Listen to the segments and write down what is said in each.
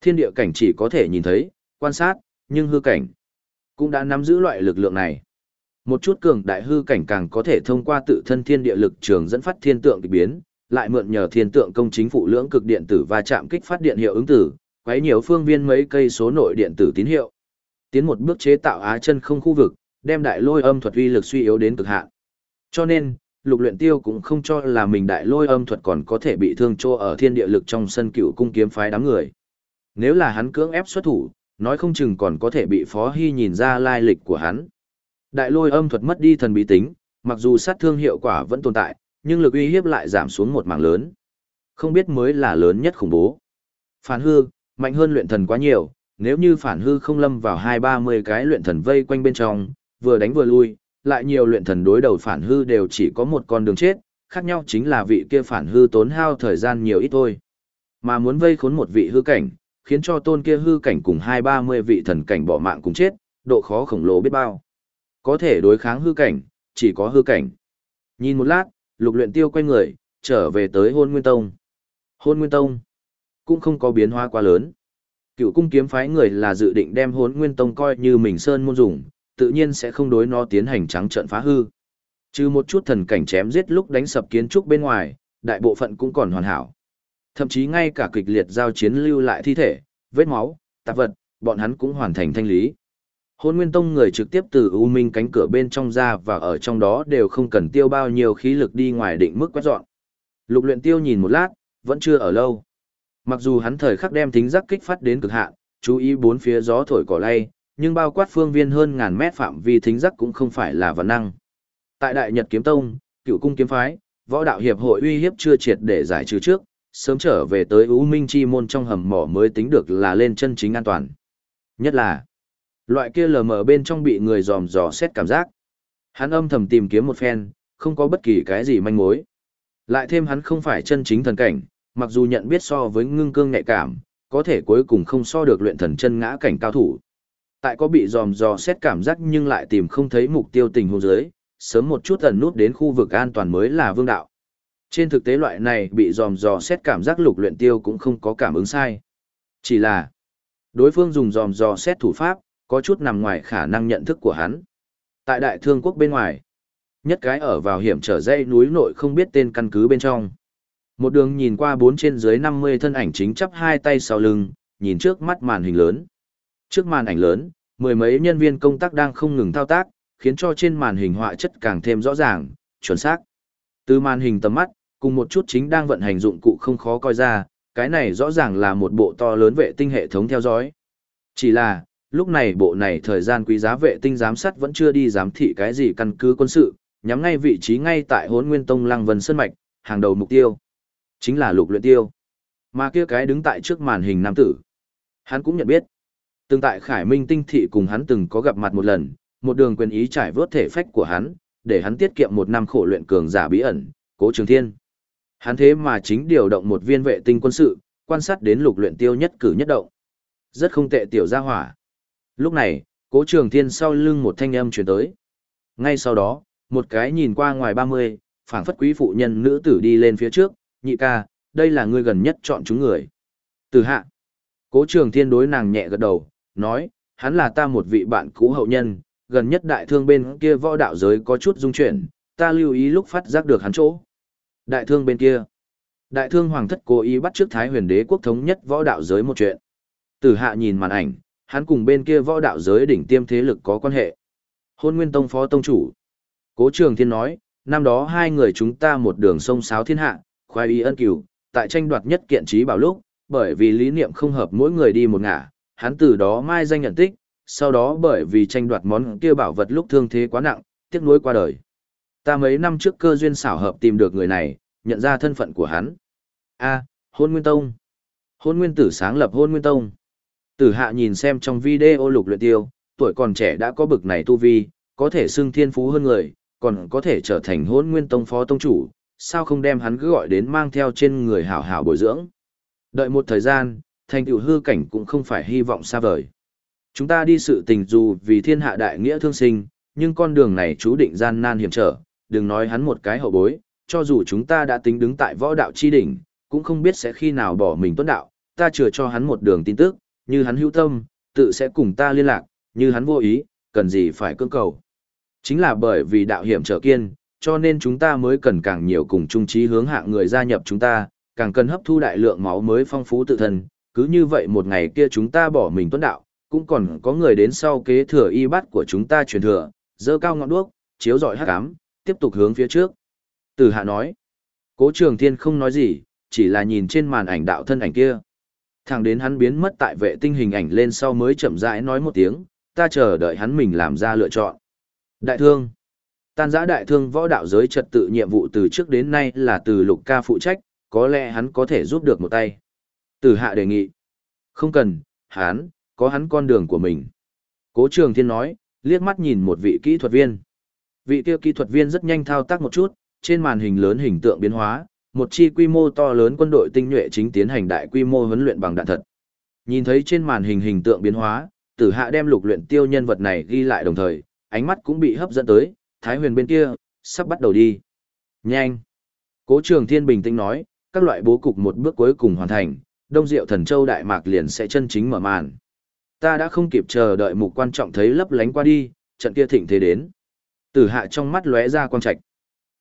Thiên địa cảnh chỉ có thể nhìn thấy, quan sát, nhưng hư cảnh cũng đã nắm giữ loại lực lượng này. Một chút cường đại hư cảnh càng có thể thông qua tự thân thiên địa lực trường dẫn phát thiên tượng kỳ biến, lại mượn nhờ thiên tượng công chính phụ lưỡng cực điện tử và chạm kích phát điện hiệu ứng tử, quấy nhiều phương viên mấy cây số nội điện tử tín hiệu. Tiến một bước chế tạo á chân không khu vực, đem đại lôi âm thuật uy lực suy yếu đến cực hạn. Cho nên, lục luyện tiêu cũng không cho là mình đại lôi âm thuật còn có thể bị thương cho ở thiên địa lực trong sân cựu cung kiếm phái đám người. Nếu là hắn cưỡng ép xuất thủ, nói không chừng còn có thể bị Phó Hy nhìn ra lai lịch của hắn. Đại lôi âm thuật mất đi thần bí tính, mặc dù sát thương hiệu quả vẫn tồn tại, nhưng lực uy hiếp lại giảm xuống một mảng lớn. Không biết mới là lớn nhất khủng bố. Phản hư, mạnh hơn luyện thần quá nhiều, nếu như phản hư không lâm vào hai ba mươi cái luyện thần vây quanh bên trong, vừa đánh vừa lui, lại nhiều luyện thần đối đầu phản hư đều chỉ có một con đường chết, khác nhau chính là vị kia phản hư tốn hao thời gian nhiều ít thôi. Mà muốn vây khốn một vị hư cảnh, khiến cho tôn kia hư cảnh cùng hai ba mươi vị thần cảnh bỏ mạng cùng chết, độ khó khổng lồ biết bao. Có thể đối kháng hư cảnh, chỉ có hư cảnh. Nhìn một lát, lục luyện tiêu quay người, trở về tới hôn nguyên tông. Hôn nguyên tông cũng không có biến hóa quá lớn. Cựu cung kiếm phái người là dự định đem hôn nguyên tông coi như mình sơn môn dùng, tự nhiên sẽ không đối nó tiến hành trắng trợn phá hư. Trừ một chút thần cảnh chém giết lúc đánh sập kiến trúc bên ngoài, đại bộ phận cũng còn hoàn hảo. Thậm chí ngay cả kịch liệt giao chiến lưu lại thi thể, vết máu, tạp vật, bọn hắn cũng hoàn thành thanh lý. Hôn Nguyên Tông người trực tiếp từ U Minh cánh cửa bên trong ra và ở trong đó đều không cần tiêu bao nhiêu khí lực đi ngoài định mức quét dọn. Lục luyện tiêu nhìn một lát, vẫn chưa ở lâu. Mặc dù hắn thời khắc đem tính giác kích phát đến cực hạn, chú ý bốn phía gió thổi cỏ lay, nhưng bao quát phương viên hơn ngàn mét phạm vi thính giác cũng không phải là vấn năng. Tại Đại Nhật Kiếm Tông, Cựu Cung Kiếm Phái, Võ Đạo Hiệp hội uy hiếp chưa triệt để giải trừ trước, sớm trở về tới U Minh Chi môn trong hầm mỏ mới tính được là lên chân chính an toàn. Nhất là, loại kia lờ mờ bên trong bị người dòm dò xét cảm giác. Hắn âm thầm tìm kiếm một phen, không có bất kỳ cái gì manh mối. Lại thêm hắn không phải chân chính thần cảnh, mặc dù nhận biết so với ngưng cương nhạy cảm, có thể cuối cùng không so được luyện thần chân ngã cảnh cao thủ. Tại có bị dòm dò xét cảm giác nhưng lại tìm không thấy mục tiêu tình huống dưới, sớm một chút ẩn nút đến khu vực an toàn mới là vương đạo. Trên thực tế loại này bị dòm dò xét cảm giác lục luyện tiêu cũng không có cảm ứng sai. Chỉ là, đối phương dùng dòm dò xét thủ pháp, có chút nằm ngoài khả năng nhận thức của hắn. Tại đại thương quốc bên ngoài, nhất cái ở vào hiểm trở dây núi nội không biết tên căn cứ bên trong. Một đường nhìn qua bốn trên dưới 50 thân ảnh chính chắp hai tay sau lưng, nhìn trước mắt màn hình lớn. Trước màn ảnh lớn, mười mấy nhân viên công tác đang không ngừng thao tác, khiến cho trên màn hình họa chất càng thêm rõ ràng, chuẩn xác. Từ màn hình tầm mắt, cùng một chút chính đang vận hành dụng cụ không khó coi ra, cái này rõ ràng là một bộ to lớn vệ tinh hệ thống theo dõi. Chỉ là, lúc này bộ này thời gian quý giá vệ tinh giám sát vẫn chưa đi giám thị cái gì căn cứ quân sự, nhắm ngay vị trí ngay tại hốn nguyên tông lăng vân sơn mạch, hàng đầu mục tiêu. Chính là lục luyện tiêu. Mà kia cái đứng tại trước màn hình nam tử. Hắn cũng nhận biết. Từng tại Khải Minh tinh thị cùng hắn từng có gặp mặt một lần, một đường quyền ý trải vớt thể phách của hắn, để hắn tiết kiệm một năm khổ luyện cường giả bí ẩn, cố trường thiên. Hắn thế mà chính điều động một viên vệ tinh quân sự, quan sát đến lục luyện tiêu nhất cử nhất động. Rất không tệ tiểu gia hỏa. Lúc này, cố trường thiên sau lưng một thanh âm truyền tới. Ngay sau đó, một cái nhìn qua ngoài 30, phảng phất quý phụ nhân nữ tử đi lên phía trước, nhị ca, đây là ngươi gần nhất chọn chúng người. Từ hạ, cố trường thiên đối nàng nhẹ gật đầu, nói, hắn là ta một vị bạn cũ hậu nhân, gần nhất đại thương bên kia võ đạo giới có chút dung chuyển, ta lưu ý lúc phát giác được hắn chỗ. Đại thương bên kia, đại thương hoàng thất cố ý bắt trước thái huyền đế quốc thống nhất võ đạo giới một chuyện. Tử hạ nhìn màn ảnh, hắn cùng bên kia võ đạo giới đỉnh tiêm thế lực có quan hệ. Hôn Nguyên Tông phó tông chủ. Cố Trường Thiên nói, năm đó hai người chúng ta một đường sông sáo thiên hạ, khoai ý ân cửu, tại tranh đoạt nhất kiện trí bảo lúc, bởi vì lý niệm không hợp mỗi người đi một ngả, hắn từ đó mai danh nhận tích, sau đó bởi vì tranh đoạt món kia bảo vật lúc thương thế quá nặng, tiếc nuối qua đời. Ta mấy năm trước cơ duyên xảo hợp tìm được người này, nhận ra thân phận của hắn. A, Hôn Nguyên Tông. Hôn Nguyên Tử sáng lập Hôn Nguyên Tông. Tử Hạ nhìn xem trong video lục luyện tiêu, tuổi còn trẻ đã có bực này tu vi, có thể xưng thiên phú hơn người, còn có thể trở thành Hôn Nguyên Tông phó tông chủ, sao không đem hắn cứ gọi đến mang theo trên người hảo hảo bồi dưỡng. Đợi một thời gian, thành tựu hư cảnh cũng không phải hy vọng xa vời. Chúng ta đi sự tình dù vì thiên hạ đại nghĩa thương sinh, nhưng con đường này chú định gian nan hiểm trở, đừng nói hắn một cái hậu bối, cho dù chúng ta đã tính đứng tại võ đạo chi đỉnh, cũng không biết sẽ khi nào bỏ mình tuấn đạo, ta chừa cho hắn một đường tin tức, như hắn hữu tâm, tự sẽ cùng ta liên lạc, như hắn vô ý, cần gì phải cưỡng cầu. Chính là bởi vì đạo hiểm trở kiên, cho nên chúng ta mới cần càng nhiều cùng chung trí hướng hạng người gia nhập chúng ta, càng cần hấp thu đại lượng máu mới phong phú tự thân, cứ như vậy một ngày kia chúng ta bỏ mình tuấn đạo, cũng còn có người đến sau kế thừa y bát của chúng ta truyền thừa, dơ cao ngọn đuốc, chiếu rọi hắc ám, tiếp tục hướng phía trước. Từ hạ nói, cố trường thiên không nói gì, chỉ là nhìn trên màn ảnh đạo thân ảnh kia. Thẳng đến hắn biến mất tại vệ tinh hình ảnh lên sau mới chậm rãi nói một tiếng, ta chờ đợi hắn mình làm ra lựa chọn. Đại thương. Tan giã đại thương võ đạo giới trật tự nhiệm vụ từ trước đến nay là từ lục ca phụ trách, có lẽ hắn có thể giúp được một tay. Từ hạ đề nghị. Không cần, hắn, có hắn con đường của mình. Cố trường thiên nói, liếc mắt nhìn một vị kỹ thuật viên. Vị kia kỹ thuật viên rất nhanh thao tác một chút, trên màn hình lớn hình tượng biến hóa, một chi quy mô to lớn quân đội tinh nhuệ chính tiến hành đại quy mô huấn luyện bằng đạn thật. Nhìn thấy trên màn hình hình tượng biến hóa, Tử Hạ đem lục luyện tiêu nhân vật này ghi lại đồng thời, ánh mắt cũng bị hấp dẫn tới, Thái Huyền bên kia sắp bắt đầu đi. Nhanh. Cố Trường Thiên bình tĩnh nói, các loại bố cục một bước cuối cùng hoàn thành, Đông Diệu Thần Châu Đại Mạc liền sẽ chân chính mở màn. Ta đã không kịp chờ đợi mục quan trọng thấy lấp lánh qua đi, trận kia thịnh thế đến. Tử hạ trong mắt lóe ra quang trạch.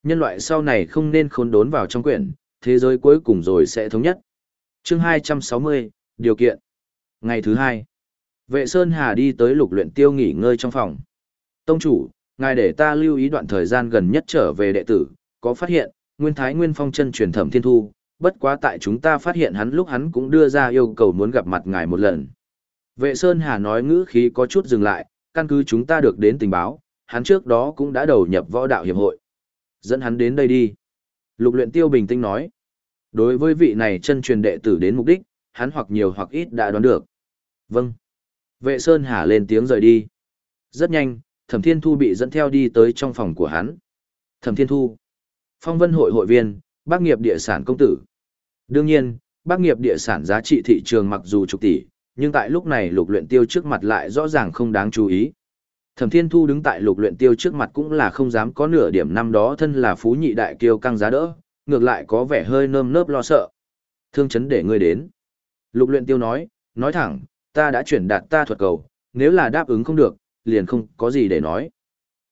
Nhân loại sau này không nên khốn đốn vào trong quyển, thế giới cuối cùng rồi sẽ thống nhất. Chương 260, điều kiện. Ngày thứ hai, vệ Sơn Hà đi tới lục luyện tiêu nghỉ ngơi trong phòng. Tông chủ, ngài để ta lưu ý đoạn thời gian gần nhất trở về đệ tử, có phát hiện, Nguyên Thái Nguyên Phong chân truyền thẩm thiên thu, bất quá tại chúng ta phát hiện hắn lúc hắn cũng đưa ra yêu cầu muốn gặp mặt ngài một lần. Vệ Sơn Hà nói ngữ khí có chút dừng lại, căn cứ chúng ta được đến tình báo, hắn trước đó cũng đã đầu nhập võ đạo hiệp hội. Dẫn hắn đến đây đi. Lục luyện tiêu bình tĩnh nói. Đối với vị này chân truyền đệ tử đến mục đích, hắn hoặc nhiều hoặc ít đã đoán được. Vâng. Vệ Sơn Hà lên tiếng rời đi. Rất nhanh, Thẩm Thiên Thu bị dẫn theo đi tới trong phòng của hắn. Thẩm Thiên Thu. Phong vân hội hội viên, bác nghiệp địa sản công tử. Đương nhiên, bác nghiệp địa sản giá trị thị trường mặc dù chục tỷ, nhưng tại lúc này lục luyện tiêu trước mặt lại rõ ràng không đáng chú ý. Thẩm Thiên Thu đứng tại lục luyện tiêu trước mặt cũng là không dám có nửa điểm năm đó thân là phú nhị đại kiêu căng giá đỡ, ngược lại có vẻ hơi nơm nớp lo sợ. Thương chấn để ngươi đến. Lục luyện tiêu nói, nói thẳng, ta đã chuyển đạt ta thuật cầu, nếu là đáp ứng không được, liền không có gì để nói.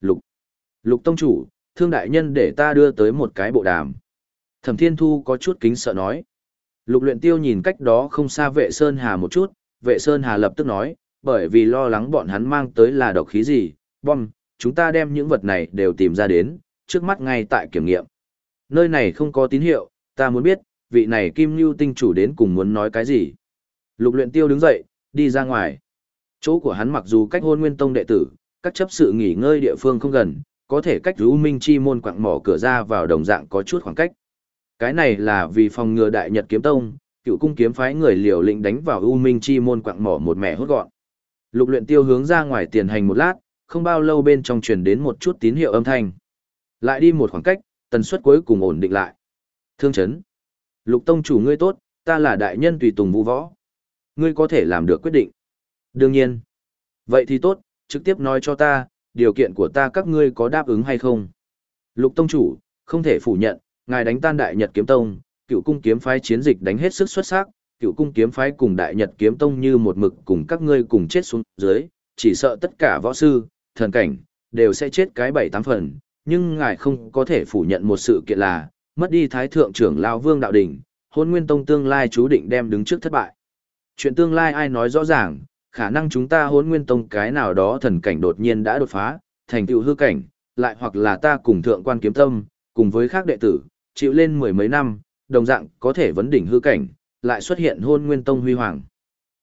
Lục, lục tông chủ, thương đại nhân để ta đưa tới một cái bộ đàm. Thẩm Thiên Thu có chút kính sợ nói. Lục luyện tiêu nhìn cách đó không xa vệ Sơn Hà một chút, vệ Sơn Hà lập tức nói, bởi vì lo lắng bọn hắn mang tới là độc khí gì, bom, chúng ta đem những vật này đều tìm ra đến, trước mắt ngay tại kiểm nghiệm. Nơi này không có tín hiệu, ta muốn biết, vị này Kim Nhu tinh chủ đến cùng muốn nói cái gì. Lục luyện tiêu đứng dậy, đi ra ngoài. Chỗ của hắn mặc dù cách hôn nguyên tông đệ tử, các chấp sự nghỉ ngơi địa phương không gần, có thể cách rú minh chi môn quạng mỏ cửa ra vào đồng dạng có chút khoảng cách. Cái này là vì phòng ngừa đại nhật kiếm tông, cựu cung kiếm phái người liều lĩnh đánh vào u minh chi môn quạng mỏ một mẻ hốt gọn. Lục luyện tiêu hướng ra ngoài tiền hành một lát, không bao lâu bên trong truyền đến một chút tín hiệu âm thanh. Lại đi một khoảng cách, tần suất cuối cùng ổn định lại. Thương chấn. Lục tông chủ ngươi tốt, ta là đại nhân tùy tùng vũ võ. Ngươi có thể làm được quyết định. Đương nhiên. Vậy thì tốt, trực tiếp nói cho ta, điều kiện của ta các ngươi có đáp ứng hay không. Lục tông chủ, không thể phủ nhận, ngài đánh tan đại nhật kiếm tông, cựu cung kiếm phái chiến dịch đánh hết sức xuất sắc, cựu cung kiếm phái cùng đại nhật kiếm tông như một mực cùng các ngươi cùng chết xuống dưới, chỉ sợ tất cả võ sư, thần cảnh, đều sẽ chết cái bảy tám phần, nhưng ngài không có thể phủ nhận một sự kiện là, mất đi thái thượng trưởng lao vương đạo đỉnh, hôn nguyên tông tương lai chú định đem đứng trước thất bại. Chuyện tương lai ai nói rõ ràng, khả năng chúng ta hôn nguyên tông cái nào đó thần cảnh đột nhiên đã đột phá, thành tựu hư cảnh, lại hoặc là ta cùng thượng quan kiếm tâm, cùng với khác đệ tử, chịu lên mười mấy năm, đồng dạng có thể vấn đỉnh hư cảnh, lại xuất hiện hôn nguyên tông huy hoàng.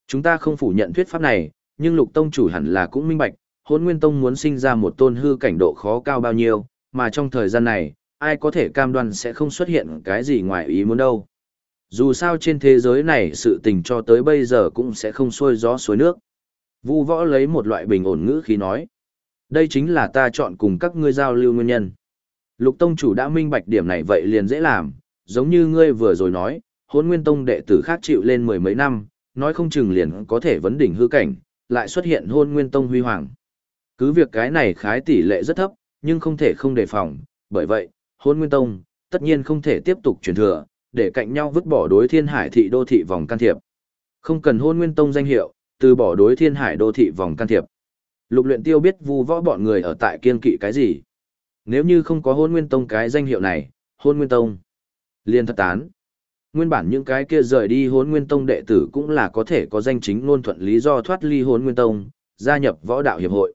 Chúng ta không phủ nhận thuyết pháp này, nhưng lục tông chủ hẳn là cũng minh bạch, hôn nguyên tông muốn sinh ra một tôn hư cảnh độ khó cao bao nhiêu, mà trong thời gian này, ai có thể cam đoan sẽ không xuất hiện cái gì ngoài ý muốn đâu. Dù sao trên thế giới này sự tình cho tới bây giờ cũng sẽ không xuôi gió suối nước. Vu võ lấy một loại bình ổn ngữ khí nói. Đây chính là ta chọn cùng các ngươi giao lưu nguyên nhân. Lục tông chủ đã minh bạch điểm này vậy liền dễ làm, giống như ngươi vừa rồi nói, hôn nguyên tông đệ tử khác chịu lên mười mấy năm, nói không chừng liền có thể vấn đỉnh hư cảnh, lại xuất hiện hôn nguyên tông huy hoàng. Cứ việc cái này khái tỷ lệ rất thấp, nhưng không thể không đề phòng, bởi vậy, hôn nguyên tông, tất nhiên không thể tiếp tục truyền thừa, để cạnh nhau vứt bỏ đối thiên hải thị đô thị vòng can thiệp. Không cần hôn nguyên tông danh hiệu, từ bỏ đối thiên hải đô thị vòng can thiệp. Lục luyện tiêu biết vu võ bọn người ở tại kiên kỵ cái gì. Nếu như không có hôn nguyên tông cái danh hiệu này, hôn nguyên tông liền thật tán. Nguyên bản những cái kia rời đi hốn nguyên tông đệ tử cũng là có thể có danh chính ngôn thuận lý do thoát ly hốn nguyên tông, gia nhập võ đạo hiệp hội.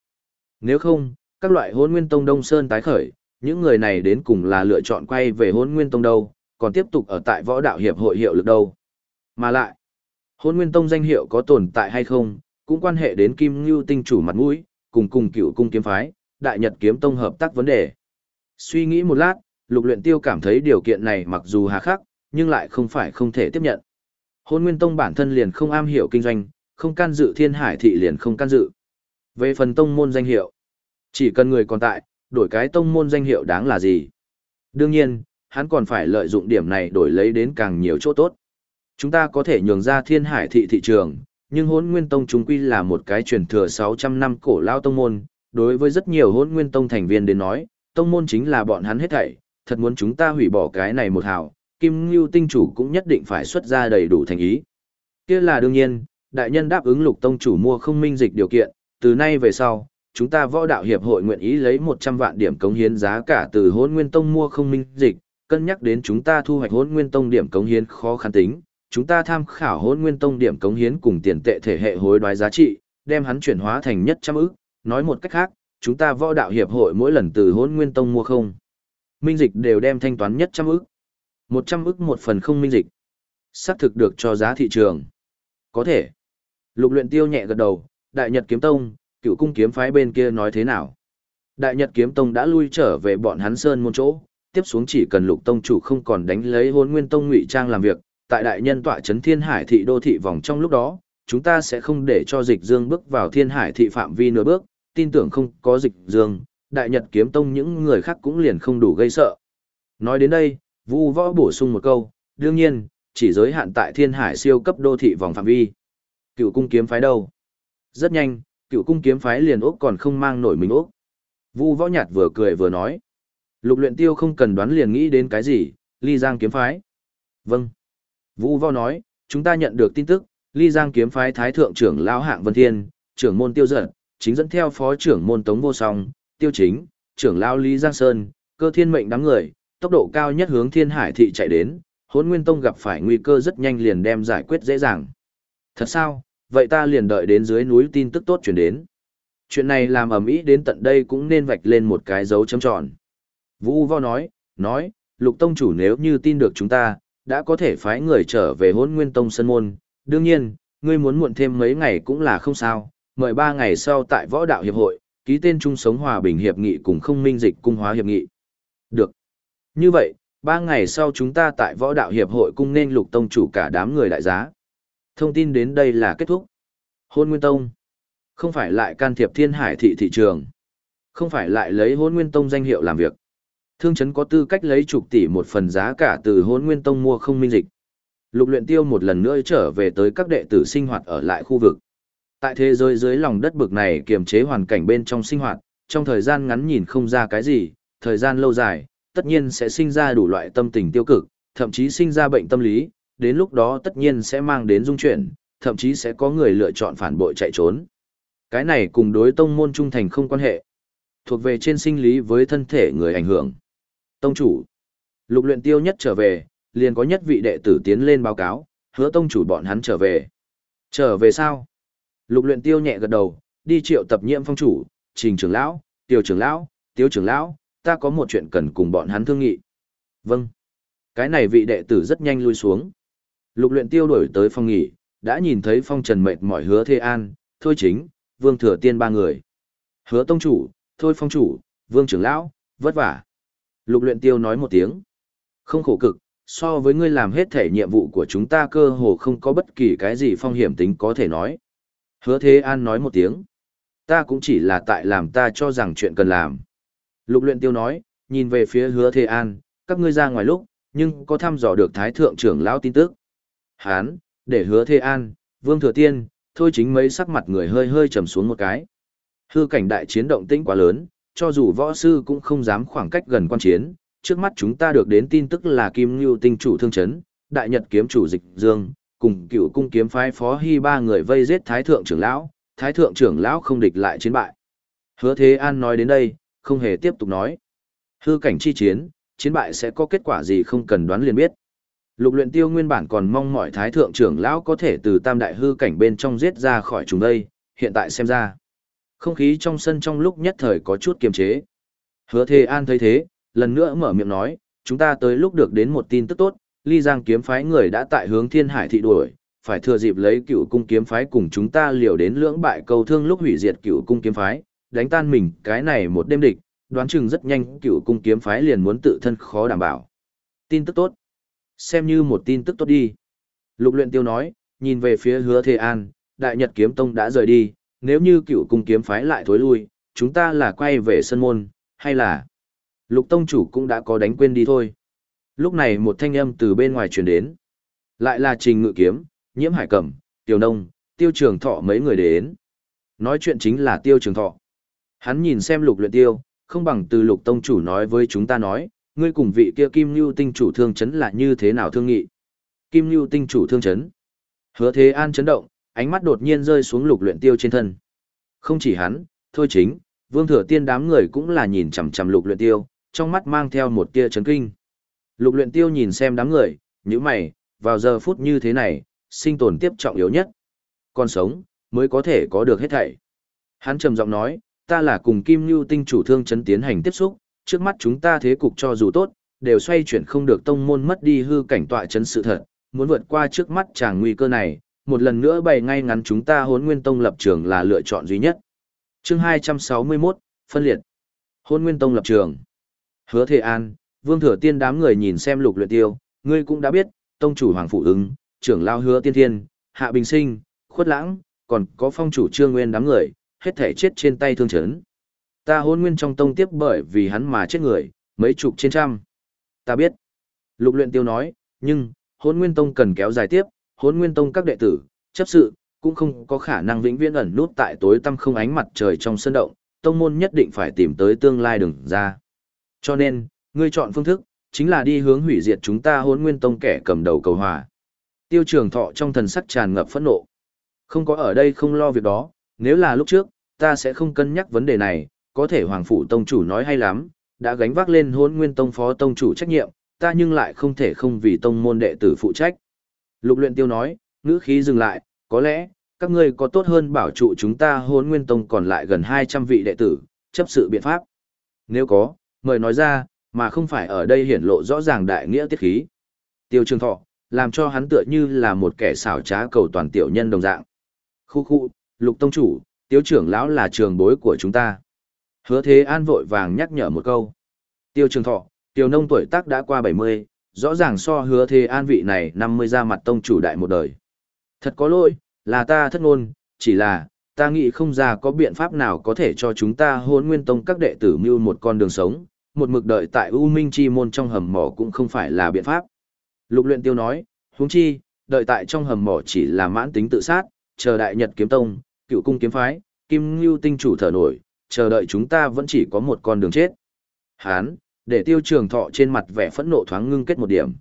Nếu không, các loại hốn nguyên tông đông sơn tái khởi, những người này đến cùng là lựa chọn quay về hốn nguyên tông đâu, còn tiếp tục ở tại võ đạo hiệp hội hiệu lực đâu. Mà lại, hôn nguyên tông danh hiệu có tồn tại hay không, cũng quan hệ đến kim ngưu tinh chủ mặt mũi, cùng cùng cựu cung kiếm phái, đại nhật kiếm tông hợp tác vấn đề. Suy nghĩ một lát, lục luyện tiêu cảm thấy điều kiện này mặc dù hà khắc, nhưng lại không phải không thể tiếp nhận. Hôn Nguyên Tông bản thân liền không am hiểu kinh doanh, không can dự thiên hải thị liền không can dự. Về phần tông môn danh hiệu, chỉ cần người còn tại, đổi cái tông môn danh hiệu đáng là gì. Đương nhiên, hắn còn phải lợi dụng điểm này đổi lấy đến càng nhiều chỗ tốt. Chúng ta có thể nhường ra thiên hải thị thị trường, nhưng hôn nguyên tông chúng quy là một cái truyền thừa 600 năm cổ lao tông môn, đối với rất nhiều hôn nguyên tông thành viên đến nói, tông môn chính là bọn hắn hết thảy, thật muốn chúng ta hủy bỏ cái này một hào, Kim Ngưu tinh chủ cũng nhất định phải xuất ra đầy đủ thành ý. Kia là đương nhiên, đại nhân đáp ứng lục tông chủ mua không minh dịch điều kiện, từ nay về sau, chúng ta võ đạo hiệp hội nguyện ý lấy 100 vạn điểm cống hiến giá cả từ Hỗn nguyên tông mua không minh dịch, cân nhắc đến chúng ta thu hoạch Hỗn nguyên tông điểm cống hiến khó khăn tính, chúng ta tham khảo Hỗn nguyên tông điểm cống hiến cùng tiền tệ thể hệ hối đoái giá trị, đem hắn chuyển hóa thành nhất trăm ức, nói một cách khác, chúng ta võ đạo hiệp hội mỗi lần từ Hỗn nguyên tông mua không. Minh dịch đều đem thanh toán nhất trăm ức. Một trăm ức một phần không minh dịch. Xác thực được cho giá thị trường. Có thể. Lục luyện tiêu nhẹ gật đầu, Đại Nhật Kiếm Tông, cựu cung kiếm phái bên kia nói thế nào. Đại Nhật Kiếm Tông đã lui trở về bọn hắn sơn môn chỗ, tiếp xuống chỉ cần lục tông chủ không còn đánh lấy hôn nguyên tông ngụy trang làm việc, tại đại nhân tọa chấn thiên hải thị đô thị vòng trong lúc đó, chúng ta sẽ không để cho dịch dương bước vào thiên hải thị phạm vi nửa bước, tin tưởng không có dịch dương, đại nhật kiếm tông những người khác cũng liền không đủ gây sợ. Nói đến đây, Vu Võ bổ sung một câu, đương nhiên, chỉ giới hạn tại thiên hải siêu cấp đô thị vòng phạm vi. Cựu cung kiếm phái đâu? Rất nhanh, cựu cung kiếm phái liền ốc còn không mang nổi mình ốc. Vu Võ nhạt vừa cười vừa nói. Lục luyện tiêu không cần đoán liền nghĩ đến cái gì, ly giang kiếm phái. Vâng. Vu Võ nói, chúng ta nhận được tin tức, ly giang kiếm phái thái thượng trưởng lão hạng vân thiên, trưởng môn tiêu giận, chính dẫn theo phó trưởng môn tống vô song, tiêu chính, trưởng lão Lý Giang Sơn, cơ thiên mệnh đám người, tốc độ cao nhất hướng thiên hải thị chạy đến, hốn nguyên tông gặp phải nguy cơ rất nhanh liền đem giải quyết dễ dàng. Thật sao, vậy ta liền đợi đến dưới núi tin tức tốt chuyển đến. Chuyện này làm ầm ĩ đến tận đây cũng nên vạch lên một cái dấu chấm tròn. Vũ Vo nói, nói, lục tông chủ nếu như tin được chúng ta, đã có thể phái người trở về hốn nguyên tông sân môn. Đương nhiên, ngươi muốn muộn thêm mấy ngày cũng là không sao, mời ba ngày sau tại võ đạo hiệp hội, ký tên chung sống hòa bình hiệp nghị cùng không minh dịch cung hóa hiệp nghị. Được. Như vậy, ba ngày sau chúng ta tại võ đạo hiệp hội cung nên lục tông chủ cả đám người đại giá. Thông tin đến đây là kết thúc. Hôn Nguyên Tông. Không phải lại can thiệp thiên hải thị thị trường. Không phải lại lấy hôn Nguyên Tông danh hiệu làm việc. Thương chấn có tư cách lấy chục tỷ một phần giá cả từ hôn Nguyên Tông mua không minh dịch. Lục luyện tiêu một lần nữa trở về tới các đệ tử sinh hoạt ở lại khu vực. Tại thế giới dưới lòng đất bực này kiềm chế hoàn cảnh bên trong sinh hoạt, trong thời gian ngắn nhìn không ra cái gì, thời gian lâu dài, tất nhiên sẽ sinh ra đủ loại tâm tình tiêu cực, thậm chí sinh ra bệnh tâm lý, đến lúc đó tất nhiên sẽ mang đến dung chuyển, thậm chí sẽ có người lựa chọn phản bội chạy trốn. Cái này cùng đối tông môn trung thành không quan hệ, thuộc về trên sinh lý với thân thể người ảnh hưởng. Tông chủ, lục luyện tiêu nhất trở về, liền có nhất vị đệ tử tiến lên báo cáo, hứa tông chủ bọn hắn trở về. Trở về sao? Lục luyện tiêu nhẹ gật đầu, đi triệu tập nhiệm phong chủ, trình trưởng lão, tiêu trưởng lão, tiêu trưởng lão, ta có một chuyện cần cùng bọn hắn thương nghị. Vâng. Cái này vị đệ tử rất nhanh lui xuống. Lục luyện tiêu đổi tới phòng nghỉ, đã nhìn thấy phong trần mệt mỏi hứa thê an, thôi chính, vương thừa tiên ba người. Hứa tông chủ, thôi phong chủ, vương trưởng lão, vất vả. Lục luyện tiêu nói một tiếng. Không khổ cực, so với ngươi làm hết thể nhiệm vụ của chúng ta cơ hồ không có bất kỳ cái gì phong hiểm tính có thể nói. Hứa thế an nói một tiếng. Ta cũng chỉ là tại làm ta cho rằng chuyện cần làm. Lục luyện tiêu nói, nhìn về phía hứa thế an, các ngươi ra ngoài lúc, nhưng có thăm dò được thái thượng trưởng lão tin tức. Hán, để hứa thế an, vương thừa tiên, thôi chính mấy sắc mặt người hơi hơi trầm xuống một cái. Hư cảnh đại chiến động tĩnh quá lớn, cho dù võ sư cũng không dám khoảng cách gần quan chiến, trước mắt chúng ta được đến tin tức là Kim Ngưu tinh chủ thương chấn, đại nhật kiếm chủ dịch dương, cùng cựu cung kiếm phái phó hy ba người vây giết thái thượng trưởng lão, thái thượng trưởng lão không địch lại chiến bại. Hứa Thế An nói đến đây, không hề tiếp tục nói. Hư cảnh chi chiến, chiến bại sẽ có kết quả gì không cần đoán liền biết. Lục luyện tiêu nguyên bản còn mong mọi thái thượng trưởng lão có thể từ tam đại hư cảnh bên trong giết ra khỏi chúng đây, hiện tại xem ra. Không khí trong sân trong lúc nhất thời có chút kiềm chế. Hứa Thế An thấy thế, lần nữa mở miệng nói, chúng ta tới lúc được đến một tin tức tốt, ly giang kiếm phái người đã tại hướng thiên hải thị đuổi, phải thừa dịp lấy cựu cung kiếm phái cùng chúng ta liều đến lưỡng bại cầu thương lúc hủy diệt cựu cung kiếm phái, đánh tan mình cái này một đêm địch, đoán chừng rất nhanh cựu cung kiếm phái liền muốn tự thân khó đảm bảo. Tin tức tốt. Xem như một tin tức tốt đi. Lục luyện tiêu nói, nhìn về phía hứa Thế An, Đại Nhật Kiếm Tông đã rời đi, nếu như cựu cung kiếm phái lại thối lui, chúng ta là quay về sân môn, hay là... Lục Tông chủ cũng đã có đánh quên đi thôi. Lúc này một thanh âm từ bên ngoài truyền đến. Lại là Trình Ngự Kiếm, Nhiễm Hải Cẩm, tiểu Nông, Tiêu Trường Thọ mấy người đến. Nói chuyện chính là Tiêu Trường Thọ. Hắn nhìn xem lục luyện tiêu, không bằng từ lục tông chủ nói với chúng ta nói, ngươi cùng vị kia Kim Nhu tinh chủ thương chấn là như thế nào thương nghị. Kim Nhu tinh chủ thương chấn. Hứa Thế An chấn động, ánh mắt đột nhiên rơi xuống lục luyện tiêu trên thân. Không chỉ hắn, thôi chính, vương thừa tiên đám người cũng là nhìn chằm chằm lục luyện tiêu, trong mắt mang theo một tia chấn kinh. Lục luyện tiêu nhìn xem đám người, những mày, vào giờ phút như thế này, sinh tồn tiếp trọng yếu nhất. còn sống, mới có thể có được hết thảy. Hắn trầm giọng nói, ta là cùng Kim Nhu tinh chủ thương chấn tiến hành tiếp xúc, trước mắt chúng ta thế cục cho dù tốt, đều xoay chuyển không được tông môn mất đi hư cảnh tọa chấn sự thật, muốn vượt qua trước mắt chàng nguy cơ này, một lần nữa bày ngay ngắn chúng ta hốn nguyên tông lập trường là lựa chọn duy nhất. chương 261, phân liệt. Hôn nguyên tông lập trường. Hứa Thế An, Vương Thừa Tiên đám người nhìn xem lục luyện tiêu, ngươi cũng đã biết, tông chủ Hoàng Phụ ứng, trưởng lao hứa tiên thiên, Hạ Bình Sinh, Khuất Lãng, còn có phong chủ Trương Nguyên đám người, hết thể chết trên tay thương chấn. Ta hôn nguyên trong tông tiếp bởi vì hắn mà chết người, mấy chục trên trăm. Ta biết. Lục luyện tiêu nói, nhưng, hôn nguyên tông cần kéo dài tiếp, hôn nguyên tông các đệ tử, chấp sự, cũng không có khả năng vĩnh viễn ẩn nút tại tối tăm không ánh mặt trời trong sân động, tông môn nhất định phải tìm tới tương lai đường ra. Cho nên, ngươi chọn phương thức, chính là đi hướng hủy diệt chúng ta hôn nguyên tông kẻ cầm đầu cầu hòa. Tiêu trường thọ trong thần sắc tràn ngập phẫn nộ. Không có ở đây không lo việc đó, nếu là lúc trước, ta sẽ không cân nhắc vấn đề này, có thể Hoàng Phủ Tông Chủ nói hay lắm, đã gánh vác lên hôn nguyên tông phó tông chủ trách nhiệm, ta nhưng lại không thể không vì tông môn đệ tử phụ trách. Lục luyện tiêu nói, ngữ khí dừng lại, có lẽ, các ngươi có tốt hơn bảo trụ chúng ta hôn nguyên tông còn lại gần 200 vị đệ tử, chấp sự biện pháp. Nếu có, mời nói ra, mà không phải ở đây hiển lộ rõ ràng đại nghĩa tiết khí. Tiêu trường thọ, làm cho hắn tựa như là một kẻ xảo trá cầu toàn tiểu nhân đồng dạng. Khu khu, lục tông chủ, tiêu trưởng lão là trường bối của chúng ta. Hứa thế an vội vàng nhắc nhở một câu. Tiêu trường thọ, tiêu nông tuổi tác đã qua 70, rõ ràng so hứa thế an vị này 50 ra mặt tông chủ đại một đời. Thật có lỗi, là ta thất ngôn, chỉ là, ta nghĩ không ra có biện pháp nào có thể cho chúng ta hôn nguyên tông các đệ tử mưu một con đường sống, một mực đợi tại U Minh Chi môn trong hầm mỏ cũng không phải là biện pháp. Lục luyện tiêu nói, huống chi, đợi tại trong hầm mỏ chỉ là mãn tính tự sát, chờ đại nhật kiếm tông, cựu cung kiếm phái, kim ngưu tinh chủ thở nổi, chờ đợi chúng ta vẫn chỉ có một con đường chết. Hán, để tiêu trường thọ trên mặt vẻ phẫn nộ thoáng ngưng kết một điểm.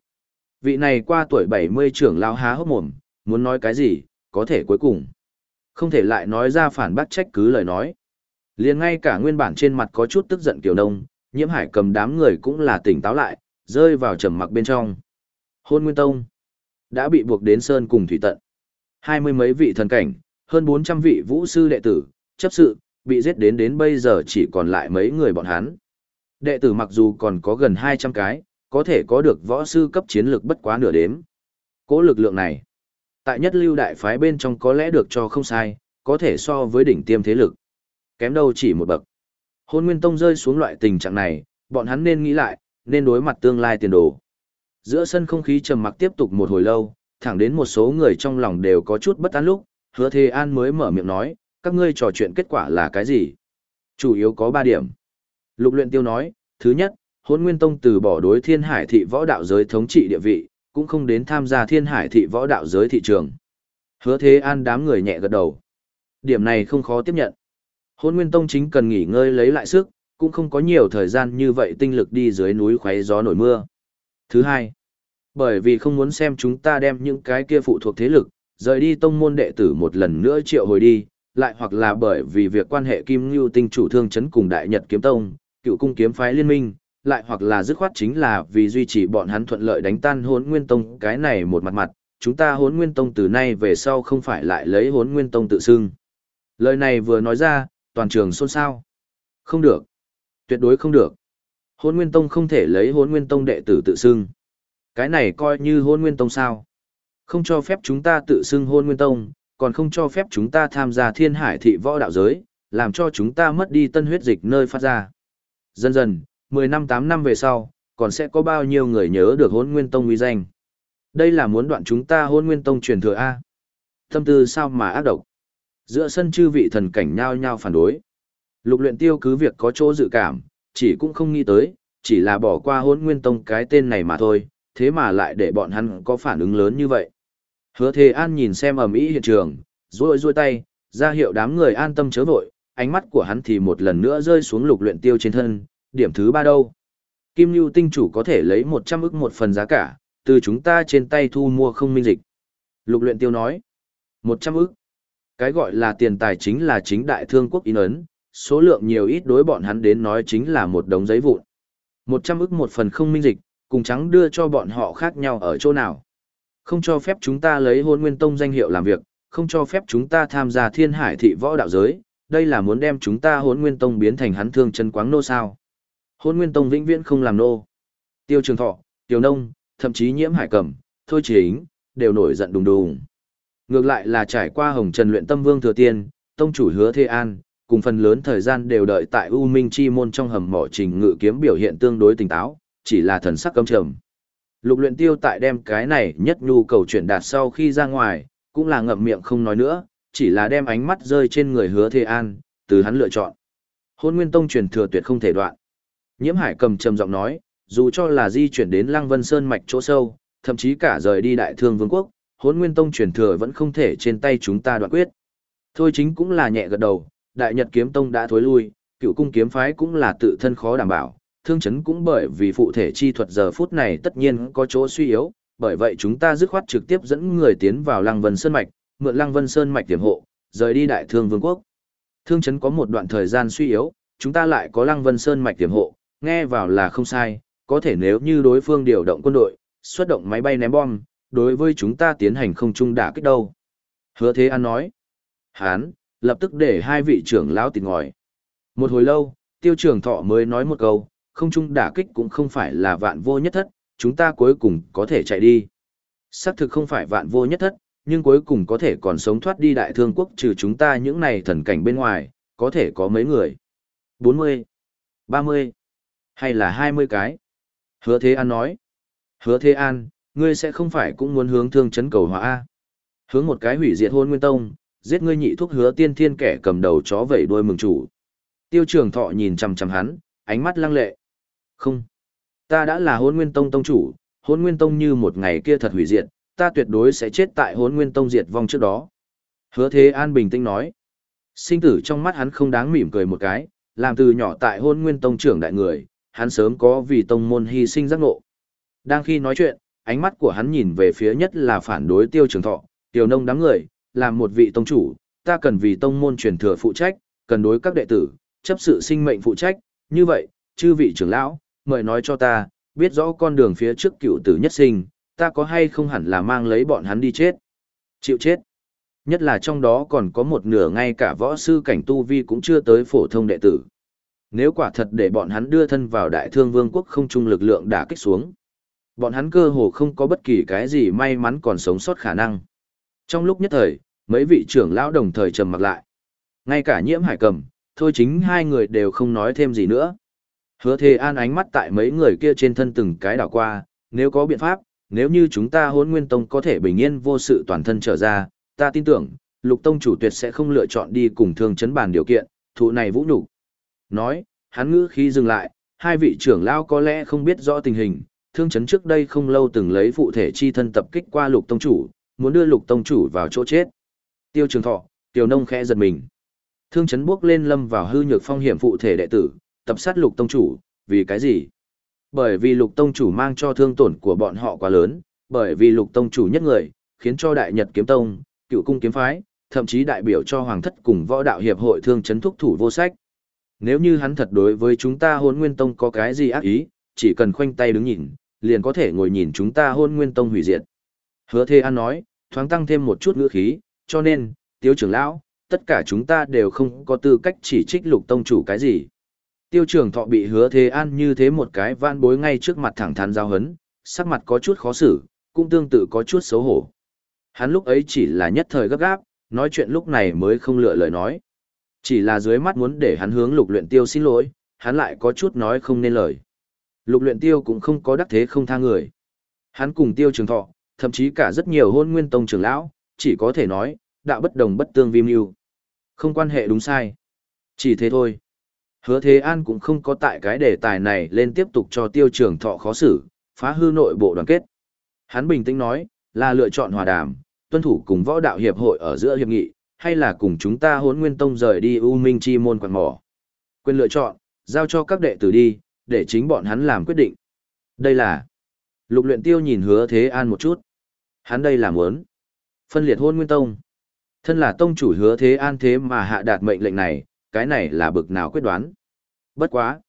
Vị này qua tuổi 70 trưởng lao há hốc mồm, muốn nói cái gì, có thể cuối cùng. Không thể lại nói ra phản bác trách cứ lời nói. liền ngay cả nguyên bản trên mặt có chút tức giận kiểu nông, nhiễm hải cầm đám người cũng là tỉnh táo lại, rơi vào trầm mặc bên trong. Hôn Nguyên Tông đã bị buộc đến sơn cùng thủy tận. Hai mươi mấy vị thần cảnh, hơn 400 vị vũ sư đệ tử, chấp sự, bị giết đến đến bây giờ chỉ còn lại mấy người bọn hắn. Đệ tử mặc dù còn có gần 200 cái, có thể có được võ sư cấp chiến lược bất quá nửa đếm. Cố lực lượng này, tại nhất lưu đại phái bên trong có lẽ được cho không sai, có thể so với đỉnh tiêm thế lực. Kém đâu chỉ một bậc. Hôn Nguyên Tông rơi xuống loại tình trạng này, bọn hắn nên nghĩ lại, nên đối mặt tương lai tiền đồ. Giữa sân không khí trầm mặc tiếp tục một hồi lâu, thẳng đến một số người trong lòng đều có chút bất an lúc, hứa Thề An mới mở miệng nói, các ngươi trò chuyện kết quả là cái gì? Chủ yếu có ba điểm. Lục luyện tiêu nói, thứ nhất, hôn nguyên tông từ bỏ đối thiên hải thị võ đạo giới thống trị địa vị, cũng không đến tham gia thiên hải thị võ đạo giới thị trường. Hứa Thế An đám người nhẹ gật đầu. Điểm này không khó tiếp nhận. Hôn nguyên tông chính cần nghỉ ngơi lấy lại sức, cũng không có nhiều thời gian như vậy tinh lực đi dưới núi khoé gió nổi mưa. Thứ hai, Bởi vì không muốn xem chúng ta đem những cái kia phụ thuộc thế lực, rời đi tông môn đệ tử một lần nữa triệu hồi đi, lại hoặc là bởi vì việc quan hệ Kim Ngưu Tinh chủ thương chấn cùng Đại Nhật Kiếm Tông, cựu cung kiếm phái liên minh, lại hoặc là dứt khoát chính là vì duy trì bọn hắn thuận lợi đánh tan hốn nguyên tông cái này một mặt mặt, chúng ta hốn nguyên tông từ nay về sau không phải lại lấy hốn nguyên tông tự xưng. Lời này vừa nói ra, toàn trường xôn xao. Không được. Tuyệt đối không được. Hốn nguyên tông không thể lấy hốn nguyên tông đệ tử tự xưng. Cái này coi như hôn nguyên tông sao. Không cho phép chúng ta tự xưng hôn nguyên tông, còn không cho phép chúng ta tham gia thiên hải thị võ đạo giới, làm cho chúng ta mất đi tân huyết dịch nơi phát ra. Dần dần, 10 năm 8 năm về sau, còn sẽ có bao nhiêu người nhớ được hôn nguyên tông uy danh. Đây là muốn đoạn chúng ta hôn nguyên tông truyền thừa A. Tâm tư sao mà ác độc. Giữa sân chư vị thần cảnh nhao nhao phản đối. Lục luyện tiêu cứ việc có chỗ dự cảm, chỉ cũng không nghĩ tới, chỉ là bỏ qua hôn nguyên tông cái tên này mà thôi, thế mà lại để bọn hắn có phản ứng lớn như vậy. Hứa Thề An nhìn xem ầm ĩ hiện trường, rôi rôi tay, ra hiệu đám người an tâm chớ vội, ánh mắt của hắn thì một lần nữa rơi xuống lục luyện tiêu trên thân, điểm thứ ba đâu. Kim Lưu tinh chủ có thể lấy 100 ức một phần giá cả, từ chúng ta trên tay thu mua không minh dịch. Lục luyện tiêu nói, 100 ức. Cái gọi là tiền tài chính là chính đại thương quốc in ấn, số lượng nhiều ít đối bọn hắn đến nói chính là một đống giấy vụn. 100 ức một phần không minh dịch, cùng trắng đưa cho bọn họ khác nhau ở chỗ nào. Không cho phép chúng ta lấy hôn nguyên tông danh hiệu làm việc, không cho phép chúng ta tham gia thiên hải thị võ đạo giới, đây là muốn đem chúng ta hôn nguyên tông biến thành hắn thương chân quáng nô sao. Hôn nguyên tông vĩnh viễn không làm nô. Tiêu trường thọ, tiêu nông, thậm chí nhiễm hải cẩm, thôi chính, đều nổi giận đùng đùng. Ngược lại là trải qua hồng trần luyện tâm vương thừa tiên, tông chủ hứa thê an, cùng phần lớn thời gian đều đợi tại U Minh Chi môn trong hầm mỏ trình ngự kiếm biểu hiện tương đối tỉnh táo, chỉ là thần sắc căm trầm. Lục luyện tiêu tại đem cái này nhất nhu cầu chuyển đạt sau khi ra ngoài, cũng là ngậm miệng không nói nữa, chỉ là đem ánh mắt rơi trên người hứa Thề An, từ hắn lựa chọn. Hôn Nguyên Tông truyền thừa tuyệt không thể đoạn. Nhiễm Hải cầm trầm giọng nói, dù cho là di chuyển đến Lăng Vân Sơn mạch chỗ sâu, thậm chí cả rời đi Đại Thương Vương quốc, Hôn Nguyên Tông truyền thừa vẫn không thể trên tay chúng ta đoạn quyết. Thôi chính cũng là nhẹ gật đầu, Đại Nhật Kiếm Tông đã thối lui, Cựu Cung Kiếm Phái cũng là tự thân khó đảm bảo, thương chấn cũng bởi vì phụ thể chi thuật giờ phút này tất nhiên có chỗ suy yếu, bởi vậy chúng ta dứt khoát trực tiếp dẫn người tiến vào Lăng Vân Sơn Mạch, mượn Lăng Vân Sơn Mạch tiềm hộ, rời đi Đại Thương Vương quốc. Thương chấn có một đoạn thời gian suy yếu, chúng ta lại có Lăng Vân Sơn Mạch tiềm hộ, nghe vào là không sai, có thể nếu như đối phương điều động quân đội, xuất động máy bay ném bom, đối với chúng ta tiến hành không trung đả kích đâu. Hứa Thế An nói. Hán, lập tức để hai vị trưởng lão tịt ngòi. Một hồi lâu, tiêu trưởng thọ mới nói một câu, không trung đả kích cũng không phải là vạn vô nhất thất, chúng ta cuối cùng có thể chạy đi. Xác thực không phải vạn vô nhất thất, nhưng cuối cùng có thể còn sống thoát đi đại thương quốc trừ chúng ta những này thần cảnh bên ngoài, có thể có mấy người. 40, 30, hay là 20 cái. Hứa Thế An nói. Hứa Thế An, ngươi sẽ không phải cũng muốn hướng thương chấn cầu hỏa A. Hướng một cái hủy diệt hôn nguyên tông, giết ngươi nhị thuốc hứa tiên thiên kẻ cầm đầu chó vẩy đuôi mừng chủ. Tiêu trường thọ nhìn chằm chằm hắn, ánh mắt lăng lệ. Không. Ta đã là hôn nguyên tông tông chủ, hôn nguyên tông như một ngày kia thật hủy diệt, ta tuyệt đối sẽ chết tại hôn nguyên tông diệt vong trước đó. Hứa thế an bình tĩnh nói. Sinh tử trong mắt hắn không đáng mỉm cười một cái, làm từ nhỏ tại hôn nguyên tông trưởng đại người, hắn sớm có vì tông môn hy sinh giác ngộ. Đang khi nói chuyện, ánh mắt của hắn nhìn về phía nhất là phản đối tiêu trường thọ, tiểu nông đám người, làm một vị tông chủ, ta cần vì tông môn truyền thừa phụ trách, cần đối các đệ tử, chấp sự sinh mệnh phụ trách, như vậy, chư vị trưởng lão, mời nói cho ta, biết rõ con đường phía trước cựu tử nhất sinh, ta có hay không hẳn là mang lấy bọn hắn đi chết. Chịu chết. Nhất là trong đó còn có một nửa ngay cả võ sư cảnh tu vi cũng chưa tới phổ thông đệ tử. Nếu quả thật để bọn hắn đưa thân vào đại thương vương quốc không trung lực lượng đã kích xuống. Bọn hắn cơ hồ không có bất kỳ cái gì may mắn còn sống sót khả năng. Trong lúc nhất thời, mấy vị trưởng lão đồng thời trầm mặc lại. Ngay cả nhiễm hải cầm, thôi chính hai người đều không nói thêm gì nữa. Hứa thề an ánh mắt tại mấy người kia trên thân từng cái đảo qua, nếu có biện pháp, nếu như chúng ta hôn nguyên tông có thể bình yên vô sự toàn thân trở ra, ta tin tưởng, lục tông chủ tuyệt sẽ không lựa chọn đi cùng thương chấn bàn điều kiện, thụ này vũ nhục Nói, hắn ngữ khi dừng lại, hai vị trưởng lao có lẽ không biết rõ tình hình, thương chấn trước đây không lâu từng lấy phụ thể chi thân tập kích qua lục tông chủ, muốn đưa lục tông chủ vào chỗ chết. Tiêu trường thọ, tiểu nông khẽ giật mình. Thương chấn bước lên lâm vào hư nhược phong hiểm phụ thể đệ tử, tập sát lục tông chủ, vì cái gì? Bởi vì lục tông chủ mang cho thương tổn của bọn họ quá lớn, bởi vì lục tông chủ nhất người, khiến cho đại nhật kiếm tông, cựu cung kiếm phái, thậm chí đại biểu cho hoàng thất cùng võ đạo hiệp hội thương chấn thúc thủ vô sách. Nếu như hắn thật đối với chúng ta hôn nguyên tông có cái gì ác ý, chỉ cần khoanh tay đứng nhìn, liền có thể ngồi nhìn chúng ta hôn nguyên tông hủy diệt. Hứa Thê An nói, thoáng tăng thêm một chút ngữ khí, cho nên, tiếu trưởng lão, tất cả chúng ta đều không có tư cách chỉ trích lục tông chủ cái gì. Tiêu trưởng thọ bị hứa thế An như thế một cái van bối ngay trước mặt thẳng thắn giao hấn, sắc mặt có chút khó xử, cũng tương tự có chút xấu hổ. Hắn lúc ấy chỉ là nhất thời gấp gáp, nói chuyện lúc này mới không lựa lời nói. Chỉ là dưới mắt muốn để hắn hướng lục luyện tiêu xin lỗi, hắn lại có chút nói không nên lời. Lục luyện tiêu cũng không có đắc thế không tha người. Hắn cùng tiêu trường thọ, thậm chí cả rất nhiều hôn nguyên tông trưởng lão, chỉ có thể nói, đạo bất đồng bất tương vi mưu. Không quan hệ đúng sai. Chỉ thế thôi. Hứa Thế An cũng không có tại cái đề tài này lên tiếp tục cho tiêu trường thọ khó xử, phá hư nội bộ đoàn kết. Hắn bình tĩnh nói, là lựa chọn hòa đàm, tuân thủ cùng võ đạo hiệp hội ở giữa hiệp nghị, hay là cùng chúng ta hốn nguyên tông rời đi U Minh Chi môn quạt mỏ. Quyền lựa chọn, giao cho các đệ tử đi, để chính bọn hắn làm quyết định. Đây là... Lục luyện tiêu nhìn hứa thế an một chút. Hắn đây là muốn. Phân liệt hôn nguyên tông. Thân là tông chủ hứa thế an thế mà hạ đạt mệnh lệnh này, cái này là bực nào quyết đoán. Bất quá.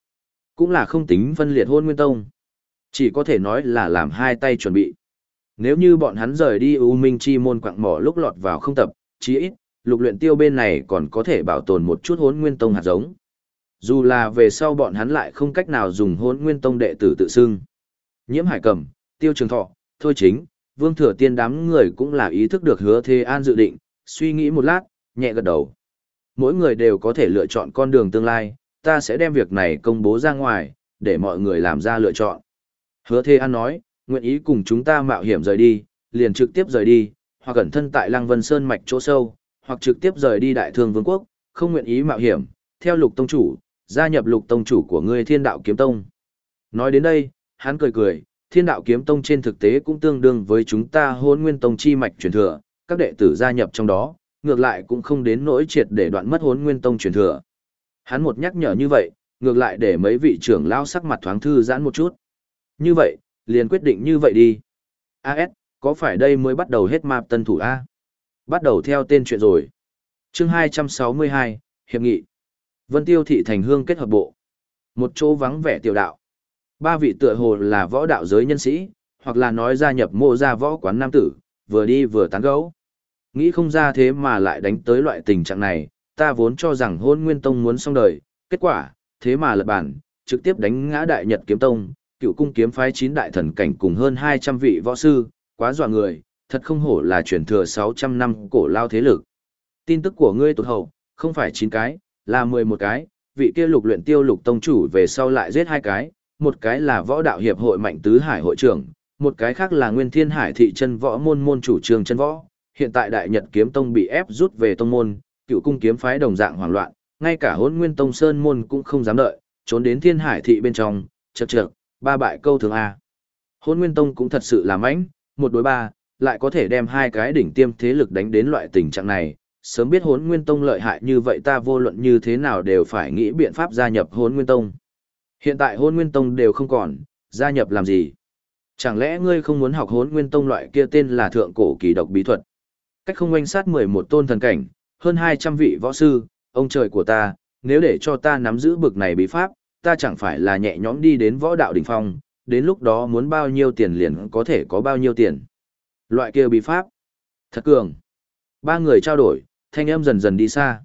Cũng là không tính phân liệt hôn nguyên tông. Chỉ có thể nói là làm hai tay chuẩn bị. Nếu như bọn hắn rời đi U Minh Chi môn quạng mỏ lúc lọt vào không tập, chí ít, lục luyện tiêu bên này còn có thể bảo tồn một chút hôn nguyên tông hạt giống. Dù là về sau bọn hắn lại không cách nào dùng hôn nguyên tông đệ tử tự xưng. Nhiễm hải cầm, tiêu trường thọ, thôi chính, vương thừa tiên đám người cũng là ý thức được hứa thế an dự định, suy nghĩ một lát, nhẹ gật đầu. Mỗi người đều có thể lựa chọn con đường tương lai, ta sẽ đem việc này công bố ra ngoài, để mọi người làm ra lựa chọn. Hứa thế an nói, nguyện ý cùng chúng ta mạo hiểm rời đi, liền trực tiếp rời đi, hoặc cẩn thân tại Lăng Vân Sơn mạch chỗ sâu, hoặc trực tiếp rời đi Đại Thương Vương quốc, không nguyện ý mạo hiểm, theo Lục tông chủ, gia nhập Lục tông chủ của ngươi Thiên Đạo Kiếm Tông. Nói đến đây, hắn cười cười, Thiên Đạo Kiếm Tông trên thực tế cũng tương đương với chúng ta Hỗn Nguyên Tông chi mạch truyền thừa, các đệ tử gia nhập trong đó, ngược lại cũng không đến nỗi triệt để đoạn mất hốn Nguyên Tông truyền thừa. Hắn một nhắc nhở như vậy, ngược lại để mấy vị trưởng lao sắc mặt thoáng thư giãn một chút. Như vậy, liền quyết định như vậy đi. AS, có phải đây mới bắt đầu hết map tân thủ A? Bắt đầu theo tên chuyện rồi. chương 262, Hiệp nghị. Vân Tiêu Thị Thành Hương kết hợp bộ. Một chỗ vắng vẻ tiểu đạo. Ba vị tựa hồ là võ đạo giới nhân sĩ, hoặc là nói gia nhập mộ gia võ quán nam tử, vừa đi vừa tán gấu. Nghĩ không ra thế mà lại đánh tới loại tình trạng này, ta vốn cho rằng hôn nguyên tông muốn xong đời, kết quả, thế mà lật bản, trực tiếp đánh ngã đại nhật kiếm tông, cựu cung kiếm phái chín đại thần cảnh cùng hơn 200 vị võ sư, quá dọa người, thật không hổ là truyền thừa 600 năm cổ lao thế lực. Tin tức của ngươi tụt hậu, không phải 9 cái, là 11 cái, vị kia lục luyện tiêu lục tông chủ về sau lại giết hai cái, một cái là võ đạo hiệp hội mạnh tứ hải hội trưởng, một cái khác là nguyên thiên hải thị chân võ môn môn chủ trường chân võ. Hiện tại đại nhật kiếm tông bị ép rút về tông môn, cựu cung kiếm phái đồng dạng hoảng loạn, ngay cả hôn nguyên tông sơn môn cũng không dám đợi, trốn đến thiên hải thị bên trong, chật chật, ba bại câu thường A. Hôn Nguyên Tông cũng thật sự là mãnh, một đối ba, lại có thể đem hai cái đỉnh tiêm thế lực đánh đến loại tình trạng này. Sớm biết hốn Nguyên Tông lợi hại như vậy ta vô luận như thế nào đều phải nghĩ biện pháp gia nhập hốn Nguyên Tông. Hiện tại hôn Nguyên Tông đều không còn, gia nhập làm gì? Chẳng lẽ ngươi không muốn học hốn Nguyên Tông loại kia tên là thượng cổ kỳ độc bí thuật? Cách không oanh sát 11 tôn thần cảnh, hơn 200 vị võ sư, ông trời của ta, nếu để cho ta nắm giữ bực này bí pháp, ta chẳng phải là nhẹ nhõm đi đến võ đạo đỉnh phong, đến lúc đó muốn bao nhiêu tiền liền có thể có bao nhiêu tiền. Loại kia bí pháp. Thật cường. Ba người trao đổi, thanh âm dần dần đi xa.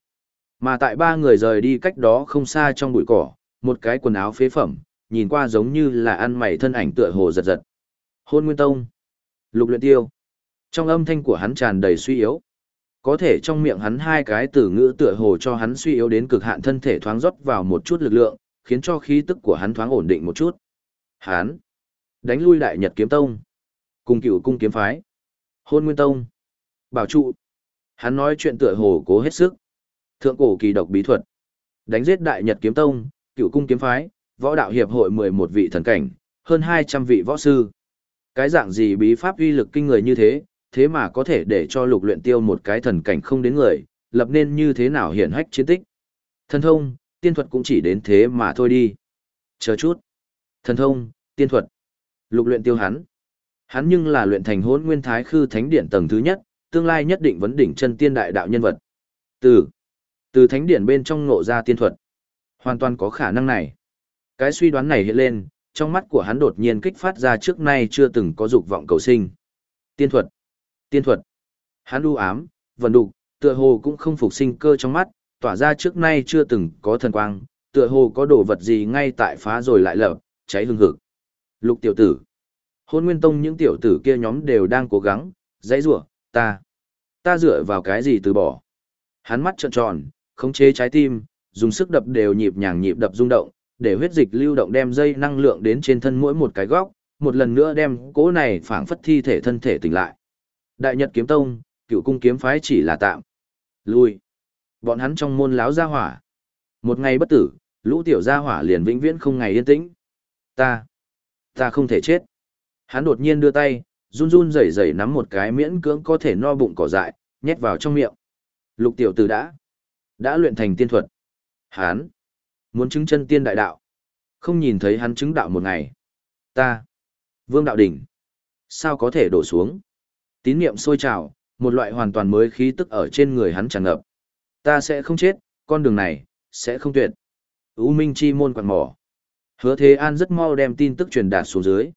Mà tại ba người rời đi cách đó không xa trong bụi cỏ, một cái quần áo phế phẩm, nhìn qua giống như là ăn mày thân ảnh tựa hồ giật giật. Hôn Nguyên Tông. Lục luyện tiêu. Trong âm thanh của hắn tràn đầy suy yếu. Có thể trong miệng hắn hai cái từ ngữ tựa hồ cho hắn suy yếu đến cực hạn thân thể thoáng rót vào một chút lực lượng, khiến cho khí tức của hắn thoáng ổn định một chút. Hắn đánh lui đại nhật kiếm tông, cùng cựu cung kiếm phái, hôn nguyên tông, bảo trụ. Hắn nói chuyện tựa hồ cố hết sức. Thượng cổ kỳ độc bí thuật, đánh giết đại nhật kiếm tông, cựu cung kiếm phái, võ đạo hiệp hội 11 vị thần cảnh, hơn 200 vị võ sư. Cái dạng gì bí pháp uy lực kinh người như thế, thế mà có thể để cho lục luyện tiêu một cái thần cảnh không đến người, lập nên như thế nào hiển hách chiến tích. Thần thông, tiên thuật cũng chỉ đến thế mà thôi đi. Chờ chút. Thần thông, tiên thuật. Lục luyện tiêu hắn. Hắn nhưng là luyện thành hỗn nguyên thái khư thánh điện tầng thứ nhất, tương lai nhất định vấn đỉnh chân tiên đại đạo nhân vật. Từ, từ thánh điện bên trong ngộ ra tiên thuật. Hoàn toàn có khả năng này. Cái suy đoán này hiện lên, trong mắt của hắn đột nhiên kích phát ra trước nay chưa từng có dục vọng cầu sinh. Tiên thuật, tiên thuật. Hắn u ám, Vận đục, tựa hồ cũng không phục sinh cơ trong mắt, tỏa ra trước nay chưa từng có thần quang, tựa hồ có đồ vật gì ngay tại phá rồi lại lở, cháy hương hực. Lục tiểu tử. Hôn Nguyên Tông những tiểu tử kia nhóm đều đang cố gắng, dãy rủa, ta, ta dựa vào cái gì từ bỏ. Hắn mắt trợn tròn, khống chế trái tim, dùng sức đập đều nhịp nhàng nhịp đập rung động, để huyết dịch lưu động đem dây năng lượng đến trên thân mỗi một cái góc, một lần nữa đem cố này phảng phất thi thể thân thể tỉnh lại. Đại Nhật Kiếm Tông, cựu cung kiếm phái chỉ là tạm. Lui. Bọn hắn trong môn láo gia hỏa. Một ngày bất tử, lũ tiểu gia hỏa liền vĩnh viễn không ngày yên tĩnh. Ta. Ta không thể chết. Hắn đột nhiên đưa tay, run run rẩy rẩy nắm một cái miễn cưỡng có thể no bụng cỏ dại, nhét vào trong miệng. Lục tiểu tử đã. Đã luyện thành tiên thuật. Hắn. Muốn chứng chân tiên đại đạo. Không nhìn thấy hắn chứng đạo một ngày. Ta. Vương đạo đỉnh. Sao có thể đổ xuống? Tín niệm sôi trào, một loại hoàn toàn mới khí tức ở trên người hắn tràn ngập. Ta sẽ không chết, con đường này, sẽ không tuyệt. U Minh Chi môn quạt mỏ. Hứa Thế An rất mau đem tin tức truyền đạt xuống dưới.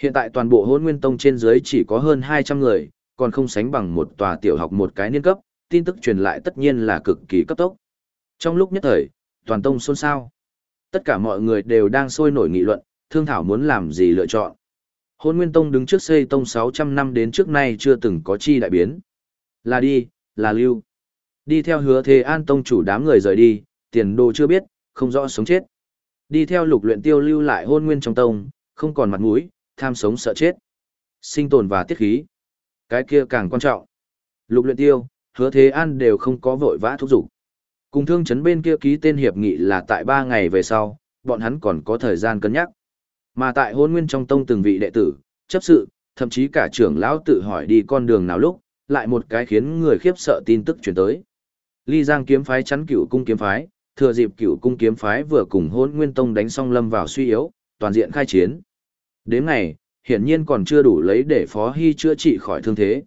Hiện tại toàn bộ hôn nguyên tông trên dưới chỉ có hơn 200 người, còn không sánh bằng một tòa tiểu học một cái niên cấp, tin tức truyền lại tất nhiên là cực kỳ cấp tốc. Trong lúc nhất thời, toàn tông xôn xao. Tất cả mọi người đều đang sôi nổi nghị luận, thương thảo muốn làm gì lựa chọn. Hôn Nguyên Tông đứng trước xây tông 600 năm đến trước nay chưa từng có chi đại biến. Là đi, là lưu. Đi theo hứa thế an tông chủ đám người rời đi, tiền đồ chưa biết, không rõ sống chết. Đi theo lục luyện tiêu lưu lại hôn nguyên trong tông, không còn mặt mũi, tham sống sợ chết. Sinh tồn và tiết khí. Cái kia càng quan trọng. Lục luyện tiêu, hứa thế an đều không có vội vã thúc giục. Cùng thương chấn bên kia ký tên hiệp nghị là tại 3 ngày về sau, bọn hắn còn có thời gian cân nhắc. Mà tại hôn nguyên trong tông từng vị đệ tử, chấp sự, thậm chí cả trưởng lão tự hỏi đi con đường nào lúc, lại một cái khiến người khiếp sợ tin tức truyền tới. Ly Giang kiếm phái chắn cửu cung kiếm phái, thừa dịp cửu cung kiếm phái vừa cùng hôn nguyên tông đánh xong lâm vào suy yếu, toàn diện khai chiến. Đến ngày, hiển nhiên còn chưa đủ lấy để Phó Hy chữa trị khỏi thương thế.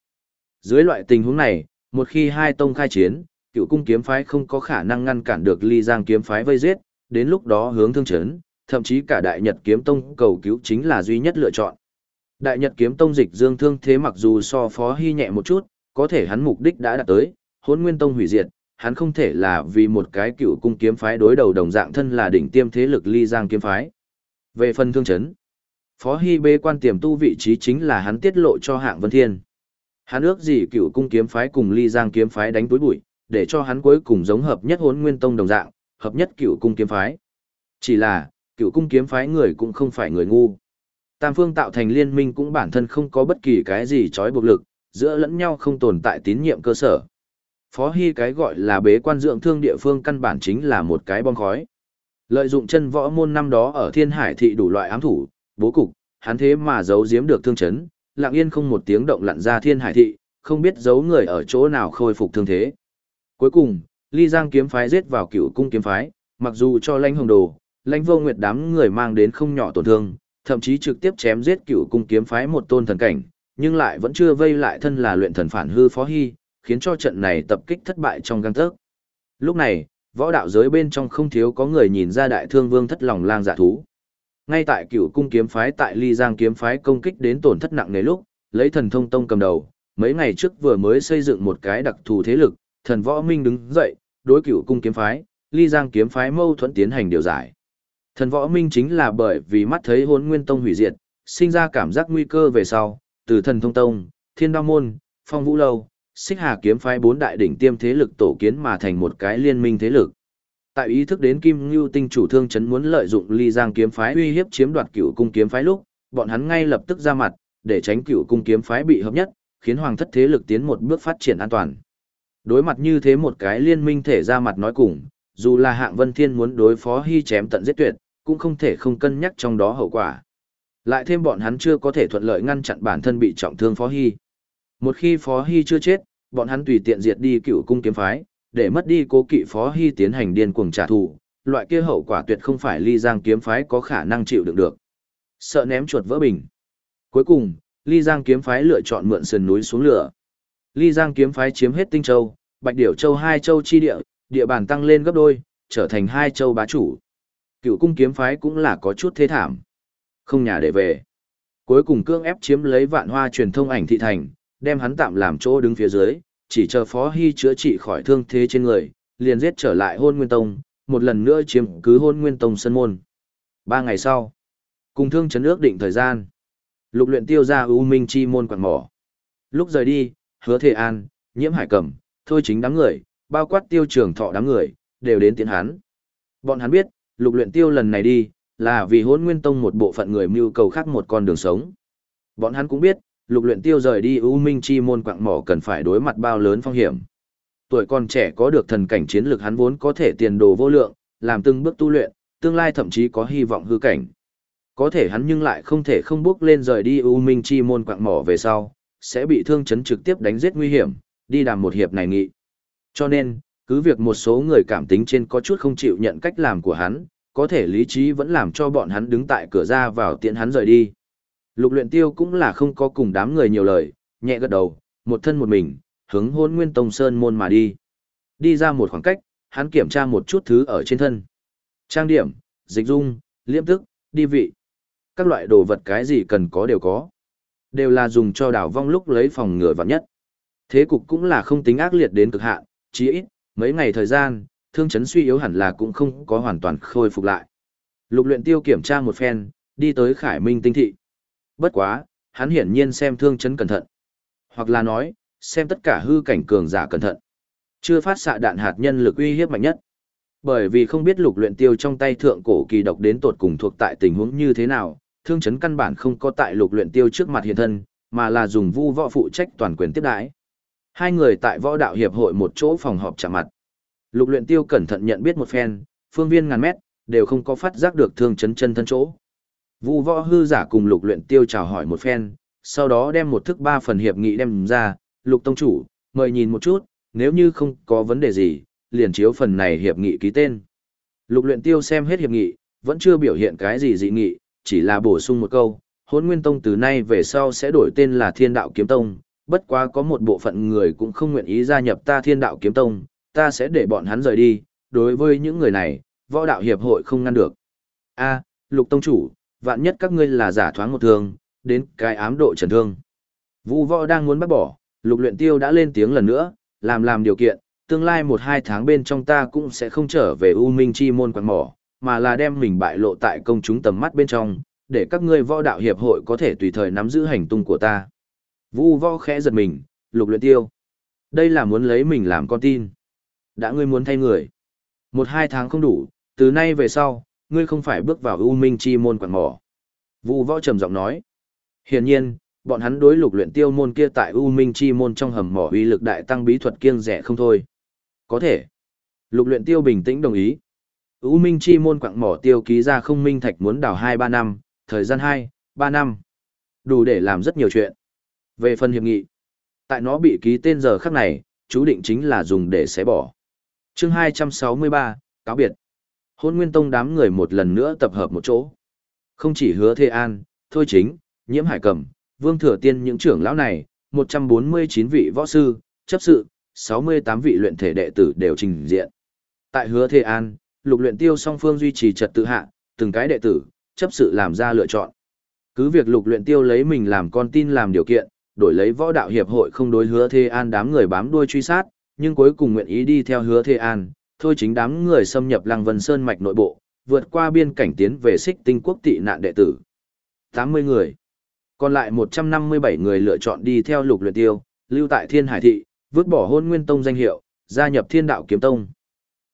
Dưới loại tình huống này, một khi hai tông khai chiến, cựu cung kiếm phái không có khả năng ngăn cản được ly giang kiếm phái vây giết, đến lúc đó hướng thương chấn, thậm chí cả đại nhật kiếm tông cầu cứu chính là duy nhất lựa chọn. Đại nhật kiếm tông dịch dương thương thế mặc dù so Phó Hy nhẹ một chút, có thể hắn mục đích đã đạt tới, hôn nguyên tông hủy diệt, hắn không thể là vì một cái cựu cung kiếm phái đối đầu đồng dạng thân là đỉnh tiêm thế lực ly giang kiếm phái. Về phần thương chấn, Phó Hy bê quan tiềm tu vị trí chính là hắn tiết lộ cho hạng vân thiên. Hắn ước gì cựu cung kiếm phái cùng ly giang kiếm phái đánh túi bụi, để cho hắn cuối cùng giống hợp nhất hôn nguyên tông đồng dạng, hợp nhất cựu cung kiếm phái. Chỉ là, cựu cung kiếm phái người cũng không phải người ngu. Tam phương tạo thành liên minh cũng bản thân không có bất kỳ cái gì trói buộc lực, giữa lẫn nhau không tồn tại tín nhiệm cơ sở. Phó Hy cái gọi là bế quan dưỡng thương địa phương căn bản chính là một cái bom khói. Lợi dụng chân võ môn năm đó ở thiên hải thị đủ loại ám thủ, bố cục, hắn thế mà giấu giếm được thương chấn, lặng yên không một tiếng động lặn ra thiên hải thị, không biết giấu người ở chỗ nào khôi phục thương thế. Cuối cùng, Ly Giang kiếm phái giết vào cựu cung kiếm phái, mặc dù cho lãnh hồng đồ, lãnh vô nguyệt đám người mang đến không nhỏ tổn thương, thậm chí trực tiếp chém giết cựu cung kiếm phái một tôn thần cảnh, nhưng lại vẫn chưa vây lại thân là luyện thần phản hư phó hy, khiến cho trận này tập kích thất bại trong gang tấc. Lúc này, võ đạo giới bên trong không thiếu có người nhìn ra đại thương vương thất lòng lang dạ thú. Ngay tại cựu cung kiếm phái tại Ly Giang kiếm phái công kích đến tổn thất nặng nề lúc, lấy thần thông tông cầm đầu, mấy ngày trước vừa mới xây dựng một cái đặc thù thế lực, thần võ minh đứng dậy, đối cựu cung kiếm phái, Ly Giang kiếm phái mâu thuẫn tiến hành điều giải. Thần võ minh chính là bởi vì mắt thấy hôn nguyên tông hủy diệt, sinh ra cảm giác nguy cơ về sau, từ thần thông tông, thiên đao môn, phong vũ lâu, xích hà kiếm phái bốn đại đỉnh tiêm thế lực tổ kiến mà thành một cái liên minh thế lực. Tại ý thức đến Kim Ngưu Tinh chủ thương chấn muốn lợi dụng Ly Giang kiếm phái uy hiếp chiếm đoạt cựu cung kiếm phái lúc, bọn hắn ngay lập tức ra mặt, để tránh cựu cung kiếm phái bị hợp nhất, khiến hoàng thất thế lực tiến một bước phát triển an toàn. Đối mặt như thế một cái liên minh thể ra mặt nói cùng, dù là hạng vân thiên muốn đối phó hy chém tận giết tuyệt, cũng không thể không cân nhắc trong đó hậu quả. Lại thêm bọn hắn chưa có thể thuận lợi ngăn chặn bản thân bị trọng thương phó hy. Một khi phó hy chưa chết, bọn hắn tùy tiện diệt đi cựu cung kiếm phái, để mất đi cố kỵ phó hy tiến hành điên cuồng trả thù, loại kia hậu quả tuyệt không phải ly giang kiếm phái có khả năng chịu đựng được. Sợ ném chuột vỡ bình. Cuối cùng, Ly Giang kiếm phái lựa chọn mượn sườn núi xuống lửa. Ly Giang kiếm phái chiếm hết Tinh Châu, Bạch Điểu Châu hai châu chi địa, địa bàn tăng lên gấp đôi, trở thành hai châu bá chủ. Cựu cung kiếm phái cũng là có chút thế thảm. Không nhà để về. Cuối cùng cương ép chiếm lấy vạn hoa truyền thông ảnh thị thành, đem hắn tạm làm chỗ đứng phía dưới, chỉ chờ Phó Hy chữa trị khỏi thương thế trên người, liền giết trở lại hôn nguyên tông, một lần nữa chiếm cứ hôn nguyên tông sân môn. Ba ngày sau, cùng thương chấn ước định thời gian, lục luyện tiêu ra ưu minh chi môn quản mỏ. Lúc rời đi, hứa thể an, nhiễm hải cẩm, thôi chính đám người, bao quát tiêu trường thọ đám người, đều đến tiến hắn. Bọn hắn biết, lục luyện tiêu lần này đi, là vì hốn nguyên tông một bộ phận người mưu cầu khác một con đường sống. Bọn hắn cũng biết, lục luyện tiêu rời đi U minh chi môn quạng mỏ cần phải đối mặt bao lớn phong hiểm. Tuổi còn trẻ có được thần cảnh chiến lược hắn vốn có thể tiền đồ vô lượng, làm từng bước tu luyện, tương lai thậm chí có hy vọng hư cảnh. Có thể hắn nhưng lại không thể không bước lên rời đi U minh chi môn quạng mỏ về sau, sẽ bị thương chấn trực tiếp đánh giết nguy hiểm, đi đàm một hiệp này nghị. Cho nên, cứ việc một số người cảm tính trên có chút không chịu nhận cách làm của hắn, có thể lý trí vẫn làm cho bọn hắn đứng tại cửa ra vào tiện hắn rời đi. Lục luyện tiêu cũng là không có cùng đám người nhiều lời, nhẹ gật đầu, một thân một mình, hướng hôn nguyên tông sơn môn mà đi. Đi ra một khoảng cách, hắn kiểm tra một chút thứ ở trên thân. Trang điểm, dịch dung, liễm tức, đi vị. Các loại đồ vật cái gì cần có đều có. Đều là dùng cho đảo vong lúc lấy phòng ngừa vạn nhất. Thế cục cũng là không tính ác liệt đến cực hạn, chỉ ít, mấy ngày thời gian, thương chấn suy yếu hẳn là cũng không có hoàn toàn khôi phục lại. Lục luyện tiêu kiểm tra một phen, đi tới Khải Minh tinh thị. Bất quá, hắn hiển nhiên xem thương chấn cẩn thận. Hoặc là nói, xem tất cả hư cảnh cường giả cẩn thận. Chưa phát xạ đạn hạt nhân lực uy hiếp mạnh nhất. Bởi vì không biết lục luyện tiêu trong tay thượng cổ kỳ độc đến tột cùng thuộc tại tình huống như thế nào, thương chấn căn bản không có tại lục luyện tiêu trước mặt hiện thân, mà là dùng vu võ phụ trách toàn quyền tiếp đãi. Hai người tại võ đạo hiệp hội một chỗ phòng họp chạm mặt. Lục luyện tiêu cẩn thận nhận biết một phen, phương viên ngàn mét, đều không có phát giác được thương chấn chân thân chỗ. Vu võ hư giả cùng lục luyện tiêu chào hỏi một phen, sau đó đem một thức ba phần hiệp nghị đem ra, lục tông chủ, mời nhìn một chút, nếu như không có vấn đề gì, liền chiếu phần này hiệp nghị ký tên. Lục luyện tiêu xem hết hiệp nghị, vẫn chưa biểu hiện cái gì dị nghị, chỉ là bổ sung một câu, hôn nguyên tông từ nay về sau sẽ đổi tên là thiên đạo kiếm tông, bất quá có một bộ phận người cũng không nguyện ý gia nhập ta thiên đạo kiếm tông, ta sẽ để bọn hắn rời đi, đối với những người này, võ đạo hiệp hội không ngăn được. A, lục tông chủ, vạn nhất các ngươi là giả thoáng một thương, đến cái ám độ trần thương. Vũ võ đang muốn bắt bỏ, lục luyện tiêu đã lên tiếng lần nữa, làm làm điều kiện, tương lai một hai tháng bên trong ta cũng sẽ không trở về U Minh Chi môn quán mỏ, mà là đem mình bại lộ tại công chúng tầm mắt bên trong, để các ngươi võ đạo hiệp hội có thể tùy thời nắm giữ hành tung của ta. Vu võ khẽ giật mình, lục luyện tiêu. Đây là muốn lấy mình làm con tin. Đã ngươi muốn thay người. Một hai tháng không đủ, từ nay về sau, ngươi không phải bước vào U Minh Chi môn quảng mỏ. Vu võ trầm giọng nói. Hiển nhiên, bọn hắn đối lục luyện tiêu môn kia tại U Minh Chi môn trong hầm mỏ uy lực đại tăng bí thuật kiêng rẻ không thôi. Có thể. Lục luyện tiêu bình tĩnh đồng ý. U Minh Chi môn quặng mỏ tiêu ký ra không minh thạch muốn đào 2-3 năm, thời gian 2, 3 năm. Đủ để làm rất nhiều chuyện. Về phần hiệp nghị, tại nó bị ký tên giờ khắc này, chú định chính là dùng để xé bỏ. chương 263, cáo biệt. Hôn Nguyên Tông đám người một lần nữa tập hợp một chỗ. Không chỉ hứa Thê An, Thôi Chính, Nhiễm Hải Cầm, Vương Thừa Tiên những trưởng lão này, 149 vị võ sư, chấp sự, 68 vị luyện thể đệ tử đều trình diện. Tại hứa Thê An, lục luyện tiêu song phương duy trì trật tự hạ, từng cái đệ tử, chấp sự làm ra lựa chọn. Cứ việc lục luyện tiêu lấy mình làm con tin làm điều kiện, đổi lấy võ đạo hiệp hội không đối hứa Thê An đám người bám đuôi truy sát, nhưng cuối cùng nguyện ý đi theo hứa Thê An, thôi chính đám người xâm nhập Lăng Vân Sơn mạch nội bộ, vượt qua biên cảnh tiến về xích tinh quốc tị nạn đệ tử. 80 người. Còn lại 157 người lựa chọn đi theo lục luyện tiêu, lưu tại Thiên Hải Thị, vứt bỏ hôn nguyên tông danh hiệu, gia nhập Thiên Đạo Kiếm Tông.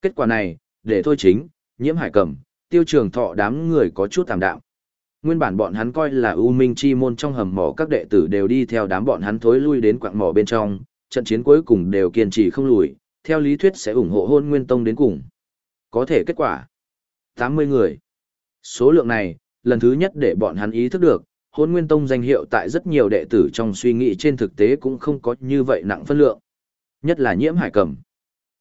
Kết quả này, để thôi chính, nhiễm hải cầm, tiêu trường thọ đám người có chút tạm đạo Nguyên bản bọn hắn coi là U Minh Chi môn trong hầm mỏ các đệ tử đều đi theo đám bọn hắn thối lui đến quạng mỏ bên trong, trận chiến cuối cùng đều kiên trì không lùi, theo lý thuyết sẽ ủng hộ hôn nguyên tông đến cùng. Có thể kết quả. 80 người. Số lượng này, lần thứ nhất để bọn hắn ý thức được, hôn nguyên tông danh hiệu tại rất nhiều đệ tử trong suy nghĩ trên thực tế cũng không có như vậy nặng phân lượng. Nhất là nhiễm hải cầm.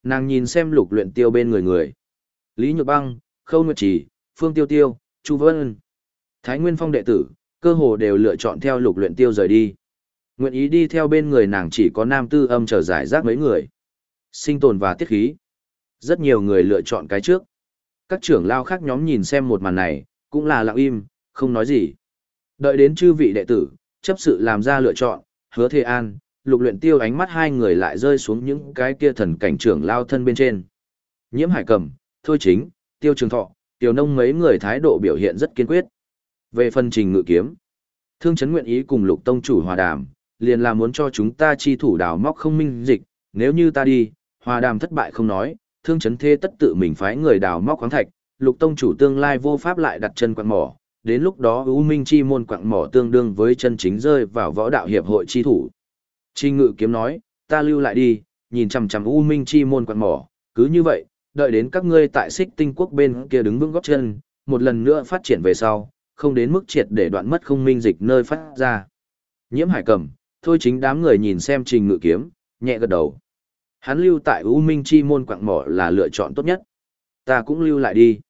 Nàng nhìn xem lục luyện tiêu bên người người. Lý Nhược Băng, Khâu Nguyệt Trì, Phương Tiêu Tiêu, Chu Vân. Thái Nguyên Phong đệ tử, cơ hồ đều lựa chọn theo lục luyện tiêu rời đi. Nguyện ý đi theo bên người nàng chỉ có nam tư âm trở giải rác mấy người. Sinh tồn và tiết khí. Rất nhiều người lựa chọn cái trước. Các trưởng lao khác nhóm nhìn xem một màn này, cũng là lặng im, không nói gì. Đợi đến chư vị đệ tử, chấp sự làm ra lựa chọn, hứa thề an, lục luyện tiêu ánh mắt hai người lại rơi xuống những cái kia thần cảnh trưởng lao thân bên trên. Nhiễm hải cầm, thôi chính, tiêu trường thọ, tiểu nông mấy người thái độ biểu hiện rất kiên quyết. Về phần trình ngự kiếm, thương chấn nguyện ý cùng lục tông chủ hòa đàm, liền là muốn cho chúng ta chi thủ đào móc không minh dịch, nếu như ta đi, hòa đàm thất bại không nói, thương chấn thê tất tự mình phái người đào móc khoáng thạch, lục tông chủ tương lai vô pháp lại đặt chân quặng mỏ, đến lúc đó ưu minh chi môn quặng mỏ tương đương với chân chính rơi vào võ đạo hiệp hội chi thủ. Chi ngự kiếm nói, ta lưu lại đi, nhìn chằm chằm ưu minh chi môn quặng mỏ, cứ như vậy, đợi đến các ngươi tại xích tinh quốc bên kia đứng vững góp chân, một lần nữa phát triển về sau, không đến mức triệt để đoạn mất không minh dịch nơi phát ra. Nhiễm hải cầm, thôi chính đám người nhìn xem trình ngự kiếm, nhẹ gật đầu. Hắn lưu tại U Minh Chi môn quạng mỏ là lựa chọn tốt nhất. Ta cũng lưu lại đi.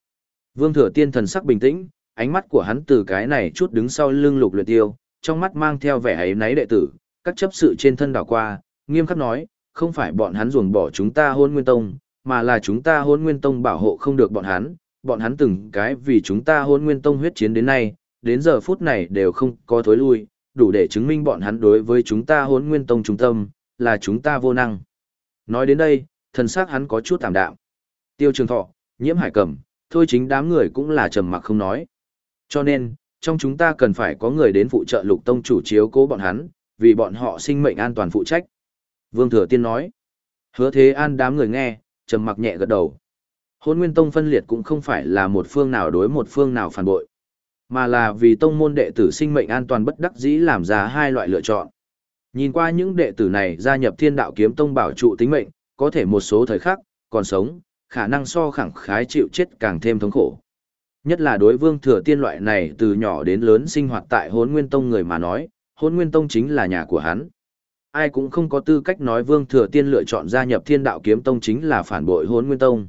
Vương thừa tiên thần sắc bình tĩnh, ánh mắt của hắn từ cái này chút đứng sau lưng lục luyện tiêu, trong mắt mang theo vẻ ấy náy đệ tử, các chấp sự trên thân đảo qua, nghiêm khắc nói, không phải bọn hắn ruồng bỏ chúng ta hôn nguyên tông, mà là chúng ta hôn nguyên tông bảo hộ không được bọn hắn, bọn hắn từng cái vì chúng ta hôn nguyên tông huyết chiến đến nay, đến giờ phút này đều không có thối lui, đủ để chứng minh bọn hắn đối với chúng ta hôn nguyên tông trung tâm, là chúng ta vô năng. Nói đến đây, thần sắc hắn có chút tạm đạm. Tiêu trường thọ, nhiễm hải cẩm thôi chính đám người cũng là trầm mặc không nói. Cho nên, trong chúng ta cần phải có người đến phụ trợ lục tông chủ chiếu cố bọn hắn, vì bọn họ sinh mệnh an toàn phụ trách. Vương Thừa Tiên nói. Hứa thế an đám người nghe, trầm mặc nhẹ gật đầu. Hôn Nguyên Tông phân liệt cũng không phải là một phương nào đối một phương nào phản bội, mà là vì tông môn đệ tử sinh mệnh an toàn bất đắc dĩ làm ra hai loại lựa chọn. Nhìn qua những đệ tử này gia nhập thiên đạo kiếm tông bảo trụ tính mệnh, có thể một số thời khắc, còn sống, khả năng so khẳng khái chịu chết càng thêm thống khổ. Nhất là đối vương thừa tiên loại này từ nhỏ đến lớn sinh hoạt tại Hỗn nguyên tông người mà nói, Hỗn nguyên tông chính là nhà của hắn. Ai cũng không có tư cách nói vương thừa tiên lựa chọn gia nhập thiên đạo kiếm tông chính là phản bội Hỗn nguyên tông.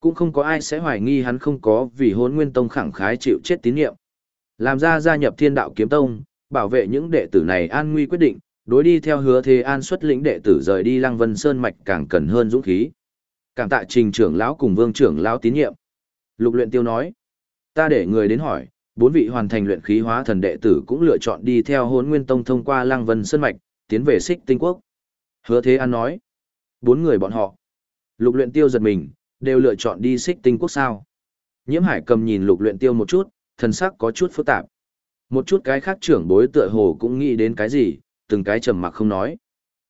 Cũng không có ai sẽ hoài nghi hắn không có vì hốn nguyên tông khẳng khái chịu chết tín nhiệm. Làm ra gia nhập thiên đạo kiếm tông, bảo vệ những đệ tử này an nguy quyết định, đối đi theo hứa thế an xuất lĩnh đệ tử rời đi lăng vân sơn mạch càng cần hơn dũng khí. Cảm tạ trình trưởng lão cùng vương trưởng lão tín nhiệm. Lục luyện tiêu nói ta để người đến hỏi bốn vị hoàn thành luyện khí hóa thần đệ tử cũng lựa chọn đi theo hốn nguyên tông thông qua lăng vân sơn mạch tiến về xích tinh quốc. Hứa thế an nói bốn người bọn họ. Lục luyện tiêu giật mình đều lựa chọn đi xích tinh quốc sao nhiễm hải cầm nhìn lục luyện tiêu một chút thần sắc có chút phức tạp một chút cái khác trưởng bối tựa hồ cũng nghĩ đến cái gì từng cái trầm mặc không nói.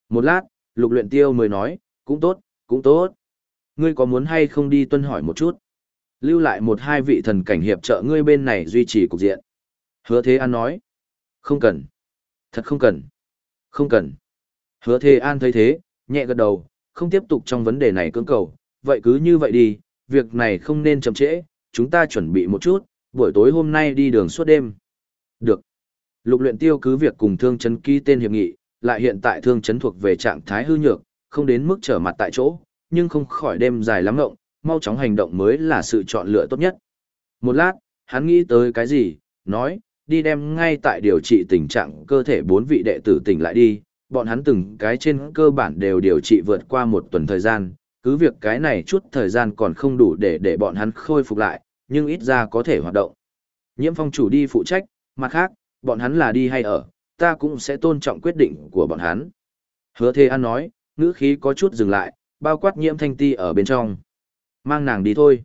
Một lát, lục luyện tiêu mới nói, cũng tốt, cũng tốt. Ngươi có muốn hay không đi tuân hỏi một chút? Lưu lại một hai vị thần cảnh hiệp trợ ngươi bên này duy trì cục diện. Hứa Thế An nói, không cần. Thật không cần. Không cần. Hứa Thế An thấy thế, nhẹ gật đầu, không tiếp tục trong vấn đề này cưỡng cầu. Vậy cứ như vậy đi, việc này không nên chậm trễ, chúng ta chuẩn bị một chút, buổi tối hôm nay đi đường suốt đêm. Được. Lục luyện tiêu cứ việc cùng thương chấn ký tên hiệp nghị, lại hiện tại thương chấn thuộc về trạng thái hư nhược, không đến mức trở mặt tại chỗ, nhưng không khỏi đêm dài lắm ngộng, mau chóng hành động mới là sự chọn lựa tốt nhất. Một lát, hắn nghĩ tới cái gì, nói, đi đem ngay tại điều trị tình trạng cơ thể bốn vị đệ tử tỉnh lại đi, bọn hắn từng cái trên cơ bản đều điều trị vượt qua một tuần thời gian, cứ việc cái này chút thời gian còn không đủ để để bọn hắn khôi phục lại, nhưng ít ra có thể hoạt động. Nhiễm phong chủ đi phụ trách, mặt khác, bọn hắn là đi hay ở, ta cũng sẽ tôn trọng quyết định của bọn hắn. Hứa Thề An nói, ngữ khí có chút dừng lại, bao quát nhiễm thanh ti ở bên trong. Mang nàng đi thôi.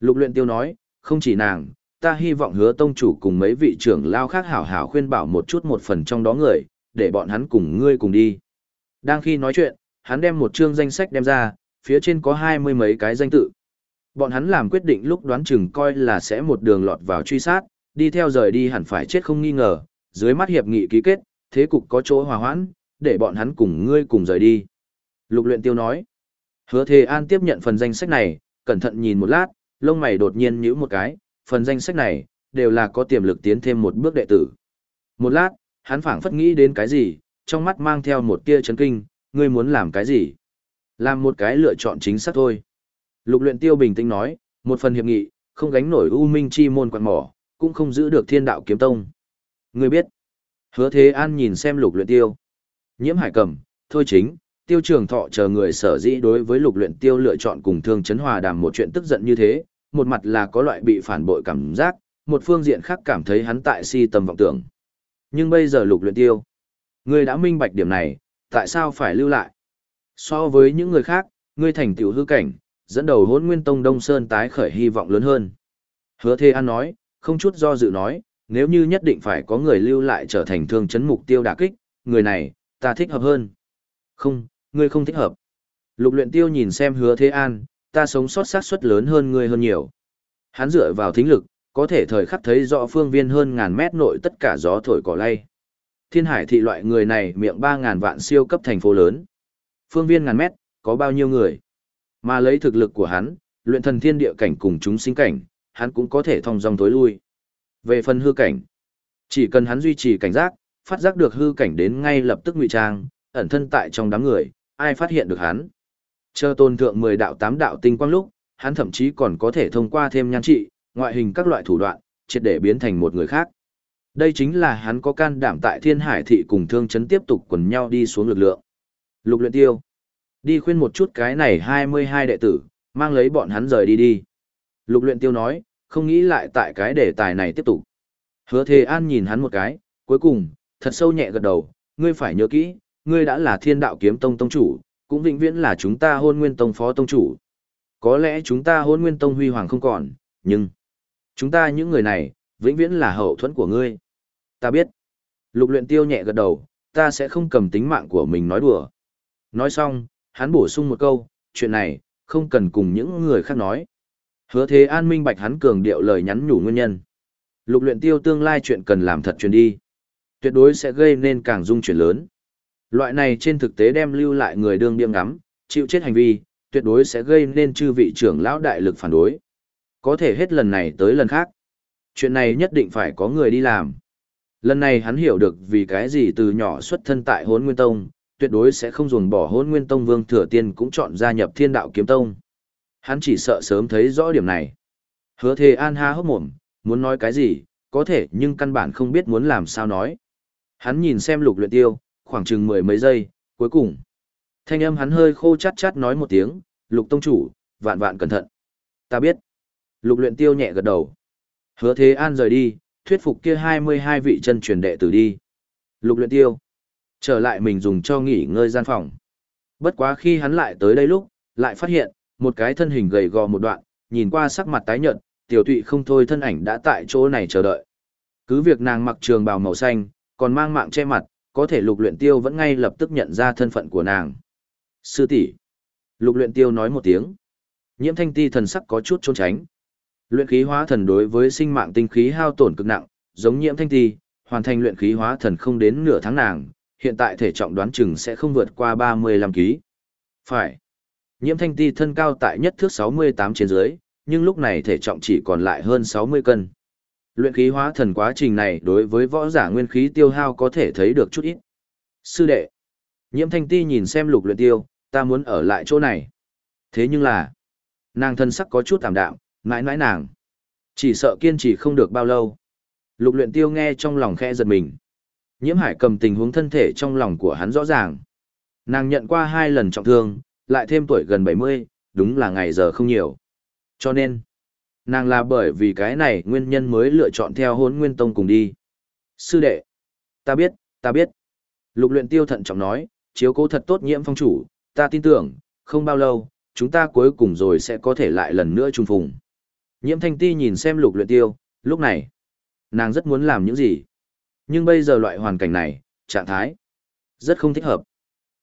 Lục luyện tiêu nói, không chỉ nàng, ta hy vọng hứa tông chủ cùng mấy vị trưởng lao khác hảo hảo khuyên bảo một chút một phần trong đó người, để bọn hắn cùng ngươi cùng đi. Đang khi nói chuyện, hắn đem một chương danh sách đem ra, phía trên có hai mươi mấy cái danh tự. Bọn hắn làm quyết định lúc đoán chừng coi là sẽ một đường lọt vào truy sát, đi theo rời đi hẳn phải chết không nghi ngờ, dưới mắt hiệp nghị ký kết, thế cục có chỗ hòa hoãn, để bọn hắn cùng ngươi cùng rời đi. Lục luyện tiêu nói. Hứa Thề An tiếp nhận phần danh sách này, cẩn thận nhìn một lát, lông mày đột nhiên nhíu một cái, phần danh sách này, đều là có tiềm lực tiến thêm một bước đệ tử. Một lát, hắn phảng phất nghĩ đến cái gì, trong mắt mang theo một tia chấn kinh, ngươi muốn làm cái gì? Làm một cái lựa chọn chính xác thôi. Lục luyện tiêu bình tĩnh nói, một phần hiệp nghị, không gánh nổi U Minh Chi môn quan mỏ, cũng không giữ được thiên đạo kiếm tông. Người biết. Hứa Thế An nhìn xem lục luyện tiêu. Nhiễm hải cầm, thôi chính, tiêu trường thọ chờ người sở dĩ đối với lục luyện tiêu lựa chọn cùng thương chấn hòa đàm một chuyện tức giận như thế, một mặt là có loại bị phản bội cảm giác, một phương diện khác cảm thấy hắn tại si tầm vọng tưởng. Nhưng bây giờ lục luyện tiêu, người đã minh bạch điểm này, tại sao phải lưu lại? So với những người khác, ngươi thành tiểu hư cảnh, dẫn đầu hôn nguyên tông Đông Sơn tái khởi hy vọng lớn hơn. Hứa Thê An nói, không chút do dự nói, nếu như nhất định phải có người lưu lại trở thành thương chấn mục tiêu đả kích, người này, ta thích hợp hơn. Không, ngươi không thích hợp. Lục luyện tiêu nhìn xem hứa Thê an, ta sống sót sát suất lớn hơn ngươi hơn nhiều. Hắn dựa vào thính lực, có thể thời khắc thấy rõ phương viên hơn ngàn mét nội tất cả gió thổi cỏ lay. Thiên hải thị loại người này miệng ba ngàn vạn siêu cấp thành phố lớn. Phương viên ngàn mét, có bao nhiêu người? Mà lấy thực lực của hắn, luyện thần thiên địa cảnh cùng chúng sinh cảnh, hắn cũng có thể thông dong tối lui. Về phần hư cảnh, chỉ cần hắn duy trì cảnh giác, phát giác được hư cảnh đến ngay lập tức ngụy trang, ẩn thân tại trong đám người, ai phát hiện được hắn. Chờ tôn thượng 10 đạo 8 đạo tinh quang lúc, hắn thậm chí còn có thể thông qua thêm nhan trị, ngoại hình các loại thủ đoạn, triệt để biến thành một người khác. Đây chính là hắn có can đảm tại thiên hải thị cùng thương chấn tiếp tục quần nhau đi xuống lực lượng. Lục luyện tiêu. Đi khuyên một chút cái này 22 đệ tử, mang lấy bọn hắn rời đi đi. Lục luyện tiêu nói, không nghĩ lại tại cái đề tài này tiếp tục. Hứa Thề An nhìn hắn một cái, cuối cùng, thật sâu nhẹ gật đầu, ngươi phải nhớ kỹ, ngươi đã là thiên đạo kiếm tông tông chủ, cũng vĩnh viễn là chúng ta hôn nguyên tông phó tông chủ. Có lẽ chúng ta hôn nguyên tông huy hoàng không còn, nhưng chúng ta những người này, vĩnh viễn là hậu thuẫn của ngươi. Ta biết. Lục luyện tiêu nhẹ gật đầu, ta sẽ không cầm tính mạng của mình nói đùa. Nói xong, hắn bổ sung một câu, chuyện này, không cần cùng những người khác nói. Hứa thế an minh bạch hắn cường điệu lời nhắn nhủ nguyên nhân. Lục luyện tiêu tương lai chuyện cần làm thật truyền đi. Tuyệt đối sẽ gây nên càng dung chuyển lớn. Loại này trên thực tế đem lưu lại người đương điêm ngắm, chịu chết hành vi, tuyệt đối sẽ gây nên chư vị trưởng lão đại lực phản đối. Có thể hết lần này tới lần khác. Chuyện này nhất định phải có người đi làm. Lần này hắn hiểu được vì cái gì từ nhỏ xuất thân tại hốn nguyên tông, tuyệt đối sẽ không ruồng bỏ hôn nguyên tông vương thừa tiên cũng chọn gia nhập thiên đạo kiếm tông. Hắn chỉ sợ sớm thấy rõ điểm này. Hứa thề an ha hốc mồm, muốn nói cái gì, có thể nhưng căn bản không biết muốn làm sao nói. Hắn nhìn xem lục luyện tiêu, khoảng chừng mười mấy giây, cuối cùng. Thanh âm hắn hơi khô chát chát nói một tiếng, lục tông chủ, vạn vạn cẩn thận. Ta biết. Lục luyện tiêu nhẹ gật đầu. Hứa thế an rời đi, thuyết phục kia 22 vị chân truyền đệ tử đi. Lục luyện tiêu. Trở lại mình dùng cho nghỉ ngơi gian phòng. Bất quá khi hắn lại tới đây lúc, lại phát hiện, một cái thân hình gầy gò một đoạn, nhìn qua sắc mặt tái nhợt, tiểu tụy không thôi thân ảnh đã tại chỗ này chờ đợi. Cứ việc nàng mặc trường bào màu xanh, còn mang mạng che mặt, có thể lục luyện tiêu vẫn ngay lập tức nhận ra thân phận của nàng. Sư tỷ. Lục luyện tiêu nói một tiếng. Nhiễm thanh ti thần sắc có chút trốn tránh. Luyện khí hóa thần đối với sinh mạng tinh khí hao tổn cực nặng, giống nhiễm thanh ti, hoàn thành luyện khí hóa thần không đến nửa tháng nàng, hiện tại thể trọng đoán chừng sẽ không vượt qua 35 kg. Phải. Nhiễm thanh ti thân cao tại nhất thước 68 trên dưới, nhưng lúc này thể trọng chỉ còn lại hơn 60 cân. Luyện khí hóa thần quá trình này đối với võ giả nguyên khí tiêu hao có thể thấy được chút ít. Sư đệ, nhiễm thanh ti nhìn xem lục luyện tiêu, ta muốn ở lại chỗ này. Thế nhưng là, nàng thân sắc có chút tạm đạm, mãi mãi nàng. Chỉ sợ kiên trì không được bao lâu. Lục luyện tiêu nghe trong lòng khẽ giật mình. Nhiễm hải cầm tình huống thân thể trong lòng của hắn rõ ràng. Nàng nhận qua hai lần trọng thương, lại thêm tuổi gần 70, đúng là ngày giờ không nhiều. Cho nên, nàng là bởi vì cái này nguyên nhân mới lựa chọn theo hốn nguyên tông cùng đi. Sư đệ, ta biết, ta biết. Lục luyện tiêu thận trọng nói, chiếu cố thật tốt nhiễm phong chủ, ta tin tưởng, không bao lâu, chúng ta cuối cùng rồi sẽ có thể lại lần nữa trùng phùng. Nhiễm thanh ti nhìn xem lục luyện tiêu, lúc này, nàng rất muốn làm những gì. Nhưng bây giờ loại hoàn cảnh này, trạng thái, rất không thích hợp.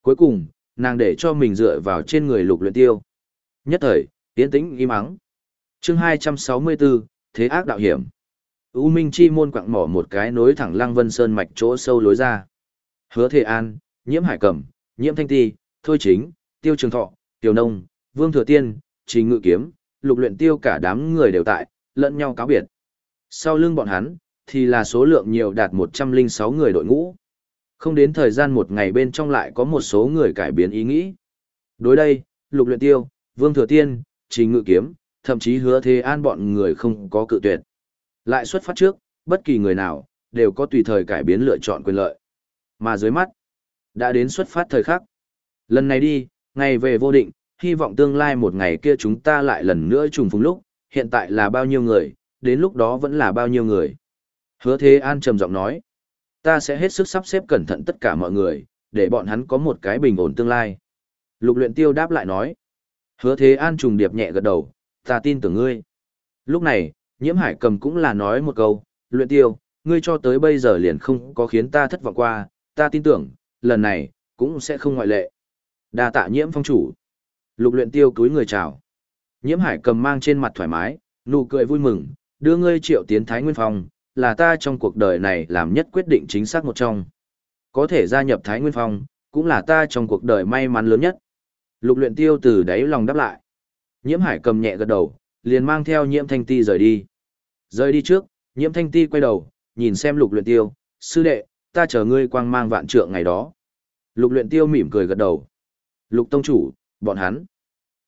Cuối cùng, nàng để cho mình dựa vào trên người lục luyện tiêu. Nhất thời, tiến tĩnh im ắng. Chương 264, Thế ác đạo hiểm. U Minh Chi môn quặng mỏ một cái nối thẳng Lăng Vân Sơn mạch chỗ sâu lối ra. Hứa Thế An, Nhiễm Hải Cẩm, Nhiễm Thanh Ti, Thôi Chính, Tiêu Trường Thọ, Tiêu Nông, Vương Thừa Tiên, Trình Ngự Kiếm, Lục Luyện Tiêu cả đám người đều tại, lẫn nhau cáo biệt. Sau lưng bọn hắn, thì là số lượng nhiều đạt 106 người đội ngũ. Không đến thời gian một ngày bên trong lại có một số người cải biến ý nghĩ. Đối đây, Lục Luyện Tiêu, Vương Thừa Tiên, Trình Ngự Kiếm, thậm chí hứa thế an bọn người không có cự tuyệt. Lại xuất phát trước, bất kỳ người nào, đều có tùy thời cải biến lựa chọn quyền lợi. Mà dưới mắt, đã đến xuất phát thời khắc. Lần này đi, ngày về vô định, hy vọng tương lai một ngày kia chúng ta lại lần nữa trùng phùng lúc, hiện tại là bao nhiêu người, đến lúc đó vẫn là bao nhiêu người. Hứa Thế An trầm giọng nói, ta sẽ hết sức sắp xếp cẩn thận tất cả mọi người, để bọn hắn có một cái bình ổn tương lai. Lục luyện tiêu đáp lại nói, hứa Thế An trùng điệp nhẹ gật đầu, ta tin tưởng ngươi. Lúc này, nhiễm hải cầm cũng là nói một câu, luyện tiêu, ngươi cho tới bây giờ liền không có khiến ta thất vọng qua, ta tin tưởng, lần này, cũng sẽ không ngoại lệ. đa tạ nhiễm phong chủ. Lục luyện tiêu cúi người chào. Nhiễm hải cầm mang trên mặt thoải mái, nụ cười vui mừng, đưa ngươi triệu tiến thái nguyên phong, là ta trong cuộc đời này làm nhất quyết định chính xác một trong. Có thể gia nhập thái nguyên phong, cũng là ta trong cuộc đời may mắn lớn nhất. Lục luyện tiêu từ đáy lòng đáp lại. Nhiễm hải cầm nhẹ gật đầu, liền mang theo nhiễm thanh ti rời đi. Rời đi trước, nhiễm thanh ti quay đầu, nhìn xem lục luyện tiêu, sư đệ, ta chờ ngươi quang mang vạn trượng ngày đó. Lục luyện tiêu mỉm cười gật đầu. Lục tông chủ, bọn hắn.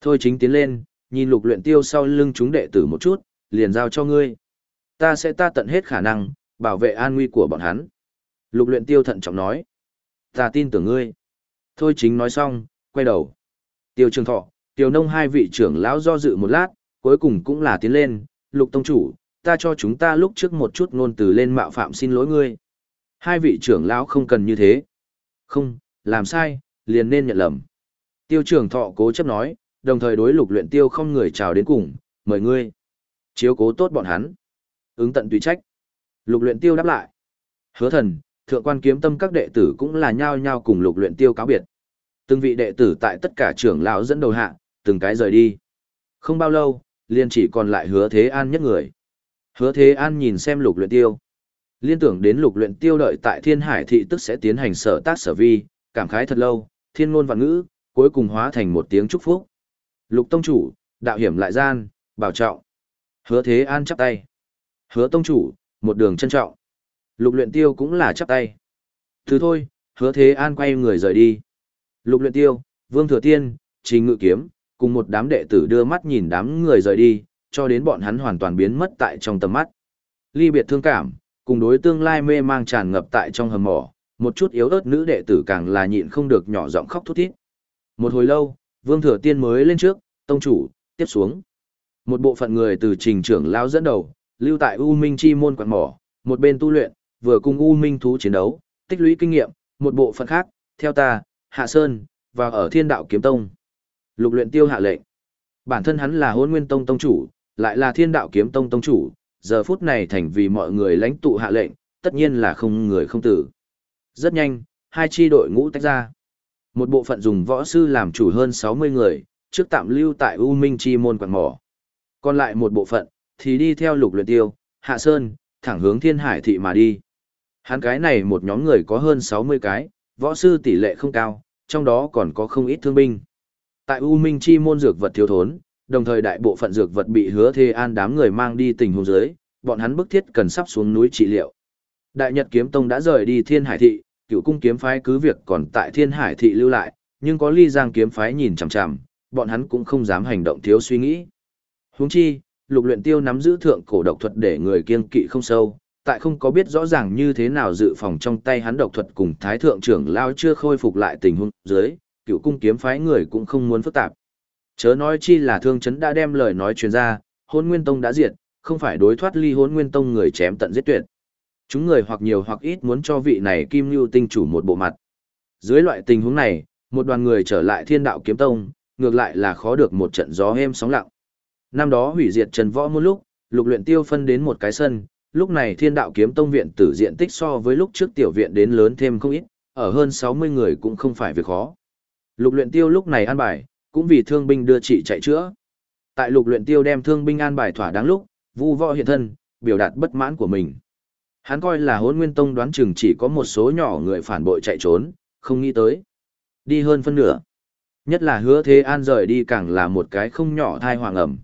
Thôi chính tiến lên, nhìn lục luyện tiêu sau lưng chúng đệ tử một chút, liền giao cho ngươi. Ta sẽ ta tận hết khả năng, bảo vệ an nguy của bọn hắn. Lục luyện tiêu thận trọng nói. Ta tin tưởng ngươi. Thôi chính nói xong, quay đầu. Tiêu trường thọ, tiêu nông hai vị trưởng lão do dự một lát, cuối cùng cũng là tiến lên. Lục tông chủ, ta cho chúng ta lúc trước một chút ngôn từ lên mạo phạm xin lỗi ngươi. Hai vị trưởng lão không cần như thế. Không, làm sai, liền nên nhận lầm. Tiêu trường thọ cố chấp nói, đồng thời đối lục luyện tiêu không người chào đến cùng, mời ngươi. Chiếu cố tốt bọn hắn. Ứng tận tùy trách. Lục luyện tiêu đáp lại. Hứa thần, thượng quan kiếm tâm các đệ tử cũng là nhao nhao cùng lục luyện tiêu cáo biệt. Từng vị đệ tử tại tất cả trưởng lão dẫn đầu hạ, từng cái rời đi. Không bao lâu, liền chỉ còn lại hứa thế an nhất người. Hứa thế an nhìn xem lục luyện tiêu. Liên tưởng đến lục luyện tiêu đợi tại thiên hải thị tức sẽ tiến hành sở tác sở vi, cảm khái thật lâu, thiên ngôn và ngữ, cuối cùng hóa thành một tiếng chúc phúc. Lục tông chủ, đạo hiểm lại gian, bảo trọng. Hứa thế an chắp tay. Hứa tông chủ, một đường trân trọng. Lục luyện tiêu cũng là chắp tay. Thứ thôi, hứa thế an quay người rời đi. Lục luyện tiêu, vương thừa tiên, trình ngự kiếm, cùng một đám đệ tử đưa mắt nhìn đám người rời đi, cho đến bọn hắn hoàn toàn biến mất tại trong tầm mắt. Ly biệt thương cảm, cùng đối tương lai mê mang tràn ngập tại trong hầm mỏ, một chút yếu ớt nữ đệ tử càng là nhịn không được nhỏ giọng khóc thút thít. Một hồi lâu, Vương Thừa Tiên mới lên trước, tông chủ, tiếp xuống. Một bộ phận người từ trình trưởng lão dẫn đầu, lưu tại U Minh Chi môn quạt mỏ, một bên tu luyện, vừa cùng U Minh thú chiến đấu, tích lũy kinh nghiệm, một bộ phận khác, theo ta, Hạ Sơn, và ở Thiên Đạo Kiếm Tông. Lục luyện tiêu hạ lệnh. Bản thân hắn là Hỗn Nguyên Tông tông chủ, lại là Thiên Đạo Kiếm Tông tông chủ, giờ phút này thành vì mọi người lãnh tụ hạ lệnh, tất nhiên là không người không tử. Rất nhanh, hai chi đội ngũ tách ra. Một bộ phận dùng võ sư làm chủ hơn 60 người, trước tạm lưu tại U Minh Chi môn quạt mỏ. Còn lại một bộ phận, thì đi theo lục luyện tiêu, hạ sơn, thẳng hướng thiên hải thị mà đi. Hắn cái này một nhóm người có hơn 60 cái, võ sư tỷ lệ không cao, trong đó còn có không ít thương binh. Tại U Minh Chi môn dược vật thiếu thốn, đồng thời đại bộ phận dược vật bị hứa thê an đám người mang đi tình huống dưới, bọn hắn bức thiết cần sắp xuống núi trị liệu. Đại Nhật Kiếm Tông đã rời đi Thiên Hải thị, cựu cung kiếm phái cứ việc còn tại Thiên Hải thị lưu lại, nhưng có Ly Giang kiếm phái nhìn chằm chằm, bọn hắn cũng không dám hành động thiếu suy nghĩ. Huống chi, Lục Luyện Tiêu nắm giữ thượng cổ độc thuật để người kiên kỵ không sâu, tại không có biết rõ ràng như thế nào dự phòng trong tay hắn độc thuật cùng Thái thượng trưởng lao chưa khôi phục lại tình huống dưới, cựu cung kiếm phái người cũng không muốn phức tạp. Chớ nói chi là thương chấn đã đem lời nói truyền ra, hôn nguyên tông đã diệt, không phải đối thoát ly hôn nguyên tông người chém tận giết tuyệt. Chúng người hoặc nhiều hoặc ít muốn cho vị này kim lưu tinh chủ một bộ mặt. Dưới loại tình huống này, một đoàn người trở lại thiên đạo kiếm tông, ngược lại là khó được một trận gió êm sóng lặng. Năm đó hủy diệt trần võ một lúc, lục luyện tiêu phân đến một cái sân, lúc này thiên đạo kiếm tông viện tử diện tích so với lúc trước tiểu viện đến lớn thêm không ít, ở hơn 60 người cũng không phải việc khó. Lục luyện tiêu lúc này an bài, cũng vì thương binh đưa chị chạy chữa. Tại lục luyện tiêu đem thương binh an bài thỏa đáng lúc, vu võ hiện thân, biểu đạt bất mãn của mình. Hắn coi là hốn nguyên tông đoán chừng chỉ có một số nhỏ người phản bội chạy trốn, không nghĩ tới. Đi hơn phân nửa. Nhất là hứa thế an rời đi càng là một cái không nhỏ thai hoàng ẩm.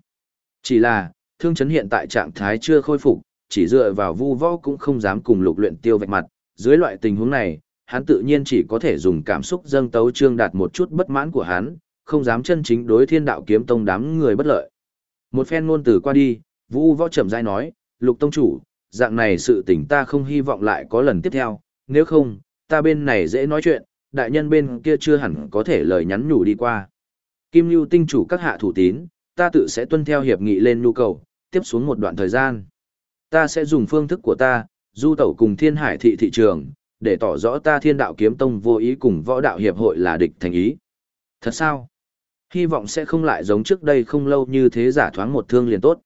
Chỉ là, thương chấn hiện tại trạng thái chưa khôi phục, chỉ dựa vào vu võ cũng không dám cùng lục luyện tiêu vạch mặt. Dưới loại tình huống này, hắn tự nhiên chỉ có thể dùng cảm xúc dâng tấu trương đạt một chút bất mãn của hắn, không dám chân chính đối thiên đạo kiếm tông đám người bất lợi. Một phen ngôn từ qua đi, vu Võ chậm rãi nói, lục tông chủ, dạng này sự tình ta không hy vọng lại có lần tiếp theo, nếu không, ta bên này dễ nói chuyện, đại nhân bên kia chưa hẳn có thể lời nhắn nhủ đi qua. Kim Lưu tinh chủ các hạ thủ tín, ta tự sẽ tuân theo hiệp nghị lên nhu cầu, tiếp xuống một đoạn thời gian. Ta sẽ dùng phương thức của ta, du tẩu cùng thiên hải thị thị trường, để tỏ rõ ta thiên đạo kiếm tông vô ý cùng võ đạo hiệp hội là địch thành ý. Thật sao? Hy vọng sẽ không lại giống trước đây không lâu như thế giả thoáng một thương liền tốt.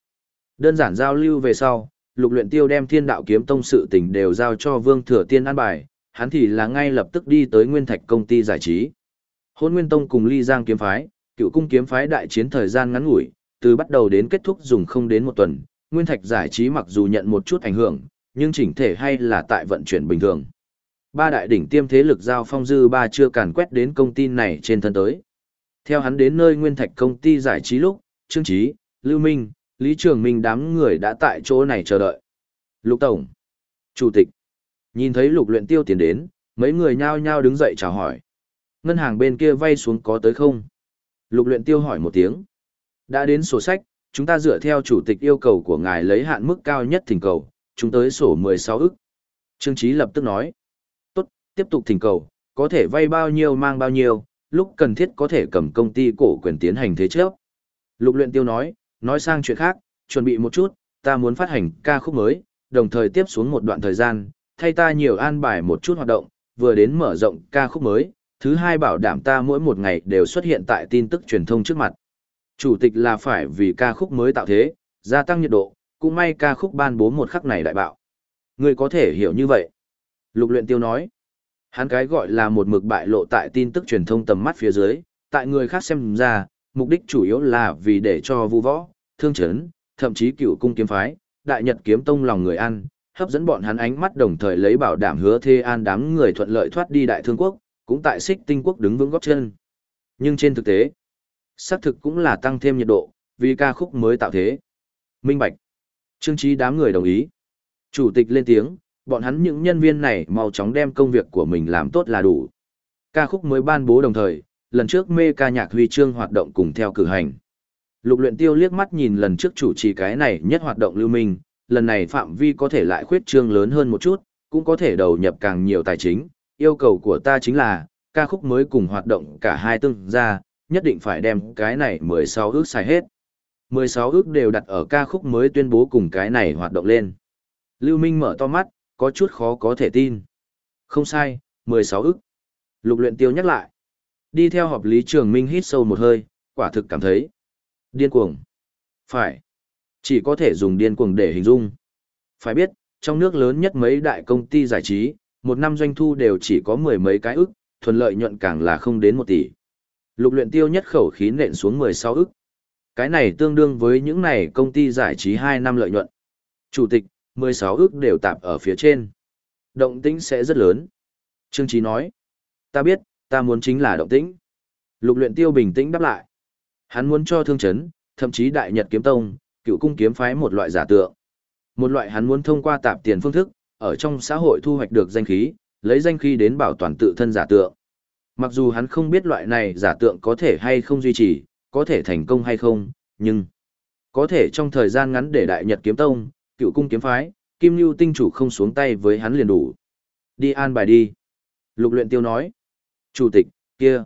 Đơn giản giao lưu về sau, lục luyện tiêu đem thiên đạo kiếm tông sự tình đều giao cho vương thừa tiên an bài, hắn thì là ngay lập tức đi tới nguyên thạch công ty giải trí. Hôn nguyên tông cùng ly giang kiếm phái, cựu cung kiếm phái đại chiến thời gian ngắn ngủi, từ bắt đầu đến kết thúc dùng không đến một tuần, nguyên thạch giải trí mặc dù nhận một chút ảnh hưởng, nhưng chỉnh thể hay là tại vận chuyển bình thường. Ba đại đỉnh tiêm thế lực giao phong dư ba chưa càn quét đến công ty này trên thân tới. Theo hắn đến nơi nguyên thạch công ty giải trí lúc, Trương Trí, Lưu Minh, Lý Trường Minh đám người đã tại chỗ này chờ đợi. Lục Tổng, Chủ tịch, nhìn thấy lục luyện tiêu tiến đến, mấy người nhao nhao đứng dậy chào hỏi. Ngân hàng bên kia vay xuống có tới không? Lục luyện tiêu hỏi một tiếng. Đã đến sổ sách, chúng ta dựa theo chủ tịch yêu cầu của ngài lấy hạn mức cao nhất thỉnh cầu, chúng tới sổ 16 ức. Trương Chí lập tức nói. Tốt, tiếp tục thỉnh cầu, có thể vay bao nhiêu mang bao nhiêu, lúc cần thiết có thể cầm công ty cổ quyền tiến hành thế chấp. Lục luyện tiêu nói, nói sang chuyện khác, chuẩn bị một chút, ta muốn phát hành ca khúc mới, đồng thời tiếp xuống một đoạn thời gian, thay ta nhiều an bài một chút hoạt động, vừa đến mở rộng ca khúc mới, thứ hai bảo đảm ta mỗi một ngày đều xuất hiện tại tin tức truyền thông trước mặt. Chủ tịch là phải vì ca khúc mới tạo thế, gia tăng nhiệt độ, cũng may ca khúc ban bố một khắc này đại bạo. Người có thể hiểu như vậy. Lục luyện tiêu nói, hắn cái gọi là một mực bại lộ tại tin tức truyền thông tầm mắt phía dưới, tại người khác xem ra, mục đích chủ yếu là vì để cho vu võ, thương chấn, thậm chí cựu cung kiếm phái, đại nhật kiếm tông lòng người ăn, hấp dẫn bọn hắn ánh mắt đồng thời lấy bảo đảm hứa thê an đám người thuận lợi thoát đi đại thương quốc, cũng tại xích tinh quốc đứng vững góp chân. Nhưng trên thực tế, xác thực cũng là tăng thêm nhiệt độ, vì ca khúc mới tạo thế. Minh Bạch. Trương trí đám người đồng ý. Chủ tịch lên tiếng, bọn hắn những nhân viên này mau chóng đem công việc của mình làm tốt là đủ. Ca khúc mới ban bố đồng thời, lần trước mê ca nhạc huy chương hoạt động cùng theo cử hành. Lục luyện tiêu liếc mắt nhìn lần trước chủ trì cái này nhất hoạt động lưu minh, lần này phạm vi có thể lại khuyết trương lớn hơn một chút, cũng có thể đầu nhập càng nhiều tài chính. Yêu cầu của ta chính là, ca khúc mới cùng hoạt động cả hai tương ra, nhất định phải đem cái này 16 ước xài hết. 16 ước đều đặt ở ca khúc mới tuyên bố cùng cái này hoạt động lên. Lưu Minh mở to mắt, có chút khó có thể tin. Không sai, 16 ước. Lục luyện tiêu nhắc lại. Đi theo họp lý trường Minh hít sâu một hơi, quả thực cảm thấy. Điên cuồng. Phải. Chỉ có thể dùng điên cuồng để hình dung. Phải biết, trong nước lớn nhất mấy đại công ty giải trí, một năm doanh thu đều chỉ có mười mấy cái ức, thuần lợi nhuận càng là không đến một tỷ. Lục luyện tiêu nhất khẩu khí nện xuống 16 ức. Cái này tương đương với những này công ty giải trí 2 năm lợi nhuận. Chủ tịch, 16 ức đều tạm ở phía trên. Động tĩnh sẽ rất lớn. Trương Chí nói. Ta biết, ta muốn chính là động tĩnh. Lục luyện tiêu bình tĩnh đáp lại. Hắn muốn cho thương chấn, thậm chí đại nhật kiếm tông, cựu cung kiếm phái một loại giả tượng. Một loại hắn muốn thông qua tạp tiền phương thức, ở trong xã hội thu hoạch được danh khí, lấy danh khí đến bảo toàn tự thân giả tượng. Mặc dù hắn không biết loại này giả tượng có thể hay không duy trì, có thể thành công hay không, nhưng có thể trong thời gian ngắn để đại nhật kiếm tông, cựu cung kiếm phái, kim lưu tinh chủ không xuống tay với hắn liền đủ. Đi an bài đi. Lục luyện tiêu nói. Chủ tịch, kia.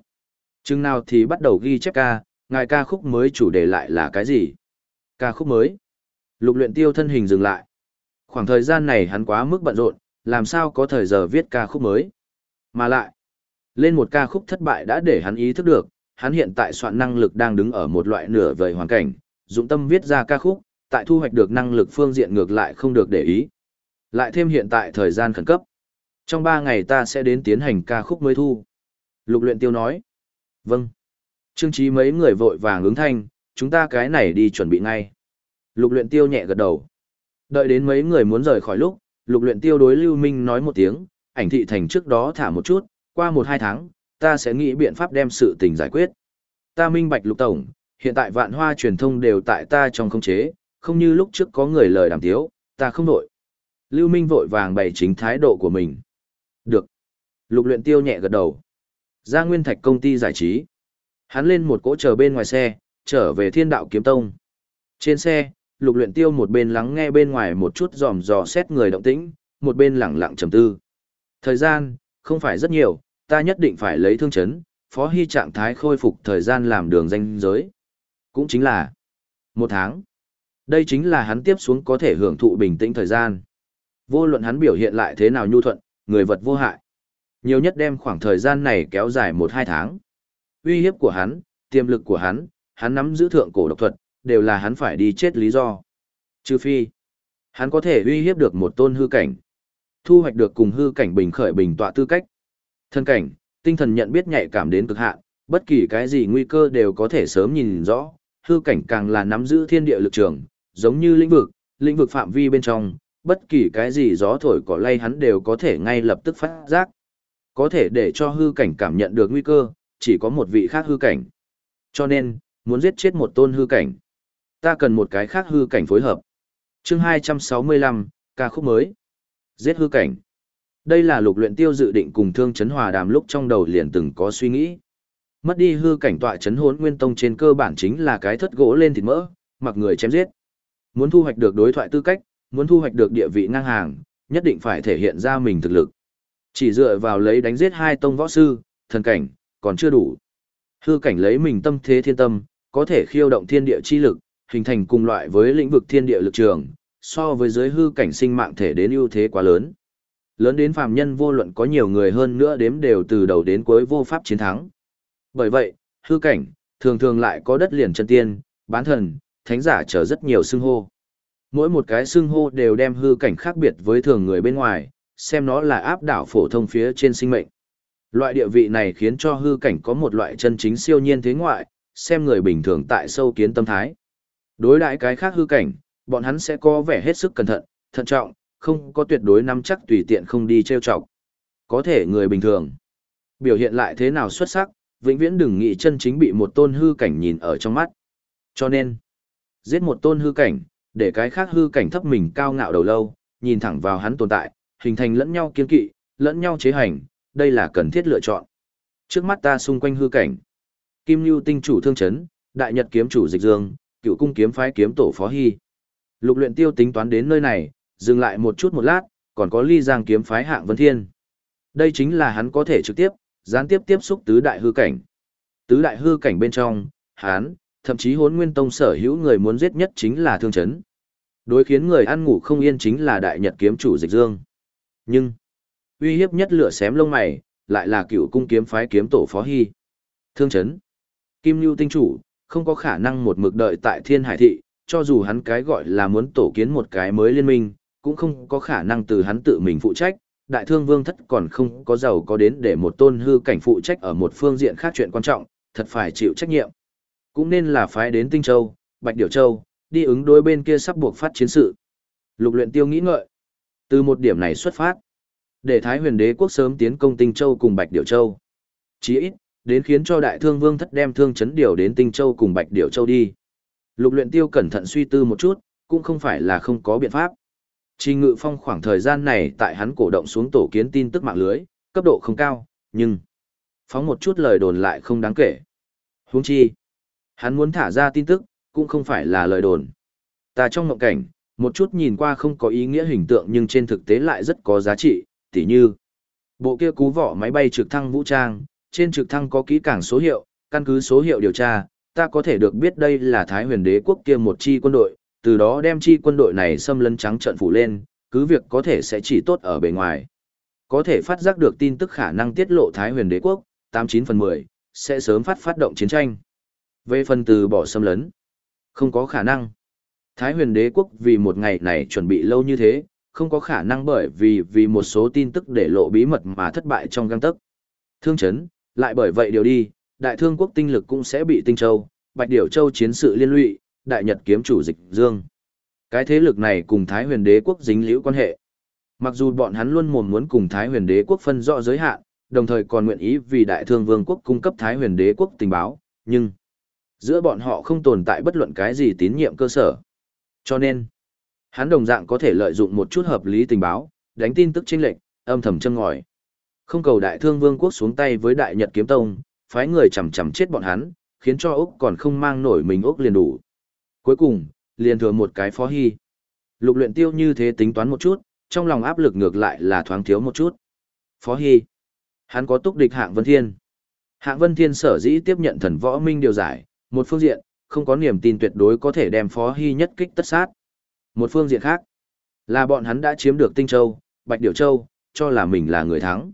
Chừng nào thì bắt đầu ghi chép ca, ngài ca khúc mới chủ đề lại là cái gì? Ca khúc mới. Lục luyện tiêu thân hình dừng lại. Khoảng thời gian này hắn quá mức bận rộn, làm sao có thời giờ viết ca khúc mới. Mà lại, lên một ca khúc thất bại đã để hắn ý thức được, hắn hiện tại soạn năng lực đang đứng ở một loại nửa vời hoàn cảnh, dụng tâm viết ra ca khúc, tại thu hoạch được năng lực phương diện ngược lại không được để ý. Lại thêm hiện tại thời gian khẩn cấp. Trong ba ngày ta sẽ đến tiến hành ca khúc mới thu. Lục luyện tiêu nói. Vâng. Trương trí mấy người vội vàng ứng thanh, chúng ta cái này đi chuẩn bị ngay. Lục luyện tiêu nhẹ gật đầu. Đợi đến mấy người muốn rời khỏi lúc, lục luyện tiêu đối Lưu Minh nói một tiếng, ảnh thị thành trước đó thả một chút, qua một hai tháng, ta sẽ nghĩ biện pháp đem sự tình giải quyết. Ta minh bạch lục tổng, hiện tại vạn hoa truyền thông đều tại ta trong không chế, không như lúc trước có người lời đàm tiếu, ta không nổi. Lưu Minh vội vàng bày chính thái độ của mình. Được. Lục luyện tiêu nhẹ gật đầu. Ra nguyên thạch công ty giải trí. Hắn lên một cỗ chờ bên ngoài xe, trở về thiên đạo kiếm tông. Trên xe, lục luyện tiêu một bên lắng nghe bên ngoài một chút dòm dò xét người động tĩnh, một bên lặng lặng trầm tư. Thời gian, không phải rất nhiều, ta nhất định phải lấy thương chấn, phó hy trạng thái khôi phục thời gian làm đường danh giới. Cũng chính là một tháng. Đây chính là hắn tiếp xuống có thể hưởng thụ bình tĩnh thời gian. Vô luận hắn biểu hiện lại thế nào nhu thuận, người vật vô hại. Nhiều nhất đem khoảng thời gian này kéo dài một hai tháng. Uy hiếp của hắn, tiềm lực của hắn, hắn nắm giữ thượng cổ độc thuật, đều là hắn phải đi chết lý do. Trừ phi, hắn có thể uy hiếp được một tôn hư cảnh. Thu hoạch được cùng hư cảnh bình khởi bình tọa tư cách. Thân cảnh, tinh thần nhận biết nhạy cảm đến cực hạn, bất kỳ cái gì nguy cơ đều có thể sớm nhìn rõ, hư cảnh càng là nắm giữ thiên địa lực trường, giống như lĩnh vực, lĩnh vực phạm vi bên trong, bất kỳ cái gì gió thổi cỏ lay hắn đều có thể ngay lập tức phát giác. Có thể để cho hư cảnh cảm nhận được nguy cơ, chỉ có một vị khác hư cảnh. Cho nên, muốn giết chết một tôn hư cảnh, ta cần một cái khác hư cảnh phối hợp. Chương 265, ca khúc mới. Giết hư cảnh. Đây là lục luyện tiêu dự định cùng thương chấn hòa đàm lúc trong đầu liền từng có suy nghĩ. Mất đi hư cảnh tọa chấn hốn nguyên tông trên cơ bản chính là cái thất gỗ lên thịt mỡ, mặc người chém giết. Muốn thu hoạch được đối thoại tư cách, muốn thu hoạch được địa vị ngang hàng, nhất định phải thể hiện ra mình thực lực. Chỉ dựa vào lấy đánh giết hai tông võ sư, thần cảnh, còn chưa đủ. Hư cảnh lấy mình tâm thế thiên tâm, có thể khiêu động thiên địa chi lực, hình thành cùng loại với lĩnh vực thiên địa lực trường, so với giới hư cảnh sinh mạng thể đến ưu thế quá lớn. Lớn đến phàm nhân vô luận có nhiều người hơn nữa đếm đều từ đầu đến cuối vô pháp chiến thắng. Bởi vậy, hư cảnh, thường thường lại có đất liền chân tiên, bán thần, thánh giả trở rất nhiều xưng hô. Mỗi một cái xưng hô đều đem hư cảnh khác biệt với thường người bên ngoài, xem nó là áp đảo phổ thông phía trên sinh mệnh. Loại địa vị này khiến cho hư cảnh có một loại chân chính siêu nhiên thế ngoại, xem người bình thường tại sâu kiến tâm thái. Đối đãi cái khác hư cảnh, bọn hắn sẽ có vẻ hết sức cẩn thận, thận trọng, không có tuyệt đối nắm chắc tùy tiện không đi trêu chọc. Có thể người bình thường, biểu hiện lại thế nào xuất sắc, vĩnh viễn đừng nghĩ chân chính bị một tôn hư cảnh nhìn ở trong mắt. Cho nên, giết một tôn hư cảnh, để cái khác hư cảnh thấp mình cao ngạo đầu lâu, nhìn thẳng vào hắn tồn tại, hình thành lẫn nhau kiên kỵ, lẫn nhau chế hành, đây là cần thiết lựa chọn. Trước mắt ta xung quanh hư cảnh, Kim Nưu tinh chủ thương chấn, Đại Nhật kiếm chủ Dịch Dương, Cựu cung kiếm phái kiếm tổ Phó Hy. Lục luyện tiêu tính toán đến nơi này, dừng lại một chút một lát, còn có ly giang kiếm phái hạng vân thiên. Đây chính là hắn có thể trực tiếp, gián tiếp tiếp xúc tứ đại hư cảnh. Tứ đại hư cảnh bên trong, hắn, thậm chí hốn nguyên tông sở hữu người muốn giết nhất chính là thương chấn. Đối khiến người ăn ngủ không yên chính là đại nhật kiếm chủ dịch dương. Nhưng, uy hiếp nhất lửa xém lông mày, lại là cựu cung kiếm phái kiếm tổ phó hy. Thương chấn, kim lưu tinh chủ, không có khả năng một mực đợi tại thiên hải thị, cho dù hắn cái gọi là muốn tổ kiến một cái mới liên minh, cũng không có khả năng từ hắn tự mình phụ trách, đại thương vương thất còn không có giàu có đến để một tôn hư cảnh phụ trách ở một phương diện khác chuyện quan trọng, thật phải chịu trách nhiệm. Cũng nên là phái đến Tinh Châu, Bạch Điểu Châu, đi ứng đối bên kia sắp buộc phát chiến sự. Lục luyện tiêu nghĩ ngợi. Từ một điểm này xuất phát, để Thái huyền đế quốc sớm tiến công Tinh Châu cùng Bạch Điểu Châu. Chí ít, đến khiến cho đại thương vương thất đem thương chấn điều đến Tinh Châu cùng Bạch Điểu Châu đi. Lục luyện tiêu cẩn thận suy tư một chút, cũng không phải là không có biện pháp. Trình Ngự Phong khoảng thời gian này tại hắn cổ động xuống tổ kiến tin tức mạng lưới, cấp độ không cao, nhưng phóng một chút lời đồn lại không đáng kể. Huống chi, hắn muốn thả ra tin tức, cũng không phải là lời đồn. Ta trong mộng cảnh, một chút nhìn qua không có ý nghĩa hình tượng nhưng trên thực tế lại rất có giá trị, tỉ như bộ kia cú vỏ máy bay trực thăng vũ trang, trên trực thăng có kỹ cảng số hiệu, căn cứ số hiệu điều tra, ta có thể được biết đây là Thái huyền đế quốc kia một chi quân đội, từ đó đem chi quân đội này xâm lấn trắng trận phủ lên, cứ việc có thể sẽ chỉ tốt ở bề ngoài. Có thể phát giác được tin tức khả năng tiết lộ Thái huyền đế quốc, 89 phần 10, sẽ sớm phát phát động chiến tranh. Về phần từ bỏ xâm lấn, không có khả năng. Thái huyền đế quốc vì một ngày này chuẩn bị lâu như thế, không có khả năng bởi vì vì một số tin tức để lộ bí mật mà thất bại trong găng tấc. Thương chấn, lại bởi vậy điều đi, đại thương quốc tinh lực cũng sẽ bị tinh châu, bạch điểu châu chiến sự liên lụy, đại nhật kiếm chủ dịch dương. Cái thế lực này cùng Thái huyền đế quốc dính liễu quan hệ. Mặc dù bọn hắn luôn mồm muốn cùng Thái huyền đế quốc phân rõ giới hạn, đồng thời còn nguyện ý vì đại thương vương quốc cung cấp Thái huyền đế quốc tình báo, nhưng giữa bọn họ không tồn tại bất luận cái gì tín nhiệm cơ sở. Cho nên, hắn đồng dạng có thể lợi dụng một chút hợp lý tình báo, đánh tin tức chênh lệch, âm thầm châm ngòi. Không cầu đại thương vương quốc xuống tay với đại nhật kiếm tông, phái người chầm chầm chết bọn hắn, khiến cho Úc còn không mang nổi mình Úc liền đủ. Cuối cùng, liền thừa một cái phó hy. Lục luyện tiêu như thế tính toán một chút, trong lòng áp lực ngược lại là thoáng thiếu một chút. Phó hy. Hắn có túc địch hạng vân thiên. Hạng vân thiên sở dĩ tiếp nhận thần võ minh điều giải, một phương diện, không có niềm tin tuyệt đối có thể đem phó hy nhất kích tất sát. Một phương diện khác, là bọn hắn đã chiếm được Tinh Châu, Bạch Điểu Châu, cho là mình là người thắng.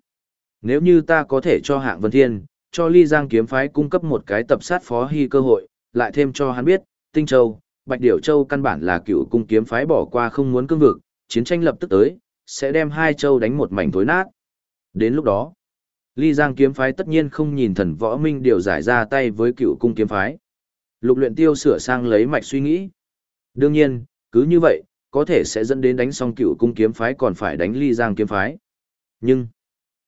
Nếu như ta có thể cho hạng vân thiên, cho ly giang kiếm phái cung cấp một cái tập sát phó hy cơ hội, lại thêm cho hắn biết, Tinh Châu, Bạch Điểu Châu căn bản là cựu cung kiếm phái bỏ qua không muốn cương vực, chiến tranh lập tức tới, sẽ đem hai châu đánh một mảnh thối nát. Đến lúc đó, Ly Giang kiếm phái tất nhiên không nhìn thần võ minh điều giải ra tay với cựu cung kiếm phái. Lục luyện tiêu sửa sang lấy mạch suy nghĩ. Đương nhiên, cứ như vậy, có thể sẽ dẫn đến đánh xong cựu cung kiếm phái còn phải đánh Ly Giang kiếm phái. Nhưng,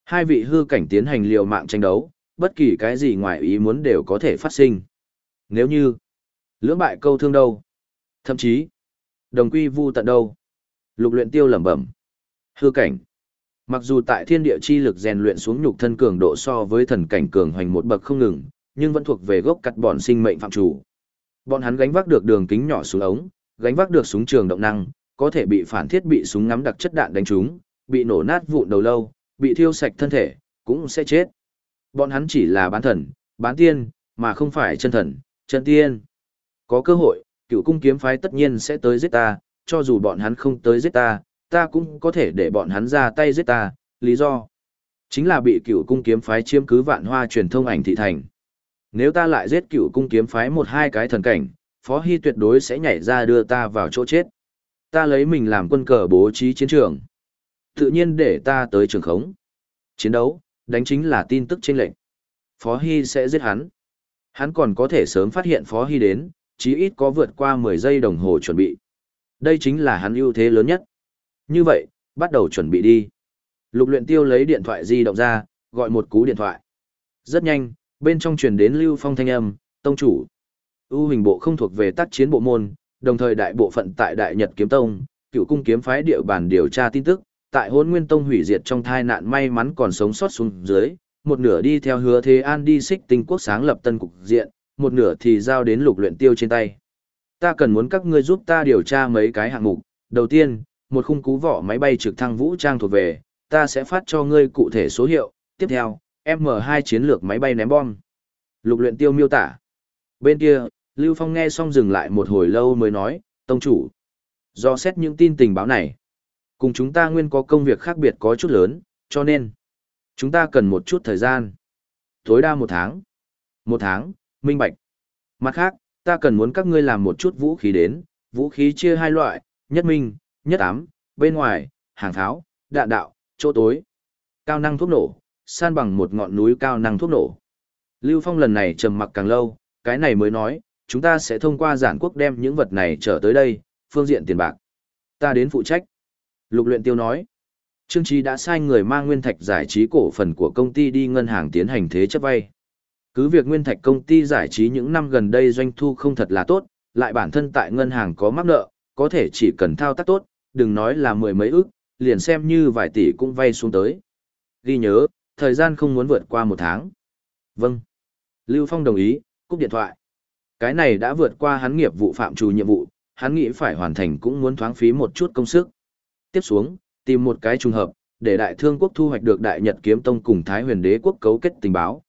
hai vị hư cảnh tiến hành liều mạng tranh đấu, bất kỳ cái gì ngoài ý muốn đều có thể phát sinh. Nếu như, lưỡng bại câu thương đâu, thậm chí, đồng quy vu tận đâu. Lục luyện tiêu lẩm bẩm. Hư cảnh. Mặc dù tại thiên địa chi lực rèn luyện xuống nhục thân cường độ so với thần cảnh cường hoành một bậc không ngừng, nhưng vẫn thuộc về gốc cắt bọn sinh mệnh phạm chủ. Bọn hắn gánh vác được đường kính nhỏ xuống ống, gánh vác được súng trường động năng, có thể bị phản thiết bị súng ngắm đặc chất đạn đánh trúng, bị nổ nát vụn đầu lâu, bị thiêu sạch thân thể, cũng sẽ chết. Bọn hắn chỉ là bán thần, bán tiên, mà không phải chân thần, chân tiên. Có cơ hội, cựu cung kiếm phái tất nhiên sẽ tới giết ta, cho dù bọn hắn không tới giết ta, ta cũng có thể để bọn hắn ra tay giết ta, lý do chính là bị cựu cung kiếm phái chiếm cứ vạn hoa truyền thông ảnh thị thành. Nếu ta lại giết cựu cung kiếm phái một hai cái thần cảnh, Phó Hy tuyệt đối sẽ nhảy ra đưa ta vào chỗ chết. Ta lấy mình làm quân cờ bố trí chiến trường. Tự nhiên để ta tới trường khống. Chiến đấu, đánh chính là tin tức trên lệnh. Phó Hy sẽ giết hắn. Hắn còn có thể sớm phát hiện Phó Hy đến, chí ít có vượt qua 10 giây đồng hồ chuẩn bị. Đây chính là hắn ưu thế lớn nhất. Như vậy, bắt đầu chuẩn bị đi. Lục luyện tiêu lấy điện thoại di động ra, gọi một cú điện thoại. Rất nhanh, bên trong truyền đến Lưu Phong thanh âm, tông chủ. U hình bộ không thuộc về tác chiến bộ môn, đồng thời đại bộ phận tại Đại Nhật Kiếm Tông, cựu cung kiếm phái địa bàn điều tra tin tức, tại hôn nguyên tông hủy diệt trong thai nạn may mắn còn sống sót xuống dưới, một nửa đi theo hứa thế an đi xích tinh quốc sáng lập tân cục diện, một nửa thì giao đến lục luyện tiêu trên tay. Ta cần muốn các ngươi giúp ta điều tra mấy cái hạng mục. Đầu tiên, một khung cú vỏ máy bay trực thăng vũ trang thuộc về, ta sẽ phát cho ngươi cụ thể số hiệu. Tiếp theo, M2 chiến lược máy bay ném bom. Lục luyện tiêu miêu tả. Bên kia, Lưu Phong nghe xong dừng lại một hồi lâu mới nói, Tông chủ. Do xét những tin tình báo này, cùng chúng ta nguyên có công việc khác biệt có chút lớn, cho nên, chúng ta cần một chút thời gian. Tối đa một tháng. Một tháng, minh bạch. Mặt khác, ta cần muốn các ngươi làm một chút vũ khí đến, vũ khí chia hai loại, nhất minh, nhất ám, bên ngoài, hàng tháo, đạn đạo, chỗ tối. Cao năng thuốc nổ, san bằng một ngọn núi cao năng thuốc nổ. Lưu Phong lần này trầm mặc càng lâu, cái này mới nói, chúng ta sẽ thông qua giản quốc đem những vật này trở tới đây, phương diện tiền bạc. Ta đến phụ trách. Lục luyện tiêu nói, Trương Trí đã sai người mang nguyên thạch giải trí cổ phần của công ty đi ngân hàng tiến hành thế chấp vay. Cứ việc nguyên thạch công ty giải trí những năm gần đây doanh thu không thật là tốt, lại bản thân tại ngân hàng có mắc nợ, có thể chỉ cần thao tác tốt, đừng nói là mười mấy ức, liền xem như vài tỷ cũng vay xuống tới. Ghi nhớ, thời gian không muốn vượt qua một tháng. Vâng. Lưu Phong đồng ý, cúp điện thoại. Cái này đã vượt qua hắn nghiệp vụ phạm trù nhiệm vụ, hắn nghĩ phải hoàn thành cũng muốn thoáng phí một chút công sức. Tiếp xuống, tìm một cái trùng hợp, để đại thương quốc thu hoạch được đại nhật kiếm tông cùng thái huyền đế quốc cấu kết tình báo.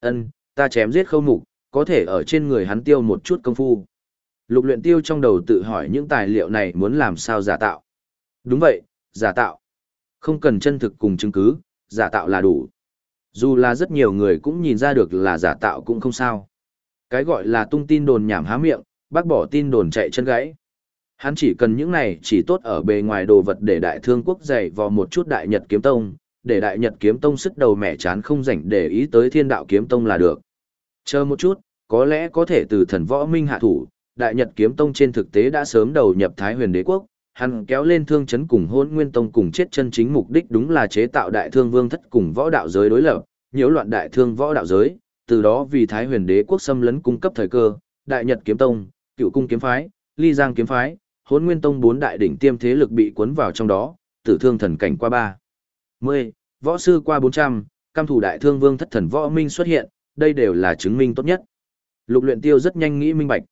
Ân, ta chém giết khâu mục, có thể ở trên người hắn tiêu một chút công phu. Lục luyện tiêu trong đầu tự hỏi những tài liệu này muốn làm sao giả tạo. Đúng vậy, giả tạo. Không cần chân thực cùng chứng cứ, giả tạo là đủ. Dù là rất nhiều người cũng nhìn ra được là giả tạo cũng không sao. Cái gọi là tung tin đồn nhảm há miệng, bác bỏ tin đồn chạy chân gãy. Hắn chỉ cần những này chỉ tốt ở bề ngoài đồ vật để đại thương quốc dạy vào một chút đại nhật kiếm tông, để đại nhật kiếm tông sức đầu mẻ chán không rảnh để ý tới thiên đạo kiếm tông là được. Chờ một chút, có lẽ có thể từ thần võ minh hạ thủ, đại nhật kiếm tông trên thực tế đã sớm đầu nhập thái huyền đế quốc, hắn kéo lên thương chấn cùng hôn nguyên tông cùng chết chân chính mục đích đúng là chế tạo đại thương vương thất cùng võ đạo giới đối lập, nhiễu loạn đại thương võ đạo giới, từ đó vì thái huyền đế quốc xâm lấn cung cấp thời cơ, đại nhật kiếm tông, cựu cung kiếm phái, ly giang kiếm phái, hôn nguyên tông bốn đại đỉnh tiêm thế lực bị cuốn vào trong đó, tử thương thần cảnh qua ba. 10. Võ sư qua 400, cam thủ đại thương vương thất thần võ minh xuất hiện, đây đều là chứng minh tốt nhất. Lục luyện tiêu rất nhanh nghĩ minh bạch.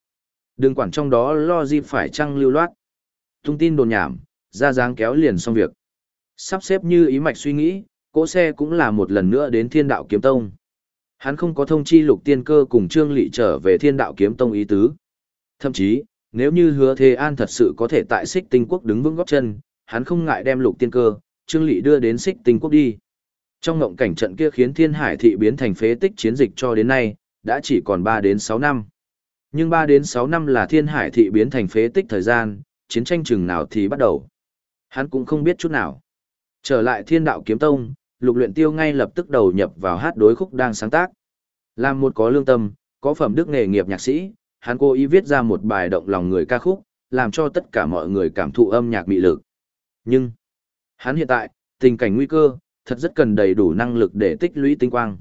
Đừng quản trong đó lo gì phải trăng lưu loát. Thông tin đồn nhảm, ra dáng kéo liền xong việc. Sắp xếp như ý mạch suy nghĩ, cỗ xe cũng là một lần nữa đến thiên đạo kiếm tông. Hắn không có thông chi lục tiên cơ cùng trương lị trở về thiên đạo kiếm tông ý tứ. Thậm chí, nếu như hứa thế an thật sự có thể tại xích tinh quốc đứng vững góc chân, hắn không ngại đem lục tiên cơ, trương lị đưa đến xích tinh quốc đi. Trong ngộng cảnh trận kia khiến thiên hải thị biến thành phế tích chiến dịch cho đến nay, đã chỉ còn 3 đến 6 năm. Nhưng 3 đến 6 năm là thiên hải thị biến thành phế tích thời gian, chiến tranh chừng nào thì bắt đầu. Hắn cũng không biết chút nào. Trở lại thiên đạo kiếm tông, lục luyện tiêu ngay lập tức đầu nhập vào hát đối khúc đang sáng tác. Làm một có lương tâm, có phẩm đức nghề nghiệp nhạc sĩ, hắn cố ý viết ra một bài động lòng người ca khúc, làm cho tất cả mọi người cảm thụ âm nhạc mị lực. Nhưng, hắn hiện tại, tình cảnh nguy cơ, thật rất cần đầy đủ năng lực để tích lũy tinh quang.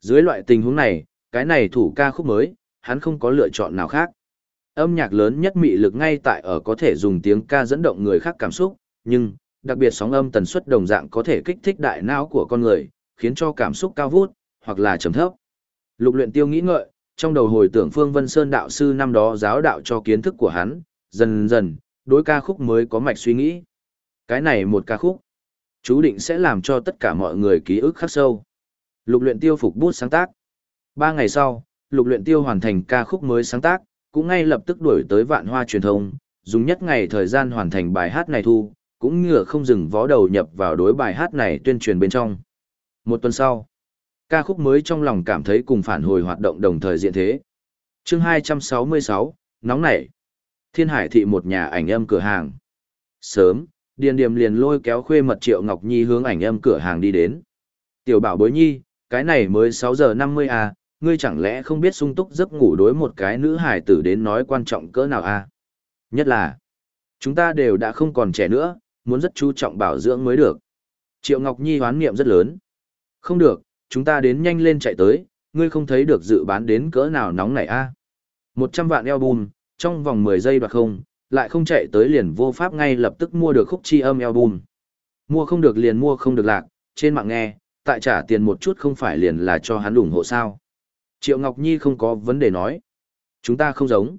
Dưới loại tình huống này, cái này thủ ca khúc mới, hắn không có lựa chọn nào khác. Âm nhạc lớn nhất mị lực ngay tại ở có thể dùng tiếng ca dẫn động người khác cảm xúc, nhưng, đặc biệt sóng âm tần suất đồng dạng có thể kích thích đại não của con người, khiến cho cảm xúc cao vút, hoặc là trầm thấp. Lục luyện tiêu nghĩ ngợi, trong đầu hồi tưởng Phương Vân Sơn đạo sư năm đó giáo đạo cho kiến thức của hắn, dần dần, đối ca khúc mới có mạch suy nghĩ. Cái này một ca khúc, chú định sẽ làm cho tất cả mọi người ký ức khắc sâu. Lục luyện tiêu phục bút sáng tác. Ba ngày sau, lục luyện tiêu hoàn thành ca khúc mới sáng tác, cũng ngay lập tức đuổi tới vạn hoa truyền thông, dùng nhất ngày thời gian hoàn thành bài hát này thu, cũng ngựa không dừng vó đầu nhập vào đối bài hát này tuyên truyền bên trong. Một tuần sau, ca khúc mới trong lòng cảm thấy cùng phản hồi hoạt động đồng thời diện thế. Chương 266, nóng nảy. Thiên Hải thị một nhà ảnh âm cửa hàng. Sớm, Điền Điềm liền lôi kéo khuê mật Triệu Ngọc Nhi hướng ảnh âm cửa hàng đi đến. Tiểu bảo bối nhi, cái này mới 6 giờ 50 à, ngươi chẳng lẽ không biết sung túc giấc ngủ đối một cái nữ hải tử đến nói quan trọng cỡ nào à? Nhất là, chúng ta đều đã không còn trẻ nữa, muốn rất chú trọng bảo dưỡng mới được. Triệu Ngọc Nhi hoán niệm rất lớn. Không được, chúng ta đến nhanh lên chạy tới, ngươi không thấy được dự bán đến cỡ nào nóng này a? À? 100 vạn album, trong vòng 10 giây đoạt không, lại không chạy tới liền vô pháp ngay lập tức mua được khúc chi âm album. Mua không được liền mua không được lạc, trên mạng nghe, tại trả tiền một chút không phải liền là cho hắn ủng hộ sao. Triệu Ngọc Nhi không có vấn đề nói. Chúng ta không giống.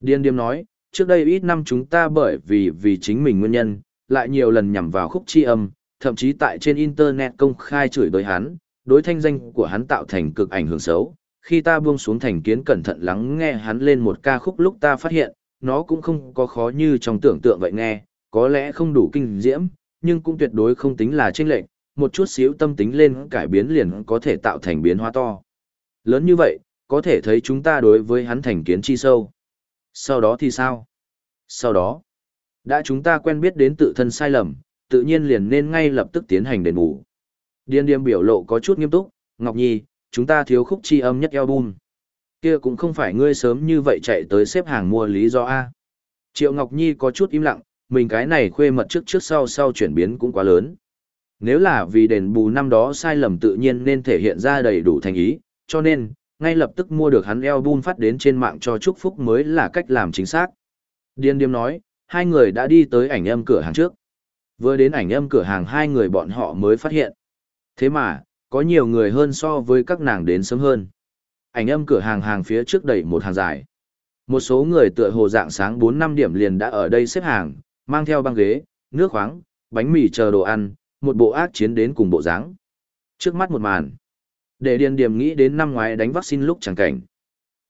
Điên điếm nói, trước đây ít năm chúng ta bởi vì vì chính mình nguyên nhân, lại nhiều lần nhằm vào khúc chi âm, thậm chí tại trên Internet công khai chửi đối hắn, đối thanh danh của hắn tạo thành cực ảnh hưởng xấu. Khi ta buông xuống thành kiến cẩn thận lắng nghe hắn lên một ca khúc lúc ta phát hiện, nó cũng không có khó như trong tưởng tượng vậy nghe, có lẽ không đủ kinh diễm, nhưng cũng tuyệt đối không tính là chênh lệch, một chút xíu tâm tính lên cải biến liền có thể tạo thành biến hóa to. Lớn như vậy, có thể thấy chúng ta đối với hắn thành kiến chi sâu. Sau đó thì sao? Sau đó, đã chúng ta quen biết đến tự thân sai lầm, tự nhiên liền nên ngay lập tức tiến hành đền bù. Điên điềm biểu lộ có chút nghiêm túc, Ngọc Nhi, chúng ta thiếu khúc chi âm nhất album. Kia cũng không phải ngươi sớm như vậy chạy tới xếp hàng mua lý do A. Triệu Ngọc Nhi có chút im lặng, mình cái này khuê mật trước trước sau sau chuyển biến cũng quá lớn. Nếu là vì đền bù năm đó sai lầm tự nhiên nên thể hiện ra đầy đủ thành ý, cho nên, ngay lập tức mua được hắn album phát đến trên mạng cho chúc phúc mới là cách làm chính xác. Điên điếm nói, hai người đã đi tới ảnh âm cửa hàng trước. Vừa đến ảnh âm cửa hàng hai người bọn họ mới phát hiện. Thế mà, có nhiều người hơn so với các nàng đến sớm hơn. Ảnh âm cửa hàng hàng phía trước đẩy một hàng dài. Một số người tựa hồ dạng sáng 4-5 điểm liền đã ở đây xếp hàng, mang theo băng ghế, nước khoáng, bánh mì chờ đồ ăn, một bộ ác chiến đến cùng bộ dáng. Trước mắt một màn. Để điền điểm nghĩ đến năm ngoái đánh vaccine lúc chẳng cảnh.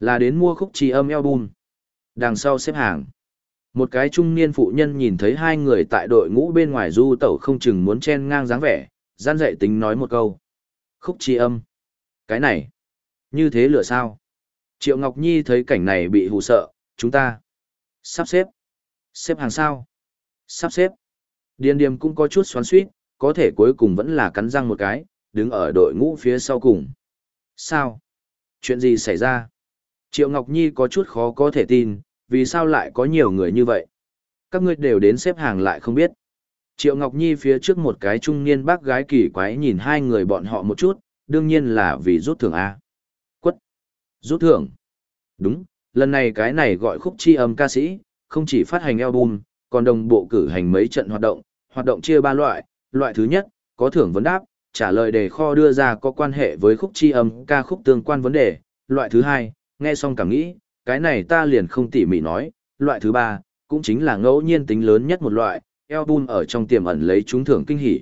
Là đến mua khúc trì âm album. Đằng sau xếp hàng. Một cái trung niên phụ nhân nhìn thấy hai người tại đội ngũ bên ngoài du tẩu không chừng muốn chen ngang dáng vẻ, gian dạy tính nói một câu. Khúc chi âm. Cái này. Như thế lửa sao? Triệu Ngọc Nhi thấy cảnh này bị hù sợ, chúng ta. Sắp xếp. Xếp hàng sao? Sắp xếp. Điền điềm cũng có chút xoắn suýt, có thể cuối cùng vẫn là cắn răng một cái, đứng ở đội ngũ phía sau cùng. Sao? Chuyện gì xảy ra? Triệu Ngọc Nhi có chút khó có thể tin, vì sao lại có nhiều người như vậy? Các ngươi đều đến xếp hàng lại không biết. Triệu Ngọc Nhi phía trước một cái trung niên bác gái kỳ quái nhìn hai người bọn họ một chút, đương nhiên là vì rút thưởng A. Quất. Rút thưởng. Đúng, lần này cái này gọi khúc chi âm ca sĩ, không chỉ phát hành album, còn đồng bộ cử hành mấy trận hoạt động, hoạt động chia ba loại, loại thứ nhất, có thưởng vấn đáp, trả lời đề kho đưa ra có quan hệ với khúc chi âm ca khúc tương quan vấn đề, loại thứ hai, nghe xong cảm nghĩ, cái này ta liền không tỉ mỉ nói, loại thứ ba, cũng chính là ngẫu nhiên tính lớn nhất một loại, album ở trong tiềm ẩn lấy trúng thưởng kinh hỉ.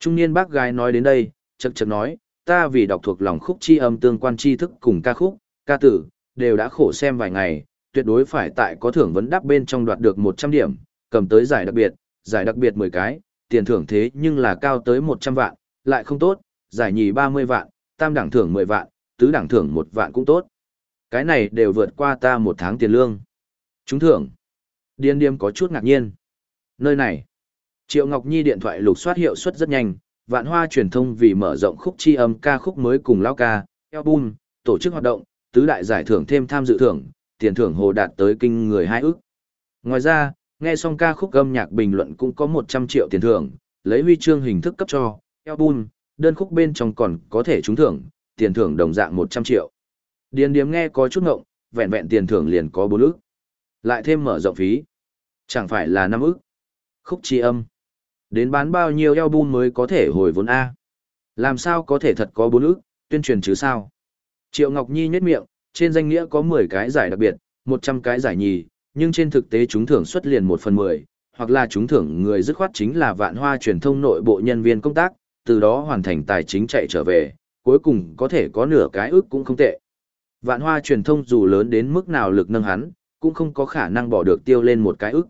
Trung niên bác gái nói đến đây, chật chật nói, ta vì đọc thuộc lòng khúc chi âm tương quan tri thức cùng ca khúc, ca tử, đều đã khổ xem vài ngày, tuyệt đối phải tại có thưởng vấn đáp bên trong đoạt được 100 điểm, cầm tới giải đặc biệt, giải đặc biệt 10 cái, tiền thưởng thế nhưng là cao tới 100 vạn, lại không tốt, giải nhì 30 vạn, tam đẳng thưởng 10 vạn, tứ đẳng thưởng 1 vạn cũng tốt. Cái này đều vượt qua ta một tháng tiền lương. Chúng thưởng. Điên điềm có chút ngạc nhiên. Nơi này, Triệu Ngọc Nhi điện thoại lục soát hiệu suất rất nhanh, vạn hoa truyền thông vì mở rộng khúc chi âm ca khúc mới cùng lao ca, album, tổ chức hoạt động, tứ đại giải thưởng thêm tham dự thưởng, tiền thưởng hồ đạt tới kinh người hai ước. Ngoài ra, nghe xong ca khúc âm nhạc bình luận cũng có 100 triệu tiền thưởng, lấy huy chương hình thức cấp cho, album, đơn khúc bên trong còn có thể trúng thưởng, tiền thưởng đồng dạng 100 triệu. Điền điếm nghe có chút ngộng, vẹn vẹn tiền thưởng liền có 4 ước. Lại thêm mở rộng phí. Chẳng phải là 5 ước. Khúc chi âm. Đến bán bao nhiêu album mới có thể hồi vốn A. Làm sao có thể thật có bốn ức, tuyên truyền chứ sao. Triệu Ngọc Nhi nhếch miệng, trên danh nghĩa có 10 cái giải đặc biệt, 100 cái giải nhì, nhưng trên thực tế chúng thưởng xuất liền 1 phần 10, hoặc là chúng thưởng người dứt khoát chính là vạn hoa truyền thông nội bộ nhân viên công tác, từ đó hoàn thành tài chính chạy trở về, cuối cùng có thể có nửa cái ước cũng không tệ. Vạn hoa truyền thông dù lớn đến mức nào lực nâng hắn, cũng không có khả năng bỏ được tiêu lên một cái ước.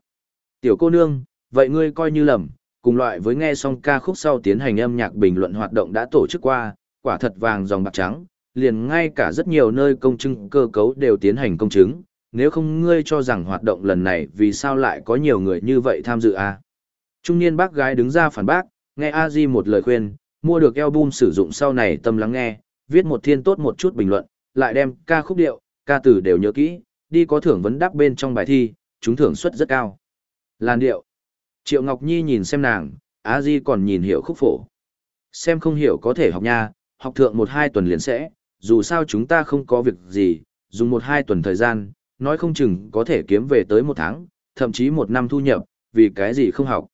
Tiểu cô nương, vậy ngươi coi như lầm, cùng loại với nghe xong ca khúc sau tiến hành âm nhạc bình luận hoạt động đã tổ chức qua, quả thật vàng dòng bạc trắng, liền ngay cả rất nhiều nơi công chứng cơ cấu đều tiến hành công chứng, nếu không ngươi cho rằng hoạt động lần này vì sao lại có nhiều người như vậy tham dự à? Trung niên bác gái đứng ra phản bác, nghe a di một lời khuyên, mua được album sử dụng sau này tâm lắng nghe, viết một thiên tốt một chút bình luận, lại đem ca khúc điệu, ca từ đều nhớ kỹ, đi có thưởng vấn đáp bên trong bài thi, chúng thưởng suất rất cao. Làn điệu. Triệu Ngọc Nhi nhìn xem nàng, Á di còn nhìn hiểu khúc phổ. Xem không hiểu có thể học nha, học thượng một hai tuần liền sẽ, dù sao chúng ta không có việc gì, dùng một hai tuần thời gian, nói không chừng có thể kiếm về tới một tháng, thậm chí một năm thu nhập, vì cái gì không học.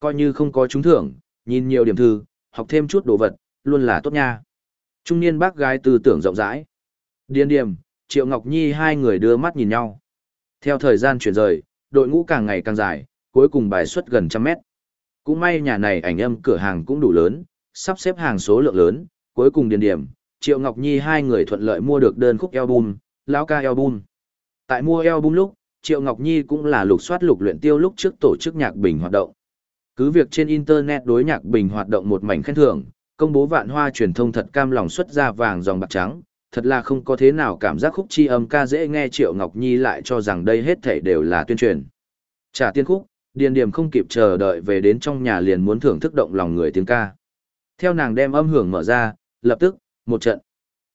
Coi như không có trúng thưởng, nhìn nhiều điểm thư, học thêm chút đồ vật, luôn là tốt nha. Trung niên bác gái tư tưởng rộng rãi. Điên điểm, Triệu Ngọc Nhi hai người đưa mắt nhìn nhau. Theo thời gian chuyển rời, đội ngũ càng ngày càng dài, cuối cùng bài xuất gần trăm mét. Cũng may nhà này ảnh âm cửa hàng cũng đủ lớn, sắp xếp hàng số lượng lớn, cuối cùng điền điểm, Triệu Ngọc Nhi hai người thuận lợi mua được đơn khúc album, lão ca album. Tại mua album lúc, Triệu Ngọc Nhi cũng là lục soát lục luyện tiêu lúc trước tổ chức nhạc bình hoạt động. Cứ việc trên internet đối nhạc bình hoạt động một mảnh khen thưởng, công bố vạn hoa truyền thông thật cam lòng xuất ra vàng dòng bạc trắng, thật là không có thế nào cảm giác khúc chi âm ca dễ nghe Triệu Ngọc Nhi lại cho rằng đây hết thảy đều là tuyên truyền. Trả tiên khúc, Điền Điểm không kịp chờ đợi về đến trong nhà liền muốn thưởng thức động lòng người tiếng ca. Theo nàng đem âm hưởng mở ra, lập tức, một trận.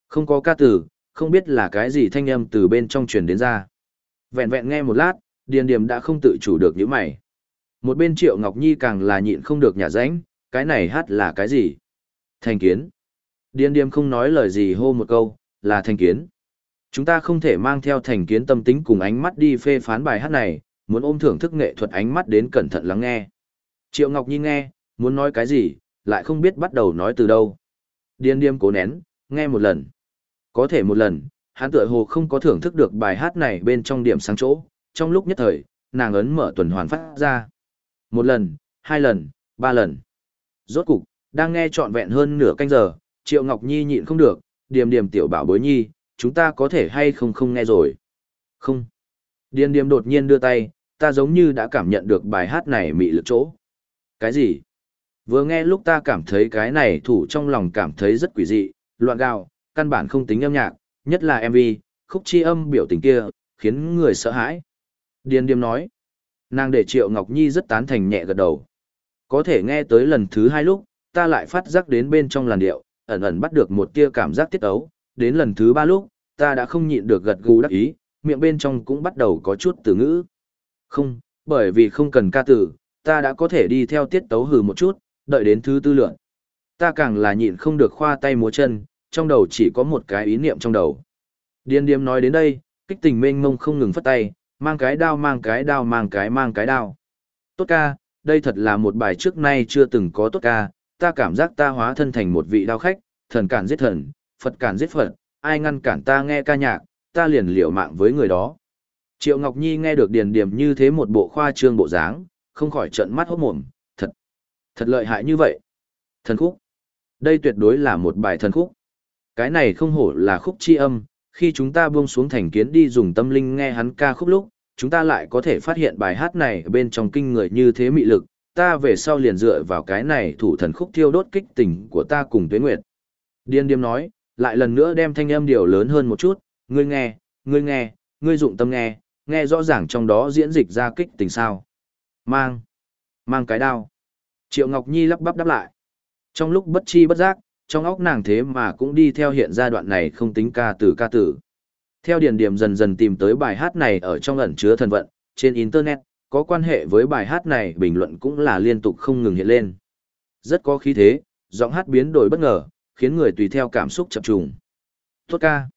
Không có ca từ, không biết là cái gì thanh âm từ bên trong truyền đến ra. Vẹn vẹn nghe một lát, Điền Điểm đã không tự chủ được những mày. Một bên Triệu Ngọc Nhi càng là nhịn không được nhà ránh, cái này hát là cái gì? Thành kiến. Điền Điểm không nói lời gì hô một câu, là thành kiến. Chúng ta không thể mang theo thành kiến tâm tính cùng ánh mắt đi phê phán bài hát này, muốn ôm thưởng thức nghệ thuật ánh mắt đến cẩn thận lắng nghe. Triệu Ngọc Nhi nghe, muốn nói cái gì, lại không biết bắt đầu nói từ đâu. Điên điềm cố nén, nghe một lần. Có thể một lần, hắn tựa hồ không có thưởng thức được bài hát này bên trong điểm sáng chỗ, trong lúc nhất thời, nàng ấn mở tuần hoàn phát ra. Một lần, hai lần, ba lần. Rốt cục, đang nghe trọn vẹn hơn nửa canh giờ, Triệu Ngọc Nhi nhịn không được, điềm điềm tiểu bảo bối nhi, chúng ta có thể hay không không nghe rồi. Không. Điềm điềm đột nhiên đưa tay, ta giống như đã cảm nhận được bài hát này mị lực chỗ. Cái gì? Vừa nghe lúc ta cảm thấy cái này thủ trong lòng cảm thấy rất quỷ dị, loạn gạo, căn bản không tính âm nhạc, nhất là MV, khúc chi âm biểu tình kia, khiến người sợ hãi. Điền điềm nói, nàng để Triệu Ngọc Nhi rất tán thành nhẹ gật đầu. Có thể nghe tới lần thứ hai lúc, ta lại phát giác đến bên trong làn điệu, ẩn ẩn bắt được một tia cảm giác tiết ấu, đến lần thứ ba lúc, ta đã không nhịn được gật gù đắc ý, miệng bên trong cũng bắt đầu có chút từ ngữ. Không, bởi vì không cần ca tử, ta đã có thể đi theo tiết tấu hừ một chút, đợi đến thứ tư lượn. Ta càng là nhịn không được khoa tay múa chân, trong đầu chỉ có một cái ý niệm trong đầu. Điên điếm nói đến đây, kích tình mênh mông không ngừng phất tay, mang cái đao mang cái đao mang cái mang cái đao. Tốt ca, đây thật là một bài trước nay chưa từng có tốt ca, ta cảm giác ta hóa thân thành một vị đao khách, thần cản giết thần, Phật cản giết Phật, ai ngăn cản ta nghe ca nhạc, ta liền liều mạng với người đó. Triệu Ngọc Nhi nghe được điền điểm như thế một bộ khoa trương bộ dáng, không khỏi trợn mắt hốt mồm, thật, thật lợi hại như vậy. Thần khúc. Đây tuyệt đối là một bài thần khúc. Cái này không hổ là khúc chi âm, khi chúng ta buông xuống thành kiến đi dùng tâm linh nghe hắn ca khúc lúc, chúng ta lại có thể phát hiện bài hát này bên trong kinh người như thế mị lực, ta về sau liền dựa vào cái này thủ thần khúc thiêu đốt kích tình của ta cùng Tuế Nguyệt. Điên điếm nói, lại lần nữa đem thanh âm điều lớn hơn một chút, ngươi nghe, ngươi nghe, ngươi dụng tâm nghe, nghe rõ ràng trong đó diễn dịch ra kích tình sao. Mang, mang cái đao. Triệu Ngọc Nhi lắp bắp đáp lại. Trong lúc bất chi bất giác, trong óc nàng thế mà cũng đi theo hiện giai đoạn này không tính ca từ ca tử. Theo điển điểm dần dần tìm tới bài hát này ở trong ẩn chứa thần vận, trên Internet, có quan hệ với bài hát này bình luận cũng là liên tục không ngừng hiện lên. Rất có khí thế, giọng hát biến đổi bất ngờ, khiến người tùy theo cảm xúc chập trùng. Tốt ca.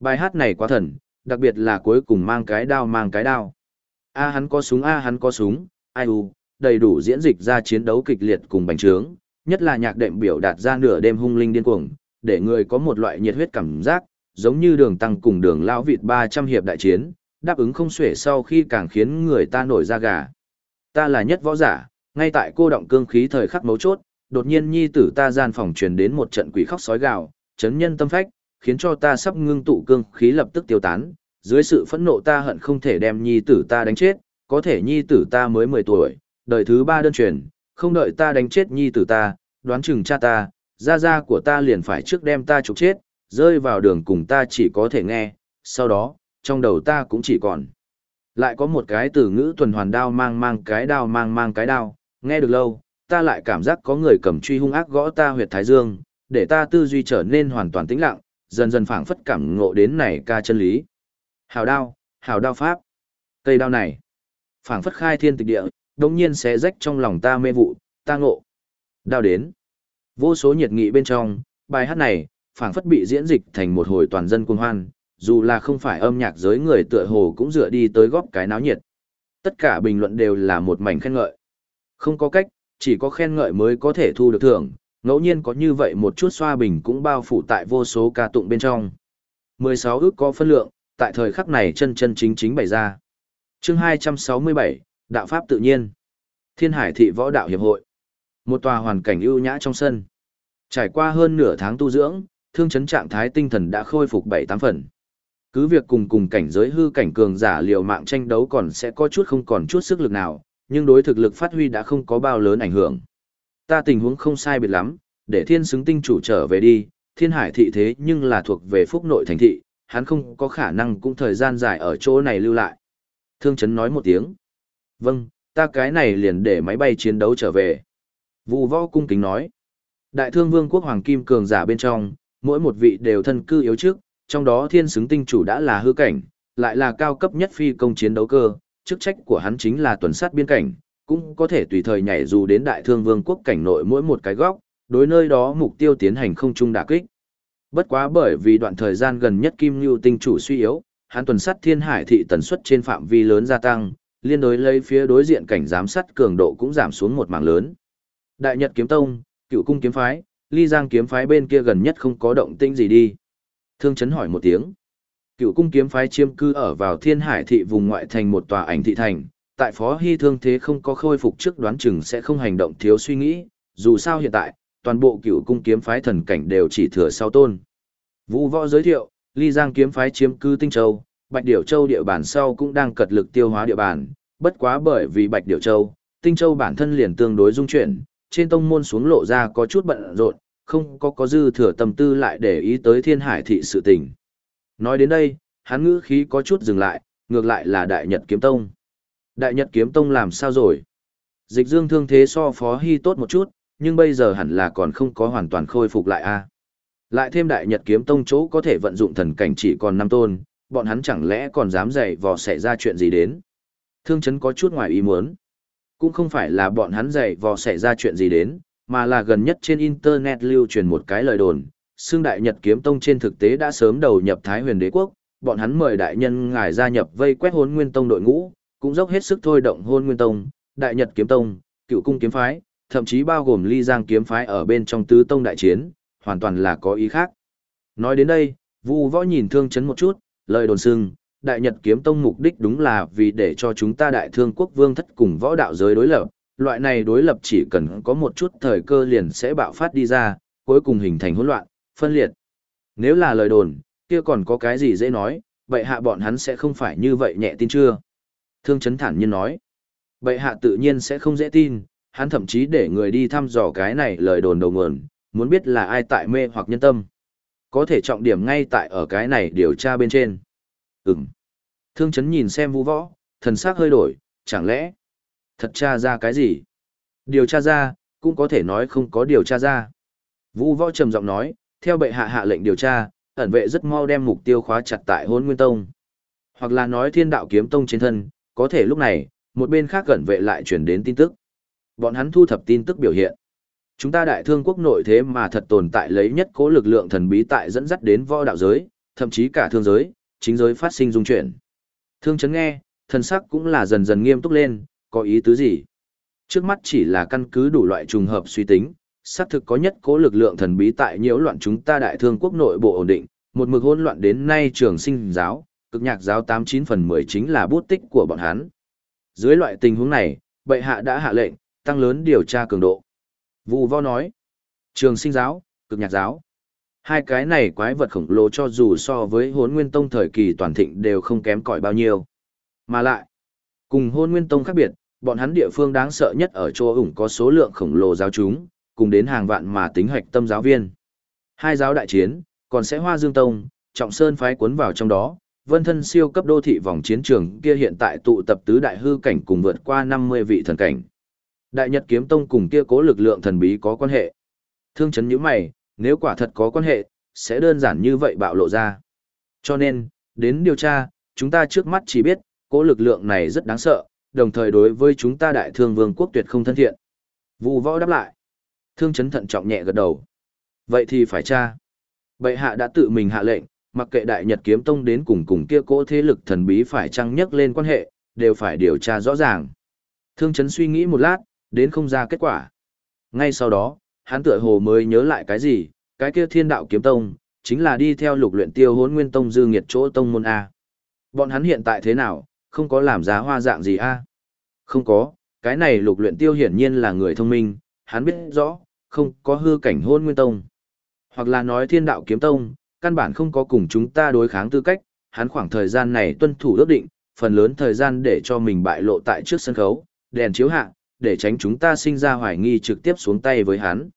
Bài hát này quá thần, đặc biệt là cuối cùng mang cái đao mang cái đao. A hắn có súng A hắn có súng, ai u, đầy đủ diễn dịch ra chiến đấu kịch liệt cùng bành trướng, nhất là nhạc đệm biểu đạt ra nửa đêm hung linh điên cuồng, để người có một loại nhiệt huyết cảm giác, giống như đường tăng cùng đường lão vịt 300 hiệp đại chiến, đáp ứng không xuể sau khi càng khiến người ta nổi da gà. Ta là nhất võ giả, ngay tại cô động cương khí thời khắc mấu chốt, đột nhiên nhi tử ta gian phòng truyền đến một trận quỷ khóc sói gào, chấn nhân tâm phách, khiến cho ta sắp ngưng tụ cương khí lập tức tiêu tán, dưới sự phẫn nộ ta hận không thể đem nhi tử ta đánh chết, có thể nhi tử ta mới 10 tuổi, đời thứ ba đơn truyền, không đợi ta đánh chết nhi tử ta, đoán chừng cha ta, gia gia của ta liền phải trước đem ta trục chết, rơi vào đường cùng ta chỉ có thể nghe, sau đó, trong đầu ta cũng chỉ còn. Lại có một cái từ ngữ tuần hoàn đao mang mang cái đao mang mang cái đao, nghe được lâu, ta lại cảm giác có người cầm truy hung ác gõ ta huyệt thái dương, để ta tư duy trở nên hoàn toàn tĩnh lặng, dần dần phảng phất cảm ngộ đến này ca chân lý. Hào đao, hào đao pháp. Cây đao này, phảng phất khai thiên tịch địa, đồng nhiên sẽ rách trong lòng ta mê vụ, ta ngộ. Đao đến. Vô số nhiệt nghị bên trong, bài hát này, phảng phất bị diễn dịch thành một hồi toàn dân cuồng hoan, dù là không phải âm nhạc giới người tựa hồ cũng dựa đi tới góp cái náo nhiệt. Tất cả bình luận đều là một mảnh khen ngợi. Không có cách, chỉ có khen ngợi mới có thể thu được thưởng, ngẫu nhiên có như vậy một chút xoa bình cũng bao phủ tại vô số ca tụng bên trong. 16 ước có phân lượng, tại thời khắc này chân chân chính chính bày ra. Chương 267, Đạo Pháp tự nhiên. Thiên Hải Thị Võ Đạo Hiệp hội. Một tòa hoàn cảnh ưu nhã trong sân. Trải qua hơn nửa tháng tu dưỡng, thương chấn trạng thái tinh thần đã khôi phục 7-8 phần. Cứ việc cùng cùng cảnh giới hư cảnh cường giả liều mạng tranh đấu còn sẽ có chút không còn chút sức lực nào, nhưng đối thực lực phát huy đã không có bao lớn ảnh hưởng. Ta tình huống không sai biệt lắm, để thiên xứng tinh chủ trở về đi, thiên hải thị thế nhưng là thuộc về phúc nội thành thị, hắn không có khả năng cũng thời gian dài ở chỗ này lưu lại. Thương chấn nói một tiếng. Vâng, ta cái này liền để máy bay chiến đấu trở về. Vụ võ cung kính nói. Đại thương vương quốc hoàng kim cường giả bên trong, mỗi một vị đều thân cư yếu trước, trong đó thiên xứng tinh chủ đã là hư cảnh, lại là cao cấp nhất phi công chiến đấu cơ, chức trách của hắn chính là tuần sát biên cảnh, cũng có thể tùy thời nhảy dù đến đại thương vương quốc cảnh nội mỗi một cái góc, đối nơi đó mục tiêu tiến hành không trung đả kích. Bất quá bởi vì đoạn thời gian gần nhất Kim Nưu tinh chủ suy yếu, hắn tuần sát thiên hải thị tần suất trên phạm vi lớn gia tăng, liên đối lấy phía đối diện cảnh giám sát cường độ cũng giảm xuống một mảng lớn. Đại Nhật kiếm tông, Cựu cung kiếm phái, Ly Giang kiếm phái bên kia gần nhất không có động tĩnh gì đi. Thương chấn hỏi một tiếng. Cựu cung kiếm phái chiêm cư ở vào thiên hải thị vùng ngoại thành một tòa ảnh thị thành, tại phó hy thương thế không có khôi phục trước đoán chừng sẽ không hành động thiếu suy nghĩ, dù sao hiện tại, toàn bộ cựu cung kiếm phái thần cảnh đều chỉ thừa sau tôn. Vũ võ giới thiệu, ly giang kiếm phái chiếm cư tinh châu, bạch điểu châu địa bàn sau cũng đang cật lực tiêu hóa địa bàn, bất quá bởi vì bạch điểu châu, tinh châu bản thân liền tương đối dung chuyển, trên tông môn xuống lộ ra có chút bận rộn, không có có dư thừa tâm tư lại để ý tới thiên hải thị sự tình. Nói đến đây, hắn ngữ khí có chút dừng lại, ngược lại là Đại Nhật Kiếm Tông. Đại Nhật Kiếm Tông làm sao rồi? Dịch dương thương thế so phó hy tốt một chút, nhưng bây giờ hẳn là còn không có hoàn toàn khôi phục lại a. Lại thêm Đại Nhật Kiếm Tông chỗ có thể vận dụng thần cảnh chỉ còn năm tôn, bọn hắn chẳng lẽ còn dám dạy vò xảy ra chuyện gì đến? Thương chấn có chút ngoài ý muốn. Cũng không phải là bọn hắn dạy vò xảy ra chuyện gì đến, mà là gần nhất trên Internet lưu truyền một cái lời đồn, xương đại nhật kiếm tông trên thực tế đã sớm đầu nhập Thái huyền đế quốc, bọn hắn mời đại nhân ngài gia nhập vây quét hốn nguyên tông đội ngũ, cũng dốc hết sức thôi động hôn nguyên tông, đại nhật kiếm tông, cựu cung kiếm phái, thậm chí bao gồm ly giang kiếm phái ở bên trong tứ tông đại chiến, hoàn toàn là có ý khác. Nói đến đây, Vu võ nhìn thương chấn một chút, lời đồn xưng, Đại Nhật Kiếm Tông mục đích đúng là vì để cho chúng ta Đại Thương Quốc Vương thất cùng võ đạo giới đối lập, loại này đối lập chỉ cần có một chút thời cơ liền sẽ bạo phát đi ra, cuối cùng hình thành hỗn loạn, phân liệt. Nếu là lời đồn, kia còn có cái gì dễ nói, vậy hạ bọn hắn sẽ không phải như vậy nhẹ tin chưa? Thương Chấn thản nhiên nói, Bệ hạ tự nhiên sẽ không dễ tin, hắn thậm chí để người đi thăm dò cái này lời đồn đầu nguồn, muốn biết là ai tại mê hoặc nhân tâm. Có thể trọng điểm ngay tại ở cái này điều tra bên trên. Ừm. Thương chấn nhìn xem vũ võ, thần sắc hơi đổi, chẳng lẽ thật tra ra cái gì? Điều tra ra, cũng có thể nói không có điều tra ra. Vũ võ trầm giọng nói, theo bệ hạ hạ lệnh điều tra, ẩn vệ rất mau đem mục tiêu khóa chặt tại hôn nguyên tông. Hoặc là nói thiên đạo kiếm tông trên thân, có thể lúc này, một bên khác cận vệ lại chuyển đến tin tức. Bọn hắn thu thập tin tức biểu hiện. Chúng ta đại thương quốc nội thế mà thật tồn tại lấy nhất cố lực lượng thần bí tại dẫn dắt đến võ đạo giới, thậm chí cả thương giới, chính giới phát sinh dung chuyển. Thương chấn nghe, thần sắc cũng là dần dần nghiêm túc lên, có ý tứ gì? Trước mắt chỉ là căn cứ đủ loại trùng hợp suy tính, xác thực có nhất cố lực lượng thần bí tại nhiễu loạn chúng ta đại thương quốc nội bộ ổn định, một mực hỗn loạn đến nay trường sinh giáo, cực nhạc giáo 89 phần 10 chính là bút tích của bọn hắn. Dưới loại tình huống này, bệ hạ đã hạ lệnh, tăng lớn điều tra cường độ. Vu Vo nói, trường sinh giáo, cực nhạc giáo. Hai cái này quái vật khổng lồ cho dù so với hốn nguyên tông thời kỳ toàn thịnh đều không kém cỏi bao nhiêu. Mà lại, cùng hôn nguyên tông khác biệt, bọn hắn địa phương đáng sợ nhất ở chỗ ủng có số lượng khổng lồ giáo chúng, cùng đến hàng vạn mà tính hoạch tâm giáo viên. Hai giáo đại chiến, còn sẽ hoa dương tông, trọng sơn phái cuốn vào trong đó, vân thân siêu cấp đô thị vòng chiến trường kia hiện tại tụ tập tứ đại hư cảnh cùng vượt qua 50 vị thần cảnh. Đại Nhật Kiếm Tông cùng kia cố lực lượng thần bí có quan hệ. Thương chấn nhíu mày, nếu quả thật có quan hệ, sẽ đơn giản như vậy bạo lộ ra. Cho nên, đến điều tra, chúng ta trước mắt chỉ biết, cố lực lượng này rất đáng sợ, đồng thời đối với chúng ta đại thương vương quốc tuyệt không thân thiện. Vu võ đáp lại. Thương chấn thận trọng nhẹ gật đầu. Vậy thì phải tra. Bệ hạ đã tự mình hạ lệnh, mặc kệ đại nhật kiếm tông đến cùng cùng kia cỗ thế lực thần bí phải chăng nhắc lên quan hệ, đều phải điều tra rõ ràng. Thương chấn suy nghĩ một lát, đến không ra kết quả. Ngay sau đó, hắn tựa hồ mới nhớ lại cái gì, cái kia thiên đạo kiếm tông, chính là đi theo lục luyện tiêu hốn nguyên tông dư nghiệt chỗ tông môn A. Bọn hắn hiện tại thế nào, không có làm giá hoa dạng gì A. Không có, cái này lục luyện tiêu hiển nhiên là người thông minh, hắn biết rõ, không có hư cảnh hôn nguyên tông. Hoặc là nói thiên đạo kiếm tông, căn bản không có cùng chúng ta đối kháng tư cách, hắn khoảng thời gian này tuân thủ ước định, phần lớn thời gian để cho mình bại lộ tại trước sân khấu, đèn chiếu hạ, để tránh chúng ta sinh ra hoài nghi trực tiếp xuống tay với hắn.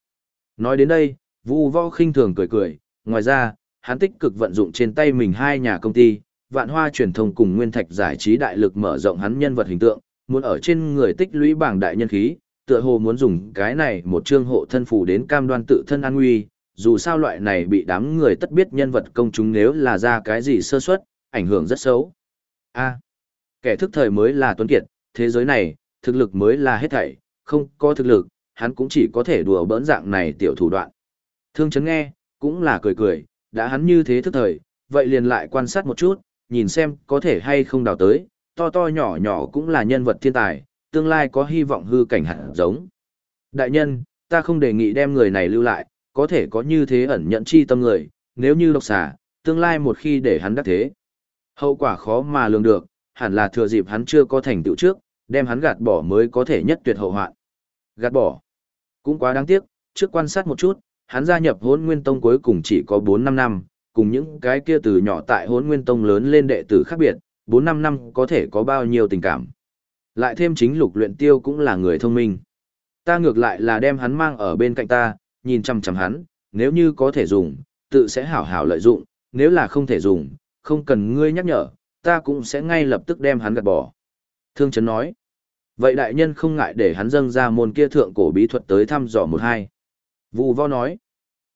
Nói đến đây, Vu Võ khinh thường cười cười, ngoài ra, hắn tích cực vận dụng trên tay mình hai nhà công ty, Vạn Hoa truyền thông cùng Nguyên Thạch giải trí đại lực mở rộng hắn nhân vật hình tượng, muốn ở trên người tích lũy bảng đại nhân khí, tựa hồ muốn dùng cái này một chương hộ thân phù đến cam đoan tự thân an nguy, dù sao loại này bị đám người tất biết nhân vật công chúng nếu là ra cái gì sơ suất, ảnh hưởng rất xấu. A, kẻ thức thời mới là tuấn kiệt, thế giới này, thực lực mới là hết thảy, không có thực lực, hắn cũng chỉ có thể đùa bỡn dạng này tiểu thủ đoạn. Thương chấn nghe, cũng là cười cười, đã hắn như thế thức thời, vậy liền lại quan sát một chút, nhìn xem có thể hay không đào tới, to to nhỏ nhỏ cũng là nhân vật thiên tài, tương lai có hy vọng hư cảnh hẳn giống. Đại nhân, ta không đề nghị đem người này lưu lại, có thể có như thế ẩn nhận chi tâm người, nếu như độc xà, tương lai một khi để hắn đắc thế. Hậu quả khó mà lường được, hẳn là thừa dịp hắn chưa có thành tựu trước, đem hắn gạt bỏ mới có thể nhất tuyệt hậu hoạn. Gạt bỏ. Cũng quá đáng tiếc, trước quan sát một chút, hắn gia nhập hốn nguyên tông cuối cùng chỉ có 4-5 năm, cùng những cái kia từ nhỏ tại hốn nguyên tông lớn lên đệ tử khác biệt, 4-5 năm có thể có bao nhiêu tình cảm. Lại thêm chính lục luyện tiêu cũng là người thông minh. Ta ngược lại là đem hắn mang ở bên cạnh ta, nhìn chăm chăm hắn, nếu như có thể dùng, tự sẽ hảo hảo lợi dụng, nếu là không thể dùng, không cần ngươi nhắc nhở, ta cũng sẽ ngay lập tức đem hắn gạt bỏ. Thương Trấn nói, vậy đại nhân không ngại để hắn dâng ra môn kia thượng cổ bí thuật tới thăm dò một hai. Vu Vo nói,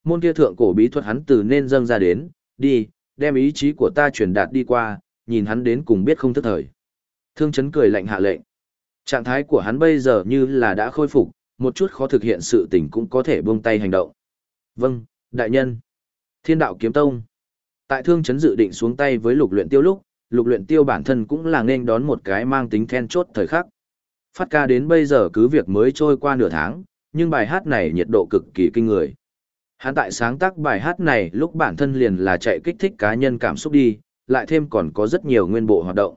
môn kia thượng cổ bí thuật hắn từ nên dâng ra đến, đi, đem ý chí của ta truyền đạt đi qua, nhìn hắn đến cùng biết không thức thời. Thương Trấn cười lạnh hạ lệnh. Trạng thái của hắn bây giờ như là đã khôi phục, một chút khó thực hiện sự tình cũng có thể buông tay hành động. Vâng, đại nhân. Thiên đạo kiếm tông. Tại thương chấn dự định xuống tay với lục luyện tiêu lúc, lục luyện tiêu bản thân cũng là nên đón một cái mang tính then chốt thời khắc. Phát ca đến bây giờ cứ việc mới trôi qua nửa tháng, nhưng bài hát này nhiệt độ cực kỳ kinh người. Hắn tại sáng tác bài hát này lúc bản thân liền là chạy kích thích cá nhân cảm xúc đi, lại thêm còn có rất nhiều nguyên bộ hoạt động.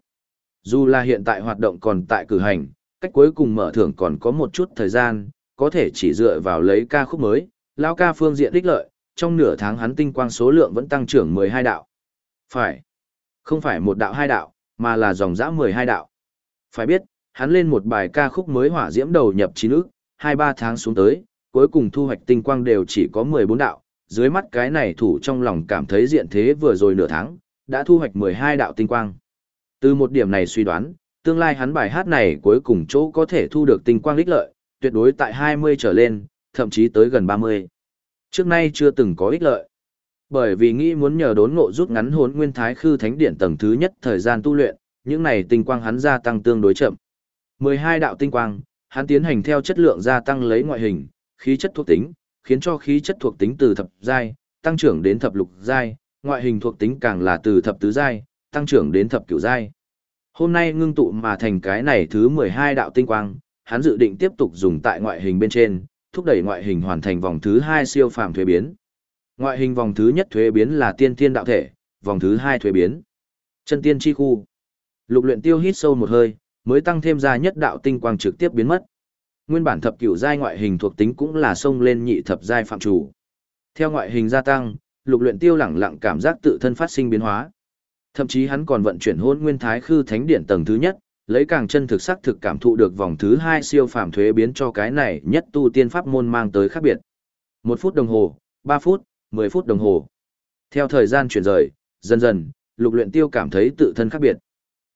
Dù là hiện tại hoạt động còn tại cử hành, cách cuối cùng mở thưởng còn có một chút thời gian, có thể chỉ dựa vào lấy ca khúc mới, lão ca phương diện đích lợi, trong nửa tháng hắn tinh quang số lượng vẫn tăng trưởng 12 đạo. Phải. Không phải một đạo hai đạo, mà là dòng dã 12 đạo. Phải biết, hắn lên một bài ca khúc mới hỏa diễm đầu nhập chín ức, 2-3 tháng xuống tới, cuối cùng thu hoạch tinh quang đều chỉ có 14 đạo, dưới mắt cái này thủ trong lòng cảm thấy diện thế vừa rồi nửa tháng, đã thu hoạch 12 đạo tinh quang. Từ một điểm này suy đoán, tương lai hắn bài hát này cuối cùng chỗ có thể thu được tinh quang lích lợi, tuyệt đối tại 20 trở lên, thậm chí tới gần 30. Trước nay chưa từng có ích lợi. Bởi vì nghĩ muốn nhờ đốn ngộ rút ngắn hốn nguyên thái khư thánh điện tầng thứ nhất thời gian tu luyện, những này tinh quang hắn gia tăng tương đối chậm. 12 đạo tinh quang, hắn tiến hành theo chất lượng gia tăng lấy ngoại hình, khí chất thuộc tính, khiến cho khí chất thuộc tính từ thập giai tăng trưởng đến thập lục giai, ngoại hình thuộc tính càng là từ thập tứ giai tăng trưởng đến thập cửu giai. Hôm nay ngưng tụ mà thành cái này thứ 12 đạo tinh quang, hắn dự định tiếp tục dùng tại ngoại hình bên trên, thúc đẩy ngoại hình hoàn thành vòng thứ 2 siêu phàm thuế biến. Ngoại hình vòng thứ nhất thuế biến là tiên tiên đạo thể, vòng thứ 2 thuế biến. Chân tiên chi khu. Lục luyện tiêu hít sâu một hơi, mới tăng thêm ra nhất đạo tinh quang trực tiếp biến mất. Nguyên bản thập cửu giai ngoại hình thuộc tính cũng là xông lên nhị thập giai phạm chủ. Theo ngoại hình gia tăng, lục luyện tiêu lẳng lặng cảm giác tự thân phát sinh biến hóa. Thậm chí hắn còn vận chuyển hôn nguyên thái khư thánh điện tầng thứ nhất, lấy càng chân thực sắc thực cảm thụ được vòng thứ hai siêu phàm thuế biến cho cái này nhất tu tiên pháp môn mang tới khác biệt. Một phút đồng hồ, ba phút, mười phút đồng hồ. Theo thời gian chuyển rời, dần dần, lục luyện tiêu cảm thấy tự thân khác biệt.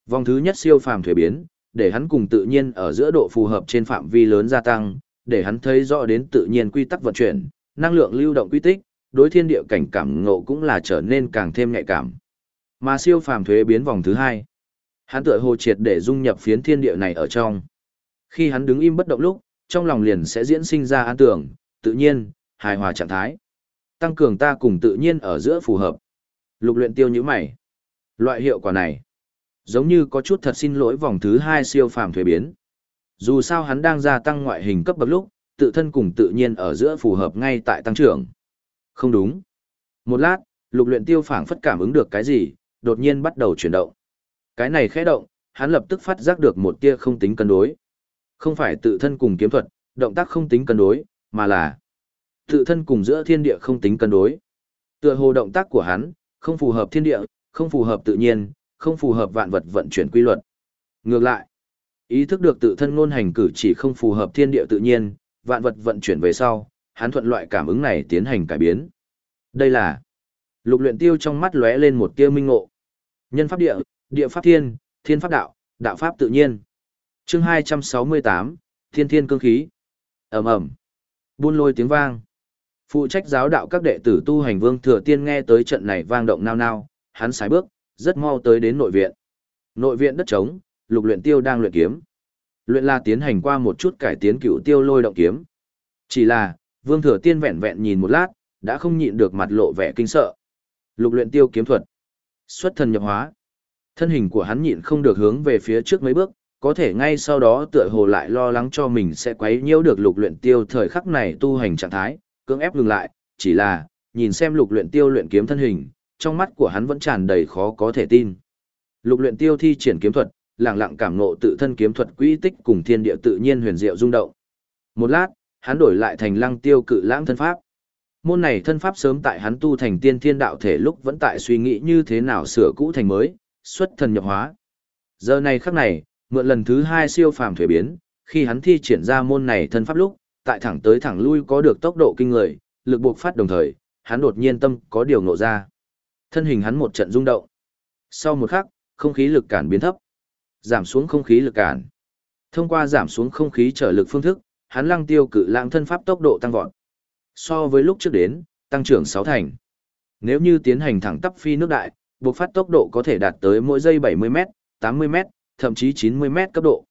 Vòng thứ nhất siêu phàm thuế biến, để hắn cùng tự nhiên ở giữa độ phù hợp trên phạm vi lớn gia tăng, để hắn thấy rõ đến tự nhiên quy tắc vận chuyển, năng lượng lưu động quy tích, đối thiên địa cảnh cảm ngộ cũng là trở nên càng thêm nhạy cảm. Mà siêu phàm thuế biến vòng thứ hai, hắn tựa hồ triệt để dung nhập phiến thiên địa này ở trong. Khi hắn đứng im bất động lúc, trong lòng liền sẽ diễn sinh ra an tưởng, tự nhiên, hài hòa trạng thái. Tăng cường ta cùng tự nhiên ở giữa phù hợp. Lục luyện tiêu như mày. Loại hiệu quả này, giống như có chút thật xin lỗi vòng thứ hai siêu phàm thuế biến. Dù sao hắn đang gia tăng ngoại hình cấp bậc lúc, tự thân cùng tự nhiên ở giữa phù hợp ngay tại tăng trưởng. Không đúng. Một lát, lục luyện tiêu phảng phất cảm ứng được cái gì, đột nhiên bắt đầu chuyển động. Cái này khẽ động, hắn lập tức phát giác được một tia không tính cân đối. Không phải tự thân cùng kiếm thuật, động tác không tính cân đối, mà là tự thân cùng giữa thiên địa không tính cân đối. Tựa hồ động tác của hắn, không phù hợp thiên địa, không phù hợp tự nhiên, không phù hợp vạn vật vận chuyển quy luật. Ngược lại, ý thức được tự thân ngôn hành cử chỉ không phù hợp thiên địa tự nhiên, vạn vật vận chuyển về sau, hắn thuận loại cảm ứng này tiến hành cải biến. Đây là Lục luyện tiêu trong mắt lóe lên một tia minh ngộ. Nhân pháp địa, địa pháp thiên, thiên pháp đạo, đạo pháp tự nhiên. Chương 268, Thiên Thiên cương khí. Ầm ầm. Buôn lôi tiếng vang. Phụ trách giáo đạo các đệ tử tu hành Vương Thừa Tiên nghe tới trận này vang động nao nao, hắn sải bước, rất mau tới đến nội viện. Nội viện đất trống, Lục Luyện Tiêu đang luyện kiếm. Luyện la tiến hành qua một chút cải tiến cựu tiêu lôi động kiếm. Chỉ là, Vương Thừa Tiên vẹn vẹn nhìn một lát, đã không nhịn được mặt lộ vẻ kinh sợ. Lục luyện tiêu kiếm thuật. Xuất thần nhập hóa. Thân hình của hắn nhịn không được hướng về phía trước mấy bước, có thể ngay sau đó tựa hồ lại lo lắng cho mình sẽ quấy nhiễu được lục luyện tiêu thời khắc này tu hành trạng thái, cưỡng ép dừng lại, chỉ là, nhìn xem lục luyện tiêu luyện kiếm thân hình, trong mắt của hắn vẫn tràn đầy khó có thể tin. Lục luyện tiêu thi triển kiếm thuật, lặng lặng cảm ngộ tự thân kiếm thuật quỹ tích cùng thiên địa tự nhiên huyền diệu rung động. Một lát, hắn đổi lại thành lăng tiêu cự lãng thân pháp. Môn này thân pháp sớm tại hắn tu thành tiên thiên đạo thể lúc vẫn tại suy nghĩ như thế nào sửa cũ thành mới, xuất thần nhập hóa. Giờ này khắc này, mượn lần thứ hai siêu phàm thuế biến, khi hắn thi triển ra môn này thân pháp lúc, tại thẳng tới thẳng lui có được tốc độ kinh người, lực buộc phát đồng thời, hắn đột nhiên tâm có điều nộ ra. Thân hình hắn một trận rung động. Sau một khắc, không khí lực cản biến thấp, giảm xuống không khí lực cản. Thông qua giảm xuống không khí trở lực phương thức, hắn lăng tiêu cự lãng thân pháp tốc độ tăng vọt. So với lúc trước đến, tăng trưởng 6 thành. Nếu như tiến hành thẳng tắp phi nước đại, buộc phát tốc độ có thể đạt tới mỗi giây 70m, 80m, thậm chí 90m cấp độ.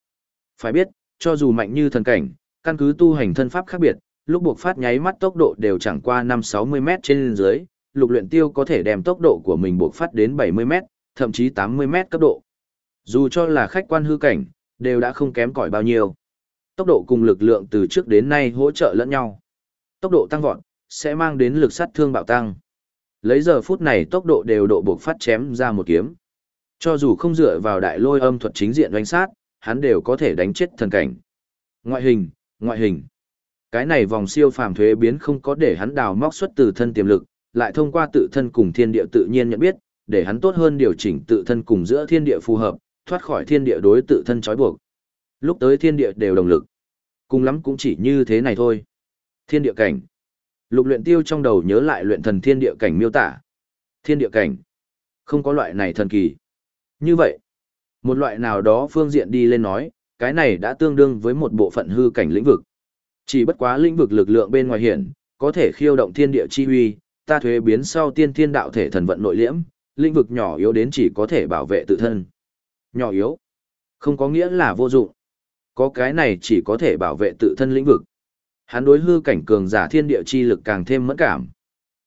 Phải biết, cho dù mạnh như thần cảnh, căn cứ tu hành thân pháp khác biệt, lúc buộc phát nháy mắt tốc độ đều chẳng qua 5-60m trên dưới, lục luyện tiêu có thể đem tốc độ của mình buộc phát đến 70m, thậm chí 80m cấp độ. Dù cho là khách quan hư cảnh, đều đã không kém cỏi bao nhiêu. Tốc độ cùng lực lượng từ trước đến nay hỗ trợ lẫn nhau tốc độ tăng vọt, sẽ mang đến lực sát thương bạo tăng. Lấy giờ phút này tốc độ đều độ buộc phát chém ra một kiếm. Cho dù không dựa vào đại lôi âm thuật chính diện đánh sát, hắn đều có thể đánh chết thần cảnh. Ngoại hình, ngoại hình. Cái này vòng siêu phàm thuế biến không có để hắn đào móc xuất từ thân tiềm lực, lại thông qua tự thân cùng thiên địa tự nhiên nhận biết, để hắn tốt hơn điều chỉnh tự thân cùng giữa thiên địa phù hợp, thoát khỏi thiên địa đối tự thân trói buộc. Lúc tới thiên địa đều đồng lực. Cùng lắm cũng chỉ như thế này thôi. Thiên địa cảnh. Lục luyện tiêu trong đầu nhớ lại luyện thần thiên địa cảnh miêu tả. Thiên địa cảnh. Không có loại này thần kỳ. Như vậy, một loại nào đó phương diện đi lên nói, cái này đã tương đương với một bộ phận hư cảnh lĩnh vực. Chỉ bất quá lĩnh vực lực lượng bên ngoài hiển, có thể khiêu động thiên địa chi huy, ta thuế biến sau tiên thiên đạo thể thần vận nội liễm, lĩnh vực nhỏ yếu đến chỉ có thể bảo vệ tự thân. Nhỏ yếu, không có nghĩa là vô dụng. Có cái này chỉ có thể bảo vệ tự thân lĩnh vực. Hắn đối hư cảnh cường giả thiên địa chi lực càng thêm mẫn cảm.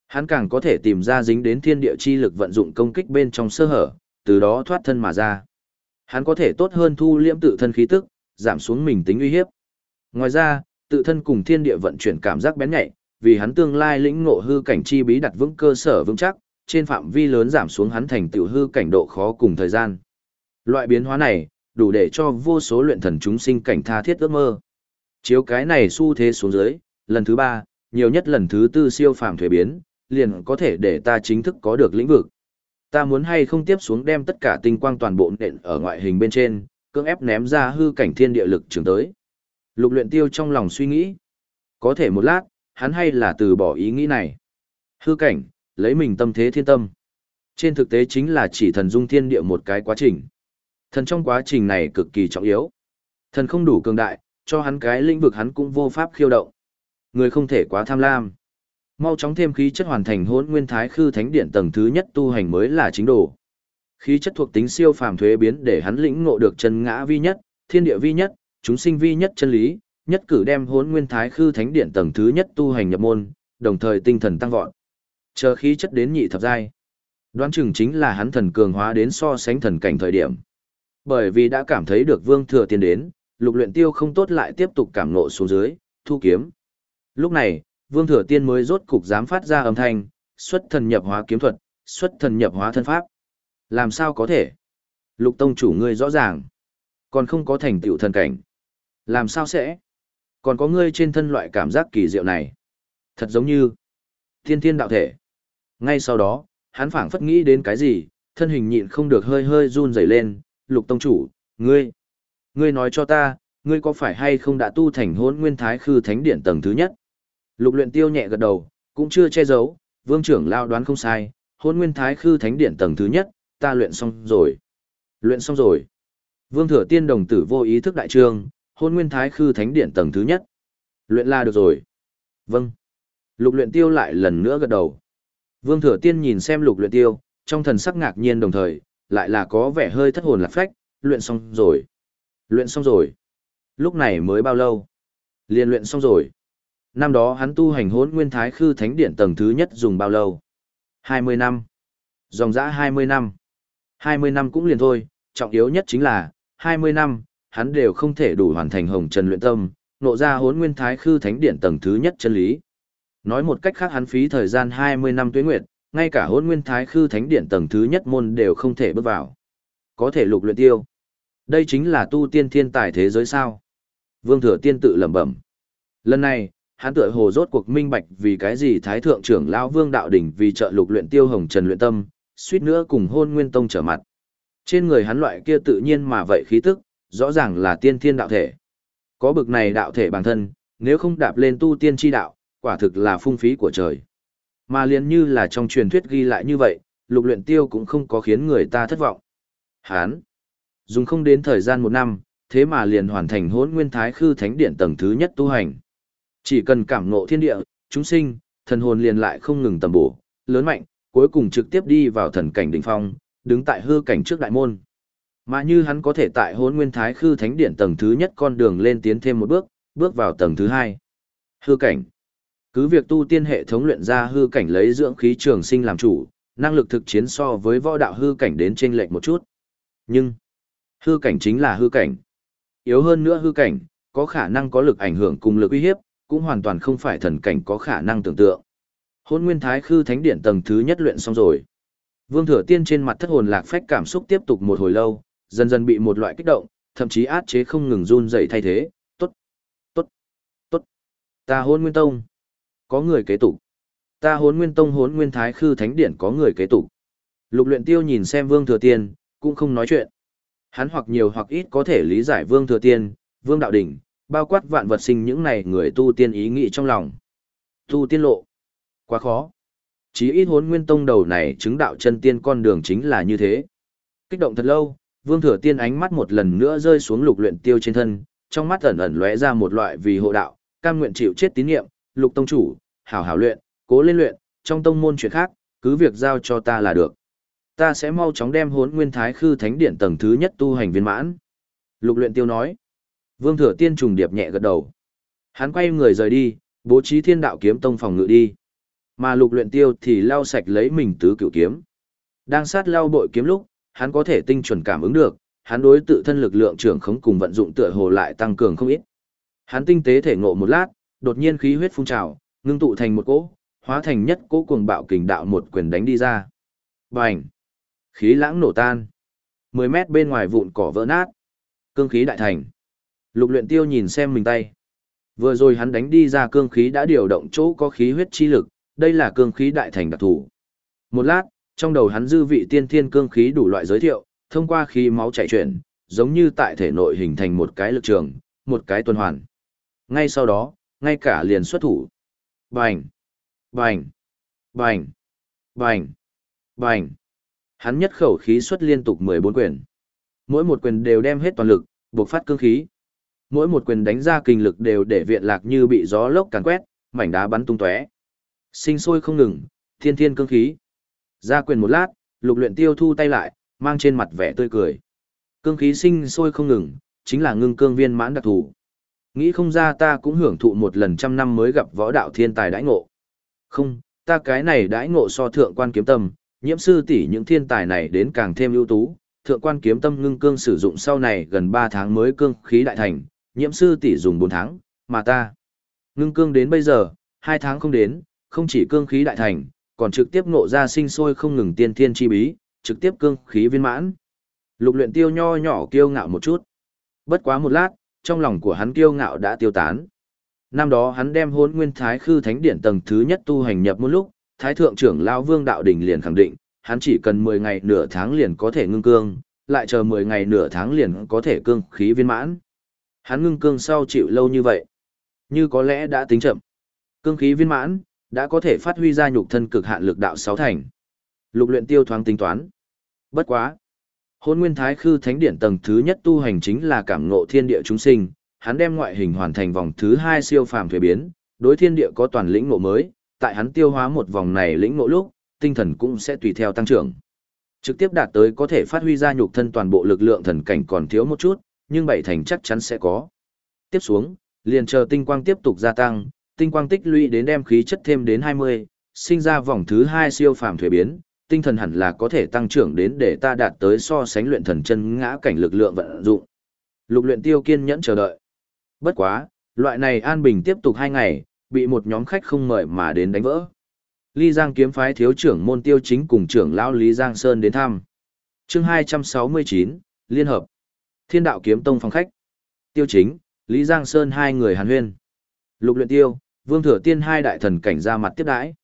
Hắn càng có thể tìm ra dính đến thiên địa chi lực vận dụng công kích bên trong sơ hở, từ đó thoát thân mà ra. Hắn có thể tốt hơn thu liễm tự thân khí tức, giảm xuống mình tính uy hiếp. Ngoài ra, tự thân cùng thiên địa vận chuyển cảm giác bén nhạy, vì hắn tương lai lĩnh ngộ hư cảnh chi bí đặt vững cơ sở vững chắc, trên phạm vi lớn giảm xuống hắn thành tiểu hư cảnh độ khó cùng thời gian. Loại biến hóa này, đủ để cho vô số luyện thần chúng sinh cảnh tha thiết ước mơ. Chiếu cái này xu thế xuống dưới, lần thứ ba, nhiều nhất lần thứ tư siêu phàm thuế biến, liền có thể để ta chính thức có được lĩnh vực. Ta muốn hay không tiếp xuống đem tất cả tinh quang toàn bộ nện ở ngoại hình bên trên, cưỡng ép ném ra hư cảnh thiên địa lực trường tới. Lục luyện tiêu trong lòng suy nghĩ. Có thể một lát, hắn hay là từ bỏ ý nghĩ này. Hư cảnh, lấy mình tâm thế thiên tâm. Trên thực tế chính là chỉ thần dung thiên địa một cái quá trình. Thần trong quá trình này cực kỳ trọng yếu. Thần không đủ cường đại, cho hắn cái lĩnh vực hắn cũng vô pháp khiêu động. Người không thể quá tham lam. Mau chóng thêm khí chất hoàn thành hỗn nguyên thái khư thánh điện tầng thứ nhất tu hành mới là chính đồ. Khí chất thuộc tính siêu phàm thuế biến để hắn lĩnh ngộ được chân ngã vi nhất, thiên địa vi nhất, chúng sinh vi nhất chân lý, nhất cử đem hỗn nguyên thái khư thánh điện tầng thứ nhất tu hành nhập môn, đồng thời tinh thần tăng vọt. Chờ khí chất đến nhị thập giai. Đoán chừng chính là hắn thần cường hóa đến so sánh thần cảnh thời điểm. Bởi vì đã cảm thấy được vương thừa tiền đến, lục luyện tiêu không tốt lại tiếp tục cảm ngộ xuống dưới, thu kiếm. Lúc này, vương thừa tiên mới rốt cục dám phát ra âm thanh, xuất thần nhập hóa kiếm thuật, xuất thần nhập hóa thân pháp. Làm sao có thể? Lục tông chủ ngươi rõ ràng, còn không có thành tựu thần cảnh. Làm sao sẽ? Còn có ngươi trên thân loại cảm giác kỳ diệu này. Thật giống như thiên thiên đạo thể. Ngay sau đó, hắn phảng phất nghĩ đến cái gì, thân hình nhịn không được hơi hơi run rẩy lên, lục tông chủ, ngươi, ngươi nói cho ta, ngươi có phải hay không đã tu thành hôn nguyên thái khư thánh điện tầng thứ nhất? Lục luyện tiêu nhẹ gật đầu, cũng chưa che giấu, vương trưởng lao đoán không sai, hôn nguyên thái khư thánh điện tầng thứ nhất, ta luyện xong rồi. Luyện xong rồi. Vương thừa tiên đồng tử vô ý thức đại trương, hôn nguyên thái khư thánh điện tầng thứ nhất. Luyện la được rồi. Vâng. Lục luyện tiêu lại lần nữa gật đầu. Vương thừa tiên nhìn xem lục luyện tiêu, trong thần sắc ngạc nhiên đồng thời, lại là có vẻ hơi thất hồn lạc phách, luyện xong rồi. Luyện xong rồi. Lúc này mới bao lâu? Liên luyện xong rồi. Năm đó hắn tu hành hốn nguyên thái khư thánh điện tầng thứ nhất dùng bao lâu? 20 năm. Dòng dã 20 năm. 20 năm cũng liền thôi, trọng yếu nhất chính là, 20 năm, hắn đều không thể đủ hoàn thành hồng trần luyện tâm, nộ ra hốn nguyên thái khư thánh điện tầng thứ nhất chân lý. Nói một cách khác hắn phí thời gian 20 năm tuyến nguyệt, ngay cả hôn nguyên thái khư thánh điện tầng thứ nhất môn đều không thể bước vào. Có thể lục luyện tiêu. Đây chính là tu tiên thiên tài thế giới sao. Vương thừa tiên tự lẩm bẩm. Lần này, hắn tựa hồ rốt cuộc minh bạch vì cái gì thái thượng trưởng lão vương đạo đỉnh vì trợ lục luyện tiêu hồng trần luyện tâm, suýt nữa cùng hôn nguyên tông trở mặt. Trên người hắn loại kia tự nhiên mà vậy khí tức, rõ ràng là tiên thiên đạo thể. Có bực này đạo thể bản thân, nếu không đạp lên tu tiên chi đạo, quả thực là phung phí của trời. Mà liền như là trong truyền thuyết ghi lại như vậy, lục luyện tiêu cũng không có khiến người ta thất vọng. Hán, dùng không đến thời gian một năm, thế mà liền hoàn thành hỗn nguyên thái khư thánh điện tầng thứ nhất tu hành. Chỉ cần cảm ngộ thiên địa, chúng sinh, thần hồn liền lại không ngừng tầm bổ, lớn mạnh, cuối cùng trực tiếp đi vào thần cảnh đỉnh phong, đứng tại hư cảnh trước đại môn. Mà như hắn có thể tại hỗn nguyên thái khư thánh điện tầng thứ nhất con đường lên tiến thêm một bước, bước vào tầng thứ hai. Hư cảnh. Cứ việc tu tiên hệ thống luyện ra hư cảnh lấy dưỡng khí trường sinh làm chủ, năng lực thực chiến so với võ đạo hư cảnh đến chênh lệch một chút. Nhưng, hư cảnh chính là hư cảnh. Yếu hơn nữa hư cảnh, có khả năng có lực ảnh hưởng cùng lực uy hiếp, cũng hoàn toàn không phải thần cảnh có khả năng tưởng tượng. Hôn nguyên thái khư thánh điện tầng thứ nhất luyện xong rồi. Vương Thừa Tiên trên mặt thất hồn lạc phách cảm xúc tiếp tục một hồi lâu, dần dần bị một loại kích động, thậm chí át chế không ngừng run dậy thay thế. Tốt, tốt, tốt. Ta hôn nguyên tông. Có người kế tục. Ta Hôn nguyên tông Hôn nguyên thái khư thánh điện có người kế tục. Lục luyện tiêu nhìn xem vương thừa tiên, cũng không nói chuyện. Hắn hoặc nhiều hoặc ít có thể lý giải vương thừa tiên, vương đạo đỉnh, bao quát vạn vật sinh những này người tu tiên ý nghĩ trong lòng. Tu tiên lộ. Quá khó. Chí ít hốn nguyên tông đầu này chứng đạo chân tiên con đường chính là như thế. Kích động thật lâu, vương thừa tiên ánh mắt một lần nữa rơi xuống lục luyện tiêu trên thân, trong mắt ẩn ẩn lóe ra một loại vì hộ đạo, cam nguyện chịu chết tín niệm, lục tông chủ, hảo hảo luyện, cố lên luyện, trong tông môn chuyện khác, cứ việc giao cho ta là được. Ta sẽ mau chóng đem hốn nguyên thái khư thánh điện tầng thứ nhất tu hành viên mãn. Lục luyện tiêu nói. Vương thừa tiên trùng điệp nhẹ gật đầu. Hắn quay người rời đi, bố trí thiên đạo kiếm tông phòng ngự đi. Mà lục luyện tiêu thì lau sạch lấy mình tứ cửu kiếm. Đang sát lau bội kiếm lúc, hắn có thể tinh chuẩn cảm ứng được, hắn đối tự thân lực lượng trưởng khống cùng vận dụng tựa hồ lại tăng cường không ít. Hắn tinh tế thể ngộ một lát, đột nhiên khí huyết phun trào, ngưng tụ thành một cỗ, hóa thành nhất cỗ cuồng bạo kình đạo một quyền đánh đi ra. Bành! Khí lãng nổ tan. 10 mét bên ngoài vụn cỏ vỡ nát. Cương khí đại thành. Lục luyện tiêu nhìn xem mình tay. Vừa rồi hắn đánh đi ra cương khí đã điều động chỗ có khí huyết chi lực, đây là cương khí đại thành đặc thủ. Một lát, trong đầu hắn dư vị tiên thiên cương khí đủ loại giới thiệu, thông qua khí máu chảy chuyển, giống như tại thể nội hình thành một cái lực trường, một cái tuần hoàn. Ngay sau đó, ngay cả liền xuất thủ. Bành! Bành! Bành! Bành! Bành! Hắn nhất khẩu khí xuất liên tục 14 quyền. Mỗi một quyền đều đem hết toàn lực, buộc phát cương khí. Mỗi một quyền đánh ra kinh lực đều để viện lạc như bị gió lốc càn quét, mảnh đá bắn tung tóe. Sinh sôi không ngừng, thiên thiên cương khí. Ra quyền một lát, lục luyện tiêu thu tay lại, mang trên mặt vẻ tươi cười. Cương khí sinh sôi không ngừng, chính là ngưng cương viên mãn đặc thù. Nghĩ không ra ta cũng hưởng thụ một lần trăm năm mới gặp võ đạo thiên tài đãi ngộ. Không, ta cái này đãi ngộ so thượng quan kiếm tâm, nhiễm sư tỷ những thiên tài này đến càng thêm ưu tú. Thượng quan kiếm tâm ngưng cương sử dụng sau này gần 3 tháng mới cương khí đại thành, nhiễm sư tỷ dùng 4 tháng, mà ta. Ngưng cương đến bây giờ, 2 tháng không đến, không chỉ cương khí đại thành, còn trực tiếp ngộ ra sinh sôi không ngừng tiên thiên chi bí, trực tiếp cương khí viên mãn. Lục luyện tiêu nho nhỏ kiêu ngạo một chút. Bất quá một lát, trong lòng của hắn kiêu ngạo đã tiêu tán. Năm đó hắn đem hôn nguyên thái khư thánh điển tầng thứ nhất tu hành nhập một lúc, thái thượng trưởng lao vương đạo đình liền khẳng định, hắn chỉ cần 10 ngày nửa tháng liền có thể ngưng cương, lại chờ 10 ngày nửa tháng liền có thể cương khí viên mãn. Hắn ngưng cương sau chịu lâu như vậy, như có lẽ đã tính chậm. Cương khí viên mãn, đã có thể phát huy ra nhục thân cực hạn lực đạo sáu thành. Lục luyện tiêu thoáng tính toán. Bất quá. Hôn nguyên thái khư thánh điển tầng thứ nhất tu hành chính là cảm ngộ thiên địa chúng sinh, hắn đem ngoại hình hoàn thành vòng thứ hai siêu phàm thuế biến, đối thiên địa có toàn lĩnh ngộ mới, tại hắn tiêu hóa một vòng này lĩnh ngộ lúc, tinh thần cũng sẽ tùy theo tăng trưởng. Trực tiếp đạt tới có thể phát huy ra nhục thân toàn bộ lực lượng thần cảnh còn thiếu một chút, nhưng bảy thành chắc chắn sẽ có. Tiếp xuống, liền chờ tinh quang tiếp tục gia tăng, tinh quang tích lũy đến đem khí chất thêm đến 20, sinh ra vòng thứ hai siêu phàm thuế biến, tinh thần hẳn là có thể tăng trưởng đến để ta đạt tới so sánh luyện thần chân ngã cảnh lực lượng vận dụng. Lục luyện tiêu kiên nhẫn chờ đợi. Bất quá, loại này an bình tiếp tục hai ngày, bị một nhóm khách không mời mà đến đánh vỡ. Ly Giang kiếm phái thiếu trưởng môn tiêu chính cùng trưởng lão Lý Giang Sơn đến thăm. Chương 269, Liên hợp. Thiên đạo kiếm tông phòng khách. Tiêu chính, Lý Giang Sơn hai người hàn huyên. Lục luyện tiêu, Vương Thừa Tiên hai đại thần cảnh ra mặt tiếp đãi.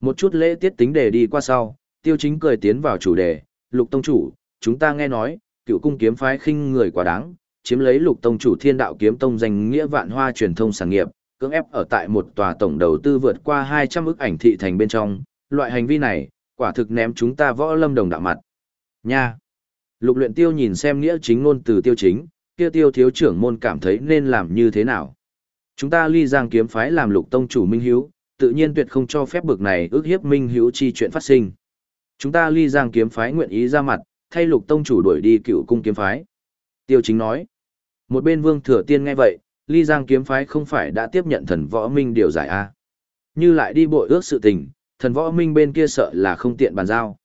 Một chút lễ tiết tính đề đi qua sau, tiêu chính cười tiến vào chủ đề, Lục Tông Chủ, chúng ta nghe nói, cựu cung kiếm phái khinh người quá đáng, chiếm lấy Lục Tông Chủ thiên đạo kiếm tông danh nghĩa vạn hoa truyền thông sản nghiệp, cưỡng ép ở tại một tòa tổng đầu tư vượt qua 200 ức ảnh thị thành bên trong, loại hành vi này, quả thực ném chúng ta võ lâm đồng đạo mặt. Nha! Lục luyện tiêu nhìn xem nghĩa chính ngôn từ tiêu chính, kia tiêu thiếu trưởng môn cảm thấy nên làm như thế nào. Chúng ta ly giang kiếm phái làm lục tông chủ minh hiếu, tự nhiên tuyệt không cho phép bực này ước hiếp minh hiếu chi chuyện phát sinh. Chúng ta ly giang kiếm phái nguyện ý ra mặt, thay lục tông chủ đuổi đi cựu cung kiếm phái. Tiêu chính nói. Một bên vương thừa tiên nghe vậy, ly giang kiếm phái không phải đã tiếp nhận thần võ minh điều giải A. Như lại đi bội ước sự tình, thần võ minh bên kia sợ là không tiện bàn giao.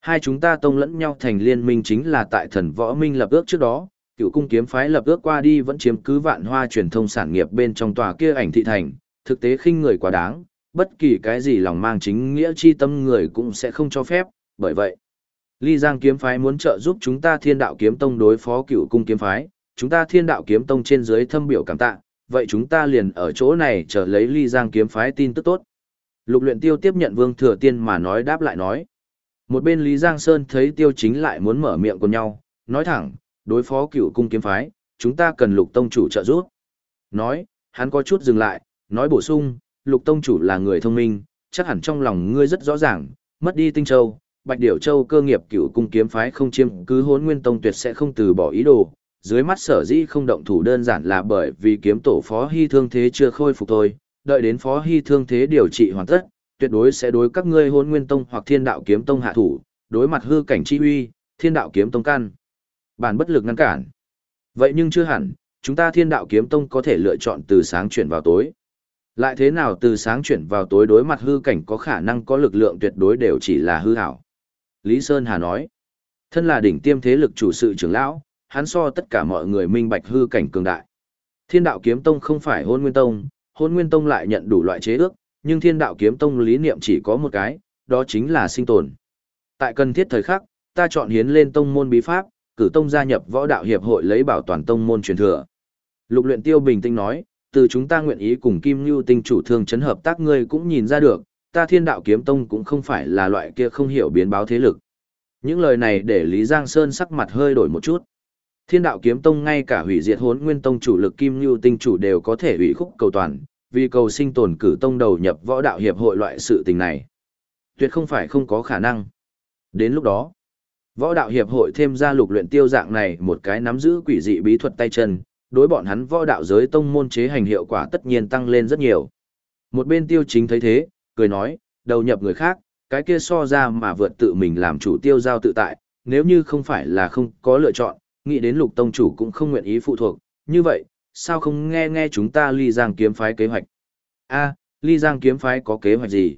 Hai chúng ta tông lẫn nhau thành liên minh chính là tại thần võ minh lập ước trước đó, cựu cung kiếm phái lập ước qua đi vẫn chiếm cứ vạn hoa truyền thông sản nghiệp bên trong tòa kia ảnh thị thành, thực tế khinh người quá đáng, bất kỳ cái gì lòng mang chính nghĩa chi tâm người cũng sẽ không cho phép, bởi vậy, Ly Giang kiếm phái muốn trợ giúp chúng ta Thiên Đạo kiếm tông đối phó Cựu cung kiếm phái, chúng ta Thiên Đạo kiếm tông trên dưới thâm biểu cảm tạ, vậy chúng ta liền ở chỗ này chờ lấy Ly Giang kiếm phái tin tức tốt. Lục Luyện Tiêu tiếp nhận Vương Thừa Tiên mà nói đáp lại nói. Một bên Lý Giang Sơn thấy Tiêu Chính lại muốn mở miệng cùng nhau, nói thẳng, đối phó Cựu cung kiếm phái, chúng ta cần Lục tông chủ trợ giúp. Nói, hắn có chút dừng lại, nói bổ sung, Lục tông chủ là người thông minh, chắc hẳn trong lòng ngươi rất rõ ràng, mất đi Tinh Châu, Bạch Điểu Châu cơ nghiệp cựu cung kiếm phái không chiêm cứ hốn nguyên tông tuyệt sẽ không từ bỏ ý đồ. Dưới mắt sở dĩ không động thủ đơn giản là bởi vì kiếm tổ phó hy thương thế chưa khôi phục thôi, đợi đến phó hy thương thế điều trị hoàn tất, tuyệt đối sẽ đối các ngươi hôn nguyên tông hoặc thiên đạo kiếm tông hạ thủ, đối mặt hư cảnh chi uy, thiên đạo kiếm tông căn. Bản bất lực ngăn cản. Vậy nhưng chưa hẳn, chúng ta thiên đạo kiếm tông có thể lựa chọn từ sáng chuyển vào tối. Lại thế nào từ sáng chuyển vào tối đối mặt hư cảnh có khả năng có lực lượng tuyệt đối đều chỉ là hư hảo. Lý Sơn Hà nói, thân là đỉnh tiêm thế lực chủ sự trưởng lão, hắn so tất cả mọi người minh bạch hư cảnh cường đại. Thiên đạo kiếm tông không phải hôn nguyên tông, hôn nguyên tông lại nhận đủ loại chế ước, nhưng thiên đạo kiếm tông lý niệm chỉ có một cái, đó chính là sinh tồn. Tại cần thiết thời khắc, ta chọn hiến lên tông môn bí pháp, cử tông gia nhập võ đạo hiệp hội lấy bảo toàn tông môn truyền thừa. Lục luyện tiêu bình tĩnh nói, từ chúng ta nguyện ý cùng Kim Nhu tinh chủ thương chấn hợp tác ngươi cũng nhìn ra được, ta thiên đạo kiếm tông cũng không phải là loại kia không hiểu biến báo thế lực. Những lời này để Lý Giang Sơn sắc mặt hơi đổi một chút. Thiên đạo kiếm tông ngay cả hủy diệt hốn nguyên tông chủ lực Kim như tinh chủ đều có thể hủy khúc cầu toàn, vì cầu sinh tồn cử tông đầu nhập võ đạo hiệp hội loại sự tình này. Tuyệt không phải không có khả năng. Đến lúc đó, võ đạo hiệp hội thêm ra lục luyện tiêu dạng này một cái nắm giữ quỷ dị bí thuật tay chân, đối bọn hắn võ đạo giới tông môn chế hành hiệu quả tất nhiên tăng lên rất nhiều. Một bên tiêu chính thấy thế, cười nói, đầu nhập người khác, cái kia so ra mà vượt tự mình làm chủ tiêu giao tự tại, nếu như không phải là không có lựa chọn, nghĩ đến lục tông chủ cũng không nguyện ý phụ thuộc, như vậy, sao không nghe nghe chúng ta ly giang kiếm phái kế hoạch? a ly giang kiếm phái có kế hoạch gì?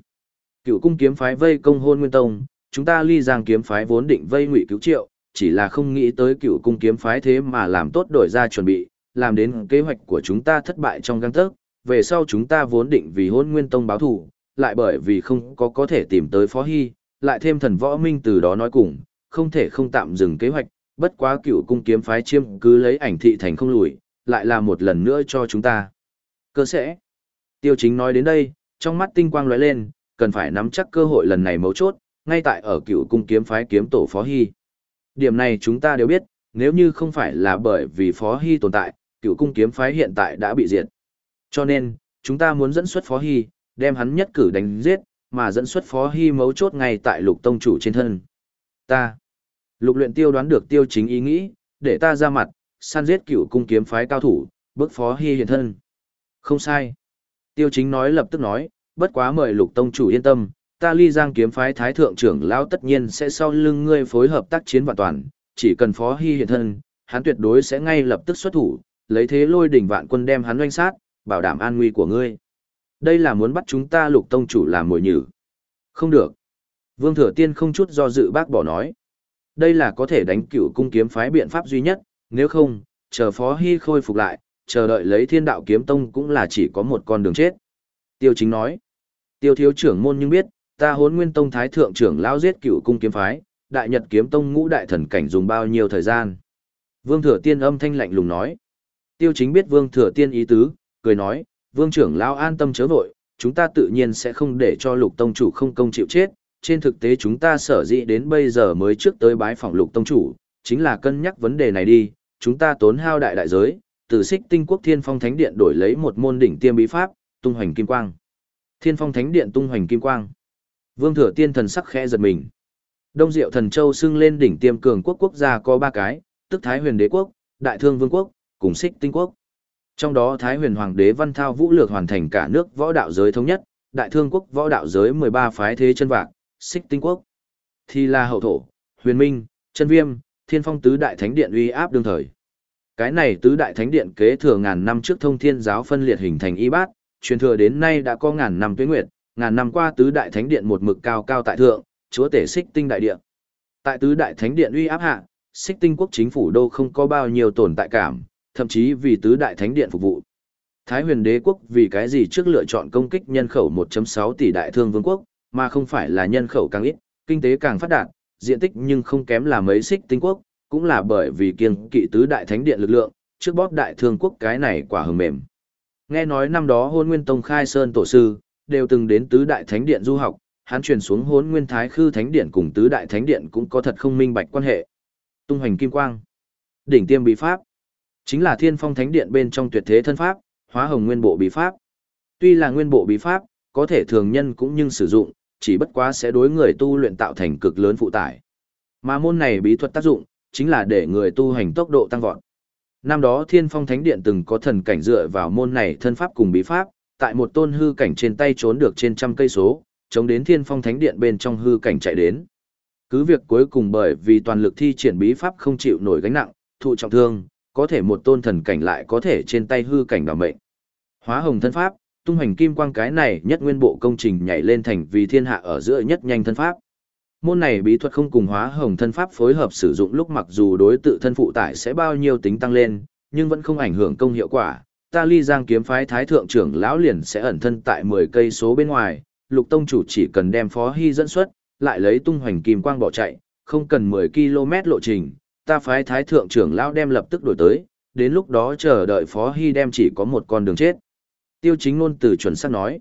Cựu cung kiếm phái vây công hôn nguyên tông, chúng ta ly giang kiếm phái vốn định vây ngụy cứu triệu, chỉ là không nghĩ tới cựu cung kiếm phái thế mà làm tốt đổi ra chuẩn bị, làm đến kế hoạch của chúng ta thất bại trong găng tớc, về sau chúng ta vốn định vì hôn nguyên tông báo thù, lại bởi vì không có có thể tìm tới phó hy, lại thêm thần võ minh từ đó nói cùng, không thể không tạm dừng kế hoạch, bất quá cựu cung kiếm phái chiêm cứ lấy ảnh thị thành không lùi, lại là một lần nữa cho chúng ta. Cơ sẽ. Tiêu chính nói đến đây, trong mắt tinh quang lóe lên, cần phải nắm chắc cơ hội lần này mấu chốt, ngay tại ở cựu cung kiếm phái kiếm tổ phó hy. Điểm này chúng ta đều biết, nếu như không phải là bởi vì phó hy tồn tại, cựu cung kiếm phái hiện tại đã bị diệt. Cho nên, chúng ta muốn dẫn xuất phó hy, đem hắn nhất cử đánh giết, mà dẫn xuất phó hy mấu chốt ngay tại lục tông chủ trên thân. Ta. Lục luyện tiêu đoán được tiêu chính ý nghĩ, để ta ra mặt, săn giết cựu cung kiếm phái cao thủ, bức phó hy hiện thân. Không sai. Tiêu chính nói lập tức nói, bất quá mời lục tông chủ yên tâm, ta ly giang kiếm phái thái thượng trưởng lão tất nhiên sẽ sau lưng ngươi phối hợp tác chiến vạn toàn, chỉ cần phó hy hiện thân, hắn tuyệt đối sẽ ngay lập tức xuất thủ, lấy thế lôi đỉnh vạn quân đem hắn oanh sát, bảo đảm an nguy của ngươi. Đây là muốn bắt chúng ta lục tông chủ làm mồi nhử. Không được. Vương Thừa Tiên không chút do dự bác bỏ nói. Đây là có thể đánh cựu cung kiếm phái biện pháp duy nhất, nếu không, chờ Phó Hy khôi phục lại, chờ đợi lấy thiên đạo kiếm tông cũng là chỉ có một con đường chết. Tiêu chính nói. Tiêu thiếu trưởng môn nhưng biết, ta hốn nguyên tông thái thượng trưởng lao giết cựu cung kiếm phái, đại nhật kiếm tông ngũ đại thần cảnh dùng bao nhiêu thời gian. Vương Thừa Tiên âm thanh lạnh lùng nói. Tiêu chính biết Vương Thừa Tiên ý tứ, cười nói, Vương trưởng lão an tâm chớ vội, chúng ta tự nhiên sẽ không để cho lục tông chủ không công chịu chết. Trên thực tế chúng ta sở dĩ đến bây giờ mới trước tới bái phòng lục tông chủ, chính là cân nhắc vấn đề này đi, chúng ta tốn hao đại đại giới, từ xích tinh quốc thiên phong thánh điện đổi lấy một môn đỉnh tiêm bí pháp, tung hoành kim quang. Thiên phong thánh điện tung hoành kim quang. Vương thừa tiên thần sắc khẽ giật mình. Đông Diệu thần châu xưng lên đỉnh tiêm cường quốc quốc gia có ba cái, tức Thái huyền đế quốc, Đại thương vương quốc, cùng xích tinh quốc. Trong đó Thái huyền hoàng đế văn thao vũ lược hoàn thành cả nước võ đạo giới thống nhất, đại thương quốc võ đạo giới 13 phái thế chân vạc, xích tinh quốc. Thì là hậu thổ, huyền minh, chân viêm, thiên phong tứ đại thánh điện uy áp đương thời. Cái này tứ đại thánh điện kế thừa ngàn năm trước thông thiên giáo phân liệt hình thành y bát, truyền thừa đến nay đã có ngàn năm tuế nguyệt, ngàn năm qua tứ đại thánh điện một mực cao cao tại thượng, chúa tể xích tinh đại điện. Tại tứ đại thánh điện uy áp hạ, xích tinh quốc chính phủ đô không có bao nhiêu tồn tại cảm, thậm chí vì tứ đại thánh điện phục vụ. Thái huyền đế quốc vì cái gì trước lựa chọn công kích nhân khẩu 1.6 tỷ đại thương vương quốc, mà không phải là nhân khẩu càng ít, kinh tế càng phát đạt, diện tích nhưng không kém là mấy xích tinh quốc, cũng là bởi vì kiêng kỵ tứ đại thánh điện lực lượng, trước bóp đại thương quốc cái này quả hờ mềm. Nghe nói năm đó hôn nguyên tông khai sơn tổ sư, đều từng đến tứ đại thánh điện du học, hắn truyền xuống hôn nguyên thái khư thánh điện cùng tứ đại thánh điện cũng có thật không minh bạch quan hệ. Tung hoành kim quang, đỉnh tiêm bí pháp, chính là thiên phong thánh điện bên trong tuyệt thế thân pháp, hóa hồng nguyên bộ bí pháp. Tuy là nguyên bộ bí pháp, có thể thường nhân cũng nhưng sử dụng, chỉ bất quá sẽ đối người tu luyện tạo thành cực lớn phụ tải. Mà môn này bí thuật tác dụng, chính là để người tu hành tốc độ tăng vọt. Năm đó Thiên Phong Thánh Điện từng có thần cảnh dựa vào môn này thân pháp cùng bí pháp, tại một tôn hư cảnh trên tay trốn được trên trăm cây số, chống đến Thiên Phong Thánh Điện bên trong hư cảnh chạy đến. Cứ việc cuối cùng bởi vì toàn lực thi triển bí pháp không chịu nổi gánh nặng, thụ trọng thương, có thể một tôn thần cảnh lại có thể trên tay hư cảnh đảm mệnh. Hóa hồng thân pháp, tung hành kim quang cái này nhất nguyên bộ công trình nhảy lên thành vì thiên hạ ở giữa nhất nhanh thân pháp. Môn này bí thuật không cùng hóa hồng thân pháp phối hợp sử dụng lúc mặc dù đối tự thân phụ tải sẽ bao nhiêu tính tăng lên, nhưng vẫn không ảnh hưởng công hiệu quả. Ta ly giang kiếm phái thái thượng trưởng lão liền sẽ ẩn thân tại 10 cây số bên ngoài, lục tông chủ chỉ cần đem phó hy dẫn xuất, lại lấy tung hoành kim quang bỏ chạy, không cần 10 km lộ trình, ta phái thái thượng trưởng lão đem lập tức đổi tới, đến lúc đó chờ đợi phó hy đem chỉ có một con đường chết. Tiêu chính ngôn từ chuẩn xác nói.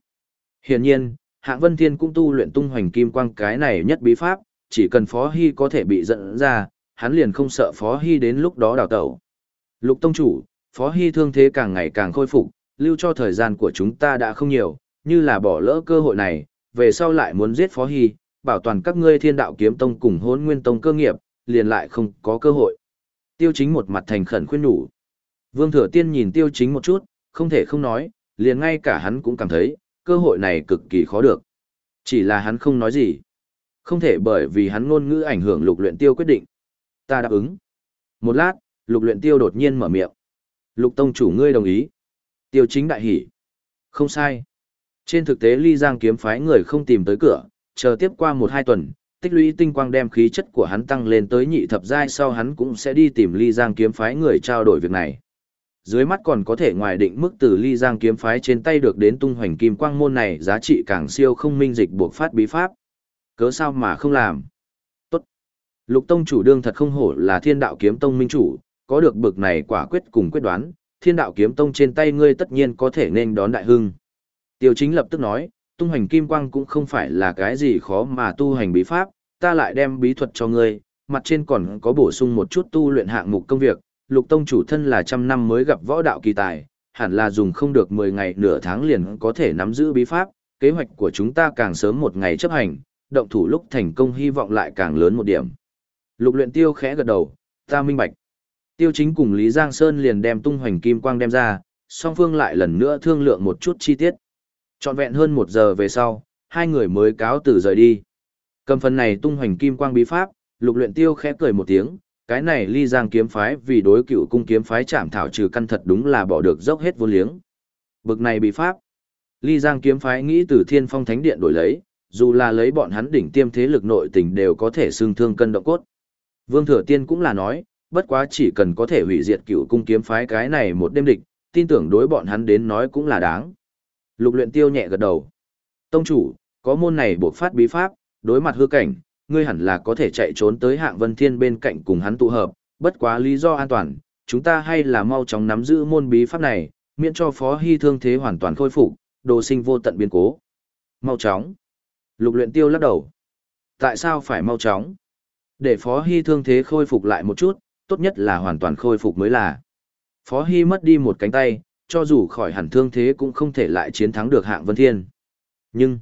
Hiển nhiên, Hạng Vân Thiên cũng tu luyện tung hoành kim quang cái này nhất bí pháp, chỉ cần Phó Hy có thể bị dẫn ra, hắn liền không sợ Phó Hy đến lúc đó đào tẩu. Lục Tông Chủ, Phó Hy thương thế càng ngày càng khôi phục, lưu cho thời gian của chúng ta đã không nhiều, như là bỏ lỡ cơ hội này, về sau lại muốn giết Phó Hy, bảo toàn các ngươi thiên đạo kiếm tông cùng hốn nguyên tông cơ nghiệp, liền lại không có cơ hội. Tiêu chính một mặt thành khẩn khuyên nhủ. Vương Thừa Tiên nhìn tiêu chính một chút, không thể không nói, liền ngay cả hắn cũng cảm thấy, cơ hội này cực kỳ khó được. Chỉ là hắn không nói gì. Không thể bởi vì hắn ngôn ngữ ảnh hưởng lục luyện tiêu quyết định. Ta đáp ứng. Một lát, lục luyện tiêu đột nhiên mở miệng. Lục tông chủ ngươi đồng ý. Tiêu chính đại hỉ. Không sai. Trên thực tế ly giang kiếm phái người không tìm tới cửa, chờ tiếp qua một hai tuần, tích lũy tinh quang đem khí chất của hắn tăng lên tới nhị thập giai sau hắn cũng sẽ đi tìm ly giang kiếm phái người trao đổi việc này dưới mắt còn có thể ngoài định mức từ ly giang kiếm phái trên tay được đến tung hoành kim quang môn này giá trị càng siêu không minh dịch buộc phát bí pháp. Cớ sao mà không làm? Tốt. Lục tông chủ đương thật không hổ là thiên đạo kiếm tông minh chủ, có được bực này quả quyết cùng quyết đoán, thiên đạo kiếm tông trên tay ngươi tất nhiên có thể nên đón đại hưng. Tiêu chính lập tức nói, tung hoành kim quang cũng không phải là cái gì khó mà tu hành bí pháp, ta lại đem bí thuật cho ngươi, mặt trên còn có bổ sung một chút tu luyện hạng mục công việc, lục tông chủ thân là trăm năm mới gặp võ đạo kỳ tài, hẳn là dùng không được 10 ngày nửa tháng liền có thể nắm giữ bí pháp, kế hoạch của chúng ta càng sớm một ngày chấp hành, động thủ lúc thành công hy vọng lại càng lớn một điểm. Lục luyện tiêu khẽ gật đầu, ta minh bạch. Tiêu chính cùng Lý Giang Sơn liền đem tung hoành kim quang đem ra, song phương lại lần nữa thương lượng một chút chi tiết. Trọn vẹn hơn một giờ về sau, hai người mới cáo từ rời đi. Cầm phần này tung hoành kim quang bí pháp, lục luyện tiêu khẽ cười một tiếng, cái này ly giang kiếm phái vì đối cựu cung kiếm phái chạm thảo trừ căn thật đúng là bỏ được dốc hết vô liếng. Bực này bị pháp. Ly giang kiếm phái nghĩ từ thiên phong thánh điện đổi lấy, dù là lấy bọn hắn đỉnh tiêm thế lực nội tình đều có thể xương thương cân động cốt. Vương Thừa Tiên cũng là nói, bất quá chỉ cần có thể hủy diệt cựu cung kiếm phái cái này một đêm địch, tin tưởng đối bọn hắn đến nói cũng là đáng. Lục luyện tiêu nhẹ gật đầu. Tông chủ, có môn này buộc phát bí pháp, đối mặt hư cảnh, ngươi hẳn là có thể chạy trốn tới hạng vân thiên bên cạnh cùng hắn tụ hợp, bất quá lý do an toàn, chúng ta hay là mau chóng nắm giữ môn bí pháp này, miễn cho phó hy thương thế hoàn toàn khôi phục, đồ sinh vô tận biến cố. Mau chóng. Lục luyện tiêu lắc đầu. Tại sao phải mau chóng? Để phó hy thương thế khôi phục lại một chút, tốt nhất là hoàn toàn khôi phục mới là. Phó hy mất đi một cánh tay, cho dù khỏi hẳn thương thế cũng không thể lại chiến thắng được hạng vân thiên. Nhưng,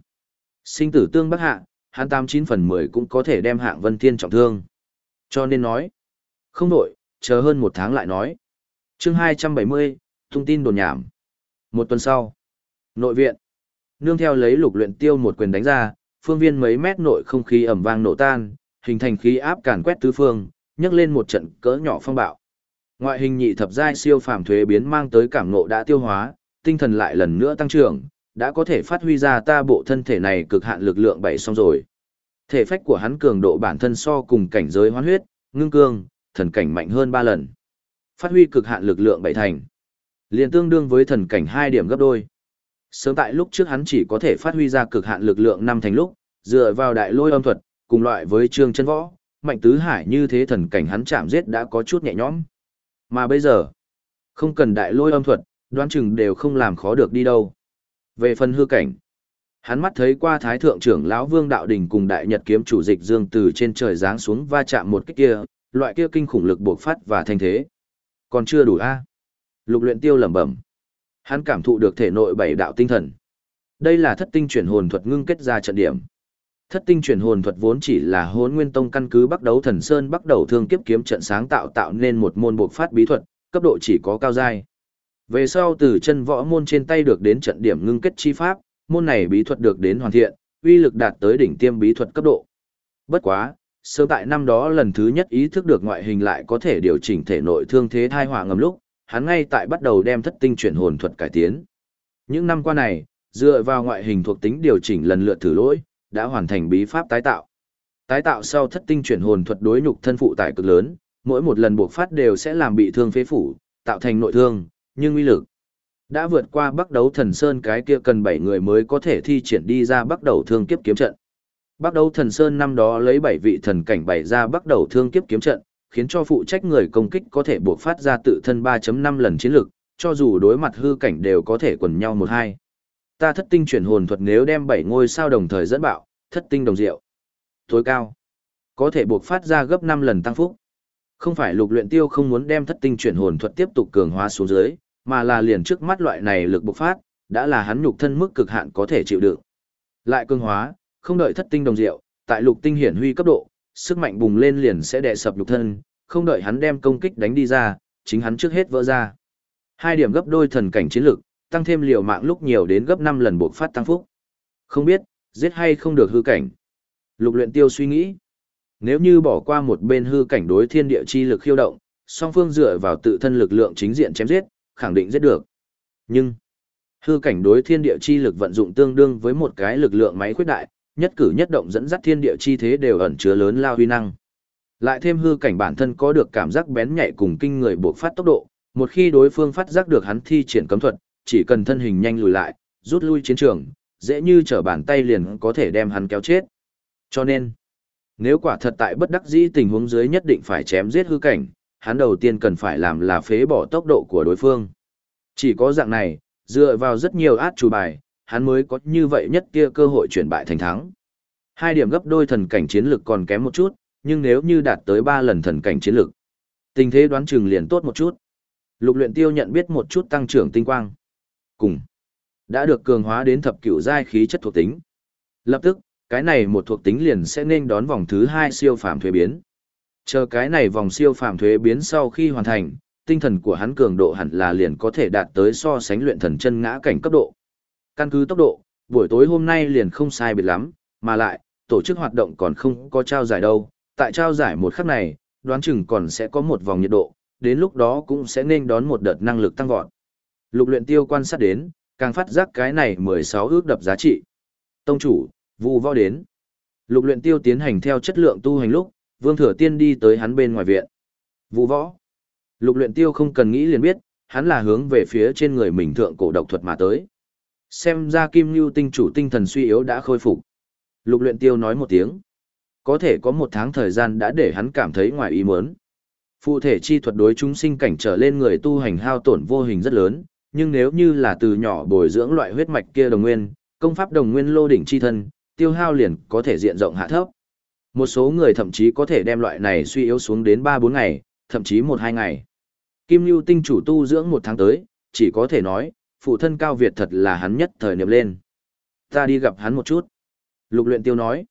sinh tử tương bắc hạ, hắn tám chín phần mười cũng có thể đem hạng vân thiên trọng thương. Cho nên nói, không đổi, chờ hơn một tháng lại nói. chương hai trăm bảy mươi thông tin đồn nhảm. Một tuần sau, nội viện, nương theo lấy lục luyện tiêu một quyền đánh ra, phương viên mấy mét nội không khí ẩm vang nổ tan, hình thành khí áp càn quét tứ phương, nhấc lên một trận cỡ nhỏ phong bạo. Ngoại hình nhị thập giai siêu phàm thuế biến mang tới cảm ngộ đã tiêu hóa, tinh thần lại lần nữa tăng trưởng, đã có thể phát huy ra ta bộ thân thể này cực hạn lực lượng bảy xong rồi. Thể phách của hắn cường độ bản thân so cùng cảnh giới hoán huyết, ngưng cương, thần cảnh mạnh hơn ba lần. Phát huy cực hạn lực lượng bảy thành. liền tương đương với thần cảnh hai điểm gấp đôi. Sớm tại lúc trước hắn chỉ có thể phát huy ra cực hạn lực lượng năm thành lúc, dựa vào đại lôi âm thuật, cùng loại với trương chân võ, mạnh tứ hải như thế thần cảnh hắn chạm giết đã có chút nhẹ nhõm. Mà bây giờ, không cần đại lôi âm thuật, đoán chừng đều không làm khó được đi đâu. Về phần hư cảnh, hắn mắt thấy qua thái thượng trưởng lão vương đạo đình cùng đại nhật kiếm chủ dịch dương từ trên trời giáng xuống va chạm một kích kia, loại kia kinh khủng lực bộc phát và thanh thế. Còn chưa đủ a Lục luyện tiêu lẩm bẩm. Hắn cảm thụ được thể nội bảy đạo tinh thần. Đây là thất tinh chuyển hồn thuật ngưng kết ra trận điểm. Thất tinh chuyển hồn thuật vốn chỉ là hốn nguyên tông căn cứ bắt đấu thần sơn bắt đầu thương kiếp kiếm trận sáng tạo tạo nên một môn bộc phát bí thuật, cấp độ chỉ có cao giai. Về sau từ chân võ môn trên tay được đến trận điểm ngưng kết chi pháp, môn này bí thuật được đến hoàn thiện, uy lực đạt tới đỉnh tiêm bí thuật cấp độ. Bất quá, sớm tại năm đó lần thứ nhất ý thức được ngoại hình lại có thể điều chỉnh thể nội thương thế thai họa ngầm lúc, hắn ngay tại bắt đầu đem thất tinh chuyển hồn thuật cải tiến. Những năm qua này, dựa vào ngoại hình thuộc tính điều chỉnh lần lượt thử lỗi, đã hoàn thành bí pháp tái tạo. Tái tạo sau thất tinh chuyển hồn thuật đối nhục thân phụ tải cực lớn, mỗi một lần buộc phát đều sẽ làm bị thương phế phủ, tạo thành nội thương, nhưng uy lực đã vượt qua Bắc Đấu Thần Sơn cái kia cần bảy người mới có thể thi triển đi ra Bắc Đấu Thương Kiếp kiếm trận. Bắc Đấu Thần Sơn năm đó lấy bảy vị thần cảnh bảy ra Bắc Đấu Thương Kiếp kiếm trận, khiến cho phụ trách người công kích có thể buộc phát ra tự thân 3.5 lần chiến lực, cho dù đối mặt hư cảnh đều có thể quần nhau một hai. Ta thất tinh chuyển hồn thuật nếu đem bảy ngôi sao đồng thời dẫn bạo, thất tinh đồng diệu. Tối cao, có thể buộc phát ra gấp 5 lần tăng phúc. Không phải lục luyện tiêu không muốn đem thất tinh chuyển hồn thuật tiếp tục cường hóa xuống dưới, mà là liền trước mắt loại này lực bộc phát, đã là hắn nhục thân mức cực hạn có thể chịu đựng. Lại cương hóa, không đợi thất tinh đồng diệu, tại lục tinh hiển huy cấp độ, sức mạnh bùng lên liền sẽ đè sập nhục thân, không đợi hắn đem công kích đánh đi ra, chính hắn trước hết vỡ ra. Hai điểm gấp đôi thần cảnh chiến lực, tăng thêm liều mạng lúc nhiều đến gấp 5 lần buộc phát tăng phúc. Không biết, giết hay không được hư cảnh. Lục luyện tiêu suy nghĩ. Nếu như bỏ qua một bên hư cảnh đối thiên địa chi lực khiêu động, song phương dựa vào tự thân lực lượng chính diện chém giết, khẳng định giết được. Nhưng, hư cảnh đối thiên địa chi lực vận dụng tương đương với một cái lực lượng máy khuyết đại, nhất cử nhất động dẫn dắt thiên địa chi thế đều ẩn chứa lớn lao huy năng. Lại thêm hư cảnh bản thân có được cảm giác bén nhạy cùng kinh người buộc phát tốc độ, một khi đối phương phát giác được hắn thi triển cấm thuật, chỉ cần thân hình nhanh lùi lại, rút lui chiến trường, dễ như trở bàn tay liền có thể đem hắn kéo chết. Cho nên, nếu quả thật tại bất đắc dĩ tình huống dưới nhất định phải chém giết hư cảnh, hắn đầu tiên cần phải làm là phế bỏ tốc độ của đối phương. Chỉ có dạng này, dựa vào rất nhiều át chủ bài, hắn mới có như vậy nhất kia cơ hội chuyển bại thành thắng. Hai điểm gấp đôi thần cảnh chiến lực còn kém một chút, nhưng nếu như đạt tới ba lần thần cảnh chiến lực, tình thế đoán chừng liền tốt một chút. Lục luyện tiêu nhận biết một chút tăng trưởng tinh quang. Cùng. Đã được cường hóa đến thập cửu giai khí chất thuộc tính. Lập tức, cái này một thuộc tính liền sẽ nên đón vòng thứ hai siêu phàm thuế biến. Chờ cái này vòng siêu phàm thuế biến sau khi hoàn thành, tinh thần của hắn cường độ hẳn là liền có thể đạt tới so sánh luyện thần chân ngã cảnh cấp độ. Căn cứ tốc độ, buổi tối hôm nay liền không sai biệt lắm, mà lại, tổ chức hoạt động còn không có trao giải đâu. Tại trao giải một khắc này, đoán chừng còn sẽ có một vòng nhiệt độ, đến lúc đó cũng sẽ nên đón một đợt năng lực tăng vọt. Lục luyện tiêu quan sát đến, càng phát giác cái này 16 ước đập giá trị. Tông chủ, vụ võ đến. Lục luyện tiêu tiến hành theo chất lượng tu hành lúc, Vương Thừa Tiên đi tới hắn bên ngoài viện. vũ võ. Lục luyện tiêu không cần nghĩ liền biết, hắn là hướng về phía trên người mình thượng cổ độc thuật mà tới. Xem ra Kim Nhu tinh chủ tinh thần suy yếu đã khôi phục. Lục luyện tiêu nói một tiếng. Có thể có một tháng thời gian đã để hắn cảm thấy ngoài ý muốn. Phụ thể chi thuật đối chúng sinh cảnh trở lên người tu hành hao tổn vô hình rất lớn, nhưng nếu như là từ nhỏ bồi dưỡng loại huyết mạch kia đồng nguyên, công pháp đồng nguyên lô đỉnh chi thân, tiêu hao liền có thể diện rộng hạ thấp. Một số người thậm chí có thể đem loại này suy yếu xuống đến 3-4 ngày, thậm chí 1-2 ngày. Kim Lưu tinh chủ tu dưỡng một tháng tới, chỉ có thể nói, phụ thân cao Việt thật là hắn nhất thời niệm lên. Ta đi gặp hắn một chút. Lục luyện tiêu nói.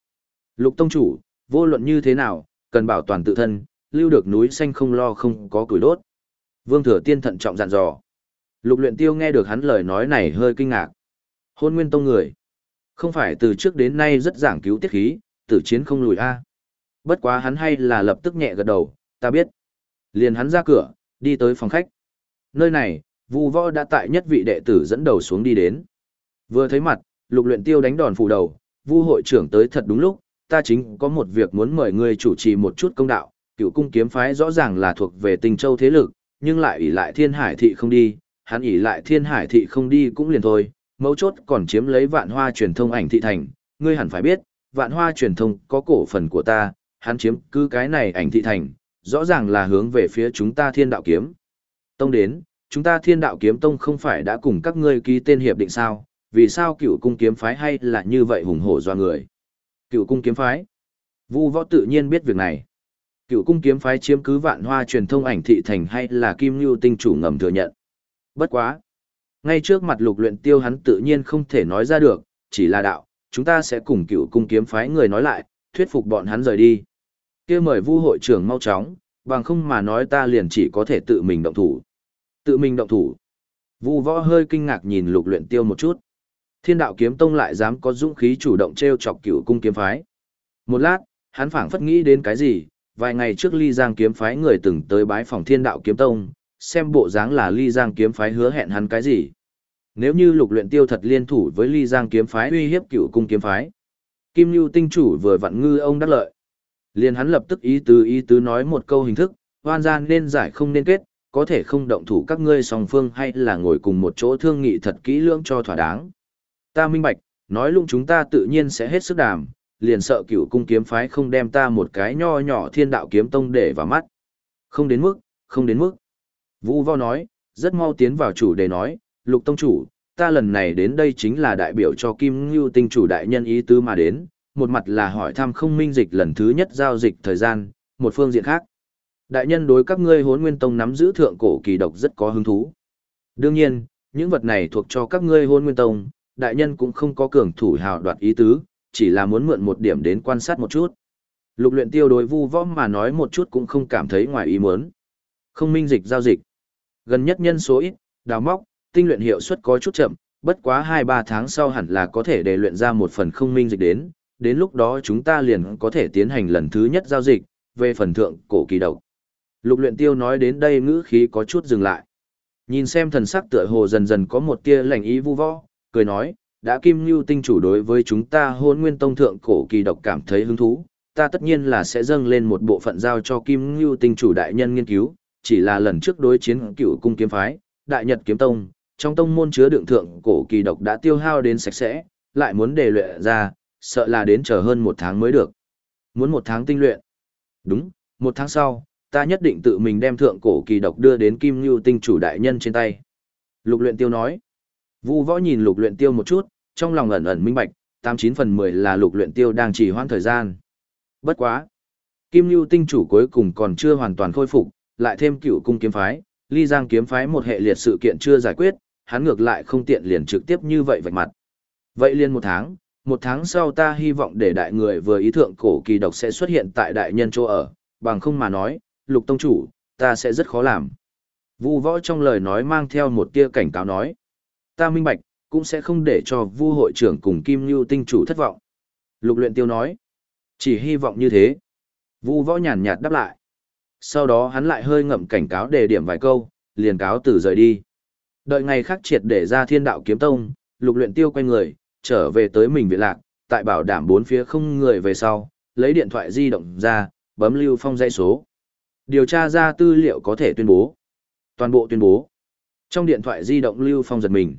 Lục tông chủ, vô luận như thế nào, cần bảo toàn tự thân, lưu được núi xanh không lo không có củi đốt. Vương thừa tiên thận trọng dặn dò. Lục luyện tiêu nghe được hắn lời nói này hơi kinh ngạc. Hôn nguyên tông người. Không phải từ trước đến nay rất giảng cứu tiết khí, tử chiến không lùi a. Bất quá hắn hay là lập tức nhẹ gật đầu, ta biết. Liền hắn ra cửa, đi tới phòng khách. Nơi này, Vu Võ đã tại nhất vị đệ tử dẫn đầu xuống đi đến. Vừa thấy mặt, Lục Luyện Tiêu đánh đòn phủ đầu, Vu hội trưởng tới thật đúng lúc, ta chính có một việc muốn mời ngươi chủ trì một chút công đạo. Cựu cung kiếm phái rõ ràng là thuộc về Tình Châu thế lực, nhưng lại ủy lại Thiên Hải thị không đi, hắn ủy lại thiên hải thị không đi cũng liền thôi, mấu chốt còn chiếm lấy vạn hoa truyền thông ảnh thị thành, ngươi hẳn phải biết, vạn hoa truyền thông có cổ phần của ta, hắn chiếm cứ cái này ảnh thị thành, rõ ràng là hướng về phía chúng ta thiên đạo kiếm. Tông đến, chúng ta thiên đạo kiếm tông không phải đã cùng các ngươi ký tên hiệp định sao, vì sao cựu cung kiếm phái hay là như vậy hùng hổ do người. Cựu cung kiếm phái. Vu võ tự nhiên biết việc này. Cựu cung kiếm phái chiếm cứ vạn hoa truyền thông ảnh thị thành hay là kim lưu tinh chủ ngầm thừa nhận. Bất quá. Ngay trước mặt lục luyện tiêu hắn tự nhiên không thể nói ra được, chỉ là đạo, chúng ta sẽ cùng cựu cung kiếm phái người nói lại, thuyết phục bọn hắn rời đi. kia mời vu hội trưởng mau chóng, bằng không mà nói ta liền chỉ có thể tự mình động thủ. Tự mình động thủ. Vu võ hơi kinh ngạc nhìn lục luyện tiêu một chút. Thiên đạo kiếm tông lại dám có dũng khí chủ động treo chọc cựu cung kiếm phái. Một lát, hắn phảng phất nghĩ đến cái gì, vài ngày trước ly giang kiếm phái người từng tới bái phòng thiên đạo kiếm tông, xem bộ dáng là ly giang kiếm phái hứa hẹn hắn cái gì. Nếu như lục luyện tiêu thật liên thủ với ly giang kiếm phái uy hiếp cựu cung kiếm phái. Kim Lưu tinh chủ vừa vặn ngư ông đắc lợi. Liền hắn lập tức ý tứ ý tứ nói một câu hình thức, hoan gian nên giải không nên kết, có thể không động thủ các ngươi song phương hay là ngồi cùng một chỗ thương nghị thật kỹ lưỡng cho thỏa đáng. Ta minh bạch, nói lung chúng ta tự nhiên sẽ hết sức đàm, liền sợ cựu cung kiếm phái không đem ta một cái nho nhỏ thiên đạo kiếm tông để vào mắt. Không đến mức, không đến mức. Vũ Vo nói, rất mau tiến vào chủ đề nói, lục tông chủ, ta lần này đến đây chính là đại biểu cho Kim Ngưu tinh chủ đại nhân ý tứ mà đến, một mặt là hỏi thăm không minh dịch lần thứ nhất giao dịch thời gian, một phương diện khác. Đại nhân đối các ngươi hốn nguyên tông nắm giữ thượng cổ kỳ độc rất có hứng thú. Đương nhiên, những vật này thuộc cho các ngươi hôn nguyên tông, đại nhân cũng không có cường thủ hào đoạt ý tứ, chỉ là muốn mượn một điểm đến quan sát một chút. Lục luyện tiêu đối vu võ mà nói một chút cũng không cảm thấy ngoài ý muốn. Không minh dịch giao dịch. Gần nhất nhân số ít, đào móc, tinh luyện hiệu suất có chút chậm, bất quá 2-3 tháng sau hẳn là có thể để luyện ra một phần không minh dịch đến, đến lúc đó chúng ta liền có thể tiến hành lần thứ nhất giao dịch, về phần thượng cổ kỳ độc. Lục luyện tiêu nói đến đây ngữ khí có chút dừng lại. Nhìn xem thần sắc tựa hồ dần dần có một tia lạnh ý vu võ, cười nói, đã kim lưu tinh chủ đối với chúng ta hôn nguyên tông thượng cổ kỳ độc cảm thấy hứng thú, ta tất nhiên là sẽ dâng lên một bộ phận giao cho kim lưu tinh chủ đại nhân nghiên cứu, chỉ là lần trước đối chiến cựu cung kiếm phái, đại nhật kiếm tông, trong tông môn chứa đựng thượng cổ kỳ độc đã tiêu hao đến sạch sẽ, lại muốn đề luyện ra, sợ là đến chờ hơn một tháng mới được. Muốn một tháng tinh luyện. Đúng, một tháng sau, ta nhất định tự mình đem thượng cổ kỳ độc đưa đến kim lưu tinh chủ đại nhân trên tay. Lục luyện tiêu nói. Vu võ nhìn lục luyện tiêu một chút, trong lòng ẩn ẩn minh bạch, tám chín phần mười là lục luyện tiêu đang trì hoãn thời gian. Bất quá. Kim Lưu tinh chủ cuối cùng còn chưa hoàn toàn khôi phục, lại thêm cựu cung kiếm phái, ly giang kiếm phái một hệ liệt sự kiện chưa giải quyết, hắn ngược lại không tiện liền trực tiếp như vậy vạch mặt. Vậy liền một tháng, một tháng sau ta hy vọng để đại người vừa ý thượng cổ kỳ độc sẽ xuất hiện tại đại nhân chỗ ở, bằng không mà nói, lục tông chủ, ta sẽ rất khó làm. Vu võ trong lời nói mang theo một tia cảnh cáo nói. Ta minh bạch, cũng sẽ không để cho vu hội trưởng cùng kim lưu tinh chủ thất vọng. Lục luyện tiêu nói. Chỉ hy vọng như thế. Vu võ nhàn nhạt đáp lại. Sau đó hắn lại hơi ngậm cảnh cáo đề điểm vài câu, liền cáo từ rời đi. Đợi ngày khác triệt để ra thiên đạo kiếm tông, lục luyện tiêu quay người, trở về tới mình viện lạc, tại bảo đảm bốn phía không người về sau, lấy điện thoại di động ra, bấm lưu phong dây số. Điều tra ra tư liệu có thể tuyên bố. Toàn bộ tuyên bố. Trong điện thoại di động lưu phong giật mình.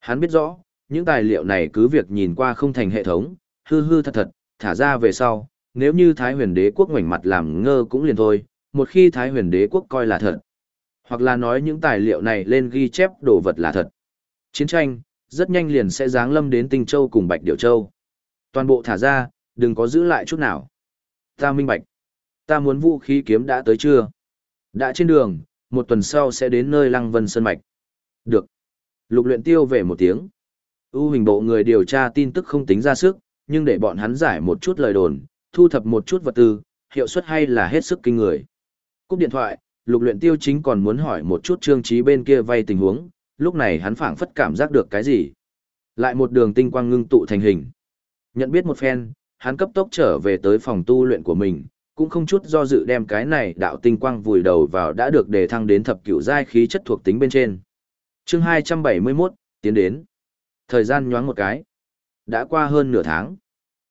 Hắn biết rõ, những tài liệu này cứ việc nhìn qua không thành hệ thống, hư hư thật thật, thả ra về sau, nếu như Thái huyền đế quốc ngoảnh mặt làm ngơ cũng liền thôi, một khi Thái huyền đế quốc coi là thật. Hoặc là nói những tài liệu này lên ghi chép đồ vật là thật. Chiến tranh, rất nhanh liền sẽ giáng lâm đến Tinh Châu cùng Bạch Điểu Châu. Toàn bộ thả ra, đừng có giữ lại chút nào. Ta minh bạch. Ta muốn vũ khí kiếm đã tới chưa? Đã trên đường, một tuần sau sẽ đến nơi Lăng Vân Sơn Mạch. Được. Lục luyện tiêu về một tiếng. U hình bộ người điều tra tin tức không tính ra sức, nhưng để bọn hắn giải một chút lời đồn, thu thập một chút vật tư, hiệu suất hay là hết sức kinh người. Cúp điện thoại, lục luyện tiêu chính còn muốn hỏi một chút trương trí bên kia vay tình huống, lúc này hắn phảng phất cảm giác được cái gì. Lại một đường tinh quang ngưng tụ thành hình. Nhận biết một phen, hắn cấp tốc trở về tới phòng tu luyện của mình, cũng không chút do dự đem cái này đạo tinh quang vùi đầu vào đã được đề thăng đến thập cửu giai khí chất thuộc tính bên trên chương 271, tiến đến. Thời gian nhoáng một cái. Đã qua hơn nửa tháng.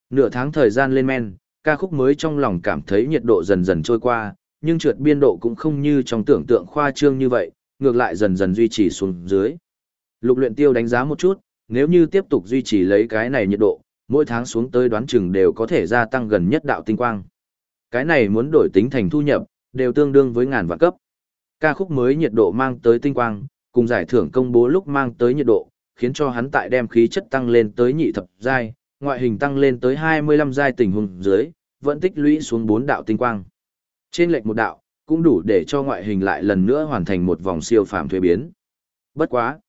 Nửa tháng thời gian lên men, ca khúc mới trong lòng cảm thấy nhiệt độ dần dần trôi qua, nhưng trượt biên độ cũng không như trong tưởng tượng khoa trương như vậy, ngược lại dần dần duy trì xuống dưới. Lục luyện tiêu đánh giá một chút, nếu như tiếp tục duy trì lấy cái này nhiệt độ, mỗi tháng xuống tới đoán chừng đều có thể gia tăng gần nhất đạo tinh quang. Cái này muốn đổi tính thành thu nhập, đều tương đương với ngàn vạn cấp. Ca khúc mới nhiệt độ mang tới tinh quang, cùng giải thưởng công bố lúc mang tới nhiệt độ, khiến cho hắn tại đem khí chất tăng lên tới nhị thập giai, ngoại hình tăng lên tới 25 giai tình huống dưới, vẫn tích lũy xuống 4 đạo tinh quang. Trên lệch một đạo, cũng đủ để cho ngoại hình lại lần nữa hoàn thành một vòng siêu phàm thuế biến. Bất quá.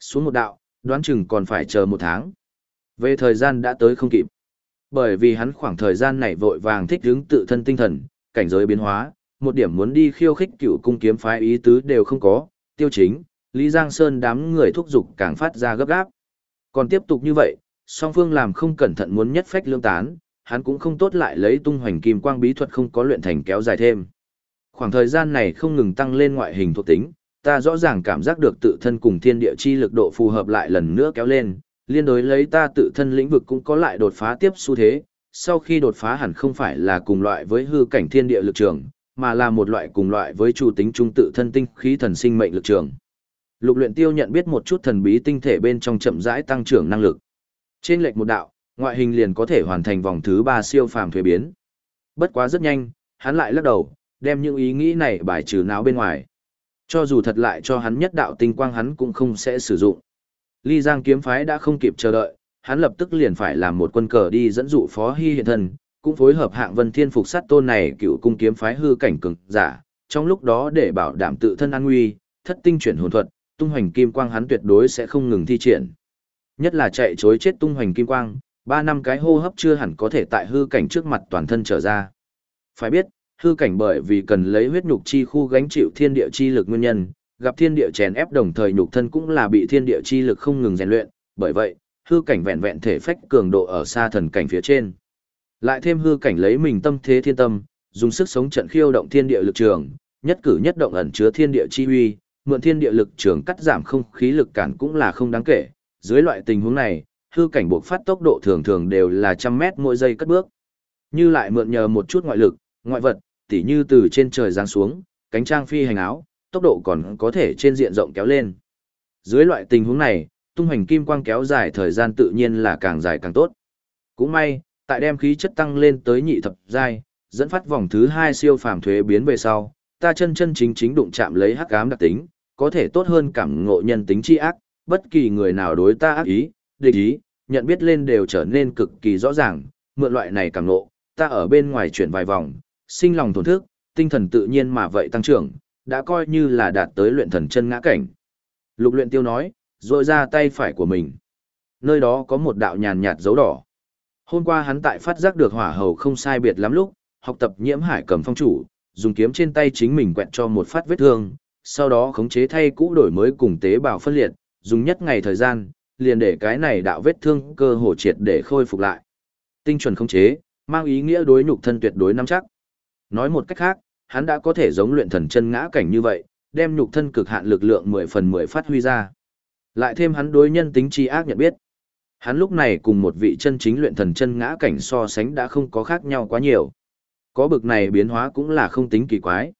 Xuống một đạo, đoán chừng còn phải chờ một tháng. Về thời gian đã tới không kịp. Bởi vì hắn khoảng thời gian này vội vàng thích hướng tự thân tinh thần, cảnh giới biến hóa, một điểm muốn đi khiêu khích cựu cung kiếm phái ý tứ đều không có, tiêu chính, Lý Giang Sơn đám người thúc giục càng phát ra gấp gáp. Còn tiếp tục như vậy, song phương làm không cẩn thận muốn nhất phách lương tán, hắn cũng không tốt lại lấy tung hoành kim quang bí thuật không có luyện thành kéo dài thêm. Khoảng thời gian này không ngừng tăng lên ngoại hình thuộc tính, ta rõ ràng cảm giác được tự thân cùng thiên địa chi lực độ phù hợp lại lần nữa kéo lên, liên đối lấy ta tự thân lĩnh vực cũng có lại đột phá tiếp xu thế, sau khi đột phá hẳn không phải là cùng loại với hư cảnh thiên địa lực trường, mà là một loại cùng loại với chủ tính trung tự thân tinh khí thần sinh mệnh lực trường. Lục luyện tiêu nhận biết một chút thần bí tinh thể bên trong chậm rãi tăng trưởng năng lực. Trên lệch một đạo, ngoại hình liền có thể hoàn thành vòng thứ ba siêu phàm thuế biến. Bất quá rất nhanh, hắn lại lắc đầu, đem những ý nghĩ này bài trừ não bên ngoài. Cho dù thật lại cho hắn nhất đạo tinh quang hắn cũng không sẽ sử dụng. Ly Giang kiếm phái đã không kịp chờ đợi, hắn lập tức liền phải làm một quân cờ đi dẫn dụ Phó Hy hiện thân, cũng phối hợp hạng vân thiên phục sát tôn này cựu cung kiếm phái hư cảnh cường giả, trong lúc đó để bảo đảm tự thân an nguy, thất tinh chuyển hồn thuật, tung hoành kim quang hắn tuyệt đối sẽ không ngừng thi triển. Nhất là chạy chối chết tung hoành kim quang, ba năm cái hô hấp chưa hẳn có thể tại hư cảnh trước mặt toàn thân trở ra. Phải biết, hư cảnh bởi vì cần lấy huyết nhục chi khu gánh chịu thiên địa chi lực nguyên nhân, gặp thiên địa chèn ép đồng thời nhục thân cũng là bị thiên địa chi lực không ngừng rèn luyện, bởi vậy, hư cảnh vẹn vẹn thể phách cường độ ở xa thần cảnh phía trên. Lại thêm hư cảnh lấy mình tâm thế thiên tâm, dùng sức sống trận khiêu động thiên địa lực trường, nhất cử nhất động ẩn chứa thiên địa chi uy, mượn thiên địa lực trường cắt giảm không khí lực cản cũng là không đáng kể. Dưới loại tình huống này, hư cảnh buộc phát tốc độ thường thường đều là trăm mét mỗi giây cất bước. Như lại mượn nhờ một chút ngoại lực, ngoại vật, tỉ như từ trên trời giáng xuống, cánh trang phi hành áo, tốc độ còn có thể trên diện rộng kéo lên. Dưới loại tình huống này, tung hành kim quang kéo dài thời gian tự nhiên là càng dài càng tốt. Cũng may, tại đem khí chất tăng lên tới nhị thập giai, dẫn phát vòng thứ hai siêu phàm thuế biến về sau, ta chân chân chính chính đụng chạm lấy hắc ám đặc tính, có thể tốt hơn cảm ngộ nhân tính chi ác, bất kỳ người nào đối ta ác ý, địch ý, nhận biết lên đều trở nên cực kỳ rõ ràng, mượn loại này cảm ngộ, ta ở bên ngoài chuyển vài vòng, sinh lòng tổn thức, tinh thần tự nhiên mà vậy tăng trưởng, đã coi như là đạt tới luyện thần chân ngã cảnh. Lục luyện tiêu nói, rồi ra tay phải của mình. Nơi đó có một đạo nhàn nhạt dấu đỏ. Hôm qua hắn tại phát giác được hỏa hầu không sai biệt lắm lúc, học tập nhiễm hải cầm phong chủ, dùng kiếm trên tay chính mình quẹt cho một phát vết thương, sau đó khống chế thay cũ đổi mới cùng tế bào phân liệt, dùng nhất ngày thời gian, liền để cái này đạo vết thương cơ hồ triệt để khôi phục lại. Tinh chuẩn khống chế, mang ý nghĩa đối nhục thân tuyệt đối nắm chắc. Nói một cách khác, hắn đã có thể giống luyện thần chân ngã cảnh như vậy, đem nhục thân cực hạn lực lượng 10 phần 10 phát huy ra. Lại thêm hắn đối nhân tính chi ác nhận biết. Hắn lúc này cùng một vị chân chính luyện thần chân ngã cảnh so sánh đã không có khác nhau quá nhiều. Có bực này biến hóa cũng là không tính kỳ quái.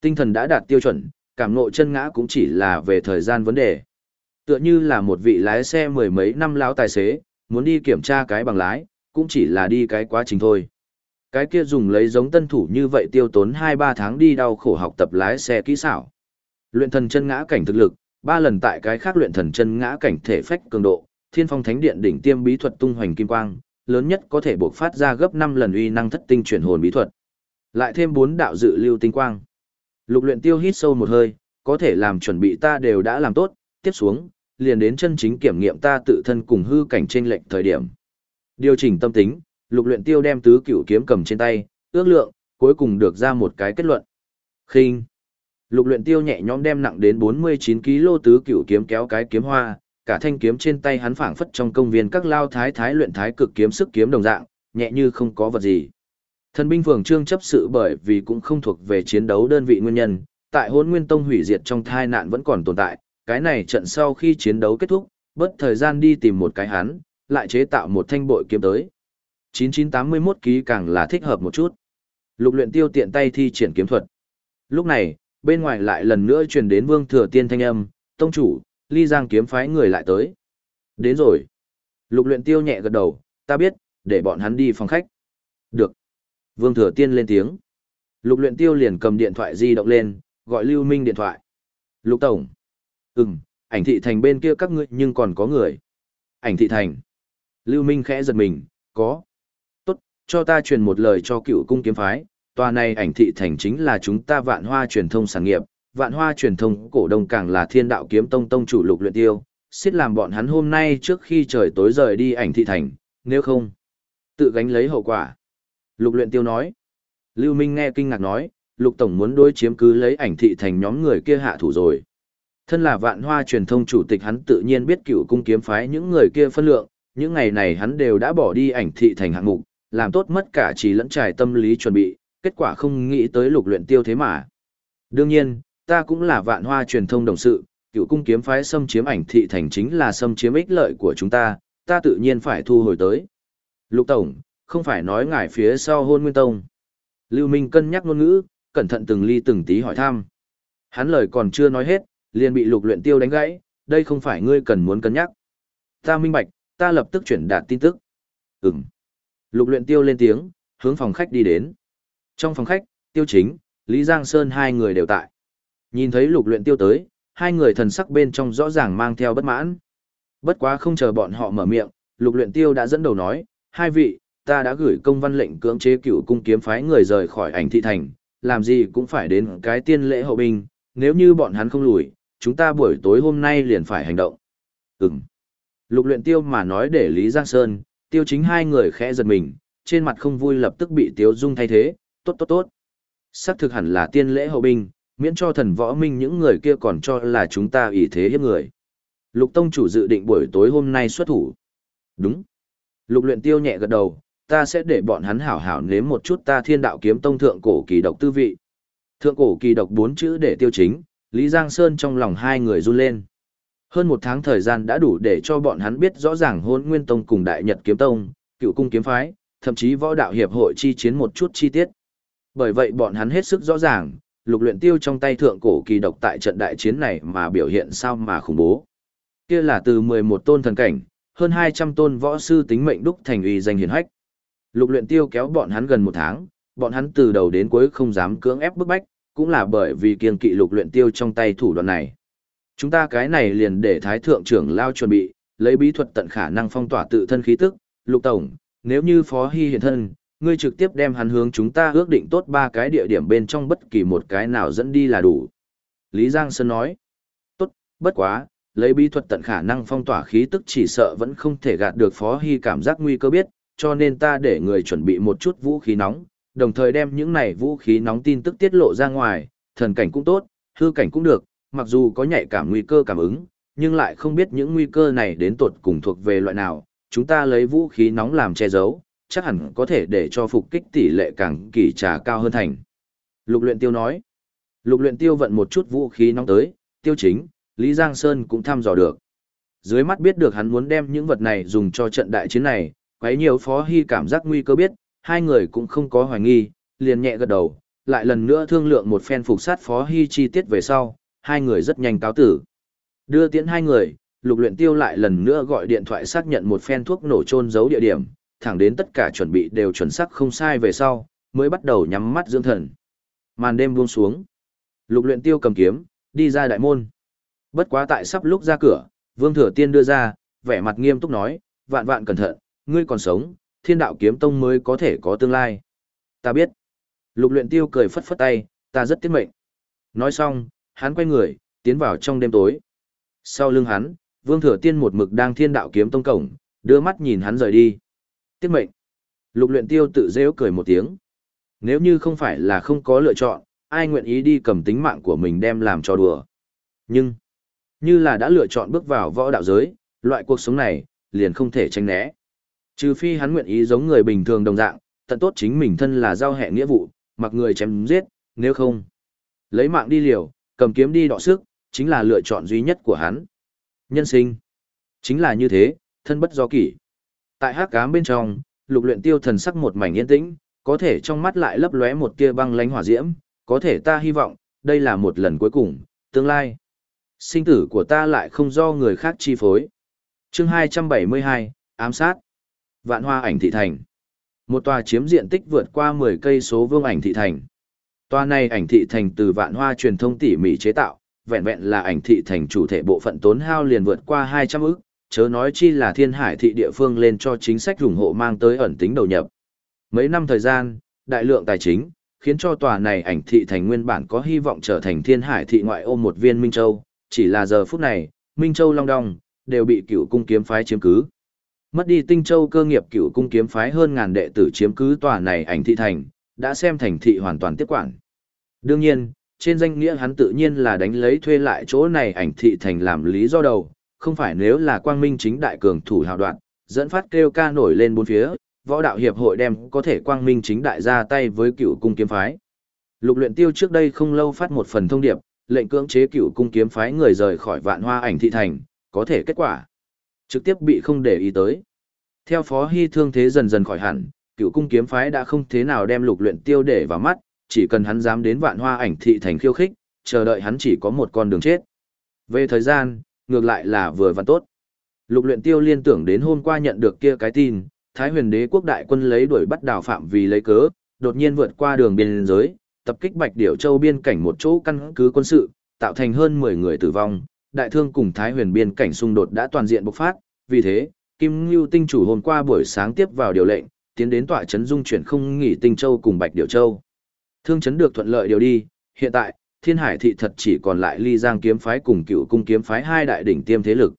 Tinh thần đã đạt tiêu chuẩn, cảm ngộ chân ngã cũng chỉ là về thời gian vấn đề. Tựa như là một vị lái xe mười mấy năm lão tài xế, muốn đi kiểm tra cái bằng lái, cũng chỉ là đi cái quá trình thôi. Cái kia dùng lấy giống tân thủ như vậy tiêu tốn 2-3 tháng đi đau khổ học tập lái xe kỹ xảo. Luyện thần chân ngã cảnh thực lực, ba lần tại cái khác luyện thần chân ngã cảnh thể phách cường độ, thiên phong thánh điện đỉnh tiêm bí thuật tung hoành kim quang, lớn nhất có thể bộc phát ra gấp 5 lần uy năng thất tinh chuyển hồn bí thuật. Lại thêm bốn đạo dự lưu tinh quang. Lục luyện tiêu hít sâu một hơi, có thể làm chuẩn bị ta đều đã làm tốt, tiếp xuống, liền đến chân chính kiểm nghiệm ta tự thân cùng hư cảnh trên lệnh thời điểm. Điều chỉnh tâm tính, lục luyện tiêu đem tứ cửu kiếm cầm trên tay, ước lượng, cuối cùng được ra một cái kết luận. Khinh. Lục luyện tiêu nhẹ nhõm đem nặng đến 49 kg tứ cửu kiếm kéo cái kiếm hoa, cả thanh kiếm trên tay hắn phảng phất trong công viên các lao thái thái luyện thái cực kiếm sức kiếm đồng dạng, nhẹ như không có vật gì. Thần binh phường trương chấp sự bởi vì cũng không thuộc về chiến đấu đơn vị nguyên nhân, tại hôn nguyên tông hủy diệt trong thai nạn vẫn còn tồn tại, cái này trận sau khi chiến đấu kết thúc, bất thời gian đi tìm một cái hắn, lại chế tạo một thanh bội kiếm tới. 9981 ký càng là thích hợp một chút. Lục luyện tiêu tiện tay thi triển kiếm thuật. Lúc này, bên ngoài lại lần nữa truyền đến Vương Thừa Tiên thanh âm, "Tông chủ, Ly Giang kiếm phái người lại tới." "Đến rồi." Lục Luyện Tiêu nhẹ gật đầu, "Ta biết, để bọn hắn đi phòng khách." "Được." Vương Thừa Tiên lên tiếng. Lục Luyện Tiêu liền cầm điện thoại di động lên, gọi Lưu Minh điện thoại. "Lục tổng." "Ừm, ảnh thị thành bên kia các ngươi nhưng còn có người." "Ảnh thị thành?" Lưu Minh khẽ giật mình, "Có." "Tốt, cho ta truyền một lời cho cựu cung kiếm phái, tòa này ảnh thị thành chính là chúng ta vạn hoa truyền thông sản nghiệp, vạn hoa truyền thông cổ đông càng là thiên đạo kiếm tông tông chủ lục luyện tiêu, xiết làm bọn hắn hôm nay trước khi trời tối rời đi ảnh thị thành, nếu không, tự gánh lấy hậu quả. Lục luyện tiêu nói, Lưu Minh nghe kinh ngạc nói, lục tổng muốn đối chiếm cứ lấy ảnh thị thành nhóm người kia hạ thủ rồi. Thân là vạn hoa truyền thông chủ tịch hắn tự nhiên biết cựu cung kiếm phái những người kia phân lượng, những ngày này hắn đều đã bỏ đi ảnh thị thành hạng mục, làm tốt mất cả trí lẫn trải tâm lý chuẩn bị, kết quả không nghĩ tới lục luyện tiêu thế mà. Đương nhiên, ta cũng là vạn hoa truyền thông đồng sự, cựu cung kiếm phái xâm chiếm ảnh thị thành chính là xâm chiếm ích lợi của chúng ta, ta tự nhiên phải thu hồi tới. Lục Tổng, không phải nói ngài phía sau hôn nguyên tông. Lưu Minh cân nhắc ngôn ngữ, cẩn thận từng ly từng tí hỏi thăm. Hắn lời còn chưa nói hết, liền bị lục luyện tiêu đánh gãy, đây không phải ngươi cần muốn cân nhắc. Ta minh bạch, ta lập tức chuyển đạt tin tức. Ừm. Lục luyện tiêu lên tiếng, hướng phòng khách đi đến. Trong phòng khách, tiêu chính, Lý Giang Sơn hai người đều tại. Nhìn thấy lục luyện tiêu tới, hai người thần sắc bên trong rõ ràng mang theo bất mãn. Bất quá không chờ bọn họ mở miệng, lục luyện tiêu đã dẫn đầu nói, hai vị, ta đã gửi công văn lệnh cưỡng chế cựu cung kiếm phái người rời khỏi ảnh thị thành, làm gì cũng phải đến cái tiên lễ hậu binh, nếu như bọn hắn không lùi, chúng ta buổi tối hôm nay liền phải hành động. Ừm. Lục luyện tiêu mà nói để Lý Giang Sơn, tiêu chính hai người khẽ giật mình, trên mặt không vui lập tức bị tiêu dung thay thế, tốt tốt tốt. Sắc thực hẳn là tiên lễ hậu binh, miễn cho thần võ minh những người kia còn cho là chúng ta ý thế hiếp người. Lục Tông chủ dự định buổi tối hôm nay xuất thủ. Đúng. Lục luyện tiêu nhẹ gật đầu, ta sẽ để bọn hắn hảo hảo nếm một chút ta thiên đạo kiếm tông thượng cổ kỳ độc tư vị. Thượng cổ kỳ độc bốn chữ để tiêu chính, Lý Giang Sơn trong lòng hai người run lên. Hơn một tháng thời gian đã đủ để cho bọn hắn biết rõ ràng hôn nguyên tông cùng đại nhật kiếm tông, cựu cung kiếm phái, thậm chí võ đạo hiệp hội chi chiến một chút chi tiết. Bởi vậy bọn hắn hết sức rõ ràng, lục luyện tiêu trong tay thượng cổ kỳ độc tại trận đại chiến này mà biểu hiện sao mà khủng bố. Kia là từ 11 tôn thần cảnh, hơn 200 tôn võ sư tính mệnh đúc thành uy danh hiển hách. Lục luyện tiêu kéo bọn hắn gần một tháng, bọn hắn từ đầu đến cuối không dám cưỡng ép bức bách, cũng là bởi vì kiên kỵ lục luyện tiêu trong tay thủ đoạn này. Chúng ta cái này liền để thái thượng trưởng lao chuẩn bị, lấy bí thuật tận khả năng phong tỏa tự thân khí tức, lục tổng, nếu như phó hy hiện thân, ngươi trực tiếp đem hắn hướng chúng ta ước định tốt ba cái địa điểm bên trong bất kỳ một cái nào dẫn đi là đủ. Lý Giang Sơn nói, tốt, bất quá, lấy bí thuật tận khả năng phong tỏa khí tức chỉ sợ vẫn không thể gạt được phó hy cảm giác nguy cơ biết, cho nên ta để người chuẩn bị một chút vũ khí nóng, đồng thời đem những này vũ khí nóng tin tức tiết lộ ra ngoài, thần cảnh cũng tốt, hư cảnh cũng được, mặc dù có nhạy cảm nguy cơ cảm ứng, nhưng lại không biết những nguy cơ này đến tột cùng thuộc về loại nào, chúng ta lấy vũ khí nóng làm che giấu, chắc hẳn có thể để cho phục kích tỷ lệ càng kỳ trà cao hơn thành. Lục luyện tiêu nói. Lục luyện tiêu vận một chút vũ khí nóng tới, tiêu chính, Lý Giang Sơn cũng thăm dò được. Dưới mắt biết được hắn muốn đem những vật này dùng cho trận đại chiến này, quấy nhiều phó hy cảm giác nguy cơ biết, hai người cũng không có hoài nghi, liền nhẹ gật đầu, lại lần nữa thương lượng một phen phục sát phó hy chi tiết về sau, hai người rất nhanh cáo tử. Đưa tiễn hai người, lục luyện tiêu lại lần nữa gọi điện thoại xác nhận một phen thuốc nổ trôn giấu địa điểm, thẳng đến tất cả chuẩn bị đều chuẩn xác không sai về sau, mới bắt đầu nhắm mắt dưỡng thần. Màn đêm buông xuống. Lục luyện tiêu cầm kiếm, đi ra đại môn. Bất quá tại sắp lúc ra cửa, Vương Thừa Tiên đưa ra, vẻ mặt nghiêm túc nói, vạn vạn cẩn thận, ngươi còn sống, thiên đạo kiếm tông mới có thể có tương lai. Ta biết. Lục luyện tiêu cười phất phất tay, ta rất tiết mệnh. Nói xong, hắn quay người, tiến vào trong đêm tối. Sau lưng hắn, Vương Thừa Tiên một mực đang thiên đạo kiếm tông cổng, đưa mắt nhìn hắn rời đi. Tiết mệnh. Lục luyện tiêu tự rêu cười một tiếng. Nếu như không phải là không có lựa chọn, ai nguyện ý đi cầm tính mạng của mình đem làm cho đùa. Nhưng, như là đã lựa chọn bước vào võ đạo giới, loại cuộc sống này, liền không thể tránh né. Trừ phi hắn nguyện ý giống người bình thường đồng dạng, tận tốt chính mình thân là giao hệ nghĩa vụ, mặc người chém giết, nếu không. Lấy mạng đi liều, cầm kiếm đi đọ sức, chính là lựa chọn duy nhất của hắn. Nhân sinh. Chính là như thế, thân bất do kỷ. Tại hắc ám bên trong, lục luyện tiêu thần sắc một mảnh yên tĩnh, có thể trong mắt lại lấp lóe một tia băng lánh hỏa diễm, có thể ta hy vọng, đây là một lần cuối cùng, tương lai. Sinh tử của ta lại không do người khác chi phối. chương 272, ám sát. Vạn hoa ảnh thị thành. Một tòa chiếm diện tích vượt qua 10 cây số vương ảnh thị thành. Tòa này ảnh thị thành từ vạn hoa truyền thông tỉ mỉ chế tạo, vẹn vẹn là ảnh thị thành chủ thể bộ phận tốn hao liền vượt qua 200 ức, chớ nói chi là thiên hải thị địa phương lên cho chính sách ủng hộ mang tới ẩn tính đầu nhập. Mấy năm thời gian, đại lượng tài chính, khiến cho tòa này ảnh thị thành nguyên bản có hy vọng trở thành thiên hải thị ngoại ô một viên Minh Châu, chỉ là giờ phút này, Minh Châu long đong, đều bị cựu cung kiếm phái chiếm cứ. Mất đi tinh châu cơ nghiệp cựu cung kiếm phái hơn ngàn đệ tử chiếm cứ tòa này ảnh thị thành, đã xem thành thị hoàn toàn tiếp quản. Đương nhiên, trên danh nghĩa hắn tự nhiên là đánh lấy thuê lại chỗ này ảnh thị thành làm lý do đầu, không phải nếu là quang minh chính đại cường thủ hào đoạn, dẫn phát kêu ca nổi lên bốn phía, võ đạo hiệp hội đem có thể quang minh chính đại ra tay với cựu cung kiếm phái. Lục luyện tiêu trước đây không lâu phát một phần thông điệp, lệnh cưỡng chế cựu cung kiếm phái người rời khỏi vạn hoa ảnh thị thành, có thể kết quả. Trực tiếp bị không để ý tới. Theo phó hy thương thế dần dần khỏi hẳn, cựu cung kiếm phái đã không thế nào đem lục luyện tiêu để vào mắt, chỉ cần hắn dám đến vạn hoa ảnh thị thành khiêu khích, chờ đợi hắn chỉ có một con đường chết. Về thời gian, ngược lại là vừa vặn tốt. Lục luyện tiêu liên tưởng đến hôm qua nhận được kia cái tin, Thái huyền đế quốc đại quân lấy đuổi bắt đào phạm vì lấy cớ, đột nhiên vượt qua đường biên giới, tập kích Bạch Điểu Châu biên cảnh một chỗ căn cứ quân sự, tạo thành hơn 10 người tử vong, đại thương cùng Thái huyền biên cảnh xung đột đã toàn diện bộc phát, vì thế, Kim Ngưu tinh chủ hôm qua buổi sáng tiếp vào điều lệnh, tiến đến tọa trấn dung chuyển không nghỉ Tinh Châu cùng Bạch Điểu Châu. Thương Trấn được thuận lợi điều đi, hiện tại, Thiên Hải thị thật chỉ còn lại Ly Giang kiếm phái cùng Cựu cung kiếm phái hai đại đỉnh tiêm thế lực.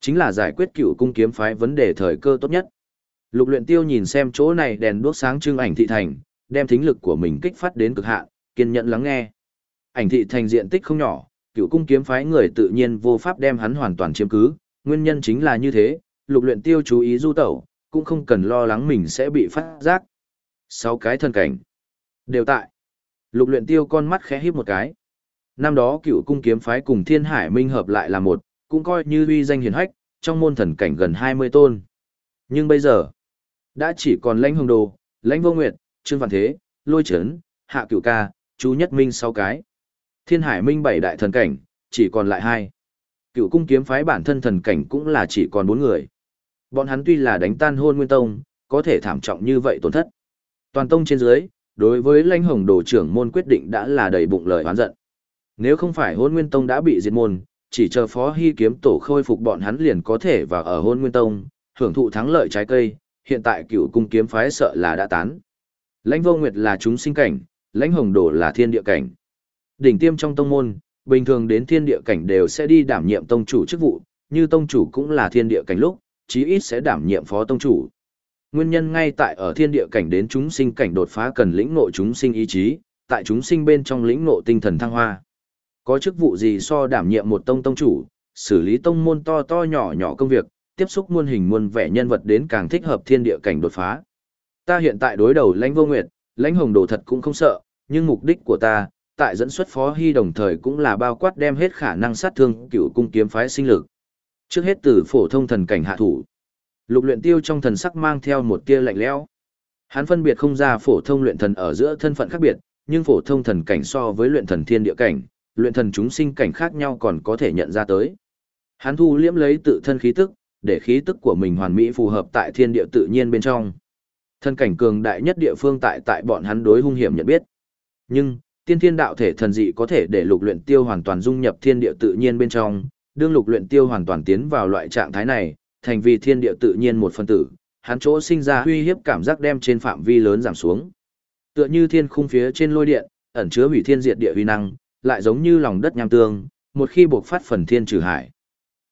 Chính là giải quyết Cựu cung kiếm phái vấn đề thời cơ tốt nhất. Lục luyện tiêu nhìn xem chỗ này đèn đuốc sáng trưng ảnh thị thành, đem thính lực của mình kích phát đến cực hạn, kiên nhẫn lắng nghe. Ảnh thị thành diện tích không nhỏ, cựu cung kiếm phái người tự nhiên vô pháp đem hắn hoàn toàn chiếm cứ, nguyên nhân chính là như thế, lục luyện tiêu chú ý du tẩu, cũng không cần lo lắng mình sẽ bị phát giác. Sáu cái thân cảnh, đều tại. Lục luyện tiêu con mắt khẽ híp một cái. Năm đó cựu cung kiếm phái cùng thiên hải minh hợp lại là một, cũng coi như uy danh hiển hách, trong môn thần cảnh gần 20 tôn. Nhưng bây giờ, đã chỉ còn lãnh hồng đồ, lãnh vô nguyệt, trương văn thế, lôi chấn, hạ cửu ca, chú nhất minh sáu cái. Thiên hải minh bảy đại thần cảnh, chỉ còn lại hai. Cựu cung kiếm phái bản thân thần cảnh cũng là chỉ còn bốn người. Bọn hắn tuy là đánh tan hôn nguyên tông, có thể thảm trọng như vậy tổn thất. Toàn tông trên dưới, đối với lãnh hồng đồ trưởng môn quyết định đã là đầy bụng lời oán giận. Nếu không phải hôn nguyên tông đã bị diệt môn, chỉ chờ phó hy kiếm tổ khôi phục bọn hắn liền có thể vào ở hôn nguyên tông, hưởng thụ thắng lợi trái cây, hiện tại cựu cung kiếm phái sợ là đã tán. Lãnh vô nguyệt là chúng sinh cảnh, lãnh hồng đồ là thiên địa cảnh. Đỉnh tiêm trong tông môn, bình thường đến thiên địa cảnh đều sẽ đi đảm nhiệm tông chủ chức vụ, như tông chủ cũng là thiên địa cảnh lúc, chí ít sẽ đảm nhiệm phó tông chủ. Nguyên nhân ngay tại ở thiên địa cảnh đến chúng sinh cảnh đột phá cần lĩnh ngộ chúng sinh ý chí, tại chúng sinh bên trong lĩnh ngộ tinh thần thăng hoa. Có chức vụ gì so đảm nhiệm một tông tông chủ, xử lý tông môn to to nhỏ nhỏ công việc, tiếp xúc muôn hình muôn vẻ nhân vật đến càng thích hợp thiên địa cảnh đột phá. Ta hiện tại đối đầu lãnh vô nguyệt, lãnh hồng đồ thật cũng không sợ, nhưng mục đích của ta, tại dẫn xuất phó hy đồng thời cũng là bao quát đem hết khả năng sát thương cựu cung kiếm phái sinh lực. Trước hết từ phổ thông thần cảnh hạ thủ. Lục luyện tiêu trong thần sắc mang theo một tia lạnh lẽo. Hắn phân biệt không ra phổ thông luyện thần ở giữa thân phận khác biệt, nhưng phổ thông thần cảnh so với luyện thần thiên địa cảnh, luyện thần chúng sinh cảnh khác nhau còn có thể nhận ra tới. Hắn thu liễm lấy tự thân khí tức, để khí tức của mình hoàn mỹ phù hợp tại thiên địa tự nhiên bên trong. Thân cảnh cường đại nhất địa phương tại tại bọn hắn đối hung hiểm nhận biết. Nhưng, tiên thiên đạo thể thần dị có thể để lục luyện tiêu hoàn toàn dung nhập thiên địa tự nhiên bên trong, đương lục luyện tiêu hoàn toàn tiến vào loại trạng thái này, thành vì thiên địa tự nhiên một phân tử, hắn chỗ sinh ra uy hiếp cảm giác đem trên phạm vi lớn giảm xuống. Tựa như thiên khung phía trên lôi điện, ẩn chứa hủy thiên diệt địa uy năng, lại giống như lòng đất nham tương, một khi bộc phát phần thiên trừ hải.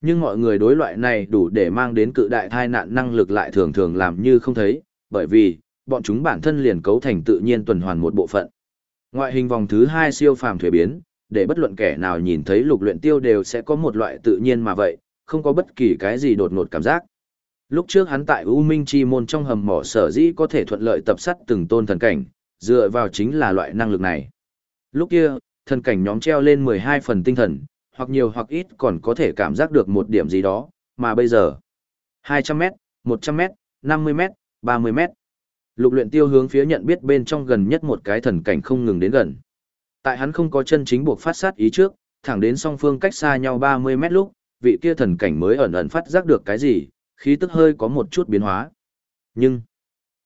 Nhưng mọi người đối loại này đủ để mang đến cự đại tai nạn năng lực lại thường thường làm như không thấy, bởi vì, bọn chúng bản thân liền cấu thành tự nhiên tuần hoàn một bộ phận. Ngoại hình vòng thứ hai siêu phàm thuế biến, để bất luận kẻ nào nhìn thấy lục luyện tiêu đều sẽ có một loại tự nhiên mà vậy, không có bất kỳ cái gì đột ngột cảm giác. Lúc trước hắn tại U Minh Chi môn trong hầm mỏ sở dĩ có thể thuận lợi tập sát từng tôn thần cảnh, dựa vào chính là loại năng lực này. Lúc kia, thần cảnh nhóm treo lên 12 phần tinh thần, hoặc nhiều hoặc ít còn có thể cảm giác được một điểm gì đó, mà bây giờ 200m, 100m, 50m, 30m. Lục luyện tiêu hướng phía nhận biết bên trong gần nhất một cái thần cảnh không ngừng đến gần. Tại hắn không có chân chính buộc phát sát ý trước, thẳng đến song phương cách xa nhau 30 mét lúc, vị kia thần cảnh mới ẩn ẩn phát giác được cái gì, khí tức hơi có một chút biến hóa. Nhưng,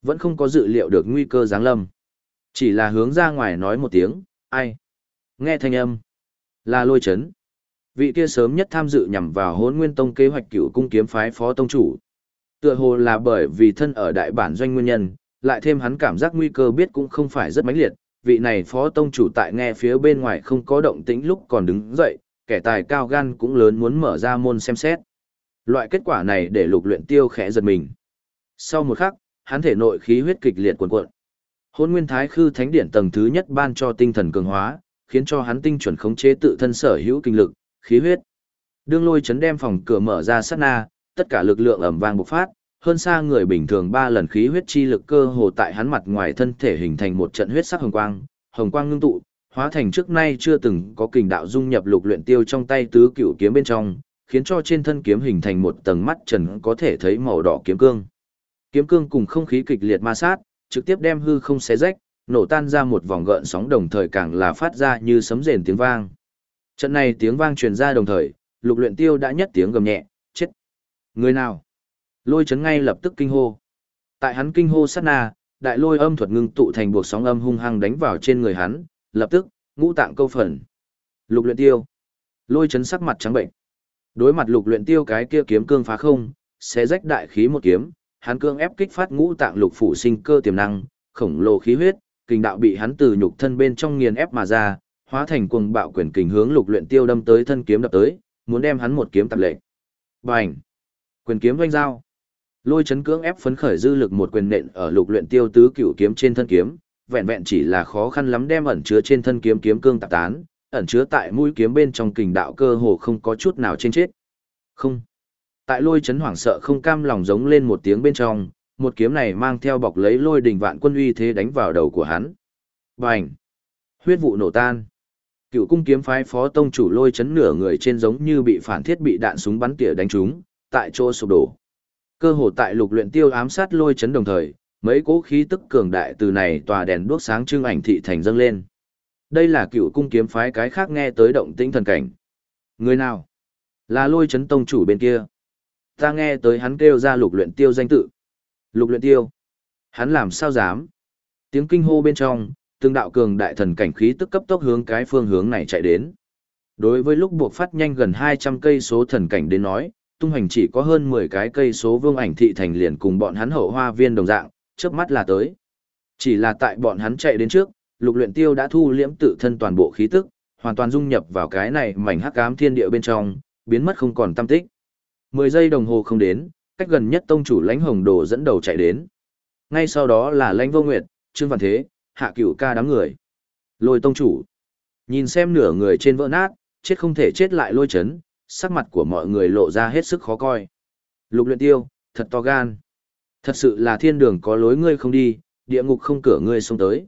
vẫn không có dự liệu được nguy cơ giáng lâm. Chỉ là hướng ra ngoài nói một tiếng, ai? Nghe thanh âm, là lôi chấn. Vị kia sớm nhất tham dự nhằm vào hốn nguyên tông kế hoạch cửu cung kiếm phái phó tông chủ. Tựa hồ là bởi vì thân ở đại bản doanh nguyên nhân, lại thêm hắn cảm giác nguy cơ biết cũng không phải rất mãnh liệt, vị này phó tông chủ tại nghe phía bên ngoài không có động tĩnh lúc còn đứng dậy, kẻ tài cao gan cũng lớn muốn mở ra môn xem xét. Loại kết quả này để lục luyện tiêu khẽ giật mình. Sau một khắc, hắn thể nội khí huyết kịch liệt cuộn cuộn. Hôn nguyên thái khư thánh điển tầng thứ nhất ban cho tinh thần cường hóa, khiến cho hắn tinh chuẩn khống chế tự thân sở hữu kinh lực, khí huyết. Đương lôi chấn đem phòng cửa mở ra sát na, tất cả lực lượng ầm vang bộc phát, hơn xa người bình thường ba lần khí huyết chi lực cơ hồ tại hắn mặt ngoài thân thể hình thành một trận huyết sắc hồng quang, hồng quang ngưng tụ, hóa thành trước nay chưa từng có kình đạo dung nhập lục luyện tiêu trong tay tứ cửu kiếm bên trong, khiến cho trên thân kiếm hình thành một tầng mắt trần có thể thấy màu đỏ kiếm cương. Kiếm cương cùng không khí kịch liệt ma sát, trực tiếp đem hư không xé rách, nổ tan ra một vòng gợn sóng đồng thời càng là phát ra như sấm rền tiếng vang. Trận này tiếng vang truyền ra đồng thời, lục luyện tiêu đã nhất tiếng gầm nhẹ, chết. Người nào? Lôi chấn ngay lập tức kinh hô. Tại hắn kinh hô sát na, đại lôi âm thuật ngưng tụ thành buộc sóng âm hung hăng đánh vào trên người hắn, lập tức, ngũ tạng câu phần. Lục luyện tiêu. Lôi chấn sắc mặt trắng bệnh. Đối mặt lục luyện tiêu cái kia kiếm cương phá không, sẽ rách đại khí một kiếm, hắn cương ép kích phát ngũ tạng lục phủ sinh cơ tiềm năng, khổng lồ khí huyết, kình đạo bị hắn từ nhục thân bên trong nghiền ép mà ra, hóa thành cuồng bạo quyền kình hướng lục luyện tiêu đâm tới thân kiếm đập tới, muốn đem hắn một kiếm tập lệ. Bành! Quyền kiếm vanh dao. Lôi chấn cưỡng ép phấn khởi dư lực một quyền nện ở lục luyện tiêu tứ cửu kiếm trên thân kiếm, vẹn vẹn chỉ là khó khăn lắm đem ẩn chứa trên thân kiếm kiếm cương tạp tán, ẩn chứa tại mũi kiếm bên trong kình đạo cơ hồ không có chút nào trên chết. Không. Tại lôi chấn hoảng sợ không cam lòng giống lên một tiếng bên trong, một kiếm này mang theo bọc lấy lôi đỉnh vạn quân uy thế đánh vào đầu của hắn. Bành! Huyết vụ nổ tan. Cựu cung kiếm phái phó tông chủ lôi chấn nửa người trên giống như bị phản thiết bị đạn súng bắn tỉa đánh trúng, tại chỗ sụp đổ. Cơ hồ tại lục luyện tiêu ám sát lôi chấn đồng thời, mấy cỗ khí tức cường đại từ này tòa đèn đuốc sáng trưng ảnh thị thành dâng lên. Đây là cựu cung kiếm phái cái khác nghe tới động tĩnh thần cảnh. Người nào? Là lôi chấn tông chủ bên kia. Ta nghe tới hắn kêu ra lục luyện tiêu danh tự. Lục luyện tiêu. Hắn làm sao dám? Tiếng kinh hô bên trong, từng đạo cường đại thần cảnh khí tức cấp tốc hướng cái phương hướng này chạy đến. Đối với lúc buộc phát nhanh gần 200 cây số thần cảnh đến nói, tung hành chỉ có hơn 10 cái cây số vương ảnh thị thành liền cùng bọn hắn hậu hoa viên đồng dạng, chớp mắt là tới. Chỉ là tại bọn hắn chạy đến trước, lục luyện tiêu đã thu liễm tự thân toàn bộ khí tức, hoàn toàn dung nhập vào cái này mảnh hắc ám thiên địa bên trong, biến mất không còn tâm tích. 10 giây đồng hồ không đến, cách gần nhất tông chủ lãnh hồng đồ dẫn đầu chạy đến. Ngay sau đó là lãnh vô nguyệt, trương văn thế, hạ cửu ca đám người. Lôi tông chủ. Nhìn xem nửa người trên vỡ nát, chết không thể chết lại lôi chấn, sắc mặt của mọi người lộ ra hết sức khó coi. Lục luyện tiêu, thật to gan. Thật sự là thiên đường có lối ngươi không đi, địa ngục không cửa ngươi xông tới.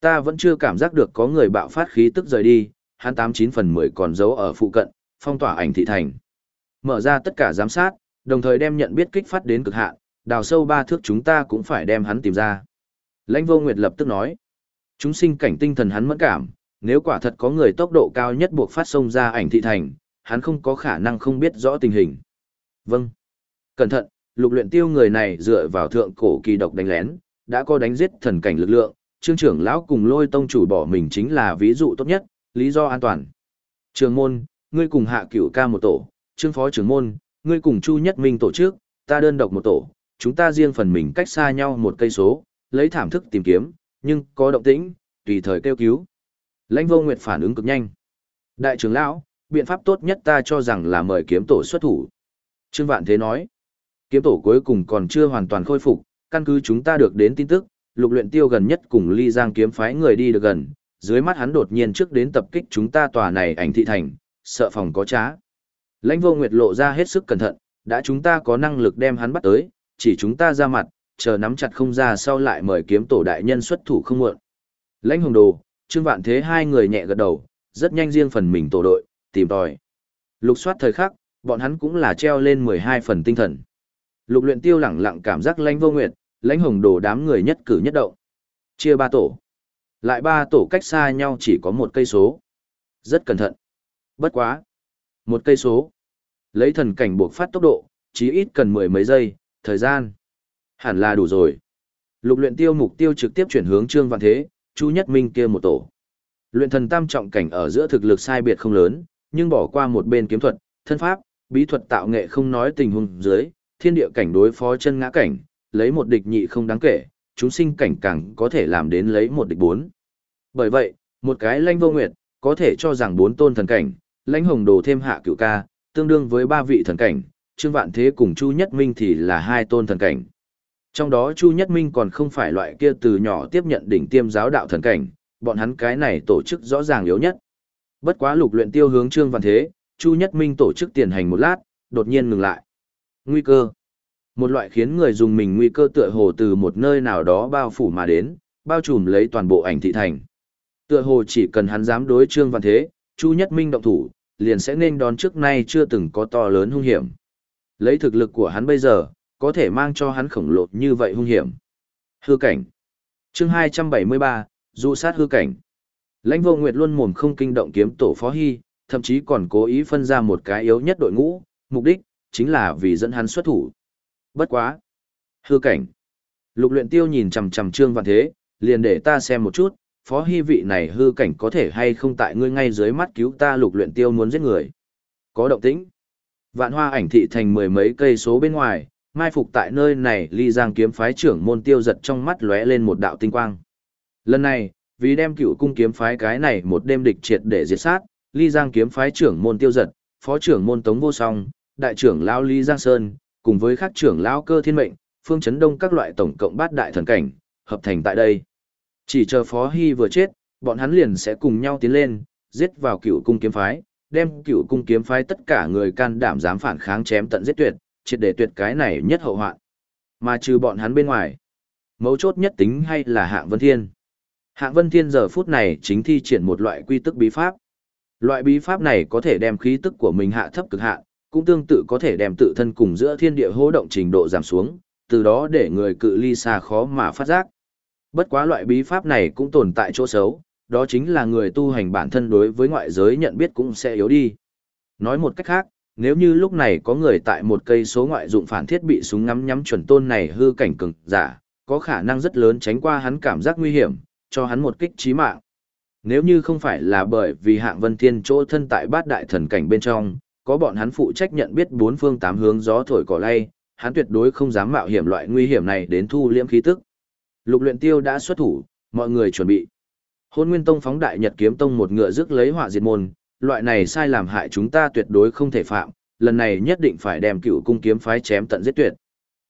Ta vẫn chưa cảm giác được có người bạo phát khí tức rời đi, hắn tám chín phần mười còn giấu ở phụ cận, phong tỏa ảnh thị thành. Mở ra tất cả giám sát, đồng thời đem nhận biết kích phát đến cực hạn, đào sâu ba thước chúng ta cũng phải đem hắn tìm ra. Lãnh vô nguyệt lập tức nói, chúng sinh cảnh tinh thần hắn mẫn cảm, nếu quả thật có người tốc độ cao nhất buộc phát sông ra ảnh thị thành, hắn không có khả năng không biết rõ tình hình. Vâng. Cẩn thận, lục luyện tiêu người này dựa vào thượng cổ kỳ độc đánh lén, đã có đánh giết thần cảnh lực lượng, trương trưởng lão cùng lôi tông chủ bỏ mình chính là ví dụ tốt nhất, lý do an toàn. Trường môn, ngươi cùng hạ cửu ca một tổ, trương phó trưởng môn, ngươi cùng chu nhất minh tổ chức, ta đơn độc một tổ, chúng ta riêng phần mình cách xa nhau một cây số, lấy thảm thức tìm kiếm, nhưng có động tĩnh, tùy thời kêu cứu. Lãnh vô nguyệt phản ứng cực nhanh. Đại trưởng lão, biện pháp tốt nhất ta cho rằng là mời kiếm tổ xuất thủ. Trương Vạn Thế nói, kiếm tổ cuối cùng còn chưa hoàn toàn khôi phục, căn cứ chúng ta được đến tin tức, lục luyện tiêu gần nhất cùng ly giang kiếm phái người đi được gần, dưới mắt hắn đột nhiên trước đến tập kích chúng ta tòa này ảnh thị thành, sợ phòng có trá. Lãnh vô nguyệt lộ ra hết sức cẩn thận, đã chúng ta có năng lực đem hắn bắt tới, chỉ chúng ta ra mặt, chờ nắm chặt không ra sau lại mời kiếm tổ đại nhân xuất thủ không muộn. Lãnh hồng đồ, trương vạn thế hai người nhẹ gật đầu, rất nhanh riêng phần mình tổ đội, tìm tòi. Lục soát thời khắc, bọn hắn cũng là treo lên 12 phần tinh thần. Lục luyện tiêu lẳng lặng cảm giác lãnh vô nguyệt, lãnh hồng đồ đám người nhất cử nhất động. Chia ba tổ. Lại ba tổ cách xa nhau chỉ có một cây số. Rất cẩn thận. Bất quá. Một cây số. Lấy thần cảnh buộc phát tốc độ, chí ít cần mười mấy giây, thời gian. Hẳn là đủ rồi. Lục luyện tiêu mục tiêu trực tiếp chuyển hướng Trương Vạn Thế, Chu Nhất Minh kia một tổ. Luyện thần tam trọng cảnh ở giữa thực lực sai biệt không lớn, nhưng bỏ qua một bên kiếm thuật, thân pháp, bí thuật tạo nghệ không nói tình huống dưới, thiên địa cảnh đối phó chân ngã cảnh, lấy một địch nhị không đáng kể, chúng sinh cảnh càng có thể làm đến lấy một địch bốn. Bởi vậy, một cái lãnh vô nguyệt, có thể cho rằng bốn tôn thần cảnh, lãnh hồng đồ thêm hạ cửu ca, tương đương với ba vị thần cảnh, Trương Vạn Thế cùng Chu Nhất Minh thì là hai tôn thần cảnh. Trong đó Chu Nhất Minh còn không phải loại kia từ nhỏ tiếp nhận đỉnh tiêm giáo đạo thần cảnh, bọn hắn cái này tổ chức rõ ràng yếu nhất. Bất quá lục luyện tiêu hướng Trương văn Thế, Chu Nhất Minh tổ chức tiền hành một lát, đột nhiên ngừng lại. Nguy cơ. Một loại khiến người dùng mình nguy cơ tựa hồ từ một nơi nào đó bao phủ mà đến, bao trùm lấy toàn bộ ảnh thị thành. Tựa hồ chỉ cần hắn dám đối Trương văn Thế, Chu Nhất Minh động thủ, liền sẽ nên đón trước nay chưa từng có to lớn hung hiểm. Lấy thực lực của hắn bây giờ, có thể mang cho hắn khổng lồ như vậy hung hiểm. Hư cảnh. Chương 273, dụ sát hư cảnh. Lãnh Vô Nguyệt luôn mồm không kinh động kiếm tổ Phó Hy, thậm chí còn cố ý phân ra một cái yếu nhất đội ngũ, mục đích chính là vì dẫn hắn xuất thủ. Bất quá, hư cảnh. Lục Luyện Tiêu nhìn chằm chằm Trương Vạn Thế, liền để ta xem một chút, Phó Hy vị này hư cảnh có thể hay không tại ngươi ngay dưới mắt cứu ta Lục Luyện Tiêu muốn giết người. Có động tĩnh. Vạn Hoa ảnh thị thành mười mấy cây số bên ngoài, mai phục tại nơi này ly giang kiếm phái trưởng môn tiêu giật trong mắt lóe lên một đạo tinh quang. Lần này, vì đem cựu cung kiếm phái cái này một đêm địch triệt để diệt sát, ly giang kiếm phái trưởng môn tiêu giật, phó trưởng môn tống vô song, đại trưởng lão ly giang sơn, cùng với các trưởng lão cơ thiên mệnh, phương chấn đông các loại tổng cộng bát đại thần cảnh, hợp thành tại đây. Chỉ chờ phó hy vừa chết, bọn hắn liền sẽ cùng nhau tiến lên, giết vào cựu cung kiếm phái, đem cựu cung kiếm phái tất cả người can đảm dám phản kháng chém tận giết tuyệt, triệt để tuyệt cái này nhất hậu hoạn. Mà trừ bọn hắn bên ngoài, mấu chốt nhất tính hay là hạng vân thiên. Hạng vân thiên giờ phút này chính thi triển một loại quy tức bí pháp. Loại bí pháp này có thể đem khí tức của mình hạ thấp cực hạn, cũng tương tự có thể đem tự thân cùng giữa thiên địa hô động trình độ giảm xuống, từ đó để người cự ly xa khó mà phát giác. Bất quá loại bí pháp này cũng tồn tại chỗ xấu, đó chính là người tu hành bản thân đối với ngoại giới nhận biết cũng sẽ yếu đi. Nói một cách khác, nếu như lúc này có người tại một cây số ngoại dụng phản thiết bị súng ngắm nhắm chuẩn tôn này hư cảnh cường giả, có khả năng rất lớn tránh qua hắn cảm giác nguy hiểm, cho hắn một kích chí mạng. Nếu như không phải là bởi vì hạng vân thiên chỗ thân tại bát đại thần cảnh bên trong, có bọn hắn phụ trách nhận biết bốn phương tám hướng gió thổi cỏ lay, hắn tuyệt đối không dám mạo hiểm loại nguy hiểm này đến thu liễm khí tức. Lục luyện tiêu đã xuất thủ, mọi người chuẩn bị. Hôn Nguyên Tông phóng đại Nhật Kiếm Tông một ngựa rước lấy họa diệt môn, loại này sai làm hại chúng ta tuyệt đối không thể phạm, lần này nhất định phải đem cựu cung kiếm phái chém tận giết tuyệt.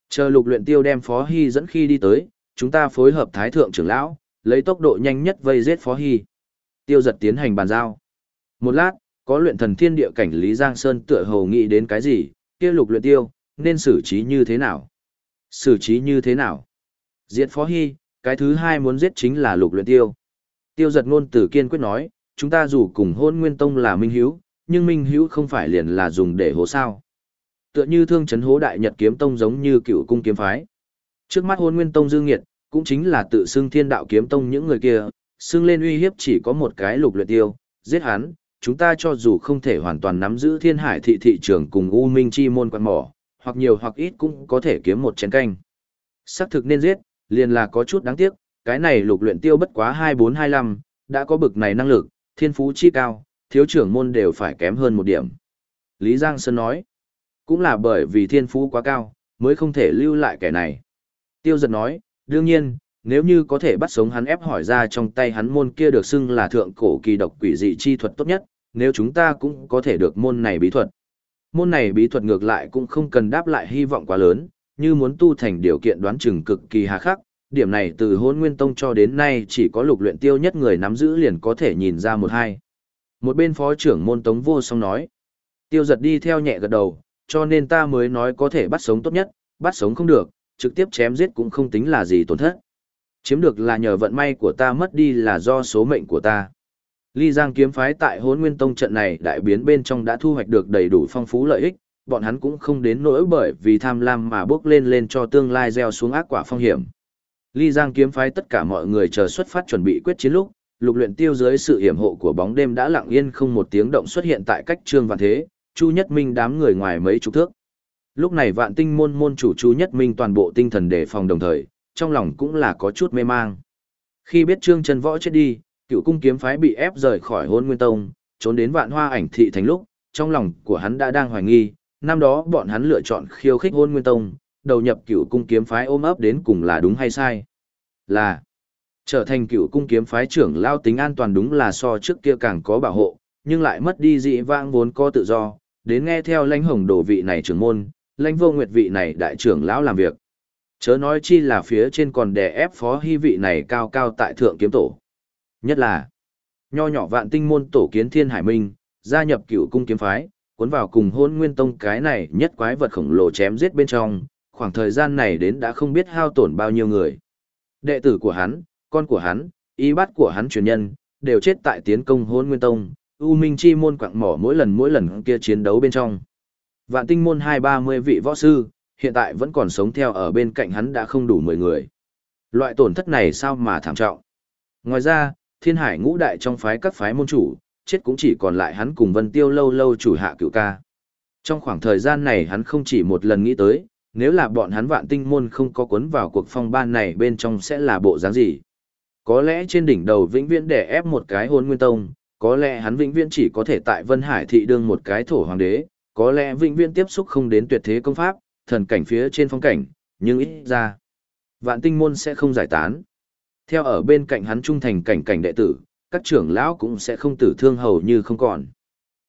Chờ lục luyện tiêu đem Phó Hy dẫn khi đi tới, chúng ta phối hợp Thái Thượng trưởng lão, lấy tốc độ nhanh nhất vây giết Phó Hy. Tiêu giật tiến hành bàn giao. Một lát, có luyện thần thiên địa cảnh Lý Giang Sơn tựa hồ nghĩ đến cái gì, kia lục luyện tiêu, nên xử trí như thế nào? Xử trí như thế nào? Diệt Phó Hy, cái thứ hai muốn giết chính là lục luyện tiêu. Tiêu giật ngôn tử kiên quyết nói, chúng ta dù cùng hôn nguyên tông là minh hiếu, nhưng minh hữu không phải liền là dùng để hố sao. Tựa như thương chấn hố đại nhật kiếm tông giống như cựu cung kiếm phái. Trước mắt hôn nguyên tông dương nghiệt, cũng chính là tự xưng thiên đạo kiếm tông những người kia, xưng lên uy hiếp chỉ có một cái lục luyện tiêu, giết hắn, chúng ta cho dù không thể hoàn toàn nắm giữ thiên hải thị thị trường cùng u minh chi môn quan mỏ, hoặc nhiều hoặc ít cũng có thể kiếm một chén canh. Sắc thực nên giết, liền là có chút đáng tiếc, cái này lục luyện tiêu bất quá 2425, đã có bực này năng lực, thiên phú chi cao, thiếu trưởng môn đều phải kém hơn một điểm. Lý Giang Sơn nói, cũng là bởi vì thiên phú quá cao, mới không thể lưu lại kẻ này. Tiêu giật nói, đương nhiên, nếu như có thể bắt sống hắn ép hỏi ra trong tay hắn môn kia được xưng là thượng cổ kỳ độc quỷ dị chi thuật tốt nhất, nếu chúng ta cũng có thể được môn này bí thuật. Môn này bí thuật ngược lại cũng không cần đáp lại hy vọng quá lớn, như muốn tu thành điều kiện đoán chừng cực kỳ hà khắc, điểm này từ hôn nguyên tông cho đến nay chỉ có lục luyện tiêu nhất người nắm giữ liền có thể nhìn ra một hai. Một bên phó trưởng môn tống vô song nói. Tiêu giật đi theo nhẹ gật đầu, cho nên ta mới nói có thể bắt sống tốt nhất, bắt sống không được, trực tiếp chém giết cũng không tính là gì tổn thất. Chiếm được là nhờ vận may của ta mất đi là do số mệnh của ta. Ly Giang kiếm phái tại hốn nguyên tông trận này đại biến bên trong đã thu hoạch được đầy đủ phong phú lợi ích, bọn hắn cũng không đến nỗi bởi vì tham lam mà bước lên lên cho tương lai gieo xuống ác quả phong hiểm. Ly Giang kiếm phái tất cả mọi người chờ xuất phát chuẩn bị quyết chiến lúc, lục luyện tiêu dưới sự hiểm hộ của bóng đêm đã lặng yên không một tiếng động xuất hiện tại cách trương và thế, Chu Nhất Minh đám người ngoài mấy chục thước. Lúc này vạn tinh môn môn chủ chú Nhất Minh toàn bộ tinh thần đề phòng đồng thời, trong lòng cũng là có chút mê mang. Khi biết trương chân võ chết đi, cựu cung kiếm phái bị ép rời khỏi hôn nguyên tông, trốn đến vạn hoa ảnh thị thành lúc, trong lòng của hắn đã đang hoài nghi, năm đó bọn hắn lựa chọn khiêu khích hôn nguyên tông, đầu nhập cựu cung kiếm phái ôm ấp đến cùng là đúng hay sai. Là, trở thành cựu cung kiếm phái trưởng lao tính an toàn đúng là so trước kia càng có bảo hộ, nhưng lại mất đi dị vãng vốn có tự do, đến nghe theo lãnh hồng đổ vị này trưởng môn, lãnh vô nguyệt vị này đại trưởng lão làm việc. Chớ nói chi là phía trên còn đè ép phó hy vị này cao cao tại thượng kiếm tổ. Nhất là, nho nhỏ vạn tinh môn tổ kiến thiên hải minh, gia nhập cựu cung kiếm phái, cuốn vào cùng hôn nguyên tông cái này nhất quái vật khổng lồ chém giết bên trong, khoảng thời gian này đến đã không biết hao tổn bao nhiêu người. Đệ tử của hắn, con của hắn, y bát của hắn truyền nhân, đều chết tại tiến công hôn nguyên tông, U Minh Chi môn quặng mỏ mỗi lần mỗi lần kia chiến đấu bên trong. Vạn tinh môn hai ba mươi vị võ sư, hiện tại vẫn còn sống theo ở bên cạnh hắn đã không đủ mười người. Loại tổn thất này sao mà thảm trọng. Ngoài ra, thiên hải ngũ đại trong phái các phái môn chủ, chết cũng chỉ còn lại hắn cùng vân tiêu lâu lâu chủ hạ cựu ca. Trong khoảng thời gian này hắn không chỉ một lần nghĩ tới, nếu là bọn hắn vạn tinh môn không có cuốn vào cuộc phong ban này bên trong sẽ là bộ dáng gì. Có lẽ trên đỉnh đầu vĩnh viễn để ép một cái hôn nguyên tông, có lẽ hắn vĩnh viễn chỉ có thể tại Vân Hải thị đương một cái thổ hoàng đế, có lẽ vĩnh viễn tiếp xúc không đến tuyệt thế công pháp, thần cảnh phía trên phong cảnh, nhưng ít ra, vạn tinh môn sẽ không giải tán. Theo ở bên cạnh hắn trung thành cảnh cảnh đệ tử, các trưởng lão cũng sẽ không tử thương hầu như không còn.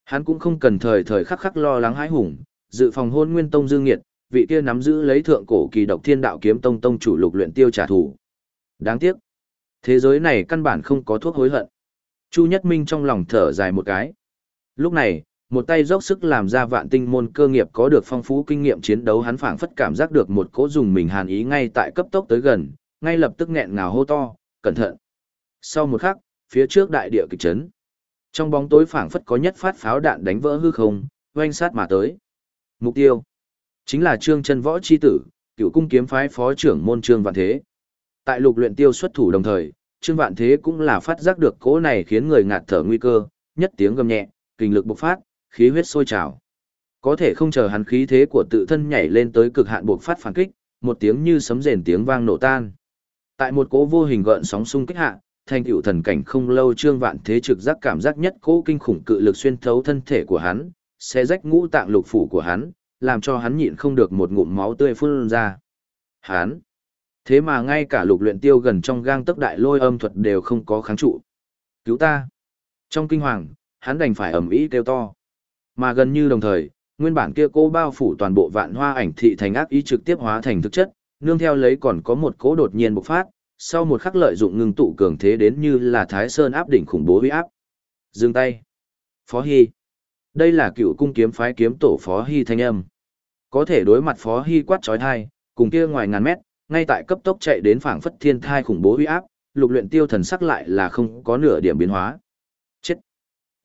Hắn cũng không cần thời thời khắc khắc lo lắng hãi hùng, dự phòng hôn nguyên tông dương nghiệt, vị kia nắm giữ lấy thượng cổ kỳ độc thiên đạo kiếm tông tông chủ lục luyện tiêu trả thù. Đáng tiếc, thế giới này căn bản không có thuốc hối hận. Chu Nhất Minh trong lòng thở dài một cái. Lúc này, một tay dốc sức làm ra vạn tinh môn cơ nghiệp có được phong phú kinh nghiệm chiến đấu hắn phảng phất cảm giác được một cỗ dùng mình hàn ý ngay tại cấp tốc tới gần, ngay lập tức nghẹn ngào hô to, cẩn thận. Sau một khắc, phía trước đại địa kịch chấn. Trong bóng tối phảng phất có nhất phát pháo đạn đánh vỡ hư không, oanh sát mà tới. Mục tiêu chính là Trương Chân Võ chi tử, cựu cung kiếm phái phó trưởng môn Trương Vạn Thế. Tại lục luyện tiêu xuất thủ đồng thời, Trương Vạn Thế cũng là phát giác được cỗ này khiến người ngạt thở nguy cơ, nhất tiếng gầm nhẹ, kinh lực bộc phát, khí huyết sôi trào. Có thể không chờ hắn khí thế của tự thân nhảy lên tới cực hạn buộc phát phản kích, một tiếng như sấm rền tiếng vang nổ tan. Tại một cỗ vô hình gợn sóng xung kích hạ, thành tựu thần cảnh không lâu Trương Vạn Thế trực giác cảm giác nhất cỗ kinh khủng cự lực xuyên thấu thân thể của hắn, xé rách ngũ tạng lục phủ của hắn, làm cho hắn nhịn không được một ngụm máu tươi phun ra. Hắn Thế mà ngay cả lục luyện tiêu gần trong gang tấc đại lôi âm thuật đều không có kháng trụ. Cứu ta! Trong kinh hoàng, hắn đành phải ầm ĩ kêu to. Mà gần như đồng thời, nguyên bản kia cô bao phủ toàn bộ vạn hoa ảnh thị thành ác ý trực tiếp hóa thành thực chất, nương theo lấy còn có một cỗ đột nhiên bộc phát, sau một khắc lợi dụng ngưng tụ cường thế đến như là Thái Sơn áp đỉnh khủng bố uy áp. Dừng tay. Phó Hy. Đây là cựu cung kiếm phái kiếm tổ Phó Hy thanh âm. Có thể đối mặt Phó Hy quát trói thai, cùng kia ngoài ngàn mét, ngay tại cấp tốc chạy đến phảng phất thiên thai khủng bố uy áp, lục luyện tiêu thần sắc lại là không có nửa điểm biến hóa.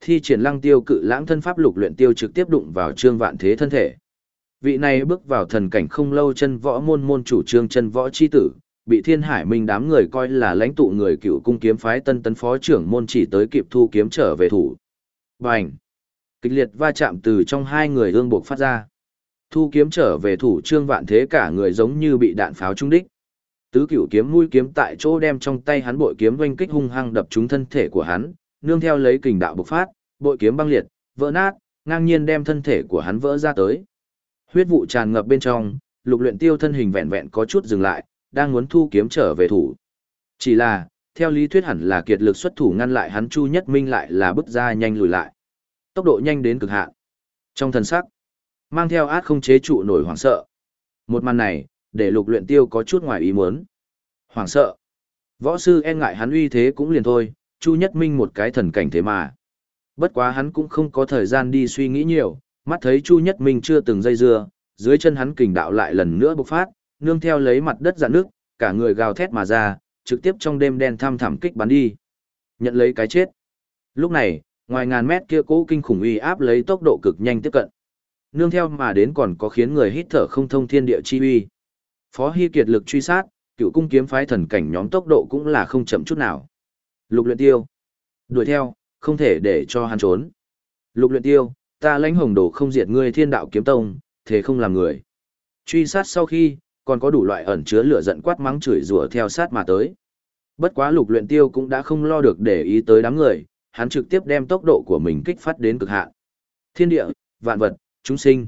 Thi triển lăng tiêu cự lãng thân pháp lục luyện tiêu trực tiếp đụng vào trương vạn thế thân thể. Vị này bước vào thần cảnh không lâu chân võ môn môn chủ trương chân võ chi tử, bị thiên hải minh đám người coi là lãnh tụ người cựu cung kiếm phái tân tấn phó trưởng môn chỉ tới kịp thu kiếm trở về thủ. Bành! Kịch liệt va chạm từ trong hai người ương buộc phát ra. Thu kiếm trở về thủ trương vạn thế cả người giống như bị đạn pháo trúng đích. Tứ cửu kiếm mũi kiếm tại chỗ đem trong tay hắn bội kiếm vênh kích hung hăng đập trúng thân thể của hắn, nương theo lấy kình đạo bộc phát, bội kiếm băng liệt, vỡ nát, ngang nhiên đem thân thể của hắn vỡ ra tới. Huyết vụ tràn ngập bên trong, lục luyện tiêu thân hình vẹn vẹn có chút dừng lại, đang muốn thu kiếm trở về thủ. Chỉ là, theo lý thuyết hẳn là kiệt lực xuất thủ ngăn lại hắn Chu Nhất Minh lại là bước ra nhanh lùi lại. Tốc độ nhanh đến cực hạn. Trong thần sắc, mang theo át không chế trụ nổi hoảng sợ. Một màn này, để lục luyện tiêu có chút ngoài ý muốn. Hoảng sợ. Võ sư e ngại hắn uy thế cũng liền thôi, Chu Nhất Minh một cái thần cảnh thế mà. Bất quá hắn cũng không có thời gian đi suy nghĩ nhiều, mắt thấy Chu Nhất Minh chưa từng dây dưa, dưới chân hắn kình đạo lại lần nữa bộc phát, nương theo lấy mặt đất dạn nước, cả người gào thét mà ra, trực tiếp trong đêm đen thăm thẳm kích bắn đi. Nhận lấy cái chết. Lúc này, ngoài ngàn mét kia cố kinh khủng uy áp lấy tốc độ cực nhanh tiếp cận nương theo mà đến còn có khiến người hít thở không thông thiên địa chi uy. Phó Hy kiệt lực truy sát, cựu cung kiếm phái thần cảnh nhóm tốc độ cũng là không chậm chút nào. Lục luyện tiêu. Đuổi theo, không thể để cho hắn trốn. Lục luyện tiêu, ta lãnh hồng đồ không diệt ngươi thiên đạo kiếm tông, thế không làm người. Truy sát sau khi, còn có đủ loại ẩn chứa lửa giận quát mắng chửi rủa theo sát mà tới. Bất quá lục luyện tiêu cũng đã không lo được để ý tới đám người, hắn trực tiếp đem tốc độ của mình kích phát đến cực hạn. Thiên địa, vạn vật, chúng sinh.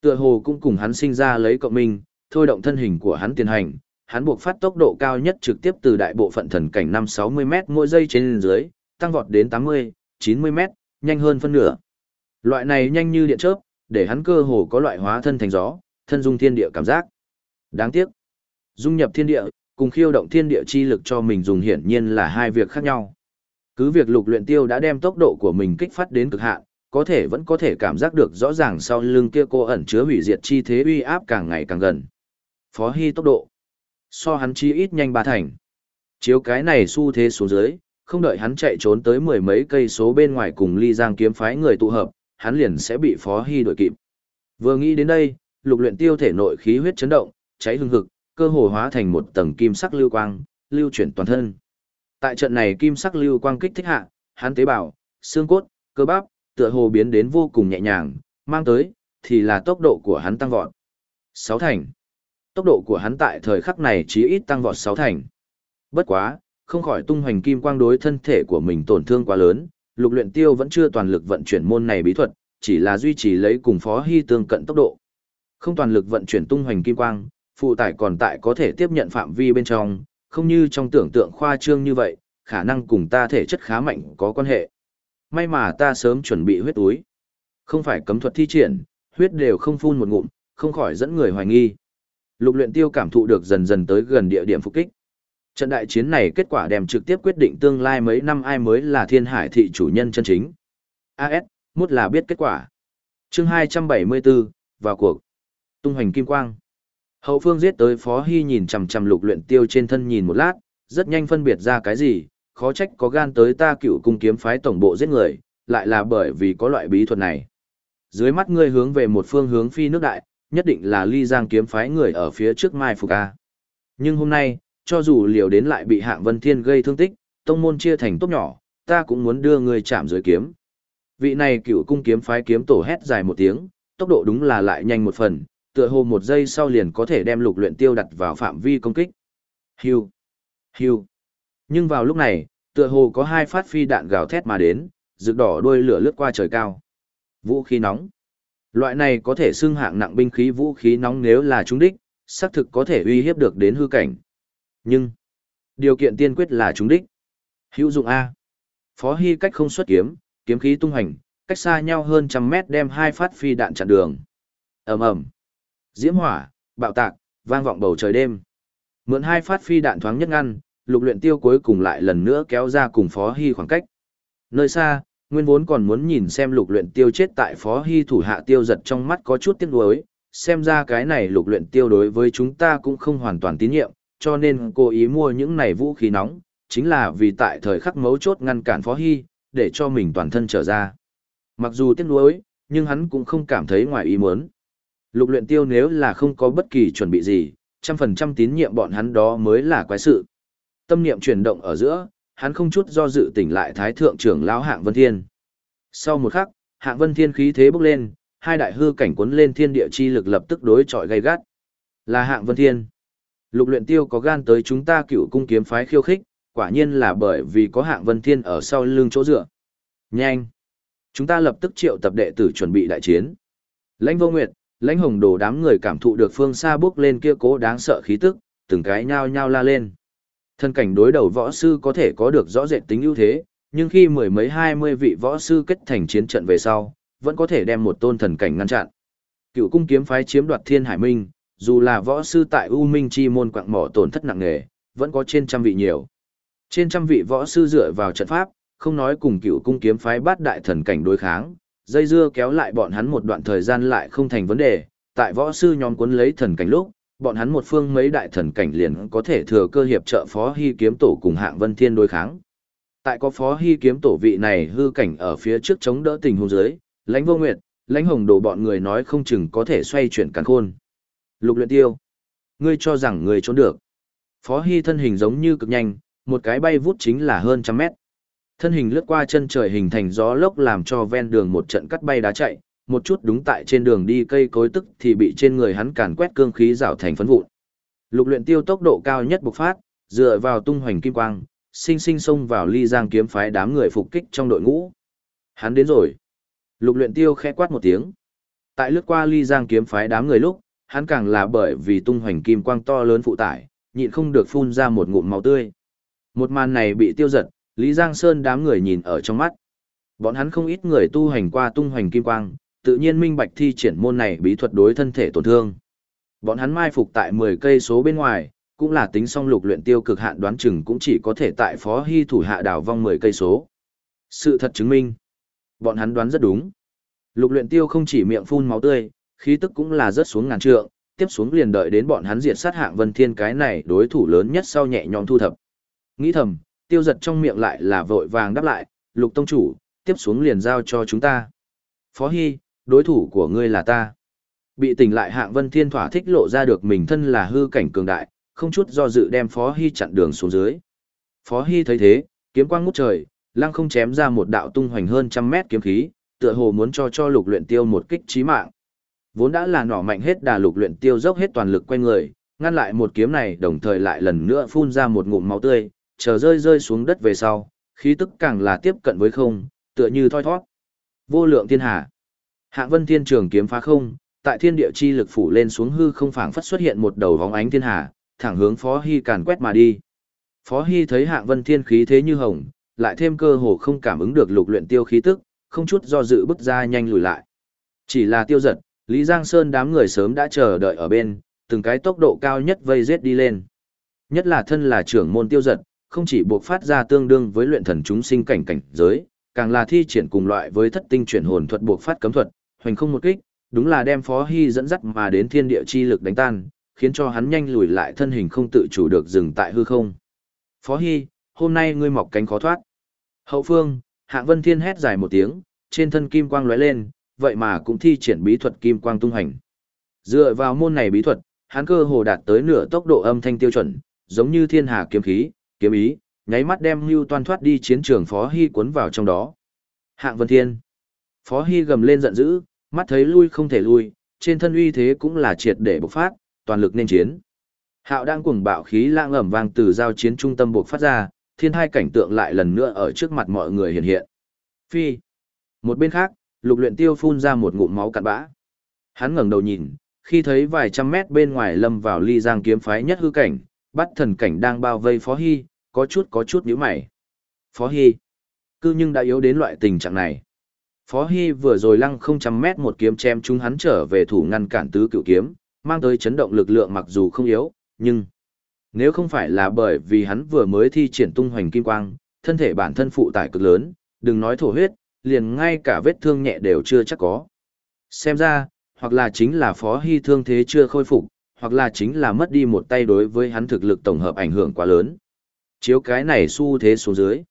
Tựa hồ cũng cùng hắn sinh ra lấy cộng minh, thôi động thân hình của hắn tiến hành, hắn buộc phát tốc độ cao nhất trực tiếp từ đại bộ phận thần cảnh 5-60 m mỗi giây trên dưới, tăng vọt đến 80, 90 m nhanh hơn phân nửa. Loại này nhanh như điện chớp, để hắn cơ hồ có loại hóa thân thành gió, thân dung thiên địa cảm giác. Đáng tiếc, dung nhập thiên địa, cùng khiêu động thiên địa chi lực cho mình dùng hiển nhiên là hai việc khác nhau. Cứ việc lục luyện tiêu đã đem tốc độ của mình kích phát đến cực hạn, có thể vẫn có thể cảm giác được rõ ràng sau lưng kia cô ẩn chứa hủy diệt chi thế uy áp càng ngày càng gần. Phó Hy tốc độ, so hắn chi ít nhanh ba thành. Chiếu cái này xu thế xuống dưới, không đợi hắn chạy trốn tới mười mấy cây số bên ngoài cùng ly giang kiếm phái người tụ hợp, hắn liền sẽ bị Phó Hy đuổi kịp. Vừa nghĩ đến đây, lục luyện tiêu thể nội khí huyết chấn động, cháy hừng hực, cơ hồ hóa thành một tầng kim sắc lưu quang, lưu chuyển toàn thân. Tại trận này kim sắc lưu quang kích thích hạ, hắn tế bào, xương cốt, cơ bắp, tựa hồ biến đến vô cùng nhẹ nhàng, mang tới, thì là tốc độ của hắn tăng vọt. Sáu thành. Tốc độ của hắn tại thời khắc này chỉ ít tăng vọt sáu thành. Bất quá, không khỏi tung hoành kim quang đối thân thể của mình tổn thương quá lớn, lục luyện tiêu vẫn chưa toàn lực vận chuyển môn này bí thuật, chỉ là duy trì lấy cùng phó hy tương cận tốc độ. Không toàn lực vận chuyển tung hoành kim quang, phụ tải còn tại có thể tiếp nhận phạm vi bên trong, không như trong tưởng tượng khoa trương như vậy, khả năng cùng ta thể chất khá mạnh có quan hệ. May mà ta sớm chuẩn bị huyết túi. Không phải cấm thuật thi triển, huyết đều không phun một ngụm, không khỏi dẫn người hoài nghi. Lục luyện tiêu cảm thụ được dần dần tới gần địa điểm phục kích. Trận đại chiến này kết quả đem trực tiếp quyết định tương lai mấy năm ai mới là thiên hải thị chủ nhân chân chính. AS, mút là biết kết quả. Chương 274, vào cuộc. Tung hoành kim quang. Hậu phương giết tới Phó Hy nhìn chằm chằm lục luyện tiêu trên thân nhìn một lát, rất nhanh phân biệt ra cái gì, khó trách có gan tới ta cựu cung kiếm phái tổng bộ giết người, lại là bởi vì có loại bí thuật này. Dưới mắt ngươi hướng về một phương hướng phi nước đại, nhất định là ly giang kiếm phái người ở phía trước mai phục a. Nhưng hôm nay, cho dù liều đến lại bị hạng vân thiên gây thương tích, tông môn chia thành tốt nhỏ, ta cũng muốn đưa người chạm dưới kiếm. Vị này cựu cung kiếm phái kiếm tổ hét dài một tiếng, tốc độ đúng là lại nhanh một phần, tựa hồ một giây sau liền có thể đem lục luyện tiêu đặt vào phạm vi công kích. Hiu, hiu. Nhưng vào lúc này, tựa hồ có hai phát phi đạn gào thét mà đến, rực đỏ đuôi lửa lướt qua trời cao. Vũ khí nóng. Loại này có thể xưng hạng nặng binh khí vũ khí nóng nếu là trúng đích, xác thực có thể uy hiếp được đến hư cảnh. Nhưng, điều kiện tiên quyết là trúng đích. Hữu dụng A. Phó Hy cách không xuất kiếm, kiếm khí tung hành, cách xa nhau hơn trăm mét đem hai phát phi đạn chặn đường. ầm ầm Diễm hỏa, bạo tạc, vang vọng bầu trời đêm. Mượn hai phát phi đạn thoáng nhất ngăn, lục luyện tiêu cuối cùng lại lần nữa kéo ra cùng Phó Hy khoảng cách. Nơi xa, nguyên vốn còn muốn nhìn xem lục luyện tiêu chết tại Phó Hy thủ hạ tiêu giật trong mắt có chút tiếc nuối, xem ra cái này lục luyện tiêu đối với chúng ta cũng không hoàn toàn tín nhiệm, cho nên cố ý mua những này vũ khí nóng, chính là vì tại thời khắc mấu chốt ngăn cản Phó Hy, để cho mình toàn thân trở ra. Mặc dù tiếc nuối, nhưng hắn cũng không cảm thấy ngoài ý muốn. Lục luyện tiêu nếu là không có bất kỳ chuẩn bị gì, trăm phần trăm tín nhiệm bọn hắn đó mới là quái sự. Tâm niệm chuyển động ở giữa, hắn không chút do dự tỉnh lại thái thượng trưởng lão hạng vân thiên. Sau một khắc, hạng vân thiên khí thế bốc lên, hai đại hư cảnh cuốn lên thiên địa chi lực lập tức đối chọi gay gắt. Là hạng vân thiên. Lục luyện tiêu có gan tới chúng ta cựu cung kiếm phái khiêu khích, quả nhiên là bởi vì có hạng vân thiên ở sau lưng chỗ dựa. Nhanh! Chúng ta lập tức triệu tập đệ tử chuẩn bị đại chiến. Lãnh vô nguyệt, lãnh hồng đồ đám người cảm thụ được phương xa bước lên kia cố đáng sợ khí tức, từng cái nhao nhao la lên. Thân cảnh đối đầu võ sư có thể có được rõ rệt tính ưu thế, nhưng khi mười mấy hai mươi vị võ sư kết thành chiến trận về sau, vẫn có thể đem một tôn thần cảnh ngăn chặn. Cựu cung kiếm phái chiếm đoạt thiên hải minh, dù là võ sư tại U Minh chi môn quạng mỏ tổn thất nặng nề, vẫn có trên trăm vị nhiều. Trên trăm vị võ sư dựa vào trận pháp, không nói cùng cựu cung kiếm phái bát đại thần cảnh đối kháng, dây dưa kéo lại bọn hắn một đoạn thời gian lại không thành vấn đề, tại võ sư nhóm cuốn lấy thần cảnh lúc, bọn hắn một phương mấy đại thần cảnh liền có thể thừa cơ hiệp trợ Phó Hy kiếm tổ cùng hạng Vân Thiên đối kháng. Tại có Phó Hy kiếm tổ vị này hư cảnh ở phía trước chống đỡ tình huống dưới, lãnh vô nguyệt, lãnh hồng đồ bọn người nói không chừng có thể xoay chuyển càn khôn. Lục luyện tiêu. Ngươi cho rằng ngươi trốn được. Phó Hy thân hình giống như cực nhanh, một cái bay vút chính là hơn trăm mét. Thân hình lướt qua chân trời hình thành gió lốc làm cho ven đường một trận cắt bay đá chạy, một chút đúng tại trên đường đi cây cối tức thì bị trên người hắn càn quét cương khí rào thành phấn vụn. Lục luyện tiêu tốc độ cao nhất bộc phát, dựa vào tung hoành kim quang, sinh sinh xông vào ly giang kiếm phái đám người phục kích trong đội ngũ. Hắn đến rồi. Lục luyện tiêu khẽ quát một tiếng. Tại lướt qua ly giang kiếm phái đám người lúc, hắn càng là bởi vì tung hoành kim quang to lớn phụ tải, nhịn không được phun ra một ngụm máu tươi. Một màn này bị tiêu giật, Lý Giang Sơn đám người nhìn ở trong mắt. Bọn hắn không ít người tu hành qua tung hoành kim quang, tự nhiên minh bạch thi triển môn này bí thuật đối thân thể tổn thương. Bọn hắn mai phục tại 10 cây số bên ngoài, cũng là tính song lục luyện tiêu cực hạn đoán chừng cũng chỉ có thể tại phó hy thủ hạ đảo vong 10 cây số. Sự thật chứng minh, bọn hắn đoán rất đúng. Lục luyện tiêu không chỉ miệng phun máu tươi, khí tức cũng là rất xuống ngàn trượng, tiếp xuống liền đợi đến bọn hắn diệt sát hạng vân thiên cái này đối thủ lớn nhất sau nhẹ nhõm thu thập. Nghĩ thầm, tiêu giật trong miệng lại là vội vàng đáp lại, lục tông chủ, tiếp xuống liền giao cho chúng ta. Phó Hy, đối thủ của ngươi là ta. Bị tỉnh lại hạng vân thiên thỏa thích lộ ra được mình thân là hư cảnh cường đại, không chút do dự đem Phó Hy chặn đường xuống dưới. Phó Hy thấy thế, kiếm quang ngút trời, lăng không chém ra một đạo tung hoành hơn trăm mét kiếm khí, tựa hồ muốn cho cho lục luyện tiêu một kích chí mạng. Vốn đã là nỏ mạnh hết đà lục luyện tiêu dốc hết toàn lực quay người, ngăn lại một kiếm này đồng thời lại lần nữa phun ra một ngụm máu tươi, chờ rơi rơi xuống đất về sau, khí tức càng là tiếp cận với không, tựa như thoi thoát. Vô lượng thiên hà. Hạng vân thiên trường kiếm phá không, tại thiên địa chi lực phủ lên xuống hư không phảng phất xuất hiện một đầu vóng ánh thiên hà, thẳng hướng Phó Hi càn quét mà đi. Phó Hi thấy hạng vân thiên khí thế như hồng, lại thêm cơ hồ không cảm ứng được lục luyện tiêu khí tức, không chút do dự bước ra nhanh lùi lại. Chỉ là tiêu giật, Lý Giang Sơn đám người sớm đã chờ đợi ở bên, từng cái tốc độ cao nhất vây giết đi lên. Nhất là thân là trưởng môn tiêu giật, không chỉ buộc phát ra tương đương với luyện thần chúng sinh cảnh cảnh giới, càng là thi triển cùng loại với thất tinh chuyển hồn thuật buộc phát cấm thuật, hoành không một kích, đúng là đem Phó Hy dẫn dắt mà đến thiên địa chi lực đánh tan, khiến cho hắn nhanh lùi lại thân hình không tự chủ được dừng tại hư không. Phó Hy, hôm nay ngươi mọc cánh khó thoát. Hậu phương, Hạng Vân Thiên hét dài một tiếng, trên thân kim quang lóe lên, vậy mà cũng thi triển bí thuật kim quang tung hành. Dựa vào môn này bí thuật, hắn cơ hồ đạt tới nửa tốc độ âm thanh tiêu chuẩn, giống như thiên hà kiếm khí, kiếm ý, nháy mắt đem Hưu Toan thoát đi chiến trường Phó Hy cuốn vào trong đó. Hạng Vân Thiên. Phó Hy gầm lên giận dữ, mắt thấy lui không thể lui, trên thân uy thế cũng là triệt để bộc phát, toàn lực nên chiến. Hạo đang cuồng bạo khí lang ẩm vang từ giao chiến trung tâm bộc phát ra, thiên hai cảnh tượng lại lần nữa ở trước mặt mọi người hiện hiện. Phi. Một bên khác, lục luyện tiêu phun ra một ngụm máu cạn bã. Hắn ngẩng đầu nhìn, khi thấy vài trăm mét bên ngoài lâm vào ly giang kiếm phái nhất hư cảnh, bắt thần cảnh đang bao vây Phó Hy, có chút có chút nhíu mày. Phó Hy, cư nhưng đã yếu đến loại tình trạng này. Phó Hy vừa rồi lăng không trăm mét một kiếm chém chúng hắn trở về thủ ngăn cản tứ cựu kiếm, mang tới chấn động lực lượng mặc dù không yếu, nhưng nếu không phải là bởi vì hắn vừa mới thi triển tung hoành kim quang, thân thể bản thân phụ tải cực lớn, đừng nói thổ huyết, liền ngay cả vết thương nhẹ đều chưa chắc có. Xem ra, hoặc là chính là Phó Hy thương thế chưa khôi phục, hoặc là chính là mất đi một tay đối với hắn thực lực tổng hợp ảnh hưởng quá lớn. Chiếu cái này xu thế xuống dưới.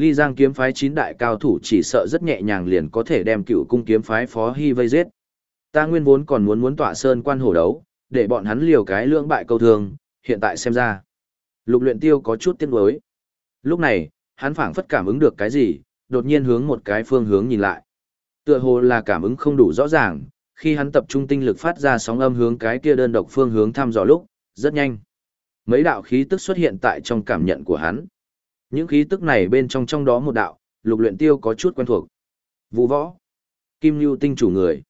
Ly Giang kiếm phái chín đại cao thủ chỉ sợ rất nhẹ nhàng liền có thể đem cựu cung kiếm phái Phó Hy vây giết. Ta nguyên vốn còn muốn muốn tỏa sơn quan hổ đấu, để bọn hắn liều cái lưỡng bại câu thương, hiện tại xem ra. Lục luyện tiêu có chút tiếc nuối. Lúc này, hắn phảng phất cảm ứng được cái gì, đột nhiên hướng một cái phương hướng nhìn lại. Tựa hồ là cảm ứng không đủ rõ ràng, khi hắn tập trung tinh lực phát ra sóng âm hướng cái kia đơn độc phương hướng thăm dò lúc, rất nhanh. Mấy đạo khí tức xuất hiện tại trong cảm nhận của hắn. Những khí tức này bên trong trong đó một đạo, lục luyện tiêu có chút quen thuộc. Vũ võ. Kim Lưu tinh chủ người.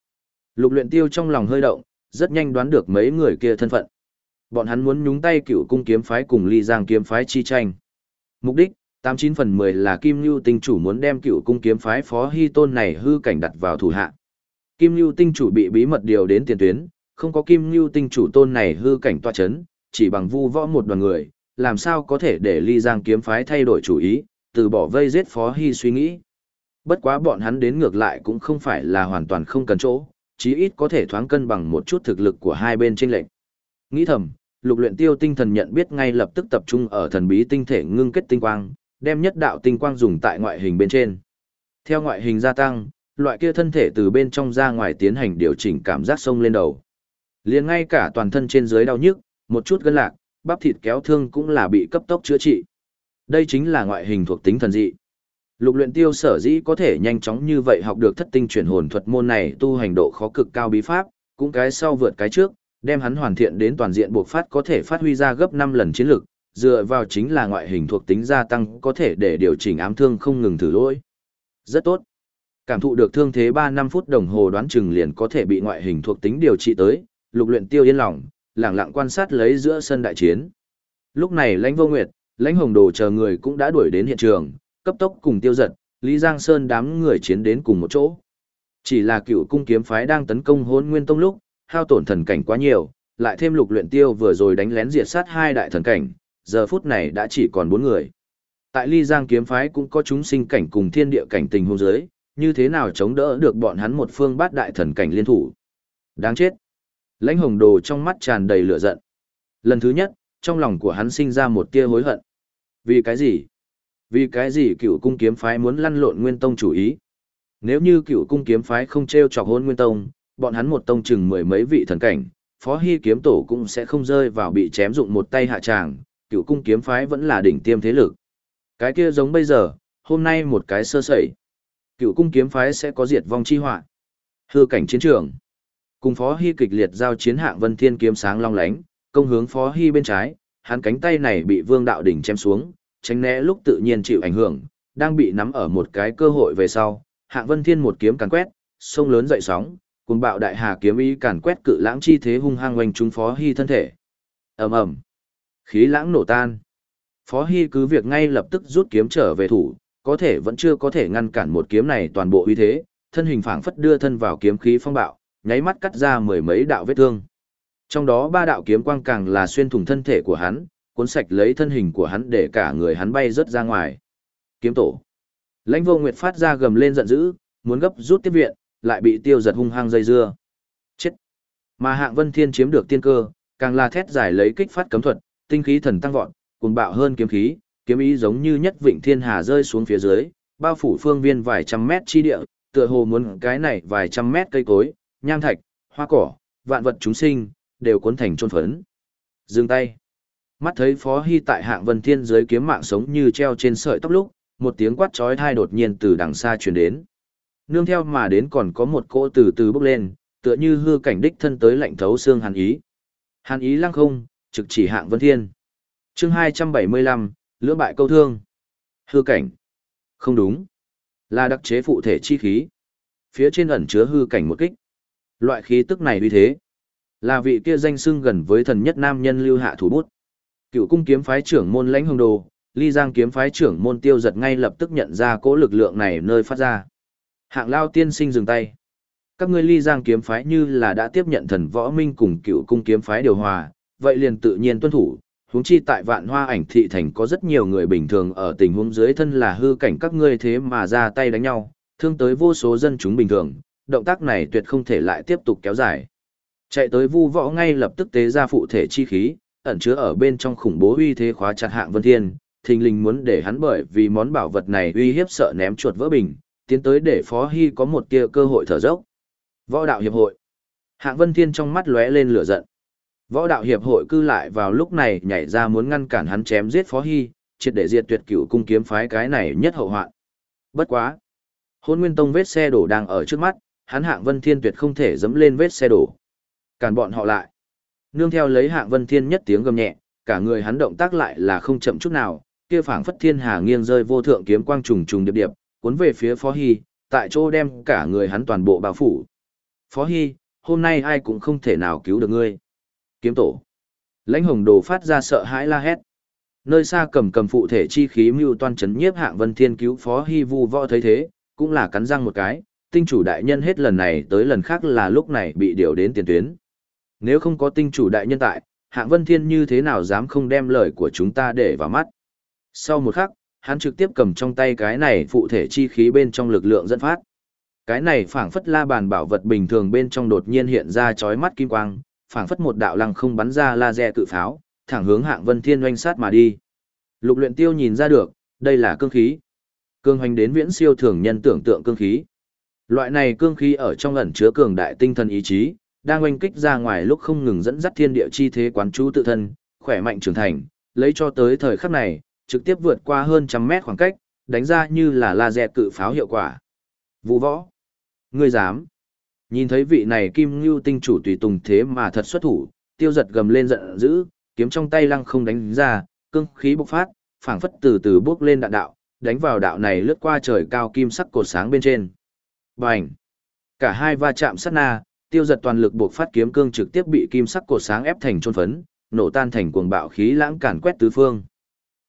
Lục luyện tiêu trong lòng hơi động, rất nhanh đoán được mấy người kia thân phận. Bọn hắn muốn nhúng tay cựu cung kiếm phái cùng ly giang kiếm phái chi tranh. Mục đích, 89 phần 10 là Kim Lưu tinh chủ muốn đem cựu cung kiếm phái phó hy tôn này hư cảnh đặt vào thủ hạ. Kim Lưu tinh chủ bị bí mật điều đến tiền tuyến, không có Kim Lưu tinh chủ tôn này hư cảnh tọa chấn, chỉ bằng vu võ một đoàn người, làm sao có thể để ly giang kiếm phái thay đổi chủ ý, từ bỏ vây giết phó hy suy nghĩ. Bất quá bọn hắn đến ngược lại cũng không phải là hoàn toàn không cần chỗ, chí ít có thể thoáng cân bằng một chút thực lực của hai bên trên lệnh. Nghĩ thầm, lục luyện tiêu tinh thần nhận biết ngay lập tức tập trung ở thần bí tinh thể ngưng kết tinh quang, đem nhất đạo tinh quang dùng tại ngoại hình bên trên. Theo ngoại hình gia tăng, loại kia thân thể từ bên trong ra ngoài tiến hành điều chỉnh cảm giác sông lên đầu. Liền ngay cả toàn thân trên dưới đau nhức, một chút gân lạc, bắp thịt kéo thương cũng là bị cấp tốc chữa trị. Đây chính là ngoại hình thuộc tính thần dị. Lục luyện tiêu sở dĩ có thể nhanh chóng như vậy học được thất tinh chuyển hồn thuật môn này tu hành độ khó cực cao bí pháp, cũng cái sau vượt cái trước, đem hắn hoàn thiện đến toàn diện buộc phát có thể phát huy ra gấp 5 lần chiến lực, dựa vào chính là ngoại hình thuộc tính gia tăng có thể để điều chỉnh ám thương không ngừng thử lỗi. Rất tốt. Cảm thụ được thương thế 3 năm phút đồng hồ đoán chừng liền có thể bị ngoại hình thuộc tính điều trị tới, lục luyện tiêu yên lòng, lặng lặng quan sát lấy giữa sân đại chiến. Lúc này lãnh vô nguyệt, lãnh hồng đồ chờ người cũng đã đuổi đến hiện trường, cấp tốc cùng tiêu giật, Lý Giang Sơn đám người chiến đến cùng một chỗ. Chỉ là cựu cung kiếm phái đang tấn công hôn nguyên tông lúc, hao tổn thần cảnh quá nhiều, lại thêm lục luyện tiêu vừa rồi đánh lén diệt sát hai đại thần cảnh, giờ phút này đã chỉ còn bốn người. Tại Ly Giang kiếm phái cũng có chúng sinh cảnh cùng thiên địa cảnh tình hôn giới, như thế nào chống đỡ được bọn hắn một phương bát đại thần cảnh liên thủ. Đáng chết. Lãnh hồng đồ trong mắt tràn đầy lửa giận. Lần thứ nhất, trong lòng của hắn sinh ra một tia hối hận. Vì cái gì? Vì cái gì cựu cung kiếm phái muốn lăn lộn nguyên tông chủ ý? Nếu như cựu cung kiếm phái không treo chọc hôn nguyên tông, bọn hắn một tông chừng mười mấy vị thần cảnh, phó hy kiếm tổ cũng sẽ không rơi vào bị chém dụng một tay hạ tràng, cựu cung kiếm phái vẫn là đỉnh tiêm thế lực. Cái kia giống bây giờ, hôm nay một cái sơ sẩy. Cựu cung kiếm phái sẽ có diệt vong chi họa. Hư cảnh chiến trường. Cùng phó hy kịch liệt giao chiến hạng vân thiên kiếm sáng long lánh, công hướng phó hy bên trái, hắn cánh tay này bị vương đạo đỉnh chém xuống, tránh né lúc tự nhiên chịu ảnh hưởng, đang bị nắm ở một cái cơ hội về sau, hạng vân thiên một kiếm càn quét, sông lớn dậy sóng, cùng bạo đại hà kiếm ý càn quét cự lãng chi thế hung hăng quanh chúng phó hy thân thể. ầm ầm, khí lãng nổ tan. Phó hy cứ việc ngay lập tức rút kiếm trở về thủ, có thể vẫn chưa có thể ngăn cản một kiếm này toàn bộ uy thế, thân hình phảng phất đưa thân vào kiếm khí phong bạo, nháy mắt cắt ra mười mấy đạo vết thương. Trong đó ba đạo kiếm quang càng là xuyên thủng thân thể của hắn, cuốn sạch lấy thân hình của hắn để cả người hắn bay rớt ra ngoài. Kiếm tổ. Lãnh vô nguyệt phát ra gầm lên giận dữ, muốn gấp rút tiếp viện, lại bị tiêu giật hung hăng dây dưa. Chết. Mà hạng vân thiên chiếm được tiên cơ, càng là thét giải lấy kích phát cấm thuật, tinh khí thần tăng vọt, cuồng bạo hơn kiếm khí, kiếm ý giống như nhất vịnh thiên hà rơi xuống phía dưới, bao phủ phương viên vài trăm mét chi địa, tựa hồ muốn cái này vài trăm mét cây cối, nham thạch, hoa cỏ, vạn vật chúng sinh, đều cuốn thành trôn phấn. Dừng tay. Mắt thấy Phó Hy tại hạng vân thiên dưới kiếm mạng sống như treo trên sợi tóc lúc, một tiếng quát trói thai đột nhiên từ đằng xa truyền đến. Nương theo mà đến còn có một cỗ từ từ bốc lên, tựa như hư cảnh đích thân tới lạnh thấu xương hàn ý. Hàn ý lăng không, trực chỉ hạng vân thiên. chương 275, lưỡng bại câu thương. Hư cảnh. Không đúng. Là đặc chế phụ thể chi khí. Phía trên ẩn chứa hư cảnh một kích. Loại khí tức này uy thế. Là vị kia danh xưng gần với thần nhất nam nhân lưu hạ thủ bút. Cựu cung kiếm phái trưởng môn lãnh hồng đồ, ly giang kiếm phái trưởng môn tiêu giật ngay lập tức nhận ra cỗ lực lượng này nơi phát ra. Hạng lao tiên sinh dừng tay. Các ngươi ly giang kiếm phái như là đã tiếp nhận thần võ minh cùng cựu cung kiếm phái điều hòa, vậy liền tự nhiên tuân thủ. Huống chi tại vạn hoa ảnh thị thành có rất nhiều người bình thường ở tình huống dưới thân là hư cảnh các ngươi thế mà ra tay đánh nhau, thương tới vô số dân chúng bình thường, động tác này tuyệt không thể lại tiếp tục kéo dài. Chạy tới vu võ ngay lập tức tế ra phụ thể chi khí, ẩn chứa ở bên trong khủng bố uy thế khóa chặt hạng vân thiên, thình lình muốn để hắn bởi vì món bảo vật này uy hiếp sợ ném chuột vỡ bình, tiến tới để Phó Hy có một tia cơ hội thở dốc. Võ đạo hiệp hội. Hạng Vân Thiên trong mắt lóe lên lửa giận. Võ đạo hiệp hội cư lại vào lúc này nhảy ra muốn ngăn cản hắn chém giết Phó Hy, triệt để diệt tuyệt cửu cung kiếm phái cái này nhất hậu hoạn. Bất quá, Hôn Nguyên Tông vết xe đổ đang ở trước mắt, hắn Hạng Vân Thiên tuyệt không thể dẫm lên vết xe đổ. Cản bọn họ lại. Nương theo lấy Hạng Vân Thiên nhất tiếng gầm nhẹ, cả người hắn động tác lại là không chậm chút nào, kia phảng phất thiên hà nghiêng rơi vô thượng kiếm quang trùng trùng điệp điệp, cuốn về phía Phó Hy, tại chỗ đem cả người hắn toàn bộ bao phủ. Phó Hy, hôm nay ai cũng không thể nào cứu được ngươi. Kiếm tổ. Lãnh hồng đồ phát ra sợ hãi la hét. Nơi xa cầm cầm phụ thể chi khí mưu toan chấn nhiếp hạng vân thiên cứu Phó Hy vu võ thấy thế, cũng là cắn răng một cái, tinh chủ đại nhân hết lần này tới lần khác là lúc này bị điều đến tiền tuyến. Nếu không có tinh chủ đại nhân tại, hạng vân thiên như thế nào dám không đem lời của chúng ta để vào mắt. Sau một khắc, hắn trực tiếp cầm trong tay cái này phụ thể chi khí bên trong lực lượng dẫn phát. Cái này phảng phất la bàn bảo vật bình thường bên trong đột nhiên hiện ra chói mắt kim quang, phảng phất một đạo lăng không bắn ra laser cự pháo, thẳng hướng hạng vân thiên oanh sát mà đi. Lục luyện tiêu nhìn ra được, đây là cương khí. Cương hoành đến viễn siêu thường nhân tưởng tượng cương khí. Loại này cương khí ở trong ẩn chứa cường đại tinh thần ý chí, đang oanh kích ra ngoài lúc không ngừng dẫn dắt thiên địa chi thế quán chú tự thân, khỏe mạnh trưởng thành, lấy cho tới thời khắc này, trực tiếp vượt qua hơn trăm mét khoảng cách, đánh ra như là laser cự pháo hiệu quả. Vũ võ. Ngươi dám. Nhìn thấy vị này kim ngưu tinh chủ tùy tùng thế mà thật xuất thủ, tiêu giật gầm lên giận dữ, kiếm trong tay lăng không đánh ra, cương khí bộc phát, phảng phất từ từ bước lên đạn đạo, đánh vào đạo này lướt qua trời cao kim sắc cột sáng bên trên. Bành! Cả hai va chạm sát na, tiêu giật toàn lực buộc phát kiếm cương trực tiếp bị kim sắc cột sáng ép thành trôn phấn, nổ tan thành cuồng bạo khí lãng càn quét tứ phương.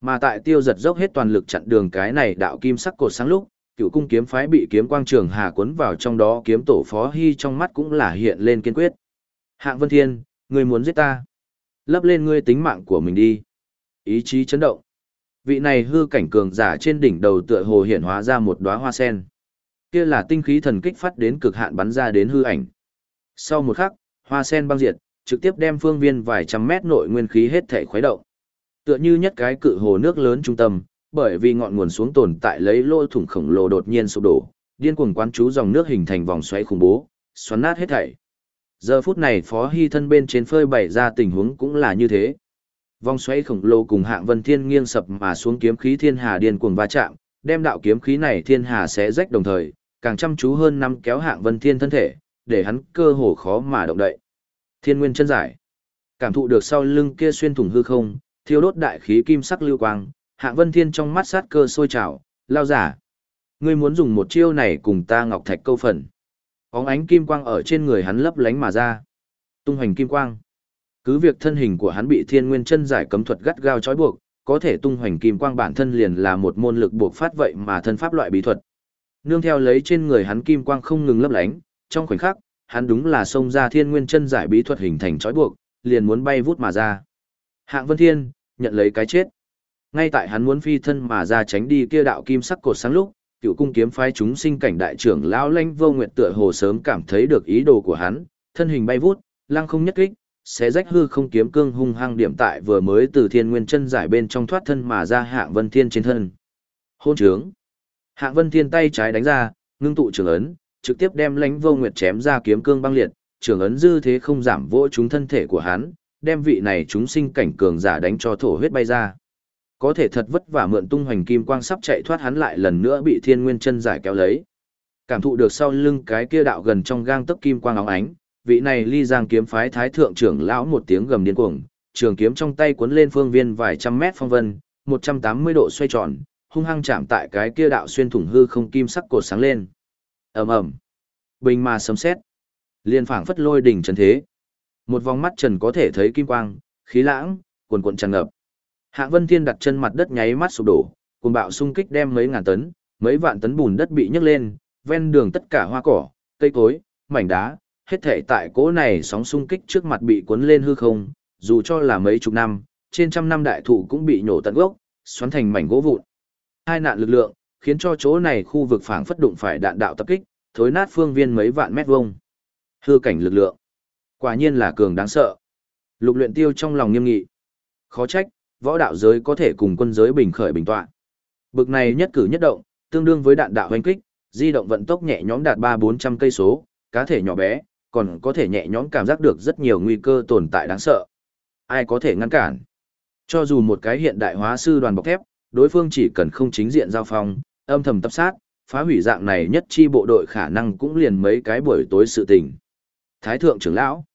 Mà tại tiêu giật dốc hết toàn lực chặn đường cái này đạo kim sắc cột sáng lúc, cựu cung kiếm phái bị kiếm quang trường hà cuốn vào trong đó kiếm tổ phó hy trong mắt cũng là hiện lên kiên quyết. Hạng Vân Thiên, ngươi muốn giết ta. Lấp lên ngươi tính mạng của mình đi. Ý chí chấn động. Vị này hư cảnh cường giả trên đỉnh đầu tựa hồ hiện hóa ra một đóa hoa sen. Kia là tinh khí thần kích phát đến cực hạn bắn ra đến hư ảnh. Sau một khắc, hoa sen băng diệt, trực tiếp đem phương viên vài trăm mét nội nguyên khí hết thể khuấy động. Tựa như nhất cái cự hồ nước lớn trung tâm, bởi vì ngọn nguồn xuống tồn tại lấy lỗ thủng khổng lồ đột nhiên sụp đổ, điên cuồng quán chú dòng nước hình thành vòng xoáy khủng bố, xoắn nát hết thảy. Giờ phút này Phó Hy thân bên trên phơi bày ra tình huống cũng là như thế. Vòng xoáy khổng lồ cùng Hạng Vân Thiên nghiêng sập mà xuống kiếm khí thiên hà điên cuồng va chạm, đem đạo kiếm khí này thiên hà sẽ rách đồng thời, càng chăm chú hơn năm kéo Hạng Vân Thiên thân thể, để hắn cơ hồ khó mà động đậy. Thiên Nguyên chân giải. Cảm thụ được sau lưng kia xuyên thủng hư không, thiêu đốt đại khí kim sắc lưu quang, Hạng Vân Thiên trong mắt sát cơ sôi trào, lao giả. Ngươi muốn dùng một chiêu này cùng ta ngọc thạch câu phần. Óng ánh kim quang ở trên người hắn lấp lánh mà ra. Tung hoành kim quang. Cứ việc thân hình của hắn bị thiên nguyên chân giải cấm thuật gắt gao trói buộc, có thể tung hoành kim quang bản thân liền là một môn lực buộc phát vậy mà thân pháp loại bí thuật. Nương theo lấy trên người hắn kim quang không ngừng lấp lánh, trong khoảnh khắc, hắn đúng là xông ra thiên nguyên chân giải bí thuật hình thành trói buộc, liền muốn bay vút mà ra. Hạng Vân Thiên, nhận lấy cái chết. Ngay tại hắn muốn phi thân mà ra tránh đi kia đạo kim sắc cột sáng lúc, cựu cung kiếm phái chúng sinh cảnh đại trưởng lão lanh vô nguyệt tựa hồ sớm cảm thấy được ý đồ của hắn, thân hình bay vút, lăng không nhất kích, sẽ rách hư không kiếm cương hung hăng điểm tại vừa mới từ thiên nguyên chân giải bên trong thoát thân mà ra hạng vân thiên trên thân. Hôn trướng. Hạ vân thiên tay trái đánh ra, ngưng tụ trường ấn, trực tiếp đem lãnh vô nguyệt chém ra kiếm cương băng liệt, trường ấn dư thế không giảm vỗ chúng thân thể của hắn, đem vị này chúng sinh cảnh cường giả đánh cho thổ huyết bay ra. Có thể thật vất vả mượn tung hoành kim quang sắp chạy thoát hắn lại lần nữa bị thiên nguyên chân giải kéo lấy. Cảm thụ được sau lưng cái kia đạo gần trong gang tấc kim quang óng ánh, vị này ly giang kiếm phái thái thượng trưởng lão một tiếng gầm điên cuồng, trường kiếm trong tay cuốn lên phương viên vài trăm mét phong vân, 180 độ xoay tròn, hung hăng chạm tại cái kia đạo xuyên thủng hư không kim sắc cột sáng lên. Ầm ầm. Bình mà sấm sét. Liên phảng phất lôi đỉnh trần thế. Một vòng mắt trần có thể thấy kim quang, khí lãng, cuồn cuộn tràn ngập. Hạng Vân Thiên đặt chân mặt đất nháy mắt sụp đổ, cuồng bạo xung kích đem mấy ngàn tấn, mấy vạn tấn bùn đất bị nhấc lên, ven đường tất cả hoa cỏ, cây cối, mảnh đá, hết thảy tại cỗ này sóng xung kích trước mặt bị cuốn lên hư không, dù cho là mấy chục năm, trên trăm năm đại thụ cũng bị nhổ tận gốc, xoắn thành mảnh gỗ vụn. Hai nạn lực lượng, khiến cho chỗ này khu vực phảng phất đụng phải đạn đạo tập kích, thối nát phương viên mấy vạn mét vuông. Hư cảnh lực lượng, quả nhiên là cường đáng sợ. Lục luyện tiêu trong lòng nghiêm nghị. Khó trách, võ đạo giới có thể cùng quân giới bình khởi bình tọa. Bực này nhất cử nhất động, tương đương với đạn đạo hoành kích, di động vận tốc nhẹ nhõm đạt 3-400 cây số, cá thể nhỏ bé, còn có thể nhẹ nhõm cảm giác được rất nhiều nguy cơ tồn tại đáng sợ. Ai có thể ngăn cản? Cho dù một cái hiện đại hóa sư đoàn bọc thép, đối phương chỉ cần không chính diện giao phong, âm thầm tập sát, phá hủy dạng này nhất chi bộ đội khả năng cũng liền mấy cái buổi tối sự tình. Thái thượng trưởng lão,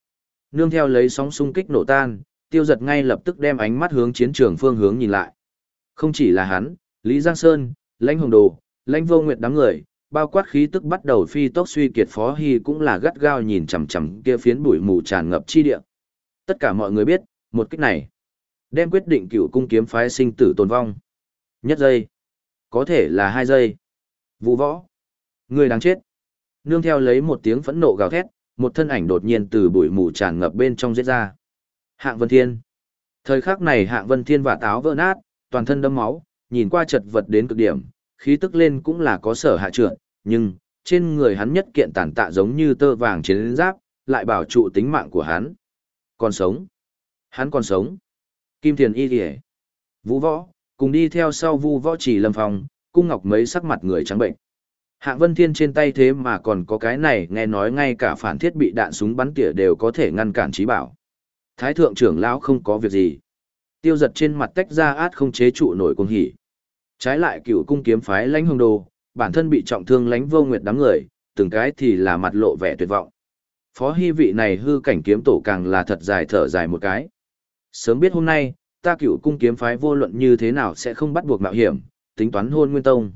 nương theo lấy sóng xung kích nổ tan, tiêu giật ngay lập tức đem ánh mắt hướng chiến trường phương hướng nhìn lại. Không chỉ là hắn, Lý Giang Sơn, Lãnh Hồng Đồ, Lãnh Vô Nguyệt đám người, bao quát khí tức bắt đầu phi tốc suy kiệt phó hy cũng là gắt gao nhìn chằm chằm kia phiến bụi mù tràn ngập chi địa. Tất cả mọi người biết, một kích này đem quyết định cựu cung kiếm phái sinh tử tồn vong. Nhất giây, có thể là hai giây. Vũ võ, người đáng chết. Nương theo lấy một tiếng phẫn nộ gào thét, một thân ảnh đột nhiên từ bụi mù tràn ngập bên trong giết ra. Hạng Vân Thiên. Thời khắc này Hạng Vân Thiên và táo vỡ nát, toàn thân đâm máu, nhìn qua chật vật đến cực điểm, khí tức lên cũng là có sở hạ trượt, nhưng trên người hắn nhất kiện tàn tạ giống như tơ vàng chiến giáp, lại bảo trụ tính mạng của hắn. Còn sống. Hắn còn sống. Kim Thiền Y Kìa. Vũ Võ, cùng đi theo sau Vu Võ chỉ lâm phòng, cung ngọc mấy sắc mặt người trắng bệnh. Hạng Vân Thiên trên tay thế mà còn có cái này nghe nói ngay cả phản thiết bị đạn súng bắn tỉa đều có thể ngăn cản trí bảo. Thái thượng trưởng lão không có việc gì. Tiêu giật trên mặt tách ra át không chế trụ nổi cuồng hỉ. Trái lại cựu cung kiếm phái lãnh hương đồ, bản thân bị trọng thương lãnh vô nguyệt đám người, từng cái thì là mặt lộ vẻ tuyệt vọng. Phó hy vị này hư cảnh kiếm tổ càng là thật dài thở dài một cái. Sớm biết hôm nay, ta cựu cung kiếm phái vô luận như thế nào sẽ không bắt buộc mạo hiểm, tính toán hôn nguyên tông.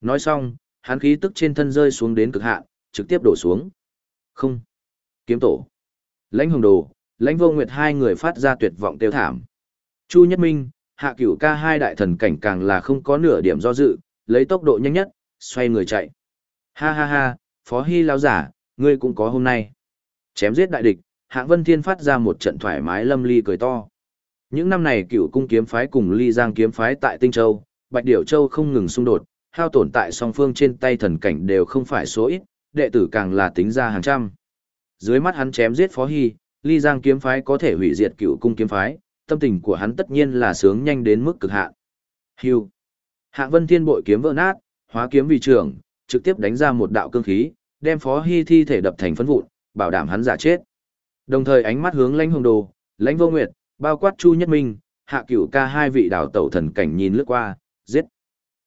Nói xong, hắn khí tức trên thân rơi xuống đến cực hạn, trực tiếp đổ xuống. Không. Kiếm tổ. Lãnh hồng đồ, lãnh vô nguyệt hai người phát ra tuyệt vọng tiêu thảm. Chu Nhất Minh, hạ cửu ca hai đại thần cảnh càng là không có nửa điểm do dự, lấy tốc độ nhanh nhất, xoay người chạy. Ha ha ha, Phó Hy lao giả, ngươi cũng có hôm nay. Chém giết đại địch, Hạng Vân Thiên phát ra một trận thoải mái lâm ly cười to. Những năm này cựu cung kiếm phái cùng ly giang kiếm phái tại Tinh Châu, Bạch Điểu Châu không ngừng xung đột, hao tổn tại song phương trên tay thần cảnh đều không phải số ít, đệ tử càng là tính ra hàng trăm. Dưới mắt hắn chém giết Phó Hy, ly giang kiếm phái có thể hủy diệt cựu cung kiếm phái, tâm tình của hắn tất nhiên là sướng nhanh đến mức cực hạn. Hưu. hạ Vân Thiên bội kiếm vỡ nát, hóa kiếm vì trưởng, trực tiếp đánh ra một đạo cương khí, đem Phó Hi thi thể đập thành phấn vụn, bảo đảm hắn giả chết. Đồng thời ánh mắt hướng Lãnh Hồng Đồ, Lãnh Vô Nguyệt, bao quát Chu Nhất Minh, Hạ Cửu ca hai vị đảo tẩu thần cảnh nhìn lướt qua, giết.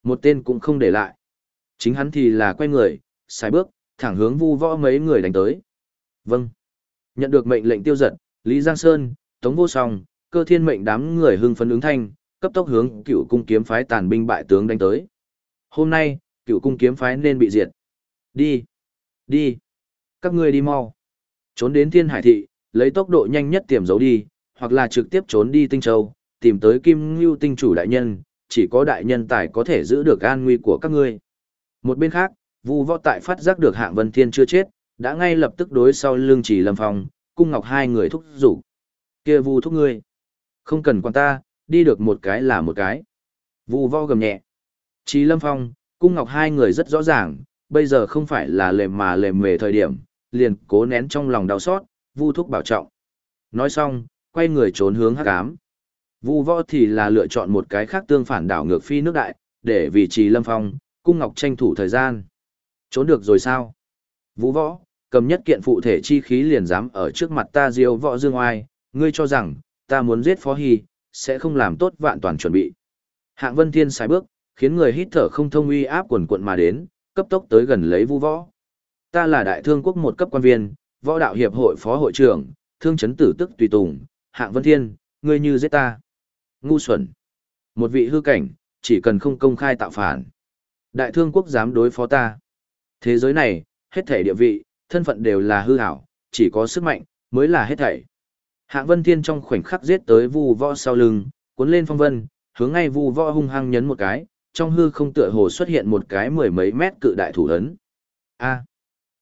Một tên cũng không để lại. Chính hắn thì là quay người, sai bước, thẳng hướng vu võ mấy người đánh tới. Vâng. Nhận được mệnh lệnh tiêu giật, Lý Giang Sơn, Tống Vô Song, cơ thiên mệnh đám người hưng phấn ứng thanh, cấp tốc hướng cựu cung kiếm phái tàn binh bại tướng đánh tới. Hôm nay, cựu cung kiếm phái nên bị diệt. Đi! Đi! Các ngươi đi mau! Trốn đến thiên hải thị, lấy tốc độ nhanh nhất tiềm giấu đi, hoặc là trực tiếp trốn đi tinh châu, tìm tới kim ngưu tinh chủ đại nhân, chỉ có đại nhân tài có thể giữ được an nguy của các ngươi. Một bên khác, vu võ tại phát giác được hạng vân thiên chưa chết, đã ngay lập tức đối sau lưng chỉ lâm phong, cung ngọc hai người thúc rủ. kia vu thúc ngươi. Không cần quan ta, đi được một cái là một cái. Vu võ gầm nhẹ. Chỉ lâm phong, cung ngọc hai người rất rõ ràng, bây giờ không phải là lềm mà lềm mề thời điểm, liền cố nén trong lòng đau xót, vu thúc bảo trọng. Nói xong, quay người trốn hướng hắc ám. Vu võ thì là lựa chọn một cái khác tương phản đảo ngược phi nước đại, để vì trì lâm phong, cung ngọc tranh thủ thời gian. Trốn được rồi sao? Vũ võ, cầm nhất kiện phụ thể chi khí liền dám ở trước mặt ta diêu võ dương oai, ngươi cho rằng, ta muốn giết phó hy, sẽ không làm tốt vạn toàn chuẩn bị. Hạng vân thiên sai bước, khiến người hít thở không thông uy áp quần quận mà đến, cấp tốc tới gần lấy vũ võ. Ta là đại thương quốc một cấp quan viên, võ đạo hiệp hội phó hội trưởng, thương chấn tử tức tùy tùng, hạng vân thiên, ngươi như giết ta. Ngu xuẩn. Một vị hư cảnh, chỉ cần không công khai tạo phản. Đại thương quốc dám đối phó ta. Thế giới này, hết thể địa vị, thân phận đều là hư hảo, chỉ có sức mạnh, mới là hết thảy. Hạng Vân Thiên trong khoảnh khắc giết tới Vu Võ sau lưng, cuốn lên phong vân, hướng ngay Vu Võ hung hăng nhấn một cái, trong hư không tựa hồ xuất hiện một cái mười mấy mét cự đại thủ ấn. A.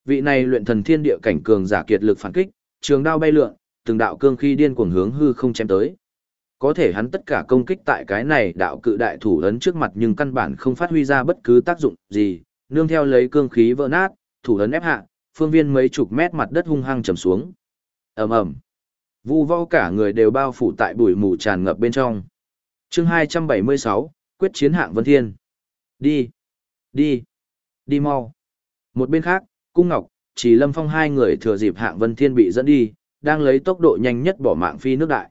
vị này luyện thần thiên địa cảnh cường giả kiệt lực phản kích, trường đao bay lượn, từng đạo cương khí điên cuồng hướng hư không chém tới. Có thể hắn tất cả công kích tại cái này đạo cự đại thủ ấn trước mặt nhưng căn bản không phát huy ra bất cứ tác dụng gì, nương theo lấy cương khí vỡ nát, thủ ấn ép hạ, phương viên mấy chục mét mặt đất hung hăng trầm xuống. Ầm ầm. Vu võ cả người đều bao phủ tại bụi mù tràn ngập bên trong. Chương 276, quyết chiến hạng Vân Thiên. Đi, đi, đi mau. Một bên khác, Cung Ngọc, chỉ Lâm Phong hai người thừa dịp hạng Vân Thiên bị dẫn đi, đang lấy tốc độ nhanh nhất bỏ mạng phi nước đại.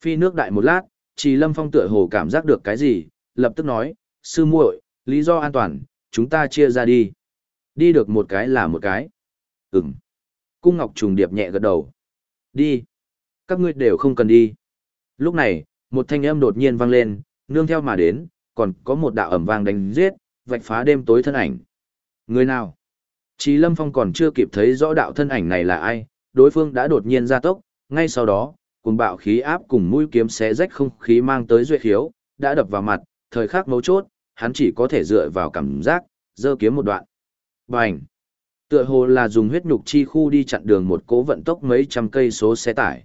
Phi nước đại một lát, Trì Lâm Phong tựa hồ cảm giác được cái gì, lập tức nói, sư muội, lý do an toàn, chúng ta chia ra đi. Đi được một cái là một cái. Ừm. Cung Ngọc trùng điệp nhẹ gật đầu. Đi. Các ngươi đều không cần đi. Lúc này, một thanh âm đột nhiên vang lên, nương theo mà đến, còn có một đạo ẩm vang đánh giết, vạch phá đêm tối thân ảnh. Người nào? Chí Lâm Phong còn chưa kịp thấy rõ đạo thân ảnh này là ai, đối phương đã đột nhiên ra tốc, ngay sau đó, cùng bạo khí áp cùng mũi kiếm xé rách không khí mang tới duệ khiếu, đã đập vào mặt, thời khắc mấu chốt, hắn chỉ có thể dựa vào cảm giác, giơ kiếm một đoạn. Bành! Tựa hồ là dùng huyết nhục chi khu đi chặn đường một cố vận tốc mấy trăm cây số xe tải.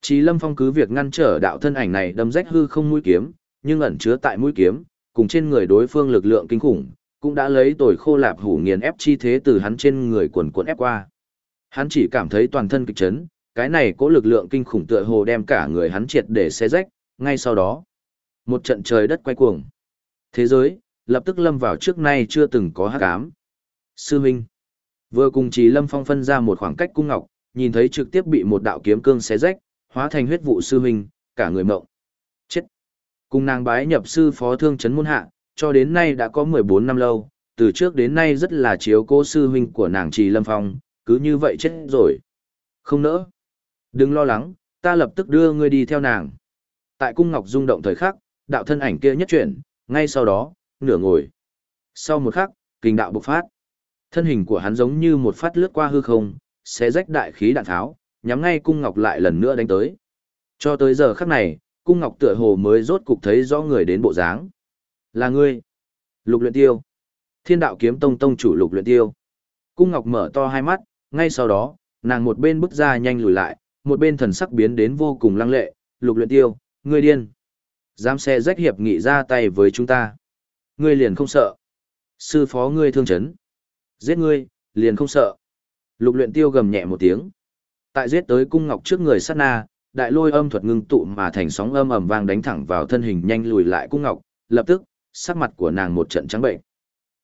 Chí Lâm Phong cứ việc ngăn trở đạo thân ảnh này đâm rách hư không mũi kiếm, nhưng ẩn chứa tại mũi kiếm, cùng trên người đối phương lực lượng kinh khủng, cũng đã lấy tồi khô lạp hủ nghiền ép chi thế từ hắn trên người quần cuộn ép qua. Hắn chỉ cảm thấy toàn thân kịch chấn, cái này có lực lượng kinh khủng tựa hồ đem cả người hắn triệt để xé rách, ngay sau đó, một trận trời đất quay cuồng. Thế giới, lập tức lâm vào trước nay chưa từng có hắc ám. Sư Minh, vừa cùng Trí Lâm Phong phân ra một khoảng cách cung ngọc, nhìn thấy trực tiếp bị một đạo kiếm cương xé rách, hóa thành huyết vụ sư Minh, cả người mộng. chết. Cùng nàng bái nhập sư phó thương chấn môn hạ, cho đến nay đã có 14 năm lâu, từ trước đến nay rất là chiếu cố sư huynh của nàng Trì Lâm Phong, cứ như vậy chết rồi. Không nỡ. Đừng lo lắng, ta lập tức đưa ngươi đi theo nàng. Tại cung ngọc rung động thời khắc, đạo thân ảnh kia nhất chuyển, ngay sau đó, nửa ngồi. Sau một khắc, kinh đạo bộc phát. Thân hình của hắn giống như một phát lướt qua hư không, xé rách đại khí đạn tháo, nhắm ngay cung ngọc lại lần nữa đánh tới. Cho tới giờ khắc này, cung ngọc tựa hồ mới rốt cục thấy rõ người đến bộ dáng. Là ngươi. Lục luyện tiêu. Thiên đạo kiếm tông tông chủ lục luyện tiêu. Cung ngọc mở to hai mắt, ngay sau đó, nàng một bên bước ra nhanh lùi lại, một bên thần sắc biến đến vô cùng lăng lệ, lục luyện tiêu, ngươi điên. Dám xe rách hiệp nghị ra tay với chúng ta. Ngươi liền không sợ. Sư phó ngươi thương chấn. Giết ngươi, liền không sợ. Lục luyện tiêu gầm nhẹ một tiếng. Tại giết tới cung ngọc trước người sát na, đại lôi âm thuật ngưng tụ mà thành sóng âm ầm vang đánh thẳng vào thân hình nhanh lùi lại cung ngọc, lập tức, sắc mặt của nàng một trận trắng bệnh.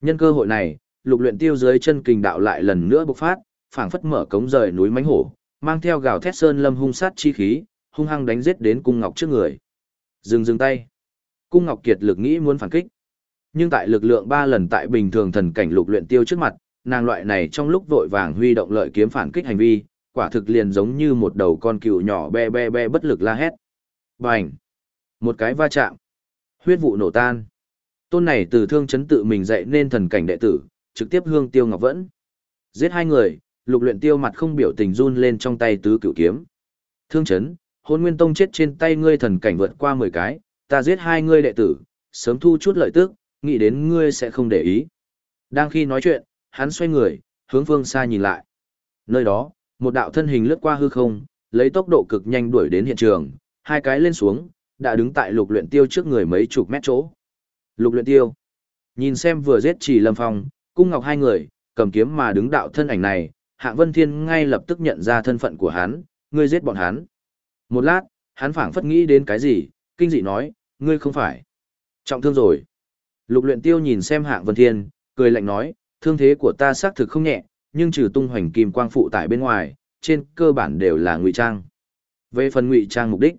Nhân cơ hội này, lục luyện tiêu dưới chân kình đạo lại lần nữa bộc phát, phảng phất mở cống rời núi mánh hổ, mang theo gào thét sơn lâm hung sát chi khí, hung hăng đánh giết đến cung ngọc trước người. Dừng dừng tay. Cung ngọc kiệt lực nghĩ muốn phản kích. Nhưng tại lực lượng ba lần tại bình thường thần cảnh lục luyện tiêu trước mặt, nàng loại này trong lúc vội vàng huy động lợi kiếm phản kích hành vi, quả thực liền giống như một đầu con cừu nhỏ be be be bất lực la hét. Bành! Một cái va chạm. Huyết vụ nổ tan. Tôn này từ thương chấn tự mình dạy nên thần cảnh đệ tử, trực tiếp hương tiêu ngọc vẫn. Giết hai người, lục luyện tiêu mặt không biểu tình run lên trong tay tứ cửu kiếm. Thương chấn, hôn nguyên tông chết trên tay ngươi thần cảnh vượt qua 10 cái, ta giết hai ngươi đệ tử, sớm thu chút lợi tức, nghĩ đến ngươi sẽ không để ý. Đang khi nói chuyện, hắn xoay người, hướng phương xa nhìn lại. Nơi đó, một đạo thân hình lướt qua hư không, lấy tốc độ cực nhanh đuổi đến hiện trường, hai cái lên xuống, đã đứng tại lục luyện tiêu trước người mấy chục mét chỗ. Lục luyện tiêu. Nhìn xem vừa giết chỉ lâm phong, cung ngọc hai người, cầm kiếm mà đứng đạo thân ảnh này, hạng vân thiên ngay lập tức nhận ra thân phận của hắn, ngươi giết bọn hắn. Một lát, hắn phảng phất nghĩ đến cái gì, kinh dị nói, ngươi không phải. Trọng thương rồi. Lục luyện tiêu nhìn xem hạng vân thiên, cười lạnh nói, thương thế của ta xác thực không nhẹ, nhưng trừ tung hoành kim quang phụ tại bên ngoài, trên cơ bản đều là ngụy trang. Về phần ngụy trang mục đích,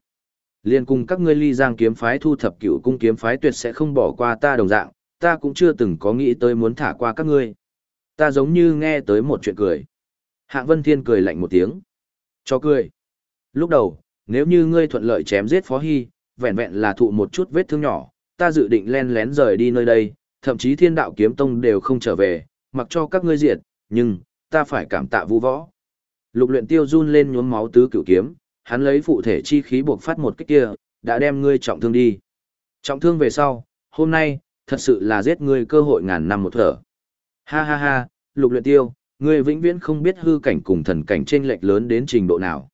liên cùng các ngươi ly giang kiếm phái thu thập Cửu cung kiếm phái tuyệt sẽ không bỏ qua ta đồng dạng, ta cũng chưa từng có nghĩ tới muốn thả qua các ngươi. Ta giống như nghe tới một chuyện cười. Hạng Vân Thiên cười lạnh một tiếng. Cho cười. Lúc đầu, nếu như ngươi thuận lợi chém giết Phó Hy, vẹn vẹn là thụ một chút vết thương nhỏ, ta dự định len lén rời đi nơi đây, thậm chí thiên đạo kiếm tông đều không trở về, mặc cho các ngươi diệt, nhưng, ta phải cảm tạ vũ võ. Lục luyện tiêu run lên nhuốm máu tứ cửu kiếm, hắn lấy phụ thể chi khí buộc phát một kích kia, đã đem ngươi trọng thương đi. Trọng thương về sau, hôm nay, thật sự là giết ngươi cơ hội ngàn năm một thở. Ha ha ha, lục luyện tiêu, ngươi vĩnh viễn không biết hư cảnh cùng thần cảnh trên lệch lớn đến trình độ nào.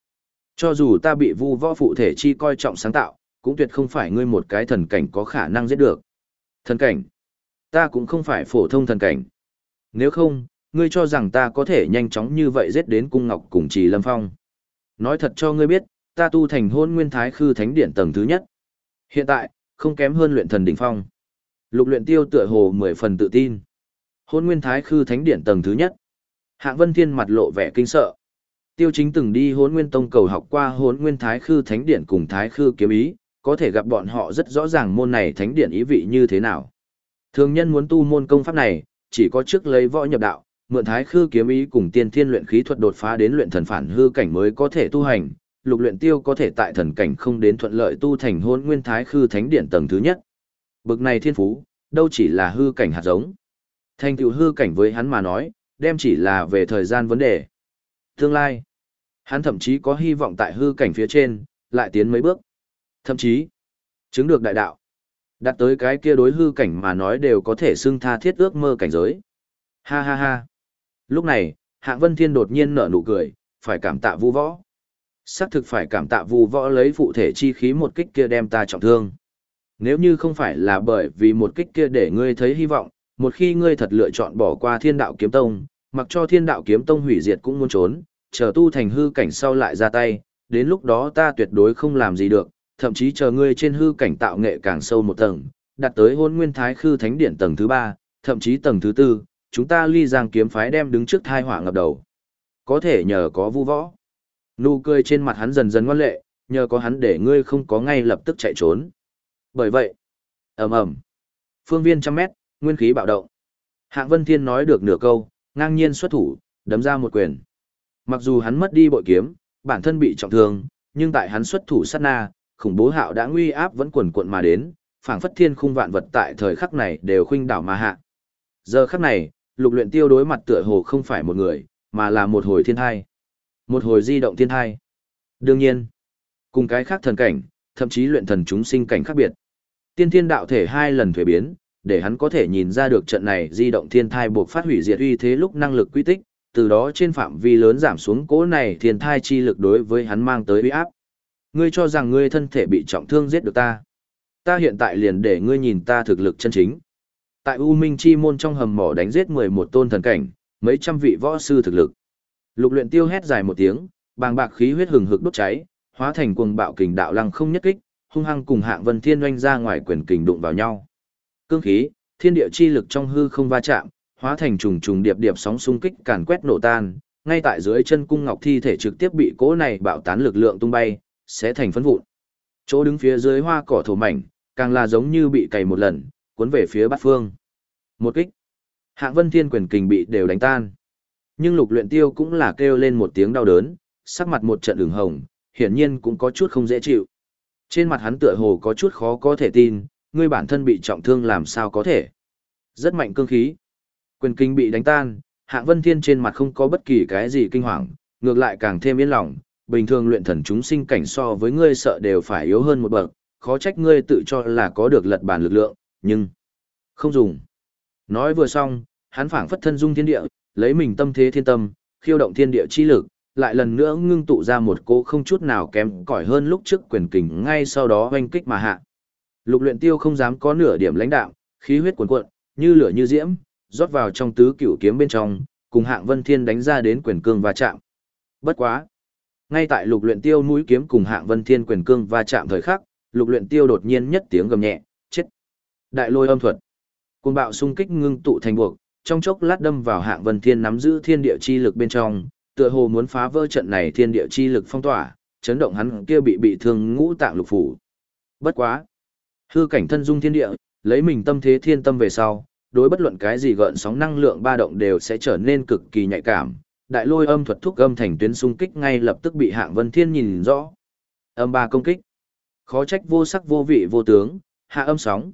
Cho dù ta bị vu võ phụ thể chi coi trọng sáng tạo, cũng tuyệt không phải ngươi một cái thần cảnh có khả năng giết được. Thần cảnh? Ta cũng không phải phổ thông thần cảnh. Nếu không, ngươi cho rằng ta có thể nhanh chóng như vậy giết đến cung ngọc cùng trì lâm phong. Nói thật cho ngươi biết, ta tu thành hôn nguyên thái khư thánh điện tầng thứ nhất. Hiện tại, không kém hơn luyện thần đỉnh phong. Lục luyện tiêu tựa hồ mười phần tự tin. Hôn nguyên thái khư thánh điện tầng thứ nhất. Hạng Vân Thiên mặt lộ vẻ kinh sợ. Tiêu chính từng đi hốn nguyên tông cầu học qua hốn nguyên thái khư thánh điển cùng thái khư kiếm ý, có thể gặp bọn họ rất rõ ràng môn này thánh điển ý vị như thế nào. Thường nhân muốn tu môn công pháp này, chỉ có trước lấy võ nhập đạo, mượn thái khư kiếm ý cùng tiên thiên luyện khí thuật đột phá đến luyện thần phản hư cảnh mới có thể tu hành, lục luyện tiêu có thể tại thần cảnh không đến thuận lợi tu thành hôn nguyên thái khư thánh điển tầng thứ nhất. Bực này thiên phú, đâu chỉ là hư cảnh hạt giống. Thành tựu hư cảnh với hắn mà nói, đem chỉ là về thời gian vấn đề. Tương lai, hắn thậm chí có hy vọng tại hư cảnh phía trên, lại tiến mấy bước. Thậm chí, chứng được đại đạo. Đặt tới cái kia đối hư cảnh mà nói đều có thể xưng tha thiết ước mơ cảnh giới. Ha ha ha. Lúc này, Hạng Vân Thiên đột nhiên nở nụ cười, phải cảm tạ vu võ. Sắc thực phải cảm tạ vu võ lấy phụ thể chi khí một kích kia đem ta trọng thương. Nếu như không phải là bởi vì một kích kia để ngươi thấy hy vọng, một khi ngươi thật lựa chọn bỏ qua thiên đạo kiếm tông, mặc cho thiên đạo kiếm tông hủy diệt cũng muốn trốn, chờ tu thành hư cảnh sau lại ra tay, đến lúc đó ta tuyệt đối không làm gì được, thậm chí chờ ngươi trên hư cảnh tạo nghệ càng sâu một tầng, đạt tới hôn nguyên thái khư thánh điện tầng thứ ba, thậm chí tầng thứ tư, chúng ta ly giang kiếm phái đem đứng trước thai họa ngập đầu. Có thể nhờ có vu võ. Nụ cười trên mặt hắn dần dần ngoan lệ, nhờ có hắn để ngươi không có ngay lập tức chạy trốn. Bởi vậy, ầm ầm, phương viên trăm mét, nguyên khí bạo động. Hạng Vân Thiên nói được nửa câu, ngang nhiên xuất thủ, đấm ra một quyền. Mặc dù hắn mất đi bội kiếm, bản thân bị trọng thương, nhưng tại hắn xuất thủ sát na, khủng bố hạo đã nguy áp vẫn quần cuộn mà đến, phảng phất thiên khung vạn vật tại thời khắc này đều khuynh đảo mà hạ. Giờ khắc này, lục luyện tiêu đối mặt tựa hồ không phải một người, mà là một hồi thiên thai. Một hồi di động thiên thai. Đương nhiên, cùng cái khác thần cảnh, thậm chí luyện thần chúng sinh cảnh khác biệt. Tiên thiên đạo thể hai lần thuế biến, để hắn có thể nhìn ra được trận này di động thiên thai buộc phát hủy diệt uy thế lúc năng lực quy tích, từ đó trên phạm vi lớn giảm xuống cỗ này thiên thai chi lực đối với hắn mang tới uy áp. Ngươi cho rằng ngươi thân thể bị trọng thương giết được ta. Ta hiện tại liền để ngươi nhìn ta thực lực chân chính. Tại U Minh Chi môn trong hầm mỏ đánh giết 11 tôn thần cảnh, mấy trăm vị võ sư thực lực. Lục luyện tiêu hét dài một tiếng, bàng bạc khí huyết hừng hực đốt cháy, hóa thành cuồng bạo kình đạo lăng không nhất kích, hung hăng cùng Hạng Vân Thiên oanh ra ngoài quyền kình đụng vào nhau. Cương khí, thiên địa chi lực trong hư không va chạm, hóa thành trùng trùng điệp điệp sóng xung kích càn quét nổ tan, ngay tại dưới chân cung ngọc thi thể trực tiếp bị cỗ này bạo tán lực lượng tung bay, sẽ thành phấn vụn. Chỗ đứng phía dưới hoa cỏ thổ mảnh, càng là giống như bị cày một lần, cuốn về phía bát phương. Một kích. Hạng Vân Thiên quyền kình bị đều đánh tan. Nhưng Lục Luyện Tiêu cũng là kêu lên một tiếng đau đớn, sắc mặt một trận ửng hồng, hiển nhiên cũng có chút không dễ chịu. Trên mặt hắn tựa hồ có chút khó có thể tin, ngươi bản thân bị trọng thương làm sao có thể. Rất mạnh cương khí. Quyền kinh bị đánh tan, Hạng Vân Thiên trên mặt không có bất kỳ cái gì kinh hoàng, ngược lại càng thêm yên lòng, bình thường luyện thần chúng sinh cảnh so với ngươi sợ đều phải yếu hơn một bậc, khó trách ngươi tự cho là có được lật bản lực lượng, nhưng không dùng. Nói vừa xong, hắn phảng phất thân dung thiên địa, lấy mình tâm thế thiên tâm, khiêu động thiên địa chi lực, lại lần nữa ngưng tụ ra một cô không chút nào kém cỏi hơn lúc trước quyền kình ngay sau đó hoanh kích mà hạ. Lục luyện tiêu không dám có nửa điểm lãnh đạo, khí huyết cuồn cuộn, như lửa như diễm, rót vào trong tứ cửu kiếm bên trong, cùng hạng vân thiên đánh ra đến quyền cương va chạm. Bất quá. Ngay tại lục luyện tiêu mũi kiếm cùng hạng vân thiên quyền cương va chạm thời khắc, lục luyện tiêu đột nhiên nhất tiếng gầm nhẹ, chết. Đại lôi âm thuật. Cuồng bạo xung kích ngưng tụ thành buộc, trong chốc lát đâm vào hạng vân thiên nắm giữ thiên địa chi lực bên trong, tựa hồ muốn phá vỡ trận này thiên địa chi lực phong tỏa, chấn động hắn kia bị bị thương ngũ tạng lục phủ. Bất quá, hư cảnh thân dung thiên địa, lấy mình tâm thế thiên tâm về sau, đối bất luận cái gì gợn sóng năng lượng ba động đều sẽ trở nên cực kỳ nhạy cảm. Đại lôi âm thuật thúc âm thành tuyến xung kích ngay lập tức bị Hạng Vân Thiên nhìn rõ. Âm ba công kích. Khó trách vô sắc vô vị vô tướng, hạ âm sóng.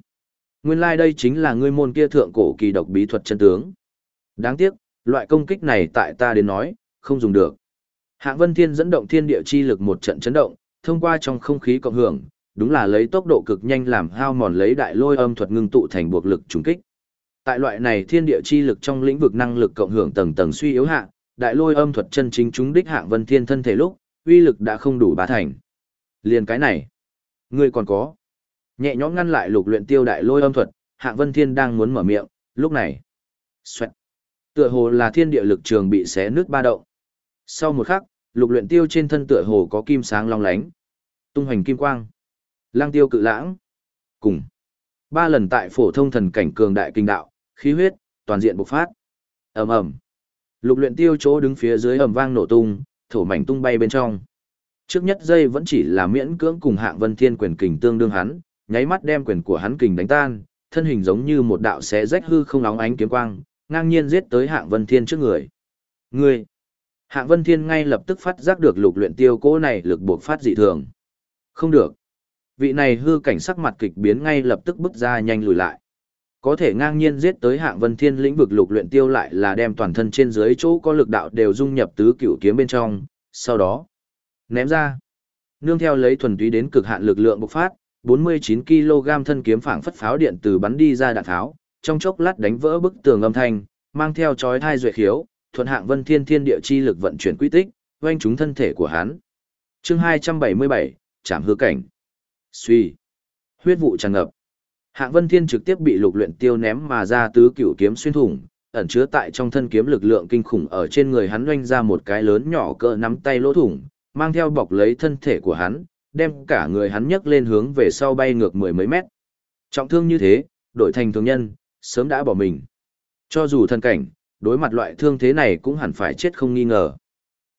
Nguyên lai like đây chính là ngươi môn kia thượng cổ kỳ độc bí thuật chân tướng. Đáng tiếc, loại công kích này tại ta đến nói, không dùng được. Hạng Vân Thiên dẫn động thiên địa chi lực một trận chấn động, thông qua trong không khí cộng hưởng, đúng là lấy tốc độ cực nhanh làm hao mòn lấy đại lôi âm thuật ngưng tụ thành buộc lực trùng kích. Tại loại này thiên địa chi lực trong lĩnh vực năng lực cộng hưởng tầng tầng suy yếu hạ, đại lôi âm thuật chân chính chúng đích Hạng Vân Thiên thân thể lúc, uy lực đã không đủ bá thành. Liền cái này, ngươi còn có. Nhẹ nhõm ngăn lại lục luyện tiêu đại lôi âm thuật, Hạng Vân Thiên đang muốn mở miệng, lúc này, xoẹt. Tựa hồ là thiên địa lực trường bị xé nứt ba động. Sau một khắc, lục luyện tiêu trên thân tựa hồ có kim sáng long lánh. Tung hoành kim quang. Lang tiêu cự lãng. Cùng. Ba lần tại phổ thông thần cảnh cường đại kinh đạo, khí huyết, toàn diện bộc phát. ầm ầm Lục luyện tiêu chỗ đứng phía dưới ầm vang nổ tung, thổ mảnh tung bay bên trong. Trước nhất giây vẫn chỉ là miễn cưỡng cùng hạng vân thiên quyền kình tương đương hắn, nháy mắt đem quyền của hắn kình đánh tan, thân hình giống như một đạo xé rách hư không nóng ánh kiếm quang, ngang nhiên giết tới hạng vân thiên trước người. người Hạng Vân Thiên ngay lập tức phát giác được lục luyện tiêu cố này lực buộc phát dị thường. Không được. Vị này hư cảnh sắc mặt kịch biến ngay lập tức bước ra nhanh lùi lại. Có thể ngang nhiên giết tới Hạng Vân Thiên lĩnh vực lục luyện tiêu lại là đem toàn thân trên dưới chỗ có lực đạo đều dung nhập tứ cửu kiếm bên trong, sau đó ném ra. Nương theo lấy thuần túy đến cực hạn lực lượng bộc phát, 49 kg thân kiếm phảng phất pháo điện từ bắn đi ra đạn tháo, trong chốc lát đánh vỡ bức tường âm thanh, mang theo chói tai duệ khiếu, thuận hạng vân thiên thiên địa chi lực vận chuyển quy tích, doanh chúng thân thể của hắn. Chương 277, Trảm hư cảnh. Suy. Huyết vụ tràn ngập. Hạng vân thiên trực tiếp bị lục luyện tiêu ném mà ra tứ cửu kiếm xuyên thủng, ẩn chứa tại trong thân kiếm lực lượng kinh khủng ở trên người hắn oanh ra một cái lớn nhỏ cỡ nắm tay lỗ thủng, mang theo bọc lấy thân thể của hắn, đem cả người hắn nhấc lên hướng về sau bay ngược mười mấy mét. Trọng thương như thế, đổi thành thường nhân, sớm đã bỏ mình. Cho dù thân cảnh, đối mặt loại thương thế này cũng hẳn phải chết không nghi ngờ.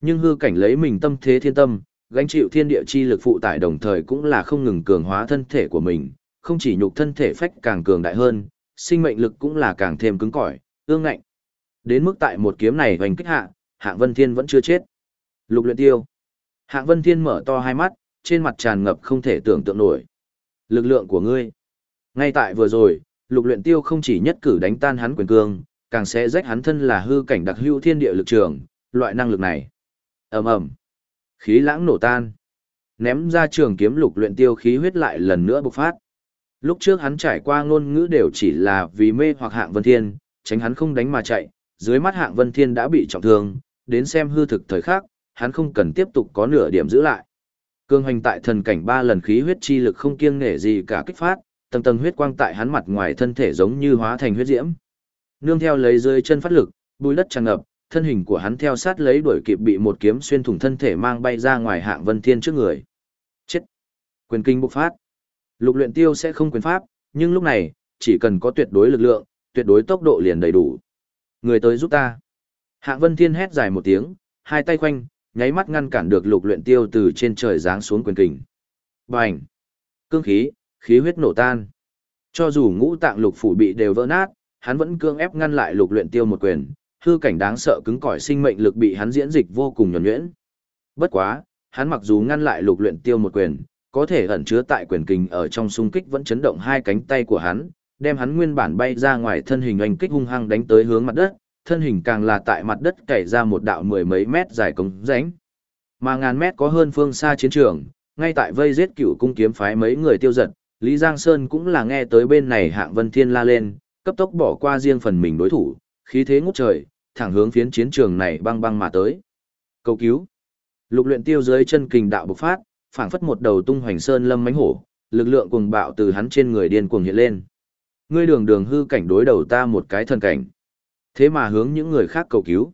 Nhưng hư cảnh lấy mình tâm thế thiên tâm, gánh chịu thiên địa chi lực phụ tải đồng thời cũng là không ngừng cường hóa thân thể của mình, không chỉ nhục thân thể phách càng cường đại hơn, sinh mệnh lực cũng là càng thêm cứng cỏi, ương ngạnh. Đến mức tại một kiếm này hoành kích hạ, Hạng Vân Thiên vẫn chưa chết. Lục luyện tiêu. Hạng Vân Thiên mở to hai mắt, trên mặt tràn ngập không thể tưởng tượng nổi. Lực lượng của ngươi. Ngay tại vừa rồi, lục luyện tiêu không chỉ nhất cử đánh tan hắn quyền cương, càng sẽ rách hắn thân là hư cảnh đặc hữu thiên địa lực trường, loại năng lực này. ầm ầm, khí lãng nổ tan, ném ra trường kiếm lục luyện tiêu khí huyết lại lần nữa bộc phát. Lúc trước hắn trải qua ngôn ngữ đều chỉ là vì mê hoặc hạng vân thiên, tránh hắn không đánh mà chạy, dưới mắt hạng vân thiên đã bị trọng thương, đến xem hư thực thời khắc, hắn không cần tiếp tục có nửa điểm giữ lại. Cương hành tại thần cảnh ba lần khí huyết chi lực không kiêng nể gì cả kích phát, tầng tầng huyết quang tại hắn mặt ngoài thân thể giống như hóa thành huyết diễm. Nương theo lấy rơi chân phát lực, bùi đất tràn ngập, thân hình của hắn theo sát lấy đuổi kịp bị một kiếm xuyên thủng thân thể mang bay ra ngoài hạng vân thiên trước người. Chết! Quyền kinh bộc phát. Lục luyện tiêu sẽ không quyền pháp, nhưng lúc này, chỉ cần có tuyệt đối lực lượng, tuyệt đối tốc độ liền đầy đủ. Người tới giúp ta. Hạng vân thiên hét dài một tiếng, hai tay quanh, nháy mắt ngăn cản được lục luyện tiêu từ trên trời giáng xuống quyền kình. Bành! Cương khí, khí huyết nổ tan. Cho dù ngũ tạng lục phủ bị đều vỡ nát, hắn vẫn cương ép ngăn lại lục luyện tiêu một quyền, hư cảnh đáng sợ cứng cỏi sinh mệnh lực bị hắn diễn dịch vô cùng nhuần nhuyễn. Bất quá, hắn mặc dù ngăn lại lục luyện tiêu một quyền, có thể ẩn chứa tại quyền kình ở trong xung kích vẫn chấn động hai cánh tay của hắn, đem hắn nguyên bản bay ra ngoài thân hình oanh kích hung hăng đánh tới hướng mặt đất, thân hình càng là tại mặt đất cày ra một đạo mười mấy mét dài cống rãnh. Mà ngàn mét có hơn phương xa chiến trường, ngay tại vây giết cửu cung kiếm phái mấy người tiêu giật, Lý Giang Sơn cũng là nghe tới bên này hạng vân thiên la lên, cấp tốc bỏ qua riêng phần mình đối thủ, khí thế ngút trời, thẳng hướng phiến chiến trường này băng băng mà tới. Cầu cứu. Lục luyện tiêu dưới chân kình đạo bộc phát, phảng phất một đầu tung hoành sơn lâm mãnh hổ, lực lượng cuồng bạo từ hắn trên người điên cuồng hiện lên. Ngươi đường đường hư cảnh đối đầu ta một cái thần cảnh. Thế mà hướng những người khác cầu cứu.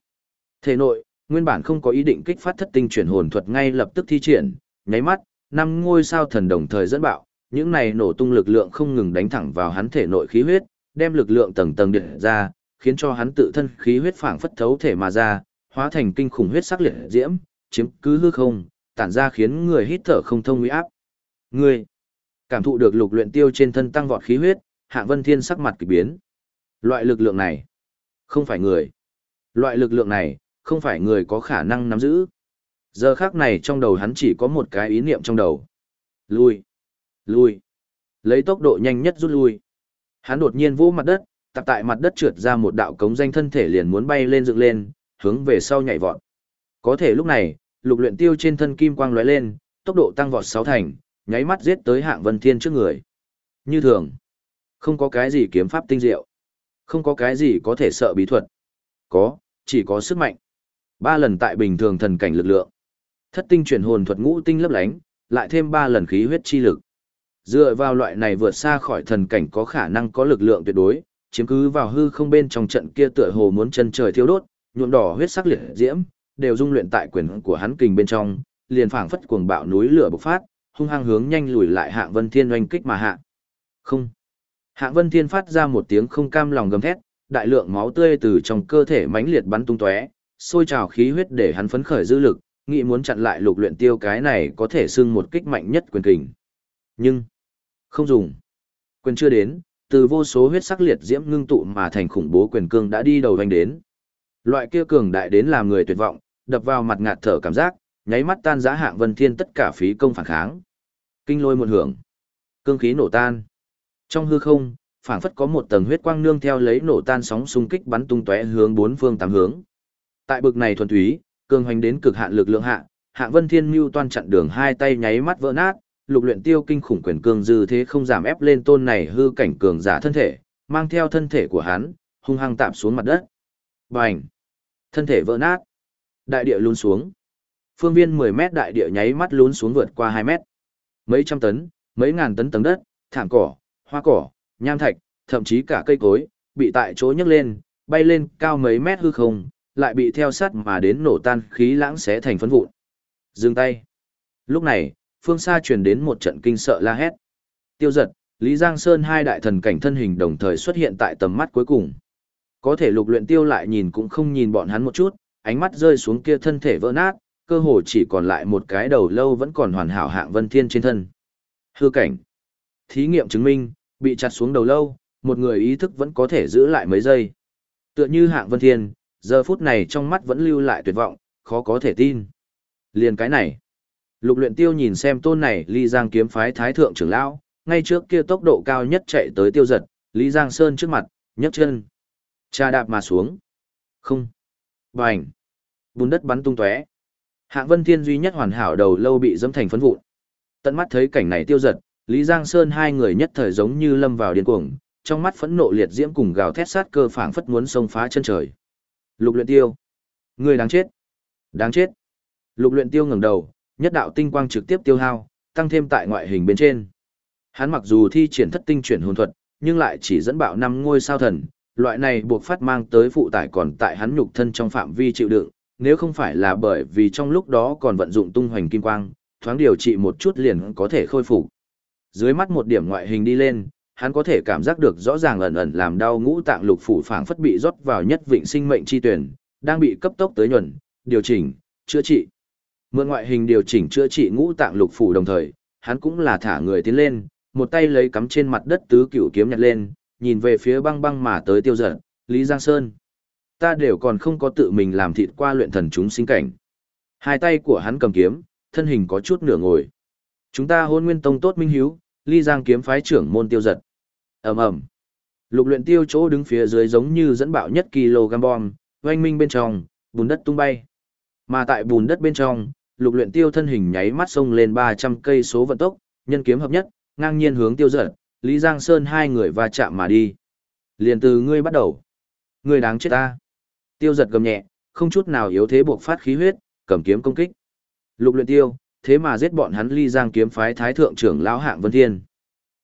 Thể nội, nguyên bản không có ý định kích phát thất tinh chuyển hồn thuật ngay lập tức thi triển, nháy mắt, năm ngôi sao thần đồng thời dẫn bạo, những này nổ tung lực lượng không ngừng đánh thẳng vào hắn thể nội khí huyết, đem lực lượng tầng tầng điện ra, khiến cho hắn tự thân khí huyết phảng phất thấu thể mà ra, hóa thành kinh khủng huyết sắc liệt diễm, chiếm cứ hư không, tản ra khiến người hít thở không thông uy áp. Ngươi cảm thụ được lục luyện tiêu trên thân tăng vọt khí huyết, Hạng Vân Thiên sắc mặt kỳ biến. Loại lực lượng này, không phải người. Loại lực lượng này, không phải người có khả năng nắm giữ. Giờ khắc này trong đầu hắn chỉ có một cái ý niệm trong đầu. Lui, lui, lấy tốc độ nhanh nhất rút lui. Hắn đột nhiên vỗ mặt đất, tập tại mặt đất trượt ra một đạo cống danh thân thể liền muốn bay lên dựng lên, hướng về sau nhảy vọt. Có thể lúc này, lục luyện tiêu trên thân kim quang lóe lên, tốc độ tăng vọt sáu thành, nháy mắt giết tới hạng vân thiên trước người. Như thường, không có cái gì kiếm pháp tinh diệu, không có cái gì có thể sợ bí thuật. Có, chỉ có sức mạnh. Ba lần tại bình thường thần cảnh lực lượng. Thất tinh chuyển hồn thuật ngũ tinh lấp lánh, lại thêm ba lần khí huyết chi lực. Dựa vào loại này vượt xa khỏi thần cảnh có khả năng có lực lượng tuyệt đối, chiếm cứ vào hư không bên trong trận kia tựa hồ muốn chân trời thiêu đốt, nhuộm đỏ huyết sắc liệt diễm, đều dung luyện tại quyền của hắn kình bên trong, liền phảng phất cuồng bạo núi lửa bộc phát, hung hăng hướng nhanh lùi lại Hạng Vân Thiên oanh kích mà hạ. Không. Hạng Vân Thiên phát ra một tiếng không cam lòng gầm thét, đại lượng máu tươi từ trong cơ thể mãnh liệt bắn tung tóe, sôi trào khí huyết để hắn phấn khởi dư lực, nghĩ muốn chặn lại lục luyện tiêu cái này có thể xưng một kích mạnh nhất quyền kình. Nhưng, không dùng. Quyền chưa đến, từ vô số huyết sắc liệt diễm ngưng tụ mà thành khủng bố quyền cương đã đi đầu vành đến. Loại kia cường đại đến làm người tuyệt vọng, đập vào mặt ngạt thở cảm giác, nháy mắt tan giá hạng vân thiên tất cả phí công phản kháng. Kinh lôi một hưởng, cương khí nổ tan. Trong hư không, phảng phất có một tầng huyết quang nương theo lấy nổ tan sóng xung kích bắn tung tóe hướng bốn phương tám hướng. Tại bực này thuần túy, cường hoành đến cực hạn lực lượng hạ, Hạng Vân Thiên Mưu toan chặn đường hai tay nháy mắt vỡ nát, lục luyện tiêu kinh khủng quyền cương dư thế không giảm ép lên tôn này hư cảnh cường giả thân thể, mang theo thân thể của hắn, hung hăng tạm xuống mặt đất. Bành! Thân thể vỡ nát. Đại địa lún xuống. Phương viên 10 mét đại địa nháy mắt lún xuống vượt qua 2 mét. Mấy trăm tấn, mấy ngàn tấn tầng đất, thảm cỏ, hoa cỏ, nham thạch, thậm chí cả cây cối, bị tại chỗ nhấc lên, bay lên cao mấy mét hư không, lại bị theo sát mà đến nổ tan khí lãng xé thành phấn vụn. Dừng tay. Lúc này, phương xa truyền đến một trận kinh sợ la hét. Tiêu giật, Lý Giang Sơn hai đại thần cảnh thân hình đồng thời xuất hiện tại tầm mắt cuối cùng. Có thể lục luyện tiêu lại nhìn cũng không nhìn bọn hắn một chút, ánh mắt rơi xuống kia thân thể vỡ nát, cơ hồ chỉ còn lại một cái đầu lâu vẫn còn hoàn hảo hạng vân thiên trên thân. Hư cảnh. Thí nghiệm chứng minh, bị chặt xuống đầu lâu, một người ý thức vẫn có thể giữ lại mấy giây. Tựa như hạng vân thiên, giờ phút này trong mắt vẫn lưu lại tuyệt vọng, khó có thể tin. Liền cái này. Lục luyện tiêu nhìn xem tôn này ly giang kiếm phái thái thượng trưởng lão, ngay trước kia tốc độ cao nhất chạy tới tiêu giật, Lý Giang Sơn trước mặt, nhấc chân. Cha đạp mà xuống. Không. Bành. Bùn đất bắn tung tóe. Hạng Vân Thiên duy nhất hoàn hảo đầu lâu bị dẫm thành phấn vụn. Tận mắt thấy cảnh này tiêu giật, Lý Giang Sơn hai người nhất thời giống như lâm vào điên cuồng, trong mắt phẫn nộ liệt diễm cùng gào thét sát cơ phảng phất muốn xông phá chân trời. Lục Luyện Tiêu, người đáng chết. Đáng chết. Lục Luyện Tiêu ngẩng đầu, nhất đạo tinh quang trực tiếp tiêu hao, tăng thêm tại ngoại hình bên trên. Hắn mặc dù thi triển thất tinh chuyển hồn thuật, nhưng lại chỉ dẫn bạo năm ngôi sao thần, loại này buộc phát mang tới phụ tải còn tại hắn nhục thân trong phạm vi chịu đựng, nếu không phải là bởi vì trong lúc đó còn vận dụng tung hoành kim quang, thoáng điều trị một chút liền có thể khôi phục. Dưới mắt một điểm ngoại hình đi lên, hắn có thể cảm giác được rõ ràng ẩn ẩn làm đau ngũ tạng lục phủ phảng phất bị rót vào nhất vịnh sinh mệnh chi tuyển, đang bị cấp tốc tới nhuần, điều chỉnh, chữa trị. Mượn ngoại hình điều chỉnh chữa trị ngũ tạng lục phủ đồng thời, hắn cũng là thả người tiến lên, một tay lấy cắm trên mặt đất tứ cửu kiếm nhặt lên, nhìn về phía băng băng mà tới tiêu giận, Lý Giang Sơn. Ta đều còn không có tự mình làm thịt qua luyện thần chúng sinh cảnh. Hai tay của hắn cầm kiếm, thân hình có chút nửa ngồi. Chúng ta hôn nguyên tông tốt minh hiếu, Lý Giang kiếm phái trưởng môn tiêu giật. ầm ầm Lục luyện tiêu chỗ đứng phía dưới giống như dẫn bạo nhất kg bom, oanh minh bên trong, bùn đất tung bay. Mà tại bùn đất bên trong, lục luyện tiêu thân hình nháy mắt xông lên 300 cây số vận tốc, nhân kiếm hợp nhất, ngang nhiên hướng tiêu giật, Lý Giang Sơn hai người va chạm mà đi. Liền từ ngươi bắt đầu. Ngươi đáng chết ta. Tiêu giật gầm nhẹ, không chút nào yếu thế buộc phát khí huyết, cầm kiếm công kích. Lục luyện tiêu, thế mà giết bọn hắn Lý Giang kiếm phái thái thượng trưởng lão hạng Vân Thiên.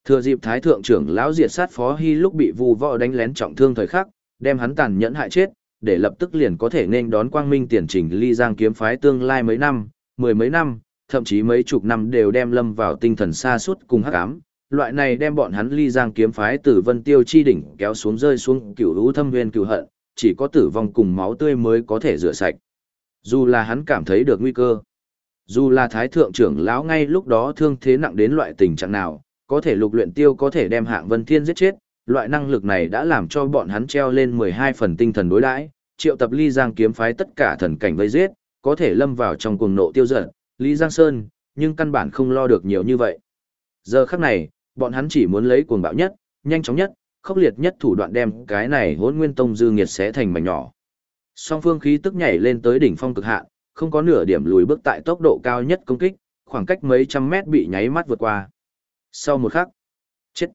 Thừa dịp thái thượng trưởng lão diệt sát phó hy lúc bị vu võ đánh lén trọng thương thời khắc, đem hắn tàn nhẫn hại chết, để lập tức liền có thể nên đón quang minh tiền trình Ly Giang kiếm phái tương lai mấy năm, mười mấy năm, thậm chí mấy chục năm đều đem lâm vào tinh thần xa suốt cùng hắc ám. Loại này đem bọn hắn ly giang kiếm phái từ vân tiêu chi đỉnh kéo xuống rơi xuống cửu lũ thâm nguyên cửu hận, chỉ có tử vong cùng máu tươi mới có thể rửa sạch. Dù là hắn cảm thấy được nguy cơ, dù là thái thượng trưởng lão ngay lúc đó thương thế nặng đến loại tình trạng nào, có thể lục luyện tiêu có thể đem hạng vân thiên giết chết, loại năng lực này đã làm cho bọn hắn treo lên 12 phần tinh thần đối đãi, triệu tập ly giang kiếm phái tất cả thần cảnh vây giết, có thể lâm vào trong cuồng nộ tiêu giận, Lý Giang Sơn, nhưng căn bản không lo được nhiều như vậy. Giờ khắc này, bọn hắn chỉ muốn lấy cuồng bạo nhất, nhanh chóng nhất, khốc liệt nhất thủ đoạn đem cái này hỗn nguyên tông dư nghiệt xé thành mảnh nhỏ. Song phương khí tức nhảy lên tới đỉnh phong cực hạn, không có nửa điểm lùi bước tại tốc độ cao nhất công kích, khoảng cách mấy trăm mét bị nháy mắt vượt qua. Sau một khắc, chết.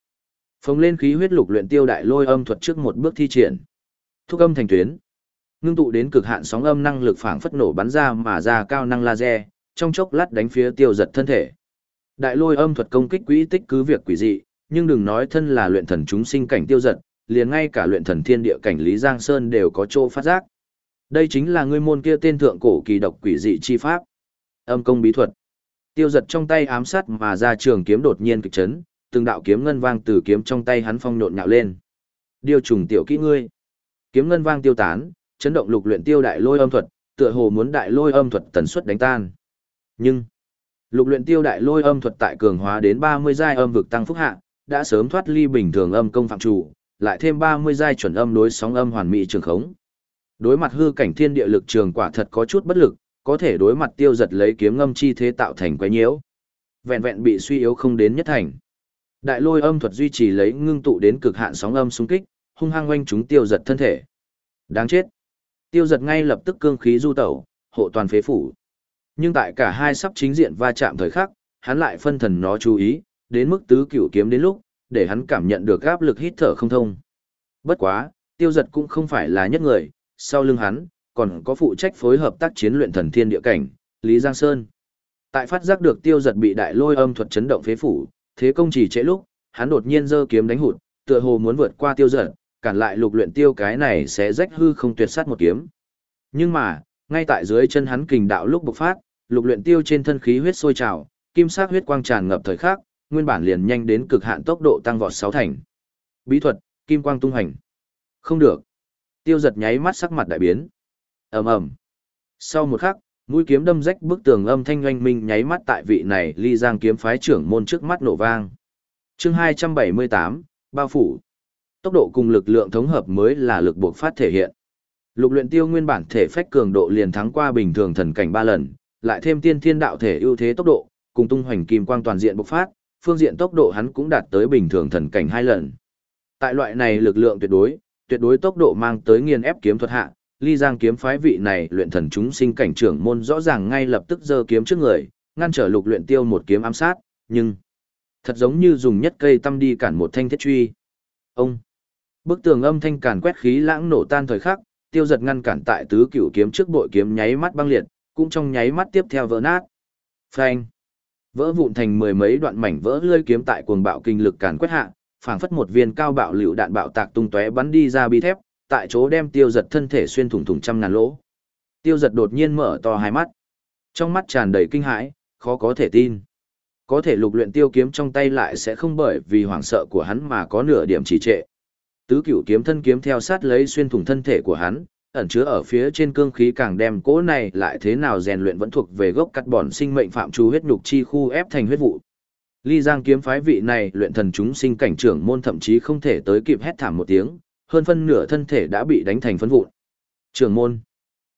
Phóng lên khí huyết lục luyện tiêu đại lôi âm thuật trước một bước thi triển. Thúc âm thành tuyến. Ngưng tụ đến cực hạn sóng âm năng lực phảng phất nổ bắn ra mà ra cao năng laser, trong chốc lát đánh phía tiêu giật thân thể. Đại lôi âm thuật công kích quỹ tích cứ việc quỷ dị, nhưng đừng nói thân là luyện thần chúng sinh cảnh tiêu giật, liền ngay cả luyện thần thiên địa cảnh Lý Giang Sơn đều có chỗ phát giác. Đây chính là ngươi môn kia tên thượng cổ kỳ độc quỷ dị chi pháp. Âm công bí thuật. Tiêu giật trong tay ám sát mà ra trường kiếm đột nhiên kịch chấn, từng đạo kiếm ngân vang từ kiếm trong tay hắn phong nộn nhạo lên. Điều trùng tiểu kỹ ngươi. Kiếm ngân vang tiêu tán, chấn động lục luyện tiêu đại lôi âm thuật, tựa hồ muốn đại lôi âm thuật tần suất đánh tan. Nhưng, lục luyện tiêu đại lôi âm thuật tại cường hóa đến 30 giai âm vực tăng phúc hạ, đã sớm thoát ly bình thường âm công phạm chủ, lại thêm 30 giai chuẩn âm đối sóng âm hoàn mỹ trường khống. Đối mặt hư cảnh thiên địa lực trường quả thật có chút bất lực, có thể đối mặt tiêu giật lấy kiếm ngâm chi thế tạo thành quái nhiễu. Vẹn vẹn bị suy yếu không đến nhất thành. Đại lôi âm thuật duy trì lấy ngưng tụ đến cực hạn sóng âm xung kích, hung hăng quanh chúng tiêu giật thân thể. Đáng chết. Tiêu giật ngay lập tức cương khí du tẩu, hộ toàn phế phủ. Nhưng tại cả hai sắp chính diện va chạm thời khắc, hắn lại phân thần nó chú ý, đến mức tứ cửu kiếm đến lúc, để hắn cảm nhận được áp lực hít thở không thông. Bất quá, tiêu giật cũng không phải là nhất người, sau lưng hắn, còn có phụ trách phối hợp tác chiến luyện thần thiên địa cảnh, Lý Giang Sơn. Tại phát giác được tiêu giật bị đại lôi âm thuật chấn động phế phủ, thế công chỉ trễ lúc, hắn đột nhiên giơ kiếm đánh hụt, tựa hồ muốn vượt qua tiêu giật, cản lại lục luyện tiêu cái này sẽ rách hư không tuyệt sát một kiếm. Nhưng mà, ngay tại dưới chân hắn kình đạo lúc bộc phát, lục luyện tiêu trên thân khí huyết sôi trào, kim sắc huyết quang tràn ngập thời khắc, nguyên bản liền nhanh đến cực hạn tốc độ tăng vọt sáu thành. Bí thuật, kim quang tung hành. Không được. Tiêu giật nháy mắt sắc mặt đại biến. ầm ầm. Sau một khắc, mũi kiếm đâm rách bức tường âm thanh oanh minh nháy mắt tại vị này ly giang kiếm phái trưởng môn trước mắt nổ vang. chương 278, bao phủ. Tốc độ cùng lực lượng thống hợp mới là lực buộc phát thể hiện. Lục luyện tiêu nguyên bản thể phách cường độ liền thắng qua bình thường thần cảnh 3 lần, lại thêm tiên thiên đạo thể ưu thế tốc độ, cùng tung hoành kim quang toàn diện bộc phát, phương diện tốc độ hắn cũng đạt tới bình thường thần cảnh 2 lần. Tại loại này lực lượng tuyệt đối, tuyệt đối tốc độ mang tới nghiền ép kiếm thuật hạ, ly giang kiếm phái vị này luyện thần chúng sinh cảnh trưởng môn rõ ràng ngay lập tức giơ kiếm trước người, ngăn trở lục luyện tiêu một kiếm ám sát, nhưng thật giống như dùng nhất cây tâm đi cản một thanh thiết truy. Ông bức tường âm thanh càn quét khí lãng nổ tan thời khắc, tiêu giật ngăn cản tại tứ cửu kiếm trước bội kiếm nháy mắt băng liệt, cũng trong nháy mắt tiếp theo vỡ nát. Phanh vỡ vụn thành mười mấy đoạn mảnh vỡ lơi kiếm tại cuồng bạo kinh lực càn quét hạ, phảng phất một viên cao bạo liều đạn bạo tạc tung tóe bắn đi ra bi thép, tại chỗ đem tiêu giật thân thể xuyên thủng thủng trăm ngàn lỗ. Tiêu giật đột nhiên mở to hai mắt. Trong mắt tràn đầy kinh hãi, khó có thể tin. Có thể lục luyện tiêu kiếm trong tay lại sẽ không bởi vì hoảng sợ của hắn mà có nửa điểm trì trệ. Tứ cửu kiếm thân kiếm theo sát lấy xuyên thủng thân thể của hắn, ẩn chứa ở phía trên cương khí càng đem cỗ này lại thế nào rèn luyện vẫn thuộc về gốc cắt bòn sinh mệnh phạm chú huyết nhục chi khu ép thành huyết vụ. Ly Giang kiếm phái vị này luyện thần chúng sinh cảnh trưởng môn thậm chí không thể tới kịp hét thảm một tiếng, hơn phân nửa thân thể đã bị đánh thành phấn vụn. Trưởng môn,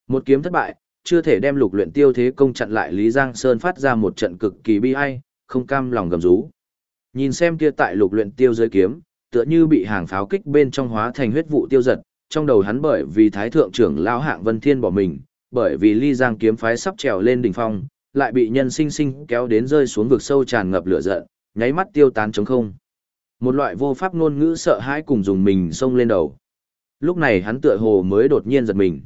một kiếm thất bại, chưa thể đem lục luyện tiêu thế công chặn lại Lý Giang Sơn phát ra một trận cực kỳ bi ai, không cam lòng gầm rú. Nhìn xem kia tại lục luyện tiêu dưới kiếm, tựa như bị hàng pháo kích bên trong hóa thành huyết vụ tiêu giật, trong đầu hắn bởi vì thái thượng trưởng lão hạng Vân Thiên bỏ mình, bởi vì Ly Giang kiếm phái sắp trèo lên đỉnh phong, lại bị nhân sinh sinh kéo đến rơi xuống vực sâu tràn ngập lửa giận, nháy mắt tiêu tán trống không. Một loại vô pháp ngôn ngữ sợ hãi cùng dùng mình xông lên đầu. Lúc này hắn tựa hồ mới đột nhiên giật mình.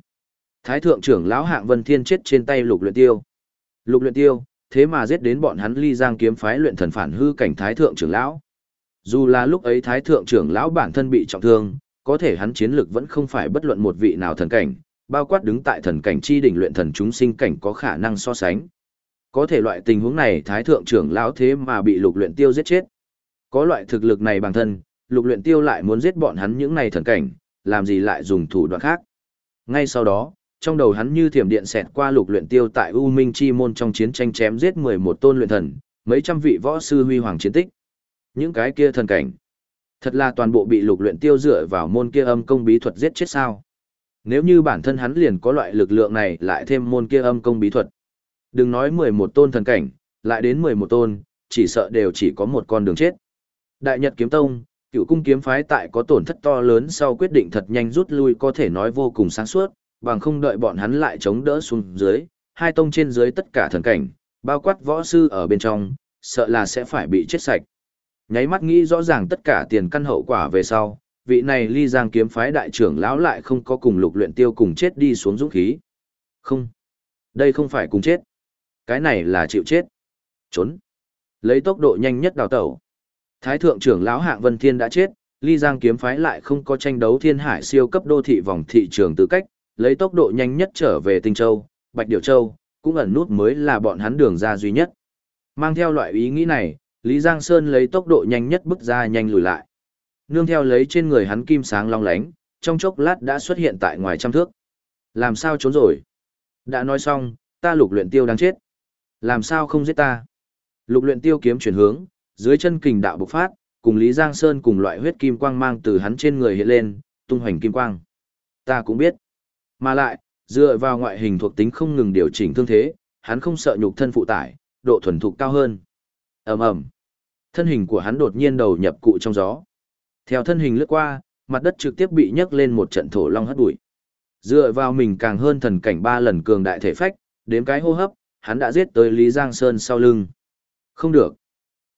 Thái thượng trưởng lão hạng Vân Thiên chết trên tay Lục Luyện Tiêu. Lục Luyện Tiêu, thế mà giết đến bọn hắn Ly Giang kiếm phái luyện thần phản hư cảnh thái thượng trưởng lão. Dù là lúc ấy thái thượng trưởng lão bản thân bị trọng thương, có thể hắn chiến lực vẫn không phải bất luận một vị nào thần cảnh, bao quát đứng tại thần cảnh chi đỉnh luyện thần chúng sinh cảnh có khả năng so sánh. Có thể loại tình huống này thái thượng trưởng lão thế mà bị lục luyện tiêu giết chết. Có loại thực lực này bằng thân, lục luyện tiêu lại muốn giết bọn hắn những này thần cảnh, làm gì lại dùng thủ đoạn khác. Ngay sau đó, trong đầu hắn như thiểm điện xẹt qua lục luyện tiêu tại U Minh Chi môn trong chiến tranh chém giết 11 tôn luyện thần, mấy trăm vị võ sư huy hoàng chiến tích. Những cái kia thần cảnh, thật là toàn bộ bị lục luyện tiêu dựa vào môn kia âm công bí thuật giết chết sao? Nếu như bản thân hắn liền có loại lực lượng này lại thêm môn kia âm công bí thuật. Đừng nói 11 tôn thần cảnh, lại đến 11 tôn, chỉ sợ đều chỉ có một con đường chết. Đại Nhật Kiếm Tông, cựu cung kiếm phái tại có tổn thất to lớn sau quyết định thật nhanh rút lui có thể nói vô cùng sáng suốt, bằng không đợi bọn hắn lại chống đỡ xuống dưới, hai tông trên dưới tất cả thần cảnh, bao quát võ sư ở bên trong, sợ là sẽ phải bị chết sạch. Nháy mắt nghĩ rõ ràng tất cả tiền căn hậu quả về sau, vị này ly giang kiếm phái đại trưởng lão lại không có cùng lục luyện tiêu cùng chết đi xuống dũng khí. Không. Đây không phải cùng chết. Cái này là chịu chết. Trốn. Lấy tốc độ nhanh nhất đào tẩu. Thái thượng trưởng lão hạng vân thiên đã chết, ly giang kiếm phái lại không có tranh đấu thiên hải siêu cấp đô thị vòng thị trường tư cách, lấy tốc độ nhanh nhất trở về Tinh Châu, Bạch Điểu Châu, cũng ẩn nút mới là bọn hắn đường ra duy nhất. Mang theo loại ý nghĩ này, Lý Giang Sơn lấy tốc độ nhanh nhất bước ra nhanh lùi lại. Nương theo lấy trên người hắn kim sáng long lánh, trong chốc lát đã xuất hiện tại ngoài trăm thước. Làm sao trốn rồi? Đã nói xong, ta lục luyện tiêu đáng chết. Làm sao không giết ta? Lục luyện tiêu kiếm chuyển hướng, dưới chân kình đạo bộc phát, cùng Lý Giang Sơn cùng loại huyết kim quang mang từ hắn trên người hiện lên, tung hoành kim quang. Ta cũng biết. Mà lại, dựa vào ngoại hình thuộc tính không ngừng điều chỉnh thương thế, hắn không sợ nhục thân phụ tải, độ thuần thục cao hơn. Ầm ầm. Thân hình của hắn đột nhiên đầu nhập cụ trong gió. Theo thân hình lướt qua, mặt đất trực tiếp bị nhấc lên một trận thổ long hất bụi. Dựa vào mình càng hơn thần cảnh ba lần cường đại thể phách, đếm cái hô hấp, hắn đã giết tới Lý Giang Sơn sau lưng. Không được.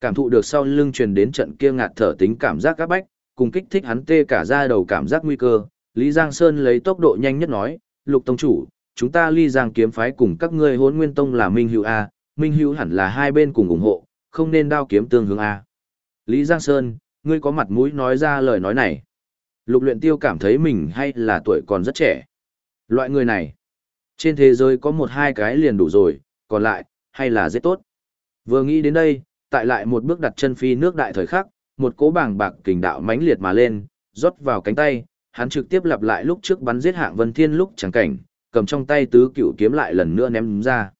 Cảm thụ được sau lưng truyền đến trận kia ngạt thở tính cảm giác các bách, cùng kích thích hắn tê cả da đầu cảm giác nguy cơ, Lý Giang Sơn lấy tốc độ nhanh nhất nói, Lục Tông Chủ, chúng ta ly giang kiếm phái cùng các ngươi hốn nguyên tông là Minh Hữu A, Minh Hữu hẳn là hai bên cùng ủng hộ, không nên đao kiếm tương hướng A. Lý Giang Sơn, ngươi có mặt mũi nói ra lời nói này. Lục luyện tiêu cảm thấy mình hay là tuổi còn rất trẻ. Loại người này, trên thế giới có một hai cái liền đủ rồi, còn lại, hay là rất tốt. Vừa nghĩ đến đây, tại lại một bước đặt chân phi nước đại thời khắc, một cỗ bảng bạc kình đạo mãnh liệt mà lên, rót vào cánh tay, hắn trực tiếp lặp lại lúc trước bắn giết hạng vân thiên lúc chẳng cảnh, cầm trong tay tứ cựu kiếm lại lần nữa ném ra.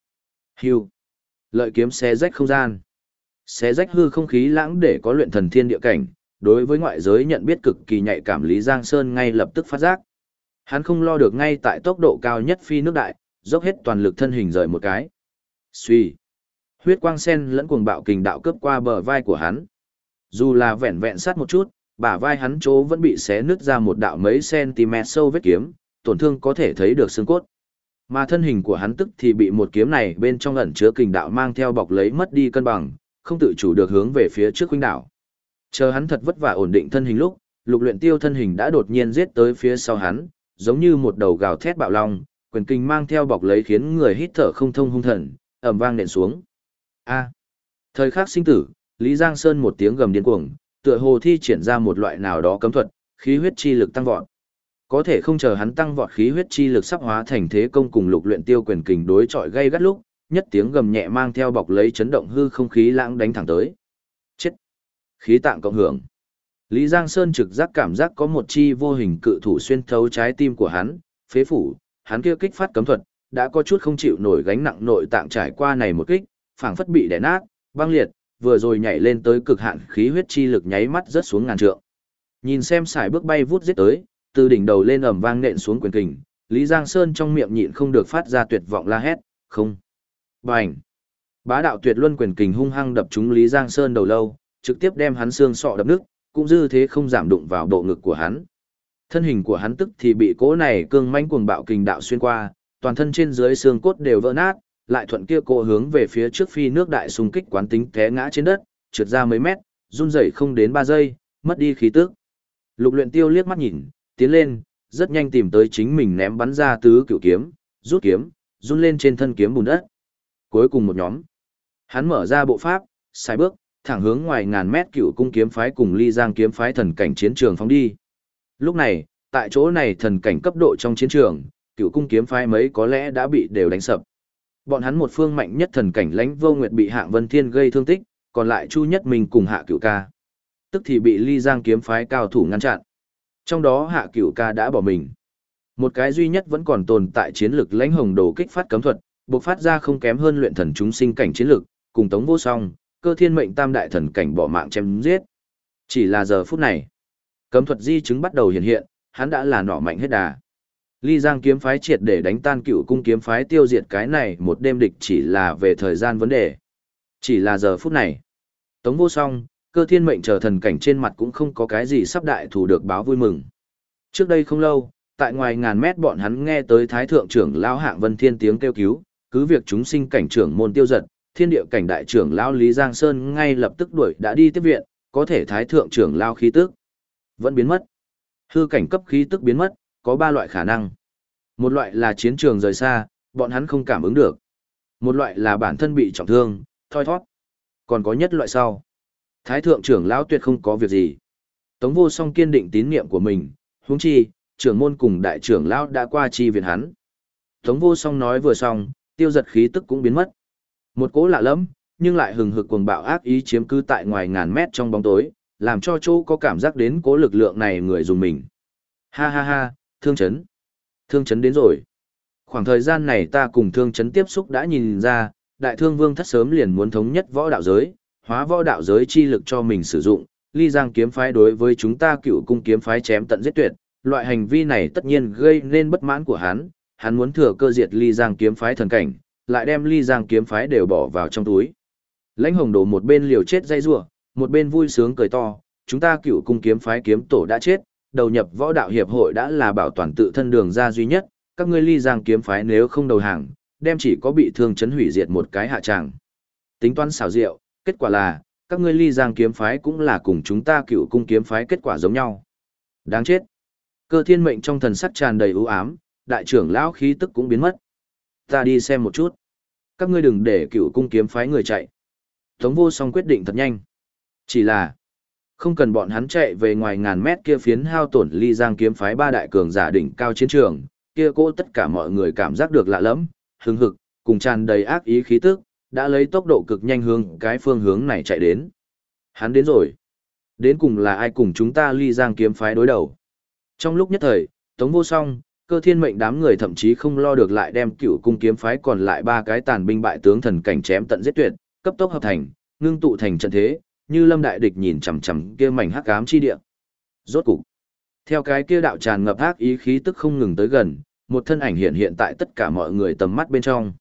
Hưu. Lợi kiếm xé rách không gian. Xé rách hư không khí lãng để có luyện thần thiên địa cảnh, đối với ngoại giới nhận biết cực kỳ nhạy cảm Lý Giang Sơn ngay lập tức phát giác. Hắn không lo được ngay tại tốc độ cao nhất phi nước đại, dốc hết toàn lực thân hình rời một cái. Suy. Huyết quang sen lẫn cuồng bạo kình đạo cướp qua bờ vai của hắn. Dù là vẹn vẹn sát một chút, bả vai hắn chỗ vẫn bị xé nứt ra một đạo mấy cm sâu vết kiếm, tổn thương có thể thấy được xương cốt. Mà thân hình của hắn tức thì bị một kiếm này bên trong ẩn chứa kình đạo mang theo bọc lấy mất đi cân bằng, không tự chủ được hướng về phía trước huynh đảo. Chờ hắn thật vất vả ổn định thân hình lúc, lục luyện tiêu thân hình đã đột nhiên giết tới phía sau hắn, giống như một đầu gào thét bạo long, quyền kinh mang theo bọc lấy khiến người hít thở không thông hung thần, ầm vang nện xuống. A. À. Thời khắc sinh tử, Lý Giang Sơn một tiếng gầm điên cuồng, tựa hồ thi triển ra một loại nào đó cấm thuật, khí huyết chi lực tăng vọt. Có thể không chờ hắn tăng vọt khí huyết chi lực sắp hóa thành thế công cùng lục luyện tiêu quyền kình đối chọi gây gắt lúc, nhất tiếng gầm nhẹ mang theo bọc lấy chấn động hư không khí lãng đánh thẳng tới. Chết! Khí tạng cộng hưởng. Lý Giang Sơn trực giác cảm giác có một chi vô hình cự thủ xuyên thấu trái tim của hắn, phế phủ, hắn kia kích phát cấm thuật, đã có chút không chịu nổi gánh nặng nội tạng trải qua này một kích, phảng phất bị đè nát, băng liệt, vừa rồi nhảy lên tới cực hạn khí huyết chi lực nháy mắt rớt xuống ngàn trượng. Nhìn xem xài bước bay vút giết tới, từ đỉnh đầu lên ầm vang nện xuống quyền kình, Lý Giang Sơn trong miệng nhịn không được phát ra tuyệt vọng la hét, "Không!" Bành! Bá đạo tuyệt luân quyền kình hung hăng đập trúng Lý Giang Sơn đầu lâu, trực tiếp đem hắn xương sọ đập nước, cũng dư thế không giảm đụng vào bộ ngực của hắn. Thân hình của hắn tức thì bị cỗ này cương mãnh cuồng bạo kình đạo xuyên qua, toàn thân trên dưới xương cốt đều vỡ nát, lại thuận kia cỗ hướng về phía trước phi nước đại xung kích quán tính té ngã trên đất, trượt ra mấy mét, run rẩy không đến 3 giây, mất đi khí tức. Lục Luyện Tiêu liếc mắt nhìn, tiến lên, rất nhanh tìm tới chính mình ném bắn ra tứ cửu kiếm, rút kiếm, run lên trên thân kiếm bùn đất. Cuối cùng một nhóm. Hắn mở ra bộ pháp, sai bước, thẳng hướng ngoài ngàn mét cựu cung kiếm phái cùng ly giang kiếm phái thần cảnh chiến trường phóng đi. Lúc này, tại chỗ này thần cảnh cấp độ trong chiến trường, cựu cung kiếm phái mấy có lẽ đã bị đều đánh sập. Bọn hắn một phương mạnh nhất thần cảnh lãnh vô nguyệt bị hạng vân thiên gây thương tích, còn lại chu nhất mình cùng hạ cựu ca. Tức thì bị ly giang kiếm phái cao thủ ngăn chặn. Trong đó hạ cựu ca đã bỏ mình. Một cái duy nhất vẫn còn tồn tại chiến lực lãnh hồng đồ kích phát cấm thuật, bộc phát ra không kém hơn luyện thần chúng sinh cảnh chiến lực, cùng tống vô song, cơ thiên mệnh tam đại thần cảnh bỏ mạng chém giết. Chỉ là giờ phút này, cấm thuật di chứng bắt đầu hiện hiện, hắn đã là nỏ mạnh hết đà. Ly Giang kiếm phái triệt để đánh tan cựu cung kiếm phái tiêu diệt cái này một đêm địch chỉ là về thời gian vấn đề. Chỉ là giờ phút này. Tống vô song, cơ thiên mệnh chờ thần cảnh trên mặt cũng không có cái gì sắp đại thủ được báo vui mừng. Trước đây không lâu, tại ngoài ngàn mét bọn hắn nghe tới thái thượng trưởng lao hạng vân thiên tiếng kêu cứu, cứ việc chúng sinh cảnh trưởng môn tiêu giật, thiên địa cảnh đại trưởng lão Lý Giang Sơn ngay lập tức đuổi đã đi tiếp viện, có thể thái thượng trưởng lao khí tức vẫn biến mất. Hư cảnh cấp khí tức biến mất, có ba loại khả năng. Một loại là chiến trường rời xa, bọn hắn không cảm ứng được. Một loại là bản thân bị trọng thương, thoi thoát. Còn có nhất loại sau. Thái thượng trưởng lão tuyệt không có việc gì. Tống vô song kiên định tín niệm của mình, huống chi, trưởng môn cùng đại trưởng lão đã qua chi viện hắn. Tống vô song nói vừa xong, tiêu giật khí tức cũng biến mất. Một cỗ lạ lẫm, nhưng lại hừng hực cuồng bạo ác ý chiếm cứ tại ngoài ngàn mét trong bóng tối, làm cho chỗ có cảm giác đến cố lực lượng này người dùng mình. Ha ha ha, thương chấn. Thương chấn đến rồi. Khoảng thời gian này ta cùng thương chấn tiếp xúc đã nhìn ra, đại thương vương thất sớm liền muốn thống nhất võ đạo giới, hóa võ đạo giới chi lực cho mình sử dụng, ly giang kiếm phái đối với chúng ta cựu cung kiếm phái chém tận giết tuyệt, loại hành vi này tất nhiên gây nên bất mãn của hắn, hắn muốn thừa cơ diệt ly giang kiếm phái thần cảnh, lại đem ly giang kiếm phái đều bỏ vào trong túi. Lãnh hồng đồ một bên liều chết dây rủa một bên vui sướng cười to, chúng ta cựu cung kiếm phái kiếm tổ đã chết, đầu nhập võ đạo hiệp hội đã là bảo toàn tự thân đường ra duy nhất, các ngươi ly giang kiếm phái nếu không đầu hàng, đem chỉ có bị thương chấn hủy diệt một cái hạ tràng. Tính toán xảo diệu, kết quả là, các ngươi ly giang kiếm phái cũng là cùng chúng ta cựu cung kiếm phái kết quả giống nhau. Đáng chết. Cơ thiên mệnh trong thần sắc tràn đầy ưu ám, đại trưởng lão khí tức cũng biến mất. Ta đi xem một chút. Các ngươi đừng để cựu cung kiếm phái người chạy. Tống vô song quyết định thật nhanh. Chỉ là, không cần bọn hắn chạy về ngoài ngàn mét kia phiến hao tổn ly giang kiếm phái ba đại cường giả đỉnh cao chiến trường, kia cố tất cả mọi người cảm giác được lạ lẫm, hứng hực, cùng tràn đầy ác ý khí tức, đã lấy tốc độ cực nhanh hướng cái phương hướng này chạy đến. Hắn đến rồi. Đến cùng là ai cùng chúng ta ly giang kiếm phái đối đầu. Trong lúc nhất thời, Tống Vô Song, cơ thiên mệnh đám người thậm chí không lo được lại đem cựu cung kiếm phái còn lại ba cái tàn binh bại tướng thần cảnh chém tận giết tuyệt, cấp tốc hợp thành, ngưng tụ thành trận thế, như lâm đại địch nhìn chằm chằm kia mảnh hắc ám chi địa. Rốt cục, theo cái kia đạo tràn ngập hắc ý khí tức không ngừng tới gần, một thân ảnh hiện hiện tại tất cả mọi người tầm mắt bên trong.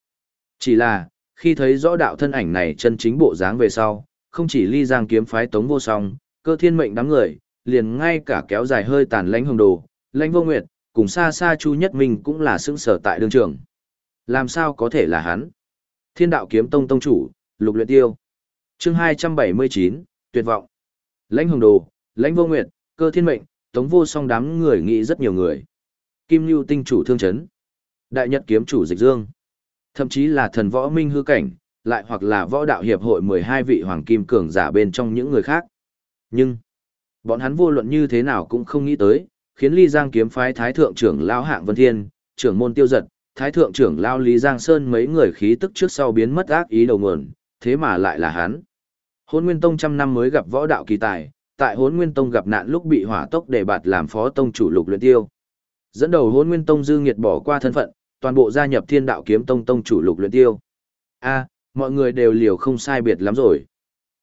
Chỉ là, khi thấy rõ đạo thân ảnh này chân chính bộ dáng về sau, không chỉ ly giang kiếm phái tống vô song, cơ thiên mệnh đám người, liền ngay cả kéo dài hơi tàn lãnh hồng đồ, lãnh vô nguyệt, cùng xa xa chu nhất minh cũng là xứng sở tại đương trường. Làm sao có thể là hắn? Thiên đạo kiếm tông tông chủ, lục luyện tiêu. Chương 279, tuyệt vọng. Lãnh hồng đồ, lãnh vô nguyệt, cơ thiên mệnh, tống vô song đám người nghĩ rất nhiều người. Kim Lưu tinh chủ thương chấn. Đại nhật kiếm chủ dịch dương. Thậm chí là thần võ minh hư cảnh, lại hoặc là võ đạo hiệp hội 12 vị hoàng kim cường giả bên trong những người khác. Nhưng, bọn hắn vô luận như thế nào cũng không nghĩ tới, khiến ly giang kiếm phái thái thượng trưởng lão hạng vân thiên, trưởng môn tiêu giật, thái thượng trưởng lão Lý Giang Sơn mấy người khí tức trước sau biến mất ác ý đầu nguồn, thế mà lại là hắn. Hôn Nguyên Tông trăm năm mới gặp võ đạo kỳ tài, tại Hôn Nguyên Tông gặp nạn lúc bị hỏa tốc đề bạt làm phó tông chủ lục luyện tiêu. Dẫn đầu Hôn Nguyên Tông dư nghiệt bỏ qua thân phận, toàn bộ gia nhập Thiên Đạo Kiếm Tông tông chủ lục luyện tiêu. A, mọi người đều liều không sai biệt lắm rồi.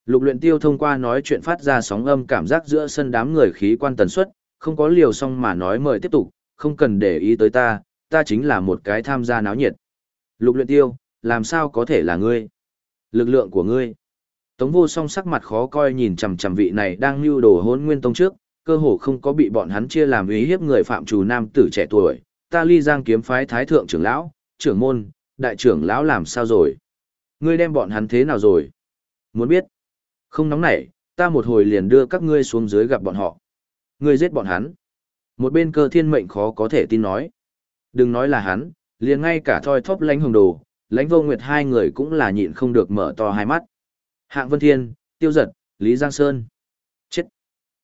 Lục luyện tiêu thông qua nói chuyện phát ra sóng âm cảm giác giữa sân đám người khí quan tần suất, không có liều xong mà nói mời tiếp tục, không cần để ý tới ta, ta chính là một cái tham gia náo nhiệt. Lục luyện tiêu, làm sao có thể là ngươi? Lực lượng của ngươi. Tống vô song sắc mặt khó coi nhìn chằm chằm vị này đang lưu đồ hôn nguyên tông trước, cơ hồ không có bị bọn hắn chia làm ý hiếp người phạm trù nam tử trẻ tuổi. Ta ly giang kiếm phái thái thượng trưởng lão, trưởng môn, đại trưởng lão làm sao rồi? Ngươi đem bọn hắn thế nào rồi? Muốn biết? Không nóng nảy, ta một hồi liền đưa các ngươi xuống dưới gặp bọn họ. Ngươi giết bọn hắn. Một bên cơ thiên mệnh khó có thể tin nói. Đừng nói là hắn, liền ngay cả thoi thóp lãnh hồng đồ, lãnh vô nguyệt hai người cũng là nhịn không được mở to hai mắt. Hạng Vân Thiên, Tiêu Giật, Lý Giang Sơn. Chết.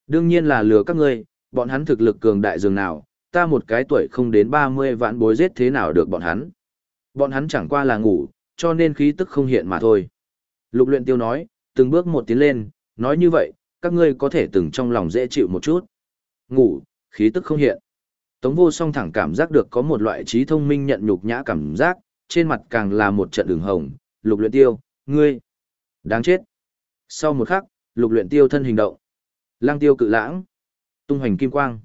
Đương nhiên là lừa các ngươi, bọn hắn thực lực cường đại dường nào, ta một cái tuổi không đến 30 vạn bối giết thế nào được bọn hắn. Bọn hắn chẳng qua là ngủ, cho nên khí tức không hiện mà thôi. Lục luyện tiêu nói, từng bước một tiến lên, nói như vậy, các ngươi có thể từng trong lòng dễ chịu một chút. Ngủ, khí tức không hiện. Tống vô song thẳng cảm giác được có một loại trí thông minh nhận nhục nhã cảm giác, trên mặt càng là một trận đường hồng, lục luyện tiêu, ngươi, đáng chết. Sau một khắc, lục luyện tiêu thân hình động. Lang tiêu cự lãng, tung hoành kim quang.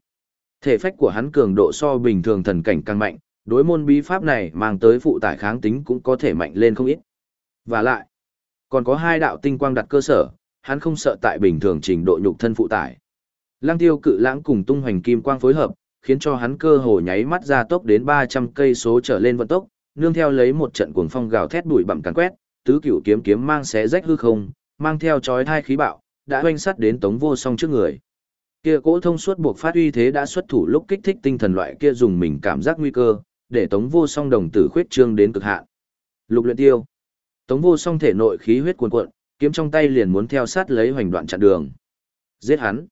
Thể phách của hắn cường độ so bình thường thần cảnh càng mạnh, đối môn bí pháp này mang tới phụ tải kháng tính cũng có thể mạnh lên không ít. Và lại, còn có hai đạo tinh quang đặt cơ sở, hắn không sợ tại bình thường trình độ nhục thân phụ tải. Lăng tiêu cự lãng cùng tung hoành kim quang phối hợp, khiến cho hắn cơ hồ nháy mắt ra tốc đến 300 cây số trở lên vận tốc, nương theo lấy một trận cuồng phong gào thét bụi bặm càn quét, tứ cửu kiếm kiếm mang xé rách hư không, mang theo chói thai khí bạo, đã hoành sắt đến Tống Vô Song trước người. Kia cỗ thông suốt buộc phát uy thế đã xuất thủ lúc kích thích tinh thần loại kia dùng mình cảm giác nguy cơ, để Tống Vô Song đồng tử khuyết trương đến cực hạn. Lục luyện tiêu. Tống Vô Song thể nội khí huyết cuồn cuộn, kiếm trong tay liền muốn theo sát lấy hoành đoạn chặn đường. Giết hắn.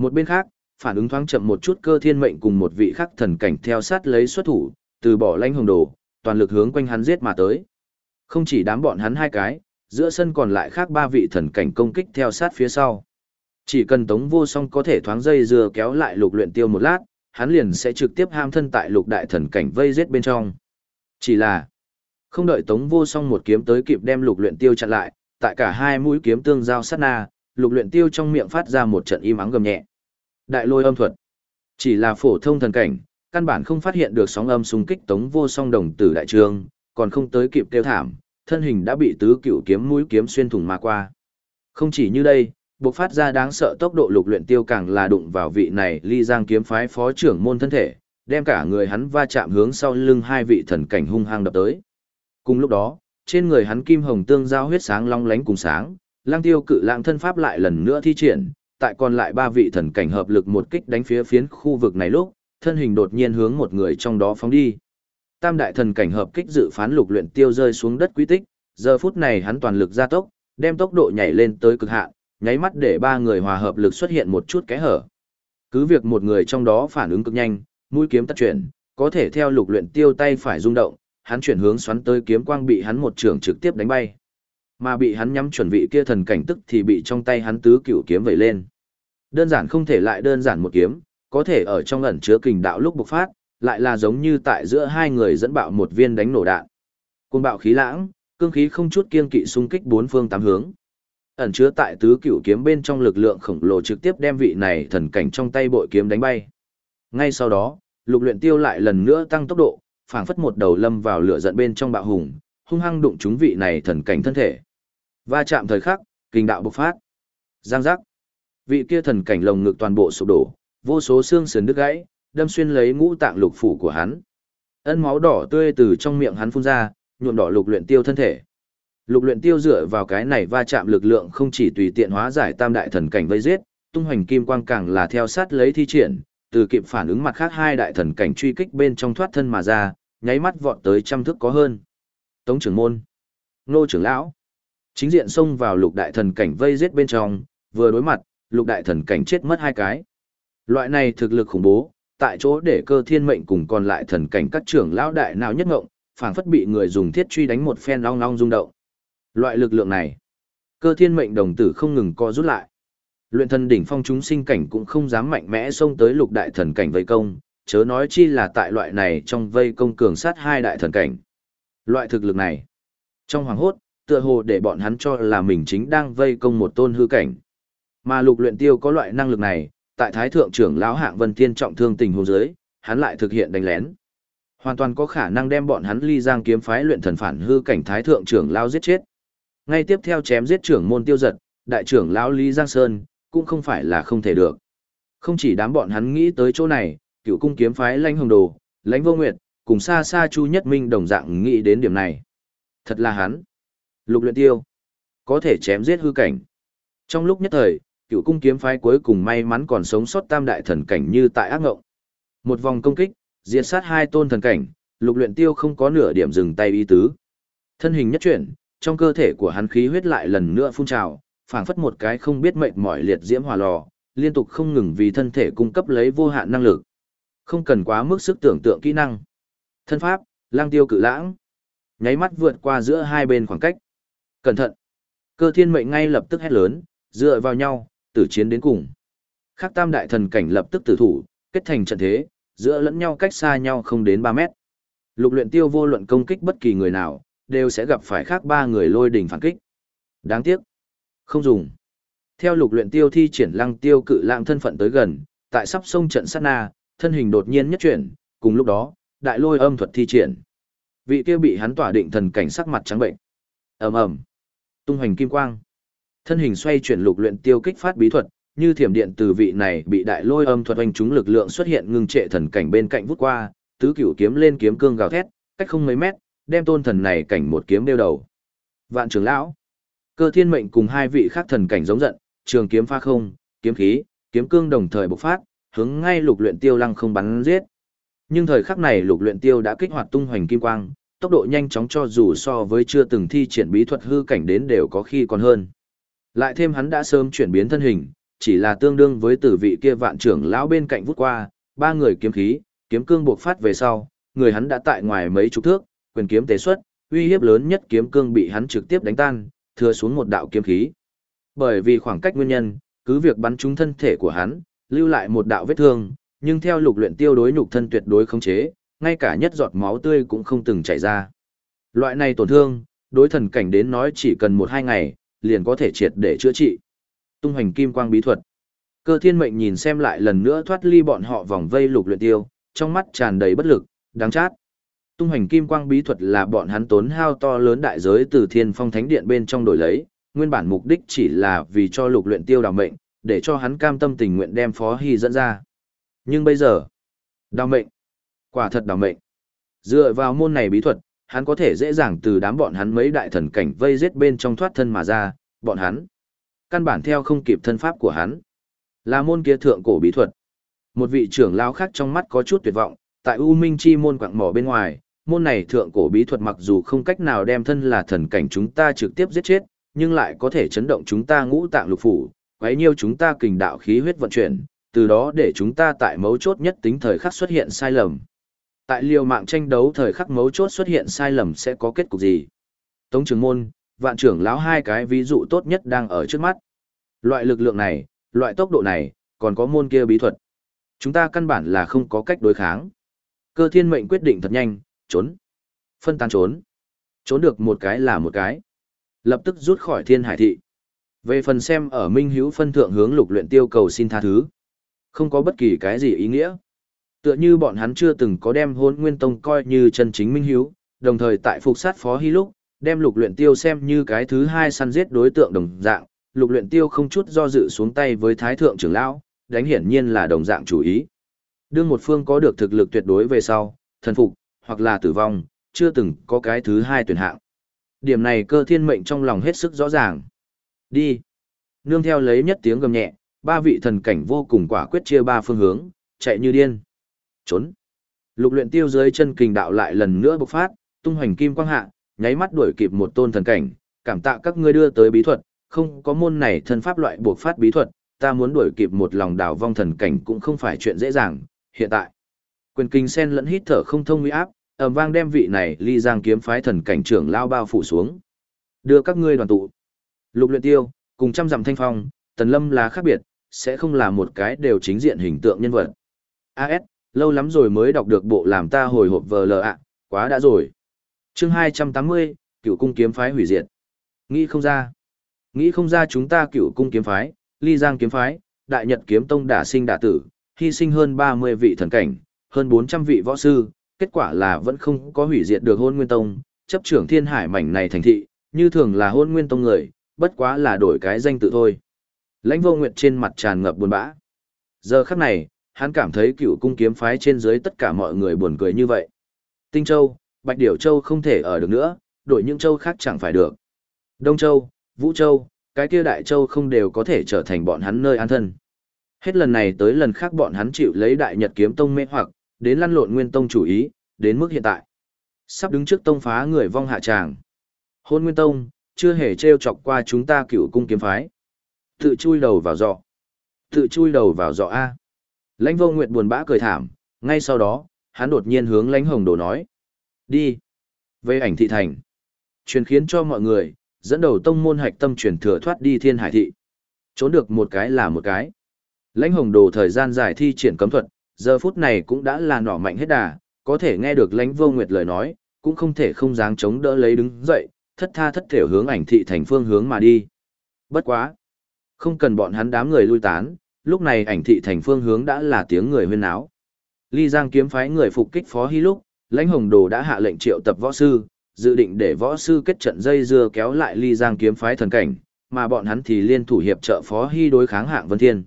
Một bên khác, phản ứng thoáng chậm một chút cơ thiên mệnh cùng một vị khắc thần cảnh theo sát lấy xuất thủ, từ bỏ lãnh hồng đồ, toàn lực hướng quanh hắn giết mà tới. Không chỉ đám bọn hắn hai cái, giữa sân còn lại khác ba vị thần cảnh công kích theo sát phía sau. Chỉ cần Tống Vô Song có thể thoáng dây dưa kéo lại lục luyện tiêu một lát, hắn liền sẽ trực tiếp ham thân tại lục đại thần cảnh vây giết bên trong. Chỉ là, không đợi Tống Vô Song một kiếm tới kịp đem lục luyện tiêu chặn lại, tại cả hai mũi kiếm tương giao sát na, lục luyện tiêu trong miệng phát ra một trận im ắng gầm nhẹ. Đại lôi âm thuật. Chỉ là phổ thông thần cảnh, căn bản không phát hiện được sóng âm xung kích tống vô song đồng tử đại trường, còn không tới kịp kêu thảm, thân hình đã bị tứ cựu kiếm mũi kiếm xuyên thủng mà qua. Không chỉ như đây, bộc phát ra đáng sợ tốc độ lục luyện tiêu càng là đụng vào vị này ly giang kiếm phái phó trưởng môn thân thể, đem cả người hắn va chạm hướng sau lưng hai vị thần cảnh hung hăng đập tới. Cùng lúc đó, trên người hắn kim hồng tương giao huyết sáng long lánh cùng sáng, lang tiêu cự lãng thân pháp lại lần nữa thi triển, tại còn lại ba vị thần cảnh hợp lực một kích đánh phía phiến khu vực này lúc, thân hình đột nhiên hướng một người trong đó phóng đi. Tam đại thần cảnh hợp kích dự phán lục luyện tiêu rơi xuống đất quý tích, giờ phút này hắn toàn lực gia tốc, đem tốc độ nhảy lên tới cực hạn, nháy mắt để ba người hòa hợp lực xuất hiện một chút kẽ hở. Cứ việc một người trong đó phản ứng cực nhanh, mũi kiếm tất chuyển, có thể theo lục luyện tiêu tay phải rung động, hắn chuyển hướng xoắn tới kiếm quang bị hắn một trường trực tiếp đánh bay. Mà bị hắn nhắm chuẩn vị kia thần cảnh tức thì bị trong tay hắn tứ cửu kiếm vẩy lên. Đơn giản không thể lại đơn giản một kiếm, có thể ở trong ẩn chứa kình đạo lúc bộc phát, lại là giống như tại giữa hai người dẫn bạo một viên đánh nổ đạn. Côn bạo khí lãng, cương khí không chút kiên kỵ xung kích bốn phương tám hướng. ẩn chứa tại tứ cửu kiếm bên trong lực lượng khổng lồ trực tiếp đem vị này thần cảnh trong tay bội kiếm đánh bay. Ngay sau đó, lục luyện tiêu lại lần nữa tăng tốc độ, phảng phất một đầu lâm vào lửa giận bên trong bạo hùng, hung hăng đụng trúng vị này thần cảnh thân thể. Va chạm thời khắc, kinh đạo bộc phát. Giang giác. Vị kia thần cảnh lồng ngực toàn bộ sụp đổ, vô số xương sườn đứt gãy, đâm xuyên lấy ngũ tạng lục phủ của hắn. Ân máu đỏ tươi từ trong miệng hắn phun ra, nhuộm đỏ lục luyện tiêu thân thể. Lục luyện tiêu dựa vào cái này va chạm lực lượng không chỉ tùy tiện hóa giải tam đại thần cảnh vây giết, tung hoành kim quang càng là theo sát lấy thi triển, từ kịp phản ứng mặt khác hai đại thần cảnh truy kích bên trong thoát thân mà ra, nháy mắt vọt tới trăm thước có hơn. Tống trưởng môn, nô trưởng lão, chính diện xông vào lục đại thần cảnh vây giết bên trong, vừa đối mặt, lục đại thần cảnh chết mất hai cái. Loại này thực lực khủng bố, tại chỗ để cơ thiên mệnh cùng còn lại thần cảnh các trưởng lão đại nào nhất ngộng, phảng phất bị người dùng thiết truy đánh một phen long long rung động. Loại lực lượng này, cơ thiên mệnh đồng tử không ngừng co rút lại. Luyện thần đỉnh phong chúng sinh cảnh cũng không dám mạnh mẽ xông tới lục đại thần cảnh vây công, chớ nói chi là tại loại này trong vây công cường sát hai đại thần cảnh. Loại thực lực này, trong hoàng hốt, tựa hồ để bọn hắn cho là mình chính đang vây công một tôn hư cảnh. Mà lục luyện tiêu có loại năng lực này, tại thái thượng trưởng lão hạng vân thiên trọng thương tình huống dưới, hắn lại thực hiện đánh lén. Hoàn toàn có khả năng đem bọn hắn ly giang kiếm phái luyện thần phản hư cảnh thái thượng trưởng lão giết chết. Ngay tiếp theo chém giết trưởng môn tiêu giật, đại trưởng lão Lý Giang Sơn, cũng không phải là không thể được. Không chỉ đám bọn hắn nghĩ tới chỗ này, cựu cung kiếm phái lãnh hồng đồ, lãnh vô nguyệt, cùng xa xa chu nhất minh đồng dạng nghĩ đến điểm này. Thật là hắn. Lục luyện tiêu. Có thể chém giết hư cảnh. Trong lúc nhất thời, cựu cung kiếm phái cuối cùng may mắn còn sống sót tam đại thần cảnh như tại ác ngộng. Một vòng công kích, diệt sát hai tôn thần cảnh, lục luyện tiêu không có nửa điểm dừng tay ý tứ. Thân hình nhất chuyển, trong cơ thể của hắn khí huyết lại lần nữa phun trào, phảng phất một cái không biết mệnh mỏi liệt diễm hỏa lò, liên tục không ngừng vì thân thể cung cấp lấy vô hạn năng lực. Không cần quá mức sức tưởng tượng kỹ năng. Thân pháp, lang tiêu cự lãng. Nháy mắt vượt qua giữa hai bên khoảng cách. Cẩn thận. Cơ thiên mệnh ngay lập tức hét lớn, dựa vào nhau, tử chiến đến cùng. Khắc tam đại thần cảnh lập tức tử thủ, kết thành trận thế, giữa lẫn nhau cách xa nhau không đến 3 mét. Lục luyện tiêu vô luận công kích bất kỳ người nào, đều sẽ gặp phải khác ba người lôi đỉnh phản kích. Đáng tiếc. Không dùng. Theo lục luyện tiêu thi triển lăng tiêu cự lãng thân phận tới gần, tại sắp sông trận sát na, thân hình đột nhiên nhất chuyển, cùng lúc đó, đại lôi âm thuật thi triển. Vị kia bị hắn tỏa định thần cảnh sắc mặt trắng bệnh. ầm ầm, tung hoành kim quang. Thân hình xoay chuyển lục luyện tiêu kích phát bí thuật, như thiểm điện từ vị này bị đại lôi âm thuật oanh chúng lực lượng xuất hiện ngưng trệ thần cảnh bên cạnh vút qua, tứ cửu kiếm lên kiếm cương gào thét, cách không mấy mét, đem tôn thần này cảnh một kiếm đeo đầu. Vạn trưởng lão, cơ thiên mệnh cùng hai vị khác thần cảnh giống giận, trường kiếm pha không, kiếm khí, kiếm cương đồng thời bộc phát, hướng ngay lục luyện tiêu lăng không bắn giết. Nhưng thời khắc này lục luyện tiêu đã kích hoạt tung hoành kim quang, tốc độ nhanh chóng cho dù so với chưa từng thi triển bí thuật hư cảnh đến đều có khi còn hơn. Lại thêm hắn đã sớm chuyển biến thân hình, chỉ là tương đương với tử vị kia vạn trưởng lão bên cạnh vút qua, ba người kiếm khí, kiếm cương buộc phát về sau, người hắn đã tại ngoài mấy chục thước, quyền kiếm tế xuất, uy hiếp lớn nhất kiếm cương bị hắn trực tiếp đánh tan, thừa xuống một đạo kiếm khí. Bởi vì khoảng cách nguyên nhân, cứ việc bắn trúng thân thể của hắn, lưu lại một đạo vết thương, nhưng theo lục luyện tiêu đối nhục thân tuyệt đối khống chế, ngay cả nhất giọt máu tươi cũng không từng chảy ra. Loại này tổn thương, đối thần cảnh đến nói chỉ cần một hai ngày, liền có thể triệt để chữa trị. Tung hành kim quang bí thuật. Cơ thiên mệnh nhìn xem lại lần nữa thoát ly bọn họ vòng vây lục luyện tiêu, trong mắt tràn đầy bất lực, đáng chát. Tung hành kim quang bí thuật là bọn hắn tốn hao to lớn đại giới từ thiên phong thánh điện bên trong đổi lấy, nguyên bản mục đích chỉ là vì cho lục luyện tiêu đào mệnh, để cho hắn cam tâm tình nguyện đem phó hy dẫn ra. Nhưng bây giờ, đào mệnh, quả thật đảm mệnh. Dựa vào môn này bí thuật, hắn có thể dễ dàng từ đám bọn hắn mấy đại thần cảnh vây giết bên trong thoát thân mà ra, bọn hắn. Căn bản theo không kịp thân pháp của hắn. Là môn kia thượng cổ bí thuật. Một vị trưởng lão khác trong mắt có chút tuyệt vọng, tại U Minh Chi môn quạng mỏ bên ngoài, môn này thượng cổ bí thuật mặc dù không cách nào đem thân là thần cảnh chúng ta trực tiếp giết chết, nhưng lại có thể chấn động chúng ta ngũ tạng lục phủ, quấy nhiêu chúng ta kình đạo khí huyết vận chuyển, từ đó để chúng ta tại mấu chốt nhất tính thời khắc xuất hiện sai lầm. Tại liều mạng tranh đấu thời khắc mấu chốt xuất hiện sai lầm sẽ có kết cục gì? Tống trưởng môn, vạn trưởng lão hai cái ví dụ tốt nhất đang ở trước mắt. Loại lực lượng này, loại tốc độ này, còn có môn kia bí thuật. Chúng ta căn bản là không có cách đối kháng. Cơ thiên mệnh quyết định thật nhanh, trốn. Phân tán trốn. Trốn được một cái là một cái. Lập tức rút khỏi thiên hải thị. Về phần xem ở Minh Hữu phân thượng hướng lục luyện tiêu cầu xin tha thứ. Không có bất kỳ cái gì ý nghĩa. Tựa như bọn hắn chưa từng có đem hôn nguyên tông coi như chân chính Minh hiếu đồng thời tại phục sát phó hy lúc, đem lục luyện tiêu xem như cái thứ hai săn giết đối tượng đồng dạng, lục luyện tiêu không chút do dự xuống tay với thái thượng trưởng lão, đánh hiển nhiên là đồng dạng chủ ý. Đương một phương có được thực lực tuyệt đối về sau, thần phục, hoặc là tử vong, chưa từng có cái thứ hai tuyển hạng. Điểm này cơ thiên mệnh trong lòng hết sức rõ ràng. Đi. Nương theo lấy nhất tiếng gầm nhẹ, ba vị thần cảnh vô cùng quả quyết chia ba phương hướng, chạy như điên. Trốn. Lục luyện tiêu dưới chân kình đạo lại lần nữa bộc phát, tung hoành kim quang hạ, nháy mắt đuổi kịp một tôn thần cảnh, cảm tạ các ngươi đưa tới bí thuật, không có môn này thân pháp loại bộc phát bí thuật, ta muốn đuổi kịp một lòng đảo vong thần cảnh cũng không phải chuyện dễ dàng, hiện tại. Quyền kinh sen lẫn hít thở không thông uy áp, ầm vang đem vị này ly giang kiếm phái thần cảnh trưởng lao bao phủ xuống. Đưa các ngươi đoàn tụ. Lục luyện tiêu, cùng trăm dặm thanh phong, tần lâm là khác biệt, sẽ không là một cái đều chính diện hình tượng nhân vật. AS, lâu lắm rồi mới đọc được bộ làm ta hồi hộp vờ lờ ạ, quá đã rồi. Chương 280, cựu cung kiếm phái hủy diệt. Nghĩ không ra. Nghĩ không ra chúng ta cựu cung kiếm phái, ly giang kiếm phái, đại nhật kiếm tông đả sinh đả tử, hy sinh hơn 30 vị thần cảnh, hơn 400 vị võ sư, kết quả là vẫn không có hủy diệt được hôn nguyên tông, chấp trưởng thiên hải mảnh này thành thị, như thường là hôn nguyên tông người, bất quá là đổi cái danh tự thôi. Lãnh vô nguyệt trên mặt tràn ngập buồn bã. Giờ khắc này, hắn cảm thấy cựu cung kiếm phái trên dưới tất cả mọi người buồn cười như vậy. Tinh Châu, Bạch Điểu Châu không thể ở được nữa, đổi những châu khác chẳng phải được. Đông Châu, Vũ Châu, cái kia Đại Châu không đều có thể trở thành bọn hắn nơi an thân. Hết lần này tới lần khác bọn hắn chịu lấy Đại Nhật Kiếm Tông mê hoặc, đến lăn lộn Nguyên Tông chủ ý, đến mức hiện tại. Sắp đứng trước tông phá người vong hạ tràng. Hôn Nguyên Tông, chưa hề trêu chọc qua chúng ta cựu cung kiếm phái. Tự chui đầu vào dọ. Tự chui đầu vào dọ A. Lãnh vô nguyệt buồn bã cười thảm, ngay sau đó, hắn đột nhiên hướng lãnh hồng đồ nói. Đi. Về ảnh thị thành. Truyền khiến cho mọi người, dẫn đầu tông môn hạch tâm truyền thừa thoát đi thiên hải thị. Trốn được một cái là một cái. Lãnh hồng đồ thời gian dài thi triển cấm thuật, giờ phút này cũng đã là nỏ mạnh hết đà, có thể nghe được lãnh vô nguyệt lời nói, cũng không thể không dáng chống đỡ lấy đứng dậy, thất tha thất thểu hướng ảnh thị thành phương hướng mà đi. Bất quá. Không cần bọn hắn đám người lui tán, lúc này ảnh thị thành phương hướng đã là tiếng người huyên náo. Ly Giang kiếm phái người phục kích phó hy lúc, lãnh hồng đồ đã hạ lệnh triệu tập võ sư, dự định để võ sư kết trận dây dưa kéo lại Ly Giang kiếm phái thần cảnh, mà bọn hắn thì liên thủ hiệp trợ phó hy đối kháng hạng vân thiên.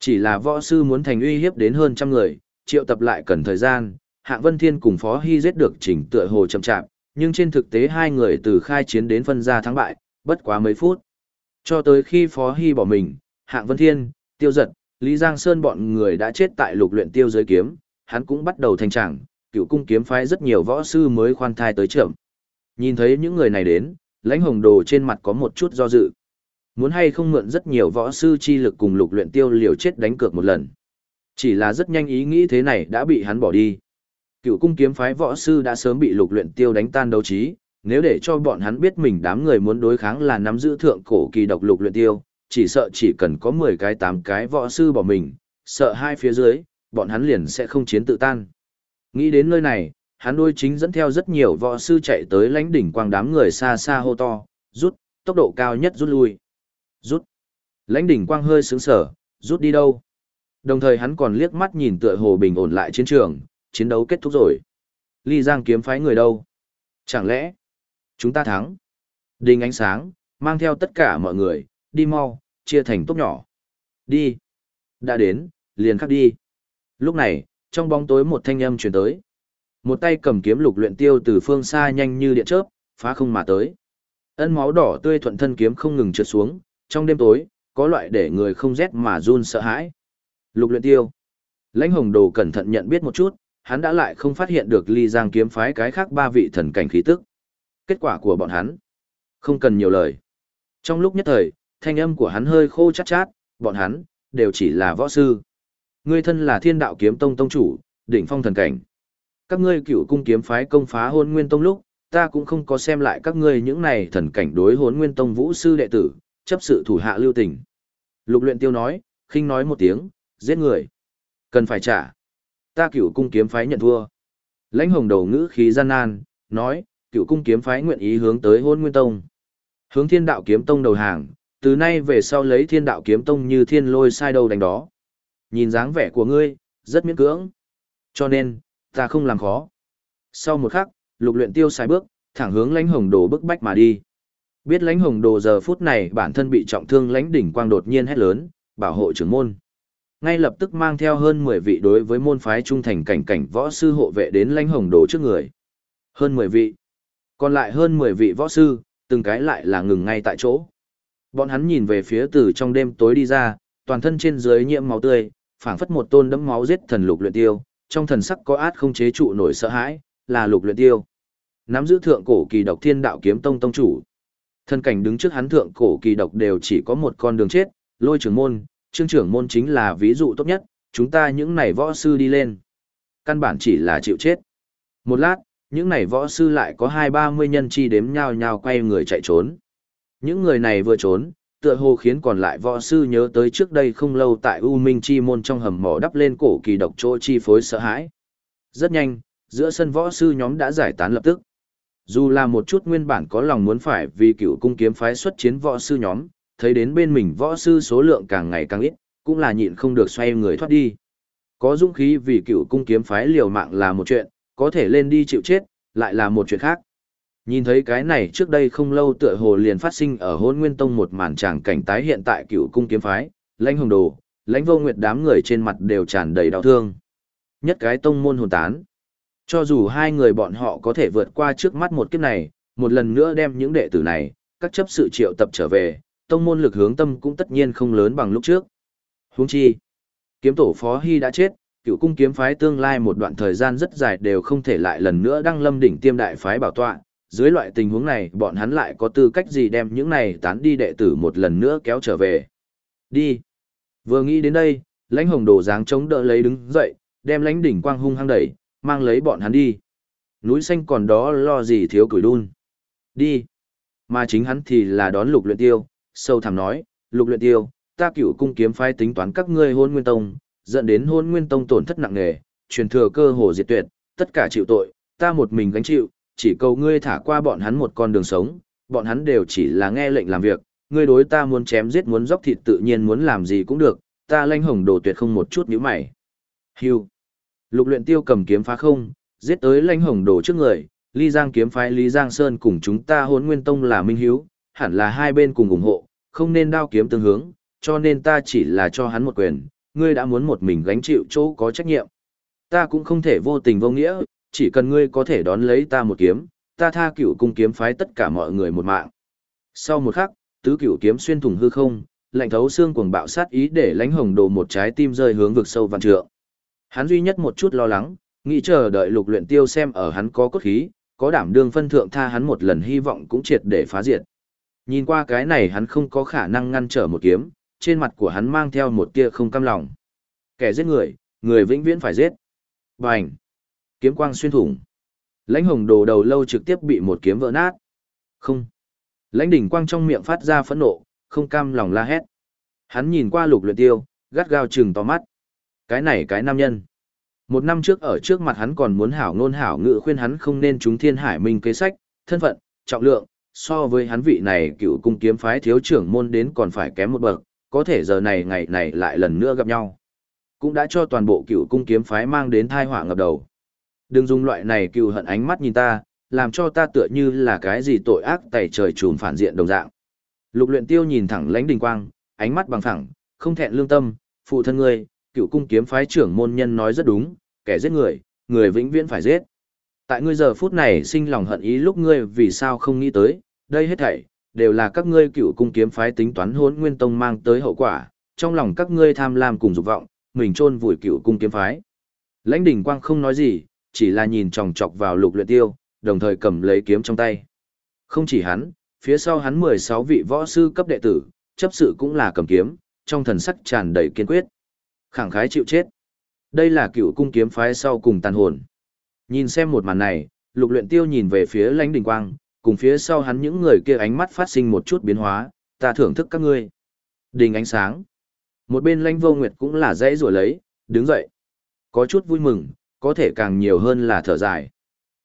Chỉ là võ sư muốn thành uy hiếp đến hơn trăm người, triệu tập lại cần thời gian, hạng vân thiên cùng phó hy giết được chỉnh tựa hồ chậm chạp, nhưng trên thực tế hai người từ khai chiến đến phân ra thắng bại, bất quá mấy phút. Cho tới khi phó hy bỏ mình, hạng vân thiên, tiêu giật, Lý Giang Sơn bọn người đã chết tại lục luyện tiêu giới kiếm, hắn cũng bắt đầu thành trạng, cựu cung kiếm phái rất nhiều võ sư mới khoan thai tới trưởng. Nhìn thấy những người này đến, lãnh hồng đồ trên mặt có một chút do dự. Muốn hay không mượn rất nhiều võ sư chi lực cùng lục luyện tiêu liều chết đánh cược một lần. Chỉ là rất nhanh ý nghĩ thế này đã bị hắn bỏ đi. Cựu cung kiếm phái võ sư đã sớm bị lục luyện tiêu đánh tan đấu trí, nếu để cho bọn hắn biết mình đám người muốn đối kháng là nắm giữ thượng cổ kỳ độc lục luyện tiêu, chỉ sợ chỉ cần có 10 cái 8 cái võ sư bỏ mình, sợ hai phía dưới, bọn hắn liền sẽ không chiến tự tan. Nghĩ đến nơi này, hắn đôi chính dẫn theo rất nhiều võ sư chạy tới lãnh đỉnh quang đám người xa xa hô to, rút, tốc độ cao nhất rút lui. Rút. Lãnh đỉnh quang hơi sướng sở, rút đi đâu? Đồng thời hắn còn liếc mắt nhìn tựa hồ bình ổn lại chiến trường, chiến đấu kết thúc rồi. Ly Giang kiếm phái người đâu? Chẳng lẽ, chúng ta thắng? Đình ánh sáng, mang theo tất cả mọi người, đi mau, chia thành tốt nhỏ. Đi. Đã đến, liền khắc đi. Lúc này, trong bóng tối một thanh âm truyền tới. Một tay cầm kiếm lục luyện tiêu từ phương xa nhanh như điện chớp, phá không mà tới. Ân máu đỏ tươi thuận thân kiếm không ngừng trượt xuống, trong đêm tối, có loại để người không rét mà run sợ hãi. Lục luyện tiêu. Lãnh hồng đồ cẩn thận nhận biết một chút, hắn đã lại không phát hiện được ly giang kiếm phái cái khác ba vị thần cảnh khí tức. Kết quả của bọn hắn. Không cần nhiều lời. Trong lúc nhất thời, thanh âm của hắn hơi khô chát chát, bọn hắn, đều chỉ là võ sư. Ngươi thân là thiên đạo kiếm tông tông chủ, đỉnh phong thần cảnh. Các ngươi cựu cung kiếm phái công phá hôn nguyên tông lúc, ta cũng không có xem lại các ngươi những này thần cảnh đối hôn nguyên tông vũ sư đệ tử, chấp sự thủ hạ lưu tình. Lục luyện tiêu nói, khinh nói một tiếng, giết người. Cần phải trả. Ta cựu cung kiếm phái nhận thua. Lãnh hồng đầu ngữ khí gian nan, nói, cựu cung kiếm phái nguyện ý hướng tới hôn nguyên tông. Hướng thiên đạo kiếm tông đầu hàng, từ nay về sau lấy thiên đạo kiếm tông như thiên lôi sai đâu đánh đó. Nhìn dáng vẻ của ngươi, rất miễn cưỡng. Cho nên, ta không làm khó. Sau một khắc, lục luyện tiêu sai bước, thẳng hướng lãnh hồng đồ bức bách mà đi. Biết lãnh hồng đồ giờ phút này bản thân bị trọng thương lãnh đỉnh quang đột nhiên hét lớn, bảo hộ trưởng môn. Ngay lập tức mang theo hơn 10 vị đối với môn phái trung thành cảnh cảnh võ sư hộ vệ đến lãnh hồng đồ trước người. Hơn 10 vị. Còn lại hơn 10 vị võ sư, từng cái lại là ngừng ngay tại chỗ. Bọn hắn nhìn về phía từ trong đêm tối đi ra, toàn thân trên dưới nhiễm máu tươi, phảng phất một tôn đấm máu giết thần lục luyện tiêu, trong thần sắc có át không chế trụ nổi sợ hãi, là lục luyện tiêu. Nắm giữ thượng cổ kỳ độc thiên đạo kiếm tông tông chủ. Thân cảnh đứng trước hắn thượng cổ kỳ độc đều chỉ có một con đường chết, lôi trưởng môn, trương trưởng môn chính là ví dụ tốt nhất, chúng ta những này võ sư đi lên. Căn bản chỉ là chịu chết. Một lát, những này võ sư lại có hai ba mươi nhân chi đếm nhau nhau quay người chạy trốn. Những người này vừa trốn, tựa hồ khiến còn lại võ sư nhớ tới trước đây không lâu tại U Minh Chi môn trong hầm mỏ đắp lên cổ kỳ độc chỗ chi phối sợ hãi. Rất nhanh, giữa sân võ sư nhóm đã giải tán lập tức. Dù là một chút nguyên bản có lòng muốn phải vì cựu cung kiếm phái xuất chiến võ sư nhóm, thấy đến bên mình võ sư số lượng càng ngày càng ít, cũng là nhịn không được xoay người thoát đi. Có dũng khí vì cựu cung kiếm phái liều mạng là một chuyện, có thể lên đi chịu chết, lại là một chuyện khác. Nhìn thấy cái này trước đây không lâu tựa hồ liền phát sinh ở hôn nguyên tông một màn tràng cảnh tái hiện tại cựu cung kiếm phái, lãnh hồng đồ, lãnh vô nguyệt đám người trên mặt đều tràn đầy đau thương. Nhất cái tông môn hồn tán. Cho dù hai người bọn họ có thể vượt qua trước mắt một kiếp này, một lần nữa đem những đệ tử này, các chấp sự triệu tập trở về, tông môn lực hướng tâm cũng tất nhiên không lớn bằng lúc trước. Huống chi, kiếm tổ phó hy đã chết, cựu cung kiếm phái tương lai một đoạn thời gian rất dài đều không thể lại lần nữa đăng lâm đỉnh tiêm đại phái bảo tọa. Dưới loại tình huống này, bọn hắn lại có tư cách gì đem những này tán đi đệ tử một lần nữa kéo trở về. Đi. Vừa nghĩ đến đây, lãnh hồng đồ dáng chống đỡ lấy đứng dậy, đem lãnh đỉnh quang hung hăng đẩy, mang lấy bọn hắn đi. Núi xanh còn đó lo gì thiếu cửi đun. Đi. Mà chính hắn thì là đón lục luyện tiêu, sâu thẳm nói, lục luyện tiêu, ta cửu cung kiếm phái tính toán các ngươi hôn nguyên tông, dẫn đến hôn nguyên tông tổn thất nặng nề, truyền thừa cơ hồ diệt tuyệt, tất cả chịu tội, ta một mình gánh chịu, chỉ cầu ngươi thả qua bọn hắn một con đường sống, bọn hắn đều chỉ là nghe lệnh làm việc, ngươi đối ta muốn chém giết muốn dốc thịt tự nhiên muốn làm gì cũng được, ta lanh hồng đồ tuyệt không một chút nhíu mày. Hưu. Lục luyện tiêu cầm kiếm phá không, giết tới lanh hồng đồ trước người, ly giang kiếm phái Lý Giang Sơn cùng chúng ta hốn nguyên tông là minh hiếu, hẳn là hai bên cùng ủng hộ, không nên đao kiếm tương hướng, cho nên ta chỉ là cho hắn một quyền, ngươi đã muốn một mình gánh chịu chỗ có trách nhiệm. Ta cũng không thể vô tình vô nghĩa, chỉ cần ngươi có thể đón lấy ta một kiếm, ta tha cửu cung kiếm phái tất cả mọi người một mạng. Sau một khắc, tứ cửu kiếm xuyên thủng hư không, lạnh thấu xương cuồng bạo sát ý để lãnh hồng đồ một trái tim rơi hướng vực sâu vạn trượng. Hắn duy nhất một chút lo lắng, nghĩ chờ đợi lục luyện tiêu xem ở hắn có cốt khí, có đảm đương phân thượng tha hắn một lần hy vọng cũng triệt để phá diệt. Nhìn qua cái này hắn không có khả năng ngăn trở một kiếm, trên mặt của hắn mang theo một tia không cam lòng. Kẻ giết người, người vĩnh viễn phải giết. Bành! Kiếm quang xuyên thủng. Lãnh hồng đồ đầu lâu trực tiếp bị một kiếm vỡ nát. Không! Lãnh đỉnh quang trong miệng phát ra phẫn nộ, không cam lòng la hét. Hắn nhìn qua lục luyện tiêu, gắt gao trừng to mắt. Cái này cái nam nhân. Một năm trước ở trước mặt hắn còn muốn hảo ngôn hảo ngự khuyên hắn không nên trúng thiên hải minh kế sách, thân phận, trọng lượng, so với hắn vị này cựu cung kiếm phái thiếu trưởng môn đến còn phải kém một bậc, có thể giờ này ngày này lại lần nữa gặp nhau. Cũng đã cho toàn bộ cựu cung kiếm phái mang đến thai họa ngập đầu. Đừng dùng loại này cựu hận ánh mắt nhìn ta, làm cho ta tựa như là cái gì tội ác tẩy trời trùm phản diện đồng dạng. Lục luyện tiêu nhìn thẳng lãnh đình quang, ánh mắt bằng thẳng, không thẹn lương tâm, phụ thân ngươi, cựu cung kiếm phái trưởng môn nhân nói rất đúng, kẻ giết người, người vĩnh viễn phải giết. Tại ngươi giờ phút này sinh lòng hận ý lúc ngươi vì sao không nghĩ tới, đây hết thảy, đều là các ngươi cựu cung kiếm phái tính toán hỗn nguyên tông mang tới hậu quả, trong lòng các ngươi tham lam cùng dục vọng, mình trôn vùi cựu cung kiếm phái. Lãnh đỉnh quang không nói gì, chỉ là nhìn chòng chọc vào lục luyện tiêu, đồng thời cầm lấy kiếm trong tay. Không chỉ hắn, phía sau hắn 16 vị võ sư cấp đệ tử, chấp sự cũng là cầm kiếm, trong thần sắc tràn đầy kiên quyết. Khẳng khái chịu chết. Đây là cựu cung kiếm phái sau cùng tàn hồn. Nhìn xem một màn này, lục luyện tiêu nhìn về phía lãnh đình quang, cùng phía sau hắn những người kia ánh mắt phát sinh một chút biến hóa, ta thưởng thức các ngươi. Đình ánh sáng. Một bên lãnh vô nguyệt cũng là dãy rủa lấy, đứng dậy. Có chút vui mừng, có thể càng nhiều hơn là thở dài.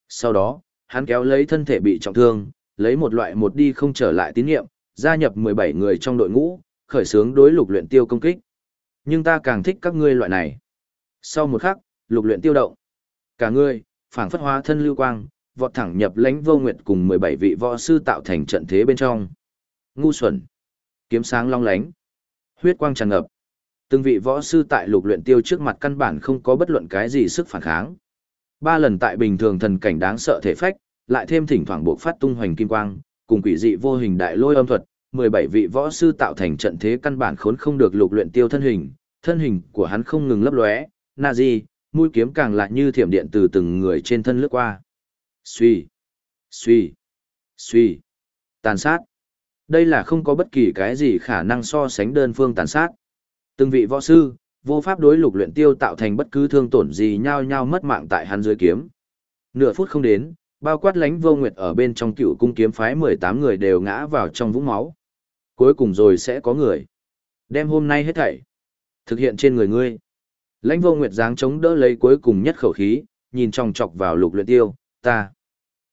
Sau đó, hắn kéo lấy thân thể bị trọng thương, lấy một loại một đi không trở lại tín nhiệm, gia nhập 17 người trong đội ngũ, khởi xướng đối lục luyện tiêu công kích. Nhưng ta càng thích các ngươi loại này. Sau một khắc, lục luyện tiêu động. Cả ngươi, phảng phất hóa thân lưu quang, vọt thẳng nhập lãnh vô nguyệt cùng 17 vị võ sư tạo thành trận thế bên trong. Ngu xuẩn. Kiếm sáng long lánh. Huyết quang tràn ngập. Từng vị võ sư tại lục luyện tiêu trước mặt căn bản không có bất luận cái gì sức phản kháng. Ba lần tại bình thường thần cảnh đáng sợ thể phách, lại thêm thỉnh thoảng buộc phát tung hoành kim quang, cùng quỷ dị vô hình đại lôi âm thuật, 17 vị võ sư tạo thành trận thế căn bản khốn không được lục luyện tiêu thân hình, thân hình của hắn không ngừng lấp lóe, Nazi, mũi kiếm càng lại như thiểm điện từ từng người trên thân lướt qua. Suy, suy, suy, tàn sát. Đây là không có bất kỳ cái gì khả năng so sánh đơn phương tàn sát. Từng vị võ sư, vô pháp đối lục luyện tiêu tạo thành bất cứ thương tổn gì nhau nhau mất mạng tại hắn dưới kiếm. Nửa phút không đến, bao quát lánh vô nguyệt ở bên trong cựu cung kiếm phái 18 người đều ngã vào trong vũng máu. Cuối cùng rồi sẽ có người. Đem hôm nay hết thảy. Thực hiện trên người ngươi. Lãnh vô nguyệt dáng chống đỡ lấy cuối cùng nhất khẩu khí, nhìn trong chọc vào lục luyện tiêu, ta.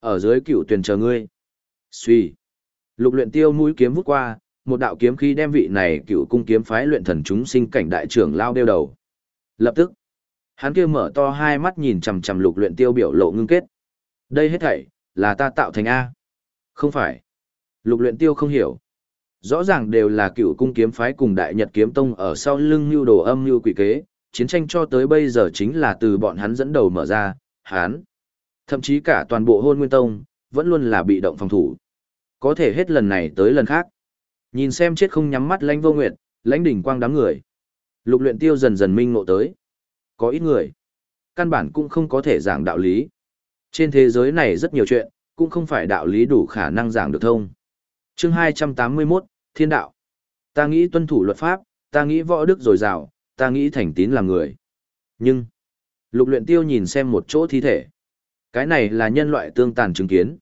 Ở dưới cựu tuyển chờ ngươi. Xuy. Lục luyện tiêu mũi kiếm vút qua, một đạo kiếm khí đem vị này cựu cung kiếm phái luyện thần chúng sinh cảnh đại trưởng lao đeo đầu. Lập tức, hắn kia mở to hai mắt nhìn chằm chằm lục luyện tiêu biểu lộ ngưng kết. Đây hết thảy, là ta tạo thành A. Không phải. Lục luyện tiêu không hiểu. Rõ ràng đều là cựu cung kiếm phái cùng đại nhật kiếm tông ở sau lưng lưu đồ âm lưu quỷ kế, chiến tranh cho tới bây giờ chính là từ bọn hắn dẫn đầu mở ra, hắn. Thậm chí cả toàn bộ hôn nguyên tông, vẫn luôn là bị động phòng thủ. Có thể hết lần này tới lần khác. Nhìn xem chết không nhắm mắt lãnh vô nguyệt, lãnh đỉnh quang đám người. Lục luyện tiêu dần dần minh ngộ tới. Có ít người. Căn bản cũng không có thể giảng đạo lý. Trên thế giới này rất nhiều chuyện, cũng không phải đạo lý đủ khả năng giảng được thông. Chương 281, Thiên đạo. Ta nghĩ tuân thủ luật pháp, ta nghĩ võ đức dồi dào, ta nghĩ thành tín làm người. Nhưng, lục luyện tiêu nhìn xem một chỗ thi thể. Cái này là nhân loại tương tàn chứng kiến.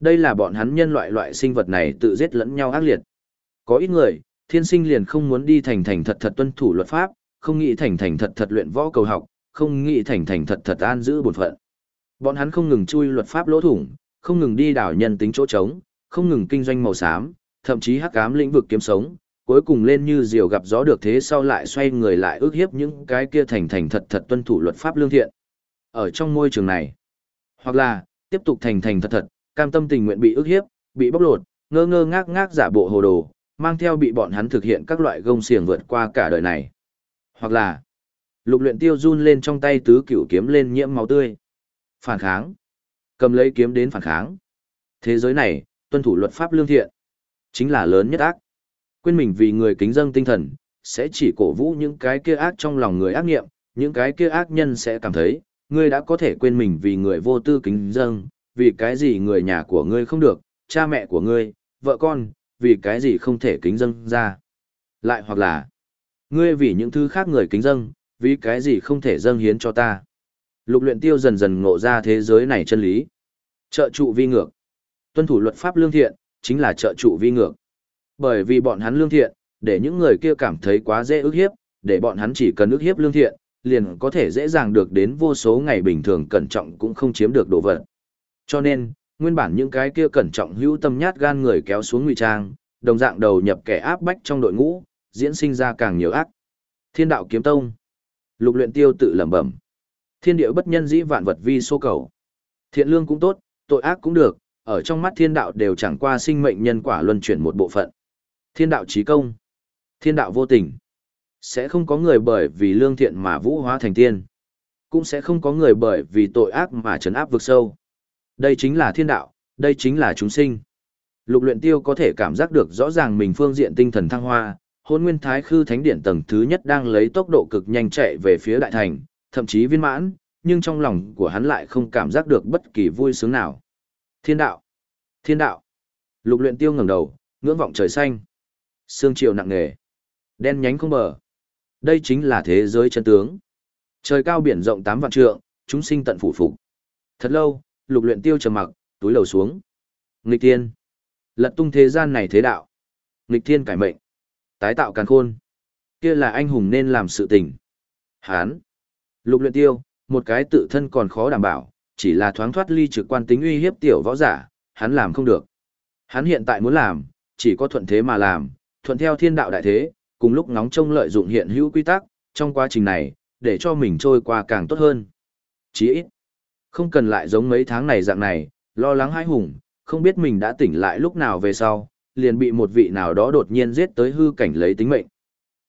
Đây là bọn hắn nhân loại loại sinh vật này tự giết lẫn nhau ác liệt. Có ít người, thiên sinh liền không muốn đi thành thành thật thật tuân thủ luật pháp, không nghĩ thành thành thật thật luyện võ cầu học, không nghĩ thành thành thật thật an giữ bổn phận. Bọn hắn không ngừng chui luật pháp lỗ thủng, không ngừng đi đảo nhân tính chỗ trống, không ngừng kinh doanh màu xám, thậm chí hắc ám lĩnh vực kiếm sống, cuối cùng lên như diều gặp gió được thế sau lại xoay người lại ước hiếp những cái kia thành thành thật thật tuân thủ luật pháp lương thiện. Ở trong môi trường này, hoặc là tiếp tục thành thành thật thật, cam tâm tình nguyện bị ước hiếp, bị bóc lột, ngơ ngơ ngác ngác giả bộ hồ đồ, mang theo bị bọn hắn thực hiện các loại gông xiềng vượt qua cả đời này. Hoặc là, lục luyện tiêu run lên trong tay tứ cửu kiếm lên nhiễm máu tươi. Phản kháng. Cầm lấy kiếm đến phản kháng. Thế giới này, tuân thủ luật pháp lương thiện. Chính là lớn nhất ác. Quên mình vì người kính dâng tinh thần, sẽ chỉ cổ vũ những cái kia ác trong lòng người ác nghiệm, những cái kia ác nhân sẽ cảm thấy, ngươi đã có thể quên mình vì người vô tư kính dâng, vì cái gì người nhà của ngươi không được, cha mẹ của ngươi, vợ con, vì cái gì không thể kính dâng ra. Lại hoặc là, ngươi vì những thứ khác người kính dâng, vì cái gì không thể dâng hiến cho ta. Lục luyện tiêu dần dần ngộ ra thế giới này chân lý. Trợ trụ vi ngược. Tuân thủ luật pháp lương thiện, chính là trợ trụ vi ngược. Bởi vì bọn hắn lương thiện, để những người kia cảm thấy quá dễ ức hiếp, để bọn hắn chỉ cần ức hiếp lương thiện, liền có thể dễ dàng được đến vô số ngày bình thường cẩn trọng cũng không chiếm được đồ vật. Cho nên, nguyên bản những cái kia cẩn trọng hữu tâm nhát gan người kéo xuống ngụy trang, đồng dạng đầu nhập kẻ áp bách trong đội ngũ, diễn sinh ra càng nhiều ác. Thiên đạo kiếm tông. Lục luyện tiêu tự lẩm bẩm. Thiên địa bất nhân dĩ vạn vật vi số cầu. Thiện lương cũng tốt, tội ác cũng được, ở trong mắt thiên đạo đều chẳng qua sinh mệnh nhân quả luân chuyển một bộ phận. Thiên đạo trí công. Thiên đạo vô tình. Sẽ không có người bởi vì lương thiện mà vũ hóa thành tiên. Cũng sẽ không có người bởi vì tội ác mà trấn áp vực sâu. Đây chính là thiên đạo, đây chính là chúng sinh. Lục luyện tiêu có thể cảm giác được rõ ràng mình phương diện tinh thần thăng hoa, hôn nguyên thái khư thánh điện tầng thứ nhất đang lấy tốc độ cực nhanh chạy về phía đại thành, thậm chí viên mãn, nhưng trong lòng của hắn lại không cảm giác được bất kỳ vui sướng nào. Thiên đạo! Thiên đạo! Lục luyện tiêu ngẩng đầu, ngưỡng vọng trời xanh. Sương chiều nặng nề. Đen nhánh không bờ. Đây chính là thế giới chân tướng. Trời cao biển rộng tám vạn trượng, chúng sinh tận phủ phục. Thật lâu, lục luyện tiêu trầm mặc, túi lầu xuống. Nghịch thiên. Lật tung thế gian này thế đạo. Nghịch thiên cải mệnh. Tái tạo càn khôn. Kia là anh hùng nên làm sự tình. Hán. Lục luyện tiêu, một cái tự thân còn khó đảm bảo, chỉ là thoáng thoát ly trực quan tính uy hiếp tiểu võ giả, hắn làm không được. Hắn hiện tại muốn làm, chỉ có thuận thế mà làm, thuận theo thiên đạo đại thế, cùng lúc ngóng trông lợi dụng hiện hữu quy tắc, trong quá trình này, để cho mình trôi qua càng tốt hơn. Chỉ ít, không cần lại giống mấy tháng này dạng này, lo lắng hãi hùng, không biết mình đã tỉnh lại lúc nào về sau, liền bị một vị nào đó đột nhiên giết tới hư cảnh lấy tính mệnh.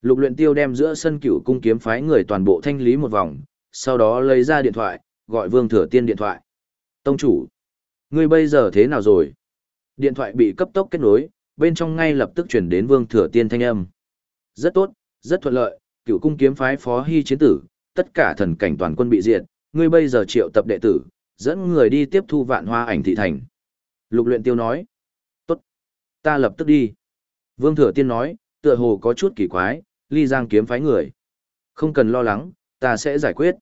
Lục luyện tiêu đem giữa sân cửu cung kiếm phái người toàn bộ thanh lý một vòng, sau đó lấy ra điện thoại, gọi Vương Thừa Tiên điện thoại. Tông chủ, ngươi bây giờ thế nào rồi? Điện thoại bị cấp tốc kết nối, bên trong ngay lập tức chuyển đến Vương Thừa Tiên thanh âm. Rất tốt, rất thuận lợi, cửu cung kiếm phái phó hy chiến tử, tất cả thần cảnh toàn quân bị diệt, ngươi bây giờ triệu tập đệ tử, dẫn người đi tiếp thu vạn hoa ảnh thị thành. Lục luyện tiêu nói, tốt, ta lập tức đi. Vương Thừa Tiên nói, tựa hồ có chút kỳ quái, ly giang kiếm phái người. Không cần lo lắng, ta sẽ giải quyết.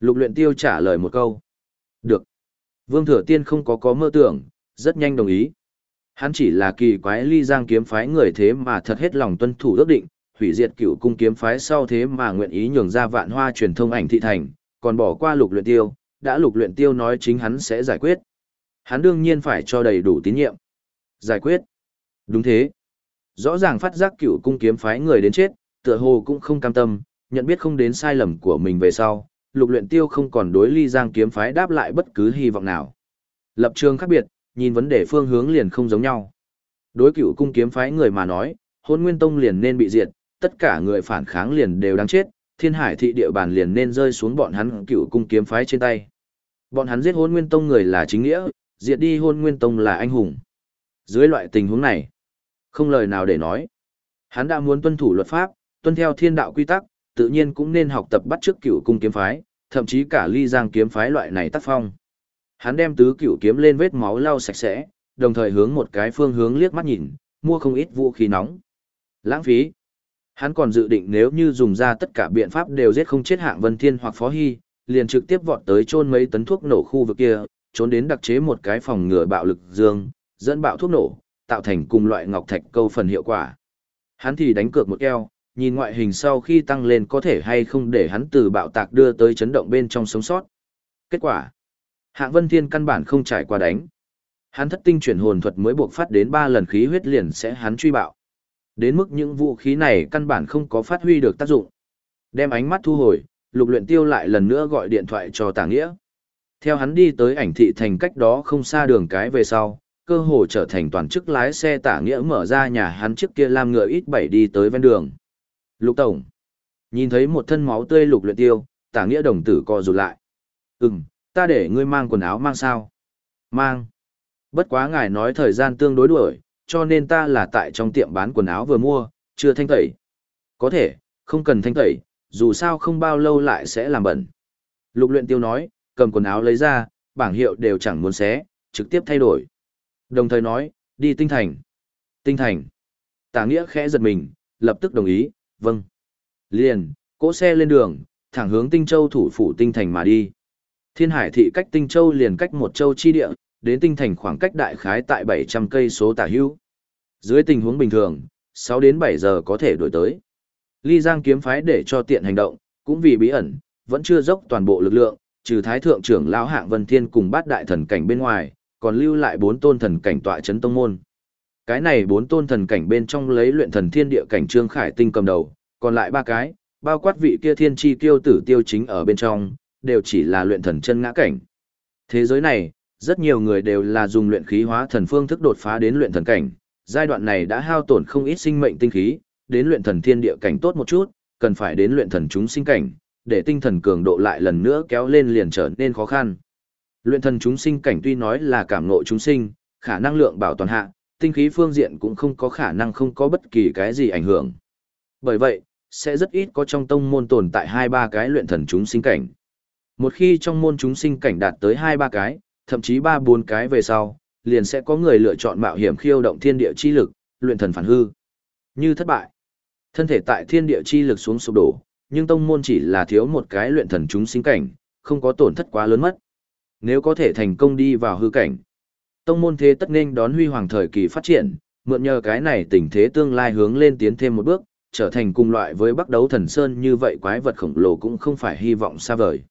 Lục luyện tiêu trả lời một câu. Được. Vương Thừa Tiên không có có mơ tưởng, rất nhanh đồng ý. Hắn chỉ là kỳ quái ly giang kiếm phái người thế mà thật hết lòng tuân thủ ước định, hủy diệt cửu cung kiếm phái sau thế mà nguyện ý nhường ra vạn hoa truyền thông ảnh thị thành, còn bỏ qua lục luyện tiêu, đã lục luyện tiêu nói chính hắn sẽ giải quyết. Hắn đương nhiên phải cho đầy đủ tín nhiệm. Giải quyết. Đúng thế. Rõ ràng phát giác cựu cung kiếm phái người đến chết, tựa hồ cũng không cam tâm, nhận biết không đến sai lầm của mình về sau, lục luyện tiêu không còn đối ly giang kiếm phái đáp lại bất cứ hy vọng nào. Lập trường khác biệt, nhìn vấn đề phương hướng liền không giống nhau. Đối cựu cung kiếm phái người mà nói, hôn nguyên tông liền nên bị diệt, tất cả người phản kháng liền đều đáng chết, thiên hải thị địa bàn liền nên rơi xuống bọn hắn cựu cung kiếm phái trên tay. Bọn hắn giết hôn nguyên tông người là chính nghĩa, diệt đi hôn nguyên tông là anh hùng. Dưới loại tình huống này, không lời nào để nói. Hắn đã muốn tuân thủ luật pháp, tuân theo thiên đạo quy tắc, tự nhiên cũng nên học tập bắt chước cựu cung kiếm phái, thậm chí cả ly giang kiếm phái loại này tác phong. Hắn đem tứ cựu kiếm lên vết máu lau sạch sẽ, đồng thời hướng một cái phương hướng liếc mắt nhìn, mua không ít vũ khí nóng. Lãng phí. Hắn còn dự định nếu như dùng ra tất cả biện pháp đều giết không chết hạng Vân Thiên hoặc Phó Hy, liền trực tiếp vọt tới chôn mấy tấn thuốc nổ khu vực kia, trốn đến đặc chế một cái phòng ngừa bạo lực dương, dẫn bạo thuốc nổ, tạo thành cùng loại ngọc thạch câu phần hiệu quả. Hắn thì đánh cược một keo, nhìn ngoại hình sau khi tăng lên có thể hay không để hắn từ bạo tạc đưa tới chấn động bên trong sống sót. Kết quả, Hạng Vân Thiên căn bản không trải qua đánh. Hắn thất tinh chuyển hồn thuật mới buộc phát đến 3 lần khí huyết liền sẽ hắn truy bạo. Đến mức những vũ khí này căn bản không có phát huy được tác dụng. Đem ánh mắt thu hồi, lục luyện tiêu lại lần nữa gọi điện thoại cho Tả Nghĩa. Theo hắn đi tới ảnh thị thành cách đó không xa đường cái về sau, cơ hồ trở thành toàn chức lái xe Tả Nghĩa mở ra nhà hắn trước kia làm ngựa ít bảy đi tới ven đường. Lục Tổng. Nhìn thấy một thân máu tươi lục luyện tiêu, Tả Nghĩa đồng tử co rụt lại. Ừm, ta để ngươi mang quần áo mang sao? Mang. Bất quá ngài nói thời gian tương đối đuổi, cho nên ta là tại trong tiệm bán quần áo vừa mua, chưa thanh tẩy. Có thể, không cần thanh tẩy, dù sao không bao lâu lại sẽ làm bẩn. Lục luyện tiêu nói, cầm quần áo lấy ra, bảng hiệu đều chẳng muốn xé, trực tiếp thay đổi. Đồng thời nói, đi tinh thành. Tinh thành. Tả nghĩa khẽ giật mình, lập tức đồng ý, vâng. Liền, cỗ xe lên đường, thẳng hướng tinh châu thủ phủ tinh thành mà đi. Thiên hải thị cách tinh châu liền cách một châu chi địa, đến tinh thành khoảng cách đại khái tại 700 cây số tả hữu. Dưới tình huống bình thường, 6 đến 7 giờ có thể đổi tới. Ly Giang kiếm phái để cho tiện hành động, cũng vì bí ẩn, vẫn chưa dốc toàn bộ lực lượng, trừ thái thượng trưởng lão hạng Vân Thiên cùng bát đại thần cảnh bên ngoài, còn lưu lại bốn tôn thần cảnh tọa chấn tông môn. Cái này bốn tôn thần cảnh bên trong lấy luyện thần thiên địa cảnh Trương Khải Tinh cầm đầu, còn lại ba cái, bao quát vị kia thiên chi tiêu tử tiêu chính ở bên trong, đều chỉ là luyện thần chân ngã cảnh. Thế giới này, rất nhiều người đều là dùng luyện khí hóa thần phương thức đột phá đến luyện thần cảnh, giai đoạn này đã hao tổn không ít sinh mệnh tinh khí, đến luyện thần thiên địa cảnh tốt một chút, cần phải đến luyện thần chúng sinh cảnh, để tinh thần cường độ lại lần nữa kéo lên liền trở nên khó khăn. Luyện thần chúng sinh cảnh tuy nói là cảm ngộ chúng sinh, khả năng lượng bảo toàn hạ, tinh khí phương diện cũng không có khả năng không có bất kỳ cái gì ảnh hưởng. Bởi vậy, sẽ rất ít có trong tông môn tồn tại hai ba cái luyện thần chúng sinh cảnh. Một khi trong môn chúng sinh cảnh đạt tới hai ba cái, thậm chí ba bốn cái về sau, liền sẽ có người lựa chọn mạo hiểm khiêu động thiên địa chi lực, luyện thần phản hư. Như thất bại, thân thể tại thiên địa chi lực xuống sụp đổ, nhưng tông môn chỉ là thiếu một cái luyện thần chúng sinh cảnh, không có tổn thất quá lớn mất. Nếu có thể thành công đi vào hư cảnh, tông môn thế tất nên đón huy hoàng thời kỳ phát triển, mượn nhờ cái này tình thế tương lai hướng lên tiến thêm một bước, trở thành cùng loại với Bắc Đấu Thần Sơn như vậy quái vật khổng lồ cũng không phải hy vọng xa vời.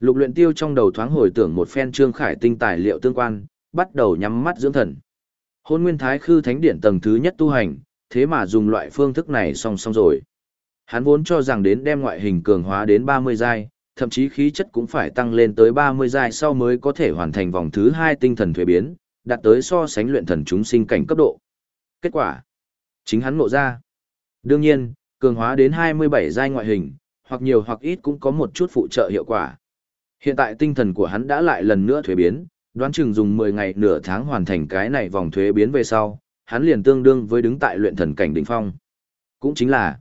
Lục luyện tiêu trong đầu thoáng hồi tưởng một phen trương khải tinh tài liệu tương quan, bắt đầu nhắm mắt dưỡng thần. Hôn nguyên thái khư thánh điển tầng thứ nhất tu hành, thế mà dùng loại phương thức này song song rồi. Hắn vốn cho rằng đến đem ngoại hình cường hóa đến 30 giai, thậm chí khí chất cũng phải tăng lên tới 30 giai sau mới có thể hoàn thành vòng thứ 2 tinh thần thuế biến, đạt tới so sánh luyện thần chúng sinh cảnh cấp độ. Kết quả, chính hắn ngộ ra. Đương nhiên, cường hóa đến 27 giai ngoại hình, hoặc nhiều hoặc ít cũng có một chút phụ trợ hiệu quả. Hiện tại tinh thần của hắn đã lại lần nữa thuế biến, đoán chừng dùng 10 ngày nửa tháng hoàn thành cái này vòng thuế biến về sau, hắn liền tương đương với đứng tại luyện thần cảnh đỉnh phong. Cũng chính là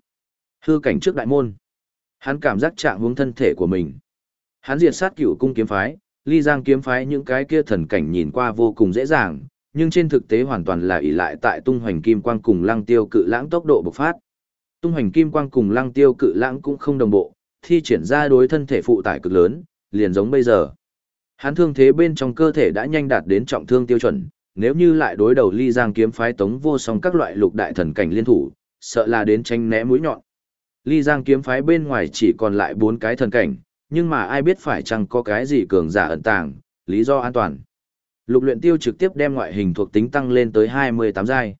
hư cảnh trước đại môn. Hắn cảm giác trạng hướng thân thể của mình. Hắn diệt sát cửu cung kiếm phái, ly giang kiếm phái những cái kia thần cảnh nhìn qua vô cùng dễ dàng, nhưng trên thực tế hoàn toàn là ỷ lại tại tung hoành kim quang cùng lăng tiêu cự lãng tốc độ bộc phát. Tung hoành kim quang cùng lăng tiêu cự lãng cũng không đồng bộ, thi triển ra đối thân thể phụ tải cực lớn, liền giống bây giờ. Hắn thương thế bên trong cơ thể đã nhanh đạt đến trọng thương tiêu chuẩn, nếu như lại đối đầu ly giang kiếm phái tống vô song các loại lục đại thần cảnh liên thủ, sợ là đến tranh né mũi nhọn. Ly giang kiếm phái bên ngoài chỉ còn lại bốn cái thần cảnh, nhưng mà ai biết phải chăng có cái gì cường giả ẩn tàng, lý do an toàn. Lục luyện tiêu trực tiếp đem ngoại hình thuộc tính tăng lên tới 28 giai.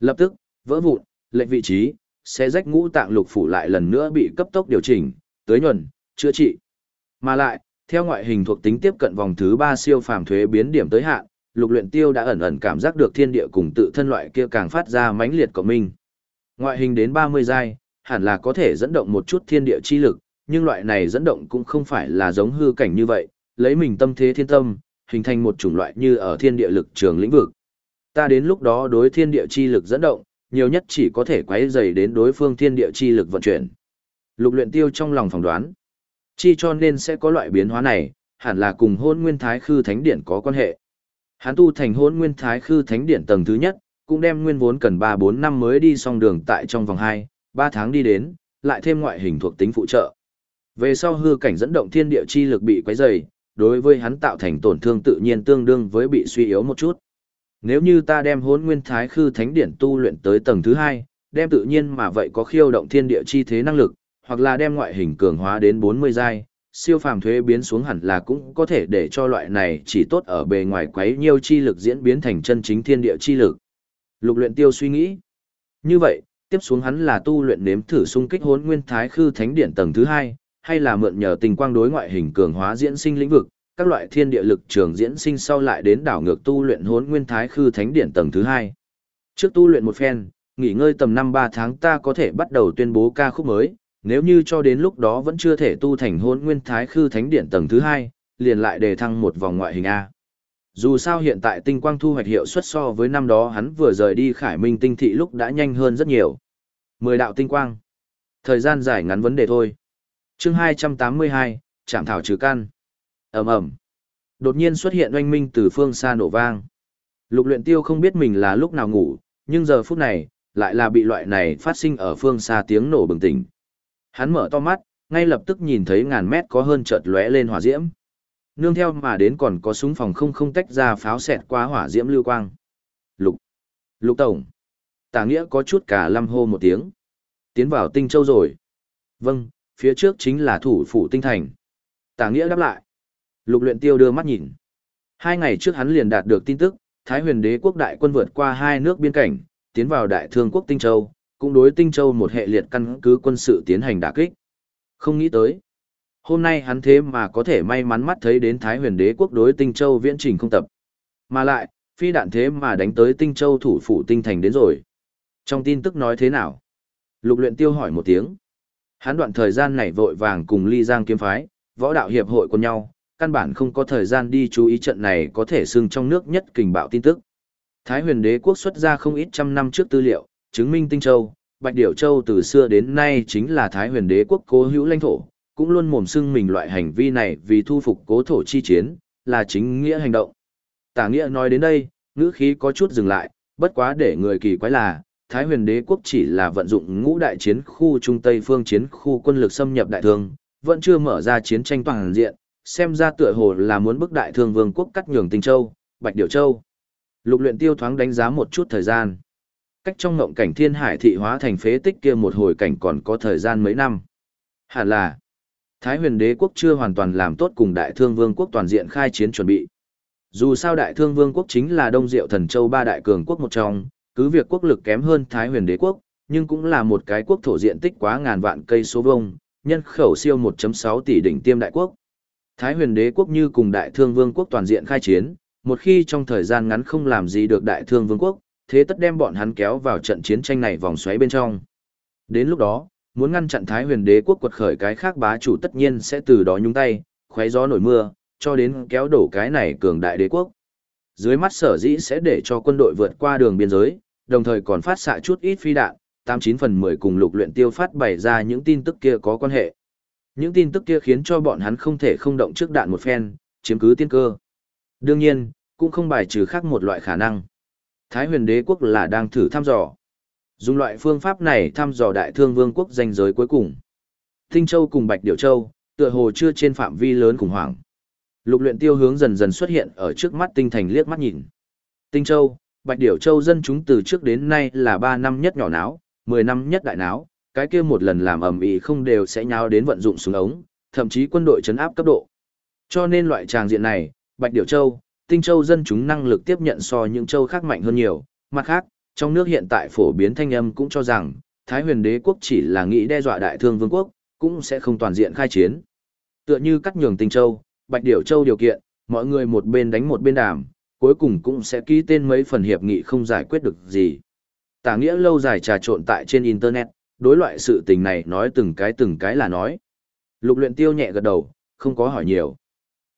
Lập tức, vỡ vụn, lệnh vị trí, sẽ rách ngũ tạng lục phủ lại lần nữa bị cấp tốc điều chỉnh, tới nhuần, chữa trị. Mà lại, theo ngoại hình thuộc tính tiếp cận vòng thứ 3 siêu phàm thuế biến điểm tới hạn, lục luyện tiêu đã ẩn ẩn cảm giác được thiên địa cùng tự thân loại kia càng phát ra mãnh liệt của mình. Ngoại hình đến 30 giai, hẳn là có thể dẫn động một chút thiên địa chi lực, nhưng loại này dẫn động cũng không phải là giống hư cảnh như vậy, lấy mình tâm thế thiên tâm, hình thành một chủng loại như ở thiên địa lực trường lĩnh vực. Ta đến lúc đó đối thiên địa chi lực dẫn động, nhiều nhất chỉ có thể quấy dày đến đối phương thiên địa chi lực vận chuyển. Lục luyện tiêu trong lòng phỏng đoán, chi cho nên sẽ có loại biến hóa này, hẳn là cùng hôn nguyên thái khư thánh điển có quan hệ. Hắn tu thành hôn nguyên thái khư thánh điển tầng thứ nhất, cũng đem nguyên vốn cần 3-4 năm mới đi xong đường tại trong vòng 2, 3 tháng đi đến, lại thêm ngoại hình thuộc tính phụ trợ. Về sau hư cảnh dẫn động thiên địa chi lực bị quấy dày, đối với hắn tạo thành tổn thương tự nhiên tương đương với bị suy yếu một chút. Nếu như ta đem hốn nguyên thái khư thánh điển tu luyện tới tầng thứ hai, đem tự nhiên mà vậy có khiêu động thiên địa chi thế năng lực, hoặc là đem ngoại hình cường hóa đến 40 giai, siêu phàm thuế biến xuống hẳn là cũng có thể để cho loại này chỉ tốt ở bề ngoài quấy nhiều chi lực diễn biến thành chân chính thiên địa chi lực. Lục luyện tiêu suy nghĩ. Như vậy, tiếp xuống hắn là tu luyện nếm thử xung kích hốn nguyên thái khư thánh điển tầng thứ hai, hay là mượn nhờ tình quang đối ngoại hình cường hóa diễn sinh lĩnh vực, các loại thiên địa lực trường diễn sinh sau lại đến đảo ngược tu luyện hốn nguyên thái khư thánh điển tầng thứ hai. Trước tu luyện một phen, nghỉ ngơi tầm năm ba tháng ta có thể bắt đầu tuyên bố ca khúc mới, nếu như cho đến lúc đó vẫn chưa thể tu thành hôn nguyên thái khư thánh Điện tầng thứ hai, liền lại đề thăng một vòng ngoại hình A. Dù sao hiện tại tinh quang thu hoạch hiệu suất so với năm đó hắn vừa rời đi khải minh tinh thị lúc đã nhanh hơn rất nhiều. Mười đạo tinh quang. Thời gian dài ngắn vấn đề thôi chương 282, chạm thảo trừ căn. ầm ầm Đột nhiên xuất hiện oanh minh từ phương xa nổ vang. Lục luyện tiêu không biết mình là lúc nào ngủ, nhưng giờ phút này, lại là bị loại này phát sinh ở phương xa tiếng nổ bừng tỉnh. Hắn mở to mắt, ngay lập tức nhìn thấy ngàn mét có hơn chợt lóe lên hỏa diễm. Nương theo mà đến còn có súng phòng không không tách ra pháo xẹt qua hỏa diễm lưu quang. Lục. Lục tổng. Tả nghĩa có chút cả lâm hô một tiếng. Tiến vào tinh châu rồi. Vâng, phía trước chính là thủ phủ tinh thành. Tả nghĩa đáp lại. Lục luyện tiêu đưa mắt nhìn. Hai ngày trước hắn liền đạt được tin tức, Thái huyền đế quốc đại quân vượt qua hai nước biên cảnh, tiến vào đại thương quốc Tinh Châu, cũng đối Tinh Châu một hệ liệt căn cứ quân sự tiến hành đả kích. Không nghĩ tới. Hôm nay hắn thế mà có thể may mắn mắt thấy đến Thái huyền đế quốc đối Tinh Châu viễn trình không tập. Mà lại, phi đạn thế mà đánh tới Tinh Châu thủ phủ Tinh Thành đến rồi. Trong tin tức nói thế nào? Lục luyện tiêu hỏi một tiếng. Hắn đoạn thời gian này vội vàng cùng ly giang kiếm phái, võ đạo hiệp hội quân nhau, căn bản không có thời gian đi chú ý trận này có thể xưng trong nước nhất kình bạo tin tức. Thái huyền đế quốc xuất ra không ít trăm năm trước tư liệu, chứng minh Tinh Châu, Bạch Điểu Châu từ xưa đến nay chính là Thái huyền đế quốc cố hữu lãnh thổ, cũng luôn mồm xưng mình loại hành vi này vì thu phục cố thổ chi chiến, là chính nghĩa hành động. Tả nghĩa nói đến đây, ngữ khí có chút dừng lại, bất quá để người kỳ quái là, Thái huyền đế quốc chỉ là vận dụng ngũ đại chiến khu Trung Tây phương chiến khu quân lực xâm nhập đại thương, vẫn chưa mở ra chiến tranh toàn diện, xem ra tựa hồ là muốn bức đại thương vương quốc cắt nhường Tinh Châu, Bạch Điểu Châu. Lục luyện tiêu thoáng đánh giá một chút thời gian. Cách trong ngộng cảnh thiên hải thị hóa thành phế tích kia một hồi cảnh còn có thời gian mấy năm. Hẳn là, Thái huyền đế quốc chưa hoàn toàn làm tốt cùng đại thương vương quốc toàn diện khai chiến chuẩn bị. Dù sao Đại Thương Vương quốc chính là Đông Diệu Thần Châu ba đại cường quốc một trong, cứ việc quốc lực kém hơn Thái Huyền Đế quốc, nhưng cũng là một cái quốc thổ diện tích quá ngàn vạn cây số vuông, nhân khẩu siêu 1.6 tỷ đỉnh tiêm đại quốc. Thái Huyền Đế quốc như cùng Đại Thương Vương quốc toàn diện khai chiến, một khi trong thời gian ngắn không làm gì được Đại Thương Vương quốc, thế tất đem bọn hắn kéo vào trận chiến tranh này vòng xoáy bên trong. Đến lúc đó, muốn ngăn chặn Thái Huyền Đế quốc quật khởi cái khác bá chủ tất nhiên sẽ từ đó nhúng tay, khoé gió nổi mưa, cho đến kéo đổ cái này cường đại đế quốc. Dưới mắt sở dĩ sẽ để cho quân đội vượt qua đường biên giới, đồng thời còn phát xạ chút ít phi đạn, 89 phần 10 cùng lục luyện tiêu phát bày ra những tin tức kia có quan hệ. Những tin tức kia khiến cho bọn hắn không thể không động trước đạn một phen, chiếm cứ tiên cơ. Đương nhiên, cũng không bài trừ khác một loại khả năng. Thái huyền đế quốc là đang thử thăm dò. Dùng loại phương pháp này thăm dò đại thương vương quốc danh giới cuối cùng. Tinh Châu cùng Bạch Điểu Châu, tựa hồ chưa trên phạm vi lớn khủng hoảng. Lục luyện tiêu hướng dần dần xuất hiện ở trước mắt tinh thành liếc mắt nhìn. Tinh Châu, Bạch Điểu Châu dân chúng từ trước đến nay là 3 năm nhất nhỏ náo, 10 năm nhất đại náo, cái kia một lần làm ầm ĩ không đều sẽ nháo đến vận dụng súng ống, thậm chí quân đội chấn áp cấp độ. Cho nên loại tràng diện này, Bạch Điểu Châu, Tinh Châu dân chúng năng lực tiếp nhận so những châu khác mạnh hơn nhiều, mặt khác, trong nước hiện tại phổ biến thanh âm cũng cho rằng, Thái huyền đế quốc chỉ là nghĩ đe dọa đại thương vương quốc, cũng sẽ không toàn diện khai chiến. Tựa như cắt nhường Tinh Châu, Bạch Điểu Châu điều kiện, mọi người một bên đánh một bên đàm, cuối cùng cũng sẽ ký tên mấy phần hiệp nghị không giải quyết được gì. Tả nghĩa lâu dài trà trộn tại trên Internet, đối loại sự tình này nói từng cái từng cái là nói. Lục luyện tiêu nhẹ gật đầu, không có hỏi nhiều.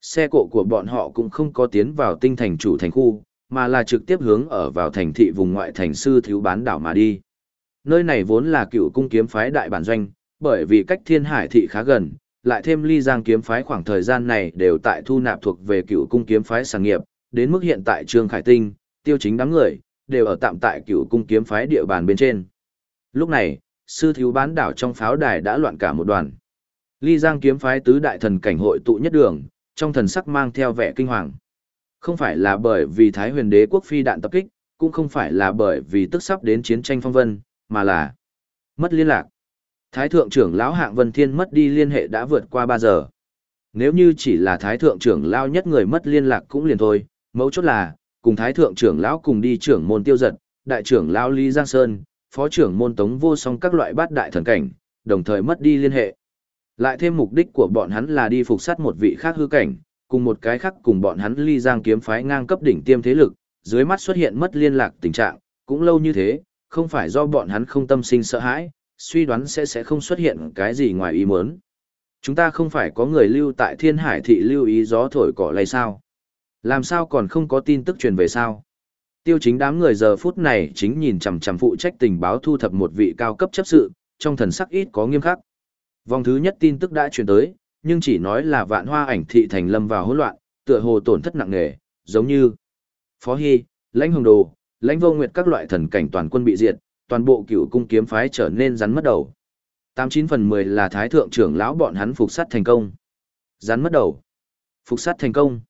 Xe cộ của bọn họ cũng không có tiến vào tinh thành chủ thành khu, mà là trực tiếp hướng ở vào thành thị vùng ngoại thành sư thiếu bán đảo mà đi. Nơi này vốn là cựu cung kiếm phái đại bản doanh, bởi vì cách thiên hải thị khá gần, lại thêm ly giang kiếm phái khoảng thời gian này đều tại thu nạp thuộc về cựu cung kiếm phái sản nghiệp, đến mức hiện tại Trương Khải Tinh, tiêu chính đám người, đều ở tạm tại cựu cung kiếm phái địa bàn bên trên. Lúc này, sư thiếu bán đảo trong pháo đài đã loạn cả một đoàn. Ly giang kiếm phái tứ đại thần cảnh hội tụ nhất đường, trong thần sắc mang theo vẻ kinh hoàng. Không phải là bởi vì Thái huyền đế quốc phi đạn tập kích, cũng không phải là bởi vì tức sắp đến chiến tranh phong vân, mà là mất liên lạc. Thái thượng trưởng lão hạng vân thiên mất đi liên hệ đã vượt qua 3 giờ. Nếu như chỉ là thái thượng trưởng lão nhất người mất liên lạc cũng liền thôi, mấu chốt là, cùng thái thượng trưởng lão cùng đi trưởng môn tiêu giật, đại trưởng lão Lý Giang Sơn, phó trưởng môn tống vô song các loại bát đại thần cảnh, đồng thời mất đi liên hệ. Lại thêm mục đích của bọn hắn là đi phục sát một vị khác hư cảnh, cùng một cái khác cùng bọn hắn ly giang kiếm phái ngang cấp đỉnh tiêm thế lực, dưới mắt xuất hiện mất liên lạc tình trạng, cũng lâu như thế, không phải do bọn hắn không tâm sinh sợ hãi, suy đoán sẽ sẽ không xuất hiện cái gì ngoài ý muốn. Chúng ta không phải có người lưu tại thiên hải thị lưu ý gió thổi cỏ lay sao. Làm sao còn không có tin tức truyền về sao? Tiêu chính đám người giờ phút này chính nhìn chằm chằm phụ trách tình báo thu thập một vị cao cấp chấp sự, trong thần sắc ít có nghiêm khắc. Vòng thứ nhất tin tức đã truyền tới, nhưng chỉ nói là vạn hoa ảnh thị thành lâm vào hỗn loạn, tựa hồ tổn thất nặng nề, giống như Phó Hy, Lãnh Hồng Đồ, Lãnh Vô Nguyệt các loại thần cảnh toàn quân bị diệt, toàn bộ cựu cung kiếm phái trở nên rắn mất đầu. Tám chín phần mười là thái thượng trưởng lão bọn hắn phục sát thành công. Rắn mất đầu. Phục sát thành công.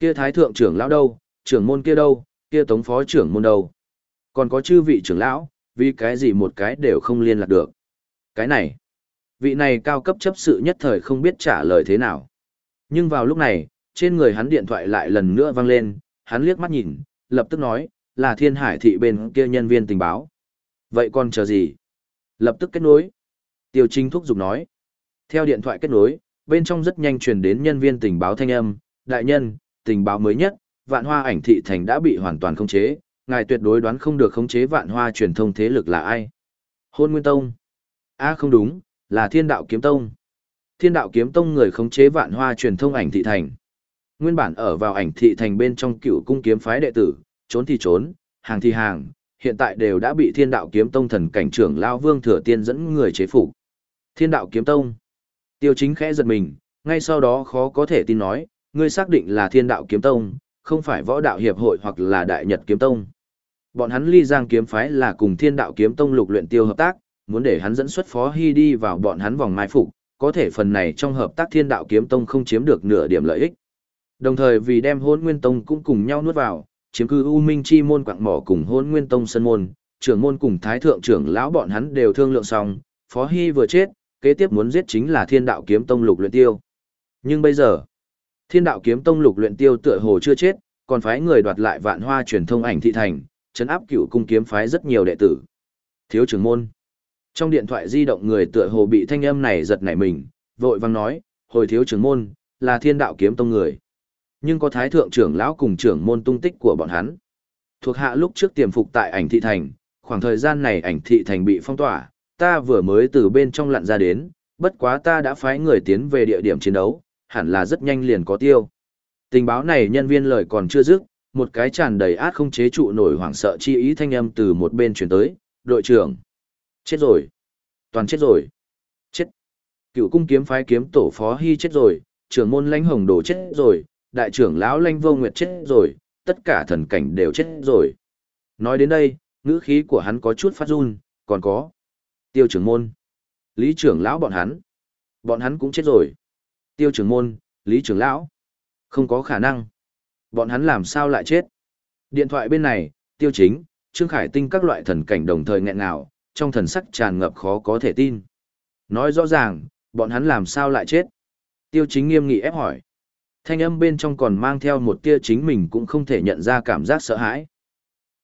Kia thái thượng trưởng lão đâu, trưởng môn kia đâu, kia tống phó trưởng môn đâu. Còn có chư vị trưởng lão, vì cái gì một cái đều không liên lạc được. Cái này, vị này cao cấp chấp sự nhất thời không biết trả lời thế nào. Nhưng vào lúc này, trên người hắn điện thoại lại lần nữa vang lên, hắn liếc mắt nhìn, lập tức nói, là thiên hải thị bên kia nhân viên tình báo. Vậy còn chờ gì? Lập tức kết nối. Tiêu Trinh thúc giục nói. Theo điện thoại kết nối, bên trong rất nhanh truyền đến nhân viên tình báo thanh âm, đại nhân, tình báo mới nhất, vạn hoa ảnh thị thành đã bị hoàn toàn khống chế, ngài tuyệt đối đoán không được khống chế vạn hoa truyền thông thế lực là ai. Hôn Nguyên Tông. a không đúng, là Thiên Đạo Kiếm Tông. Thiên Đạo Kiếm Tông người khống chế vạn hoa truyền thông ảnh thị thành. Nguyên bản ở vào ảnh thị thành bên trong cựu cung kiếm phái đệ tử, trốn thì trốn, hàng thì hàng, hiện tại đều đã bị Thiên Đạo Kiếm Tông thần cảnh trưởng lão Vương Thừa Tiên dẫn người chế phục. Thiên Đạo Kiếm Tông. Tiêu Chính khẽ giật mình, ngay sau đó khó có thể tin nói, ngươi xác định là Thiên Đạo Kiếm Tông, không phải Võ Đạo Hiệp hội hoặc là Đại Nhật Kiếm Tông. Bọn hắn Ly Giang kiếm phái là cùng Thiên Đạo Kiếm Tông lục luyện tiêu hợp tác, muốn để hắn dẫn xuất Phó Hy đi vào bọn hắn vòng mai phục, có thể phần này trong hợp tác Thiên Đạo Kiếm Tông không chiếm được nửa điểm lợi ích. Đồng thời vì đem Hỗn Nguyên Tông cũng cùng nhau nuốt vào, chiếm cư U Minh Chi môn quạng mỏ cùng Hỗn Nguyên Tông sân môn, trưởng môn cùng Thái thượng trưởng lão bọn hắn đều thương lượng xong, Phó Hy vừa chết, kế tiếp muốn giết chính là Thiên Đạo Kiếm Tông Lục Luyện Tiêu. Nhưng bây giờ, Thiên Đạo Kiếm Tông Lục Luyện Tiêu tựa hồ chưa chết, còn phái người đoạt lại vạn hoa truyền thông ảnh thị thành, chấn áp cựu cung kiếm phái rất nhiều đệ tử. Thiếu trưởng môn. Trong điện thoại di động người tựa hồ bị thanh âm này giật nảy mình, vội vang nói, hồi thiếu trưởng môn, là thiên đạo kiếm tông người. Nhưng có thái thượng trưởng lão cùng trưởng môn tung tích của bọn hắn. Thuộc hạ lúc trước tiềm phục tại ảnh thị thành, khoảng thời gian này ảnh thị thành bị phong tỏa, ta vừa mới từ bên trong lặn ra đến, bất quá ta đã phái người tiến về địa điểm chiến đấu, hẳn là rất nhanh liền có tiêu. Tình báo này nhân viên lời còn chưa dứt, một cái tràn đầy át không chế trụ nổi hoảng sợ chi ý thanh âm từ một bên chuyển tới, đội trưởng. Chết rồi. Toàn chết rồi. Chết. Cựu cung kiếm phái kiếm tổ phó hy chết rồi, trưởng môn lãnh hồng đồ chết rồi, đại trưởng lão lãnh vô nguyệt chết rồi, tất cả thần cảnh đều chết rồi. Nói đến đây, ngữ khí của hắn có chút phát run, còn có. Tiêu trưởng môn. Lý trưởng lão bọn hắn. Bọn hắn cũng chết rồi. Tiêu trưởng môn, Lý trưởng lão. Không có khả năng. Bọn hắn làm sao lại chết? Điện thoại bên này, tiêu chính, Trương Khải Tinh các loại thần cảnh đồng thời nghẹn ngào, trong thần sắc tràn ngập khó có thể tin. Nói rõ ràng, bọn hắn làm sao lại chết? Tiêu chính nghiêm nghị ép hỏi. Thanh âm bên trong còn mang theo một tia chính mình cũng không thể nhận ra cảm giác sợ hãi.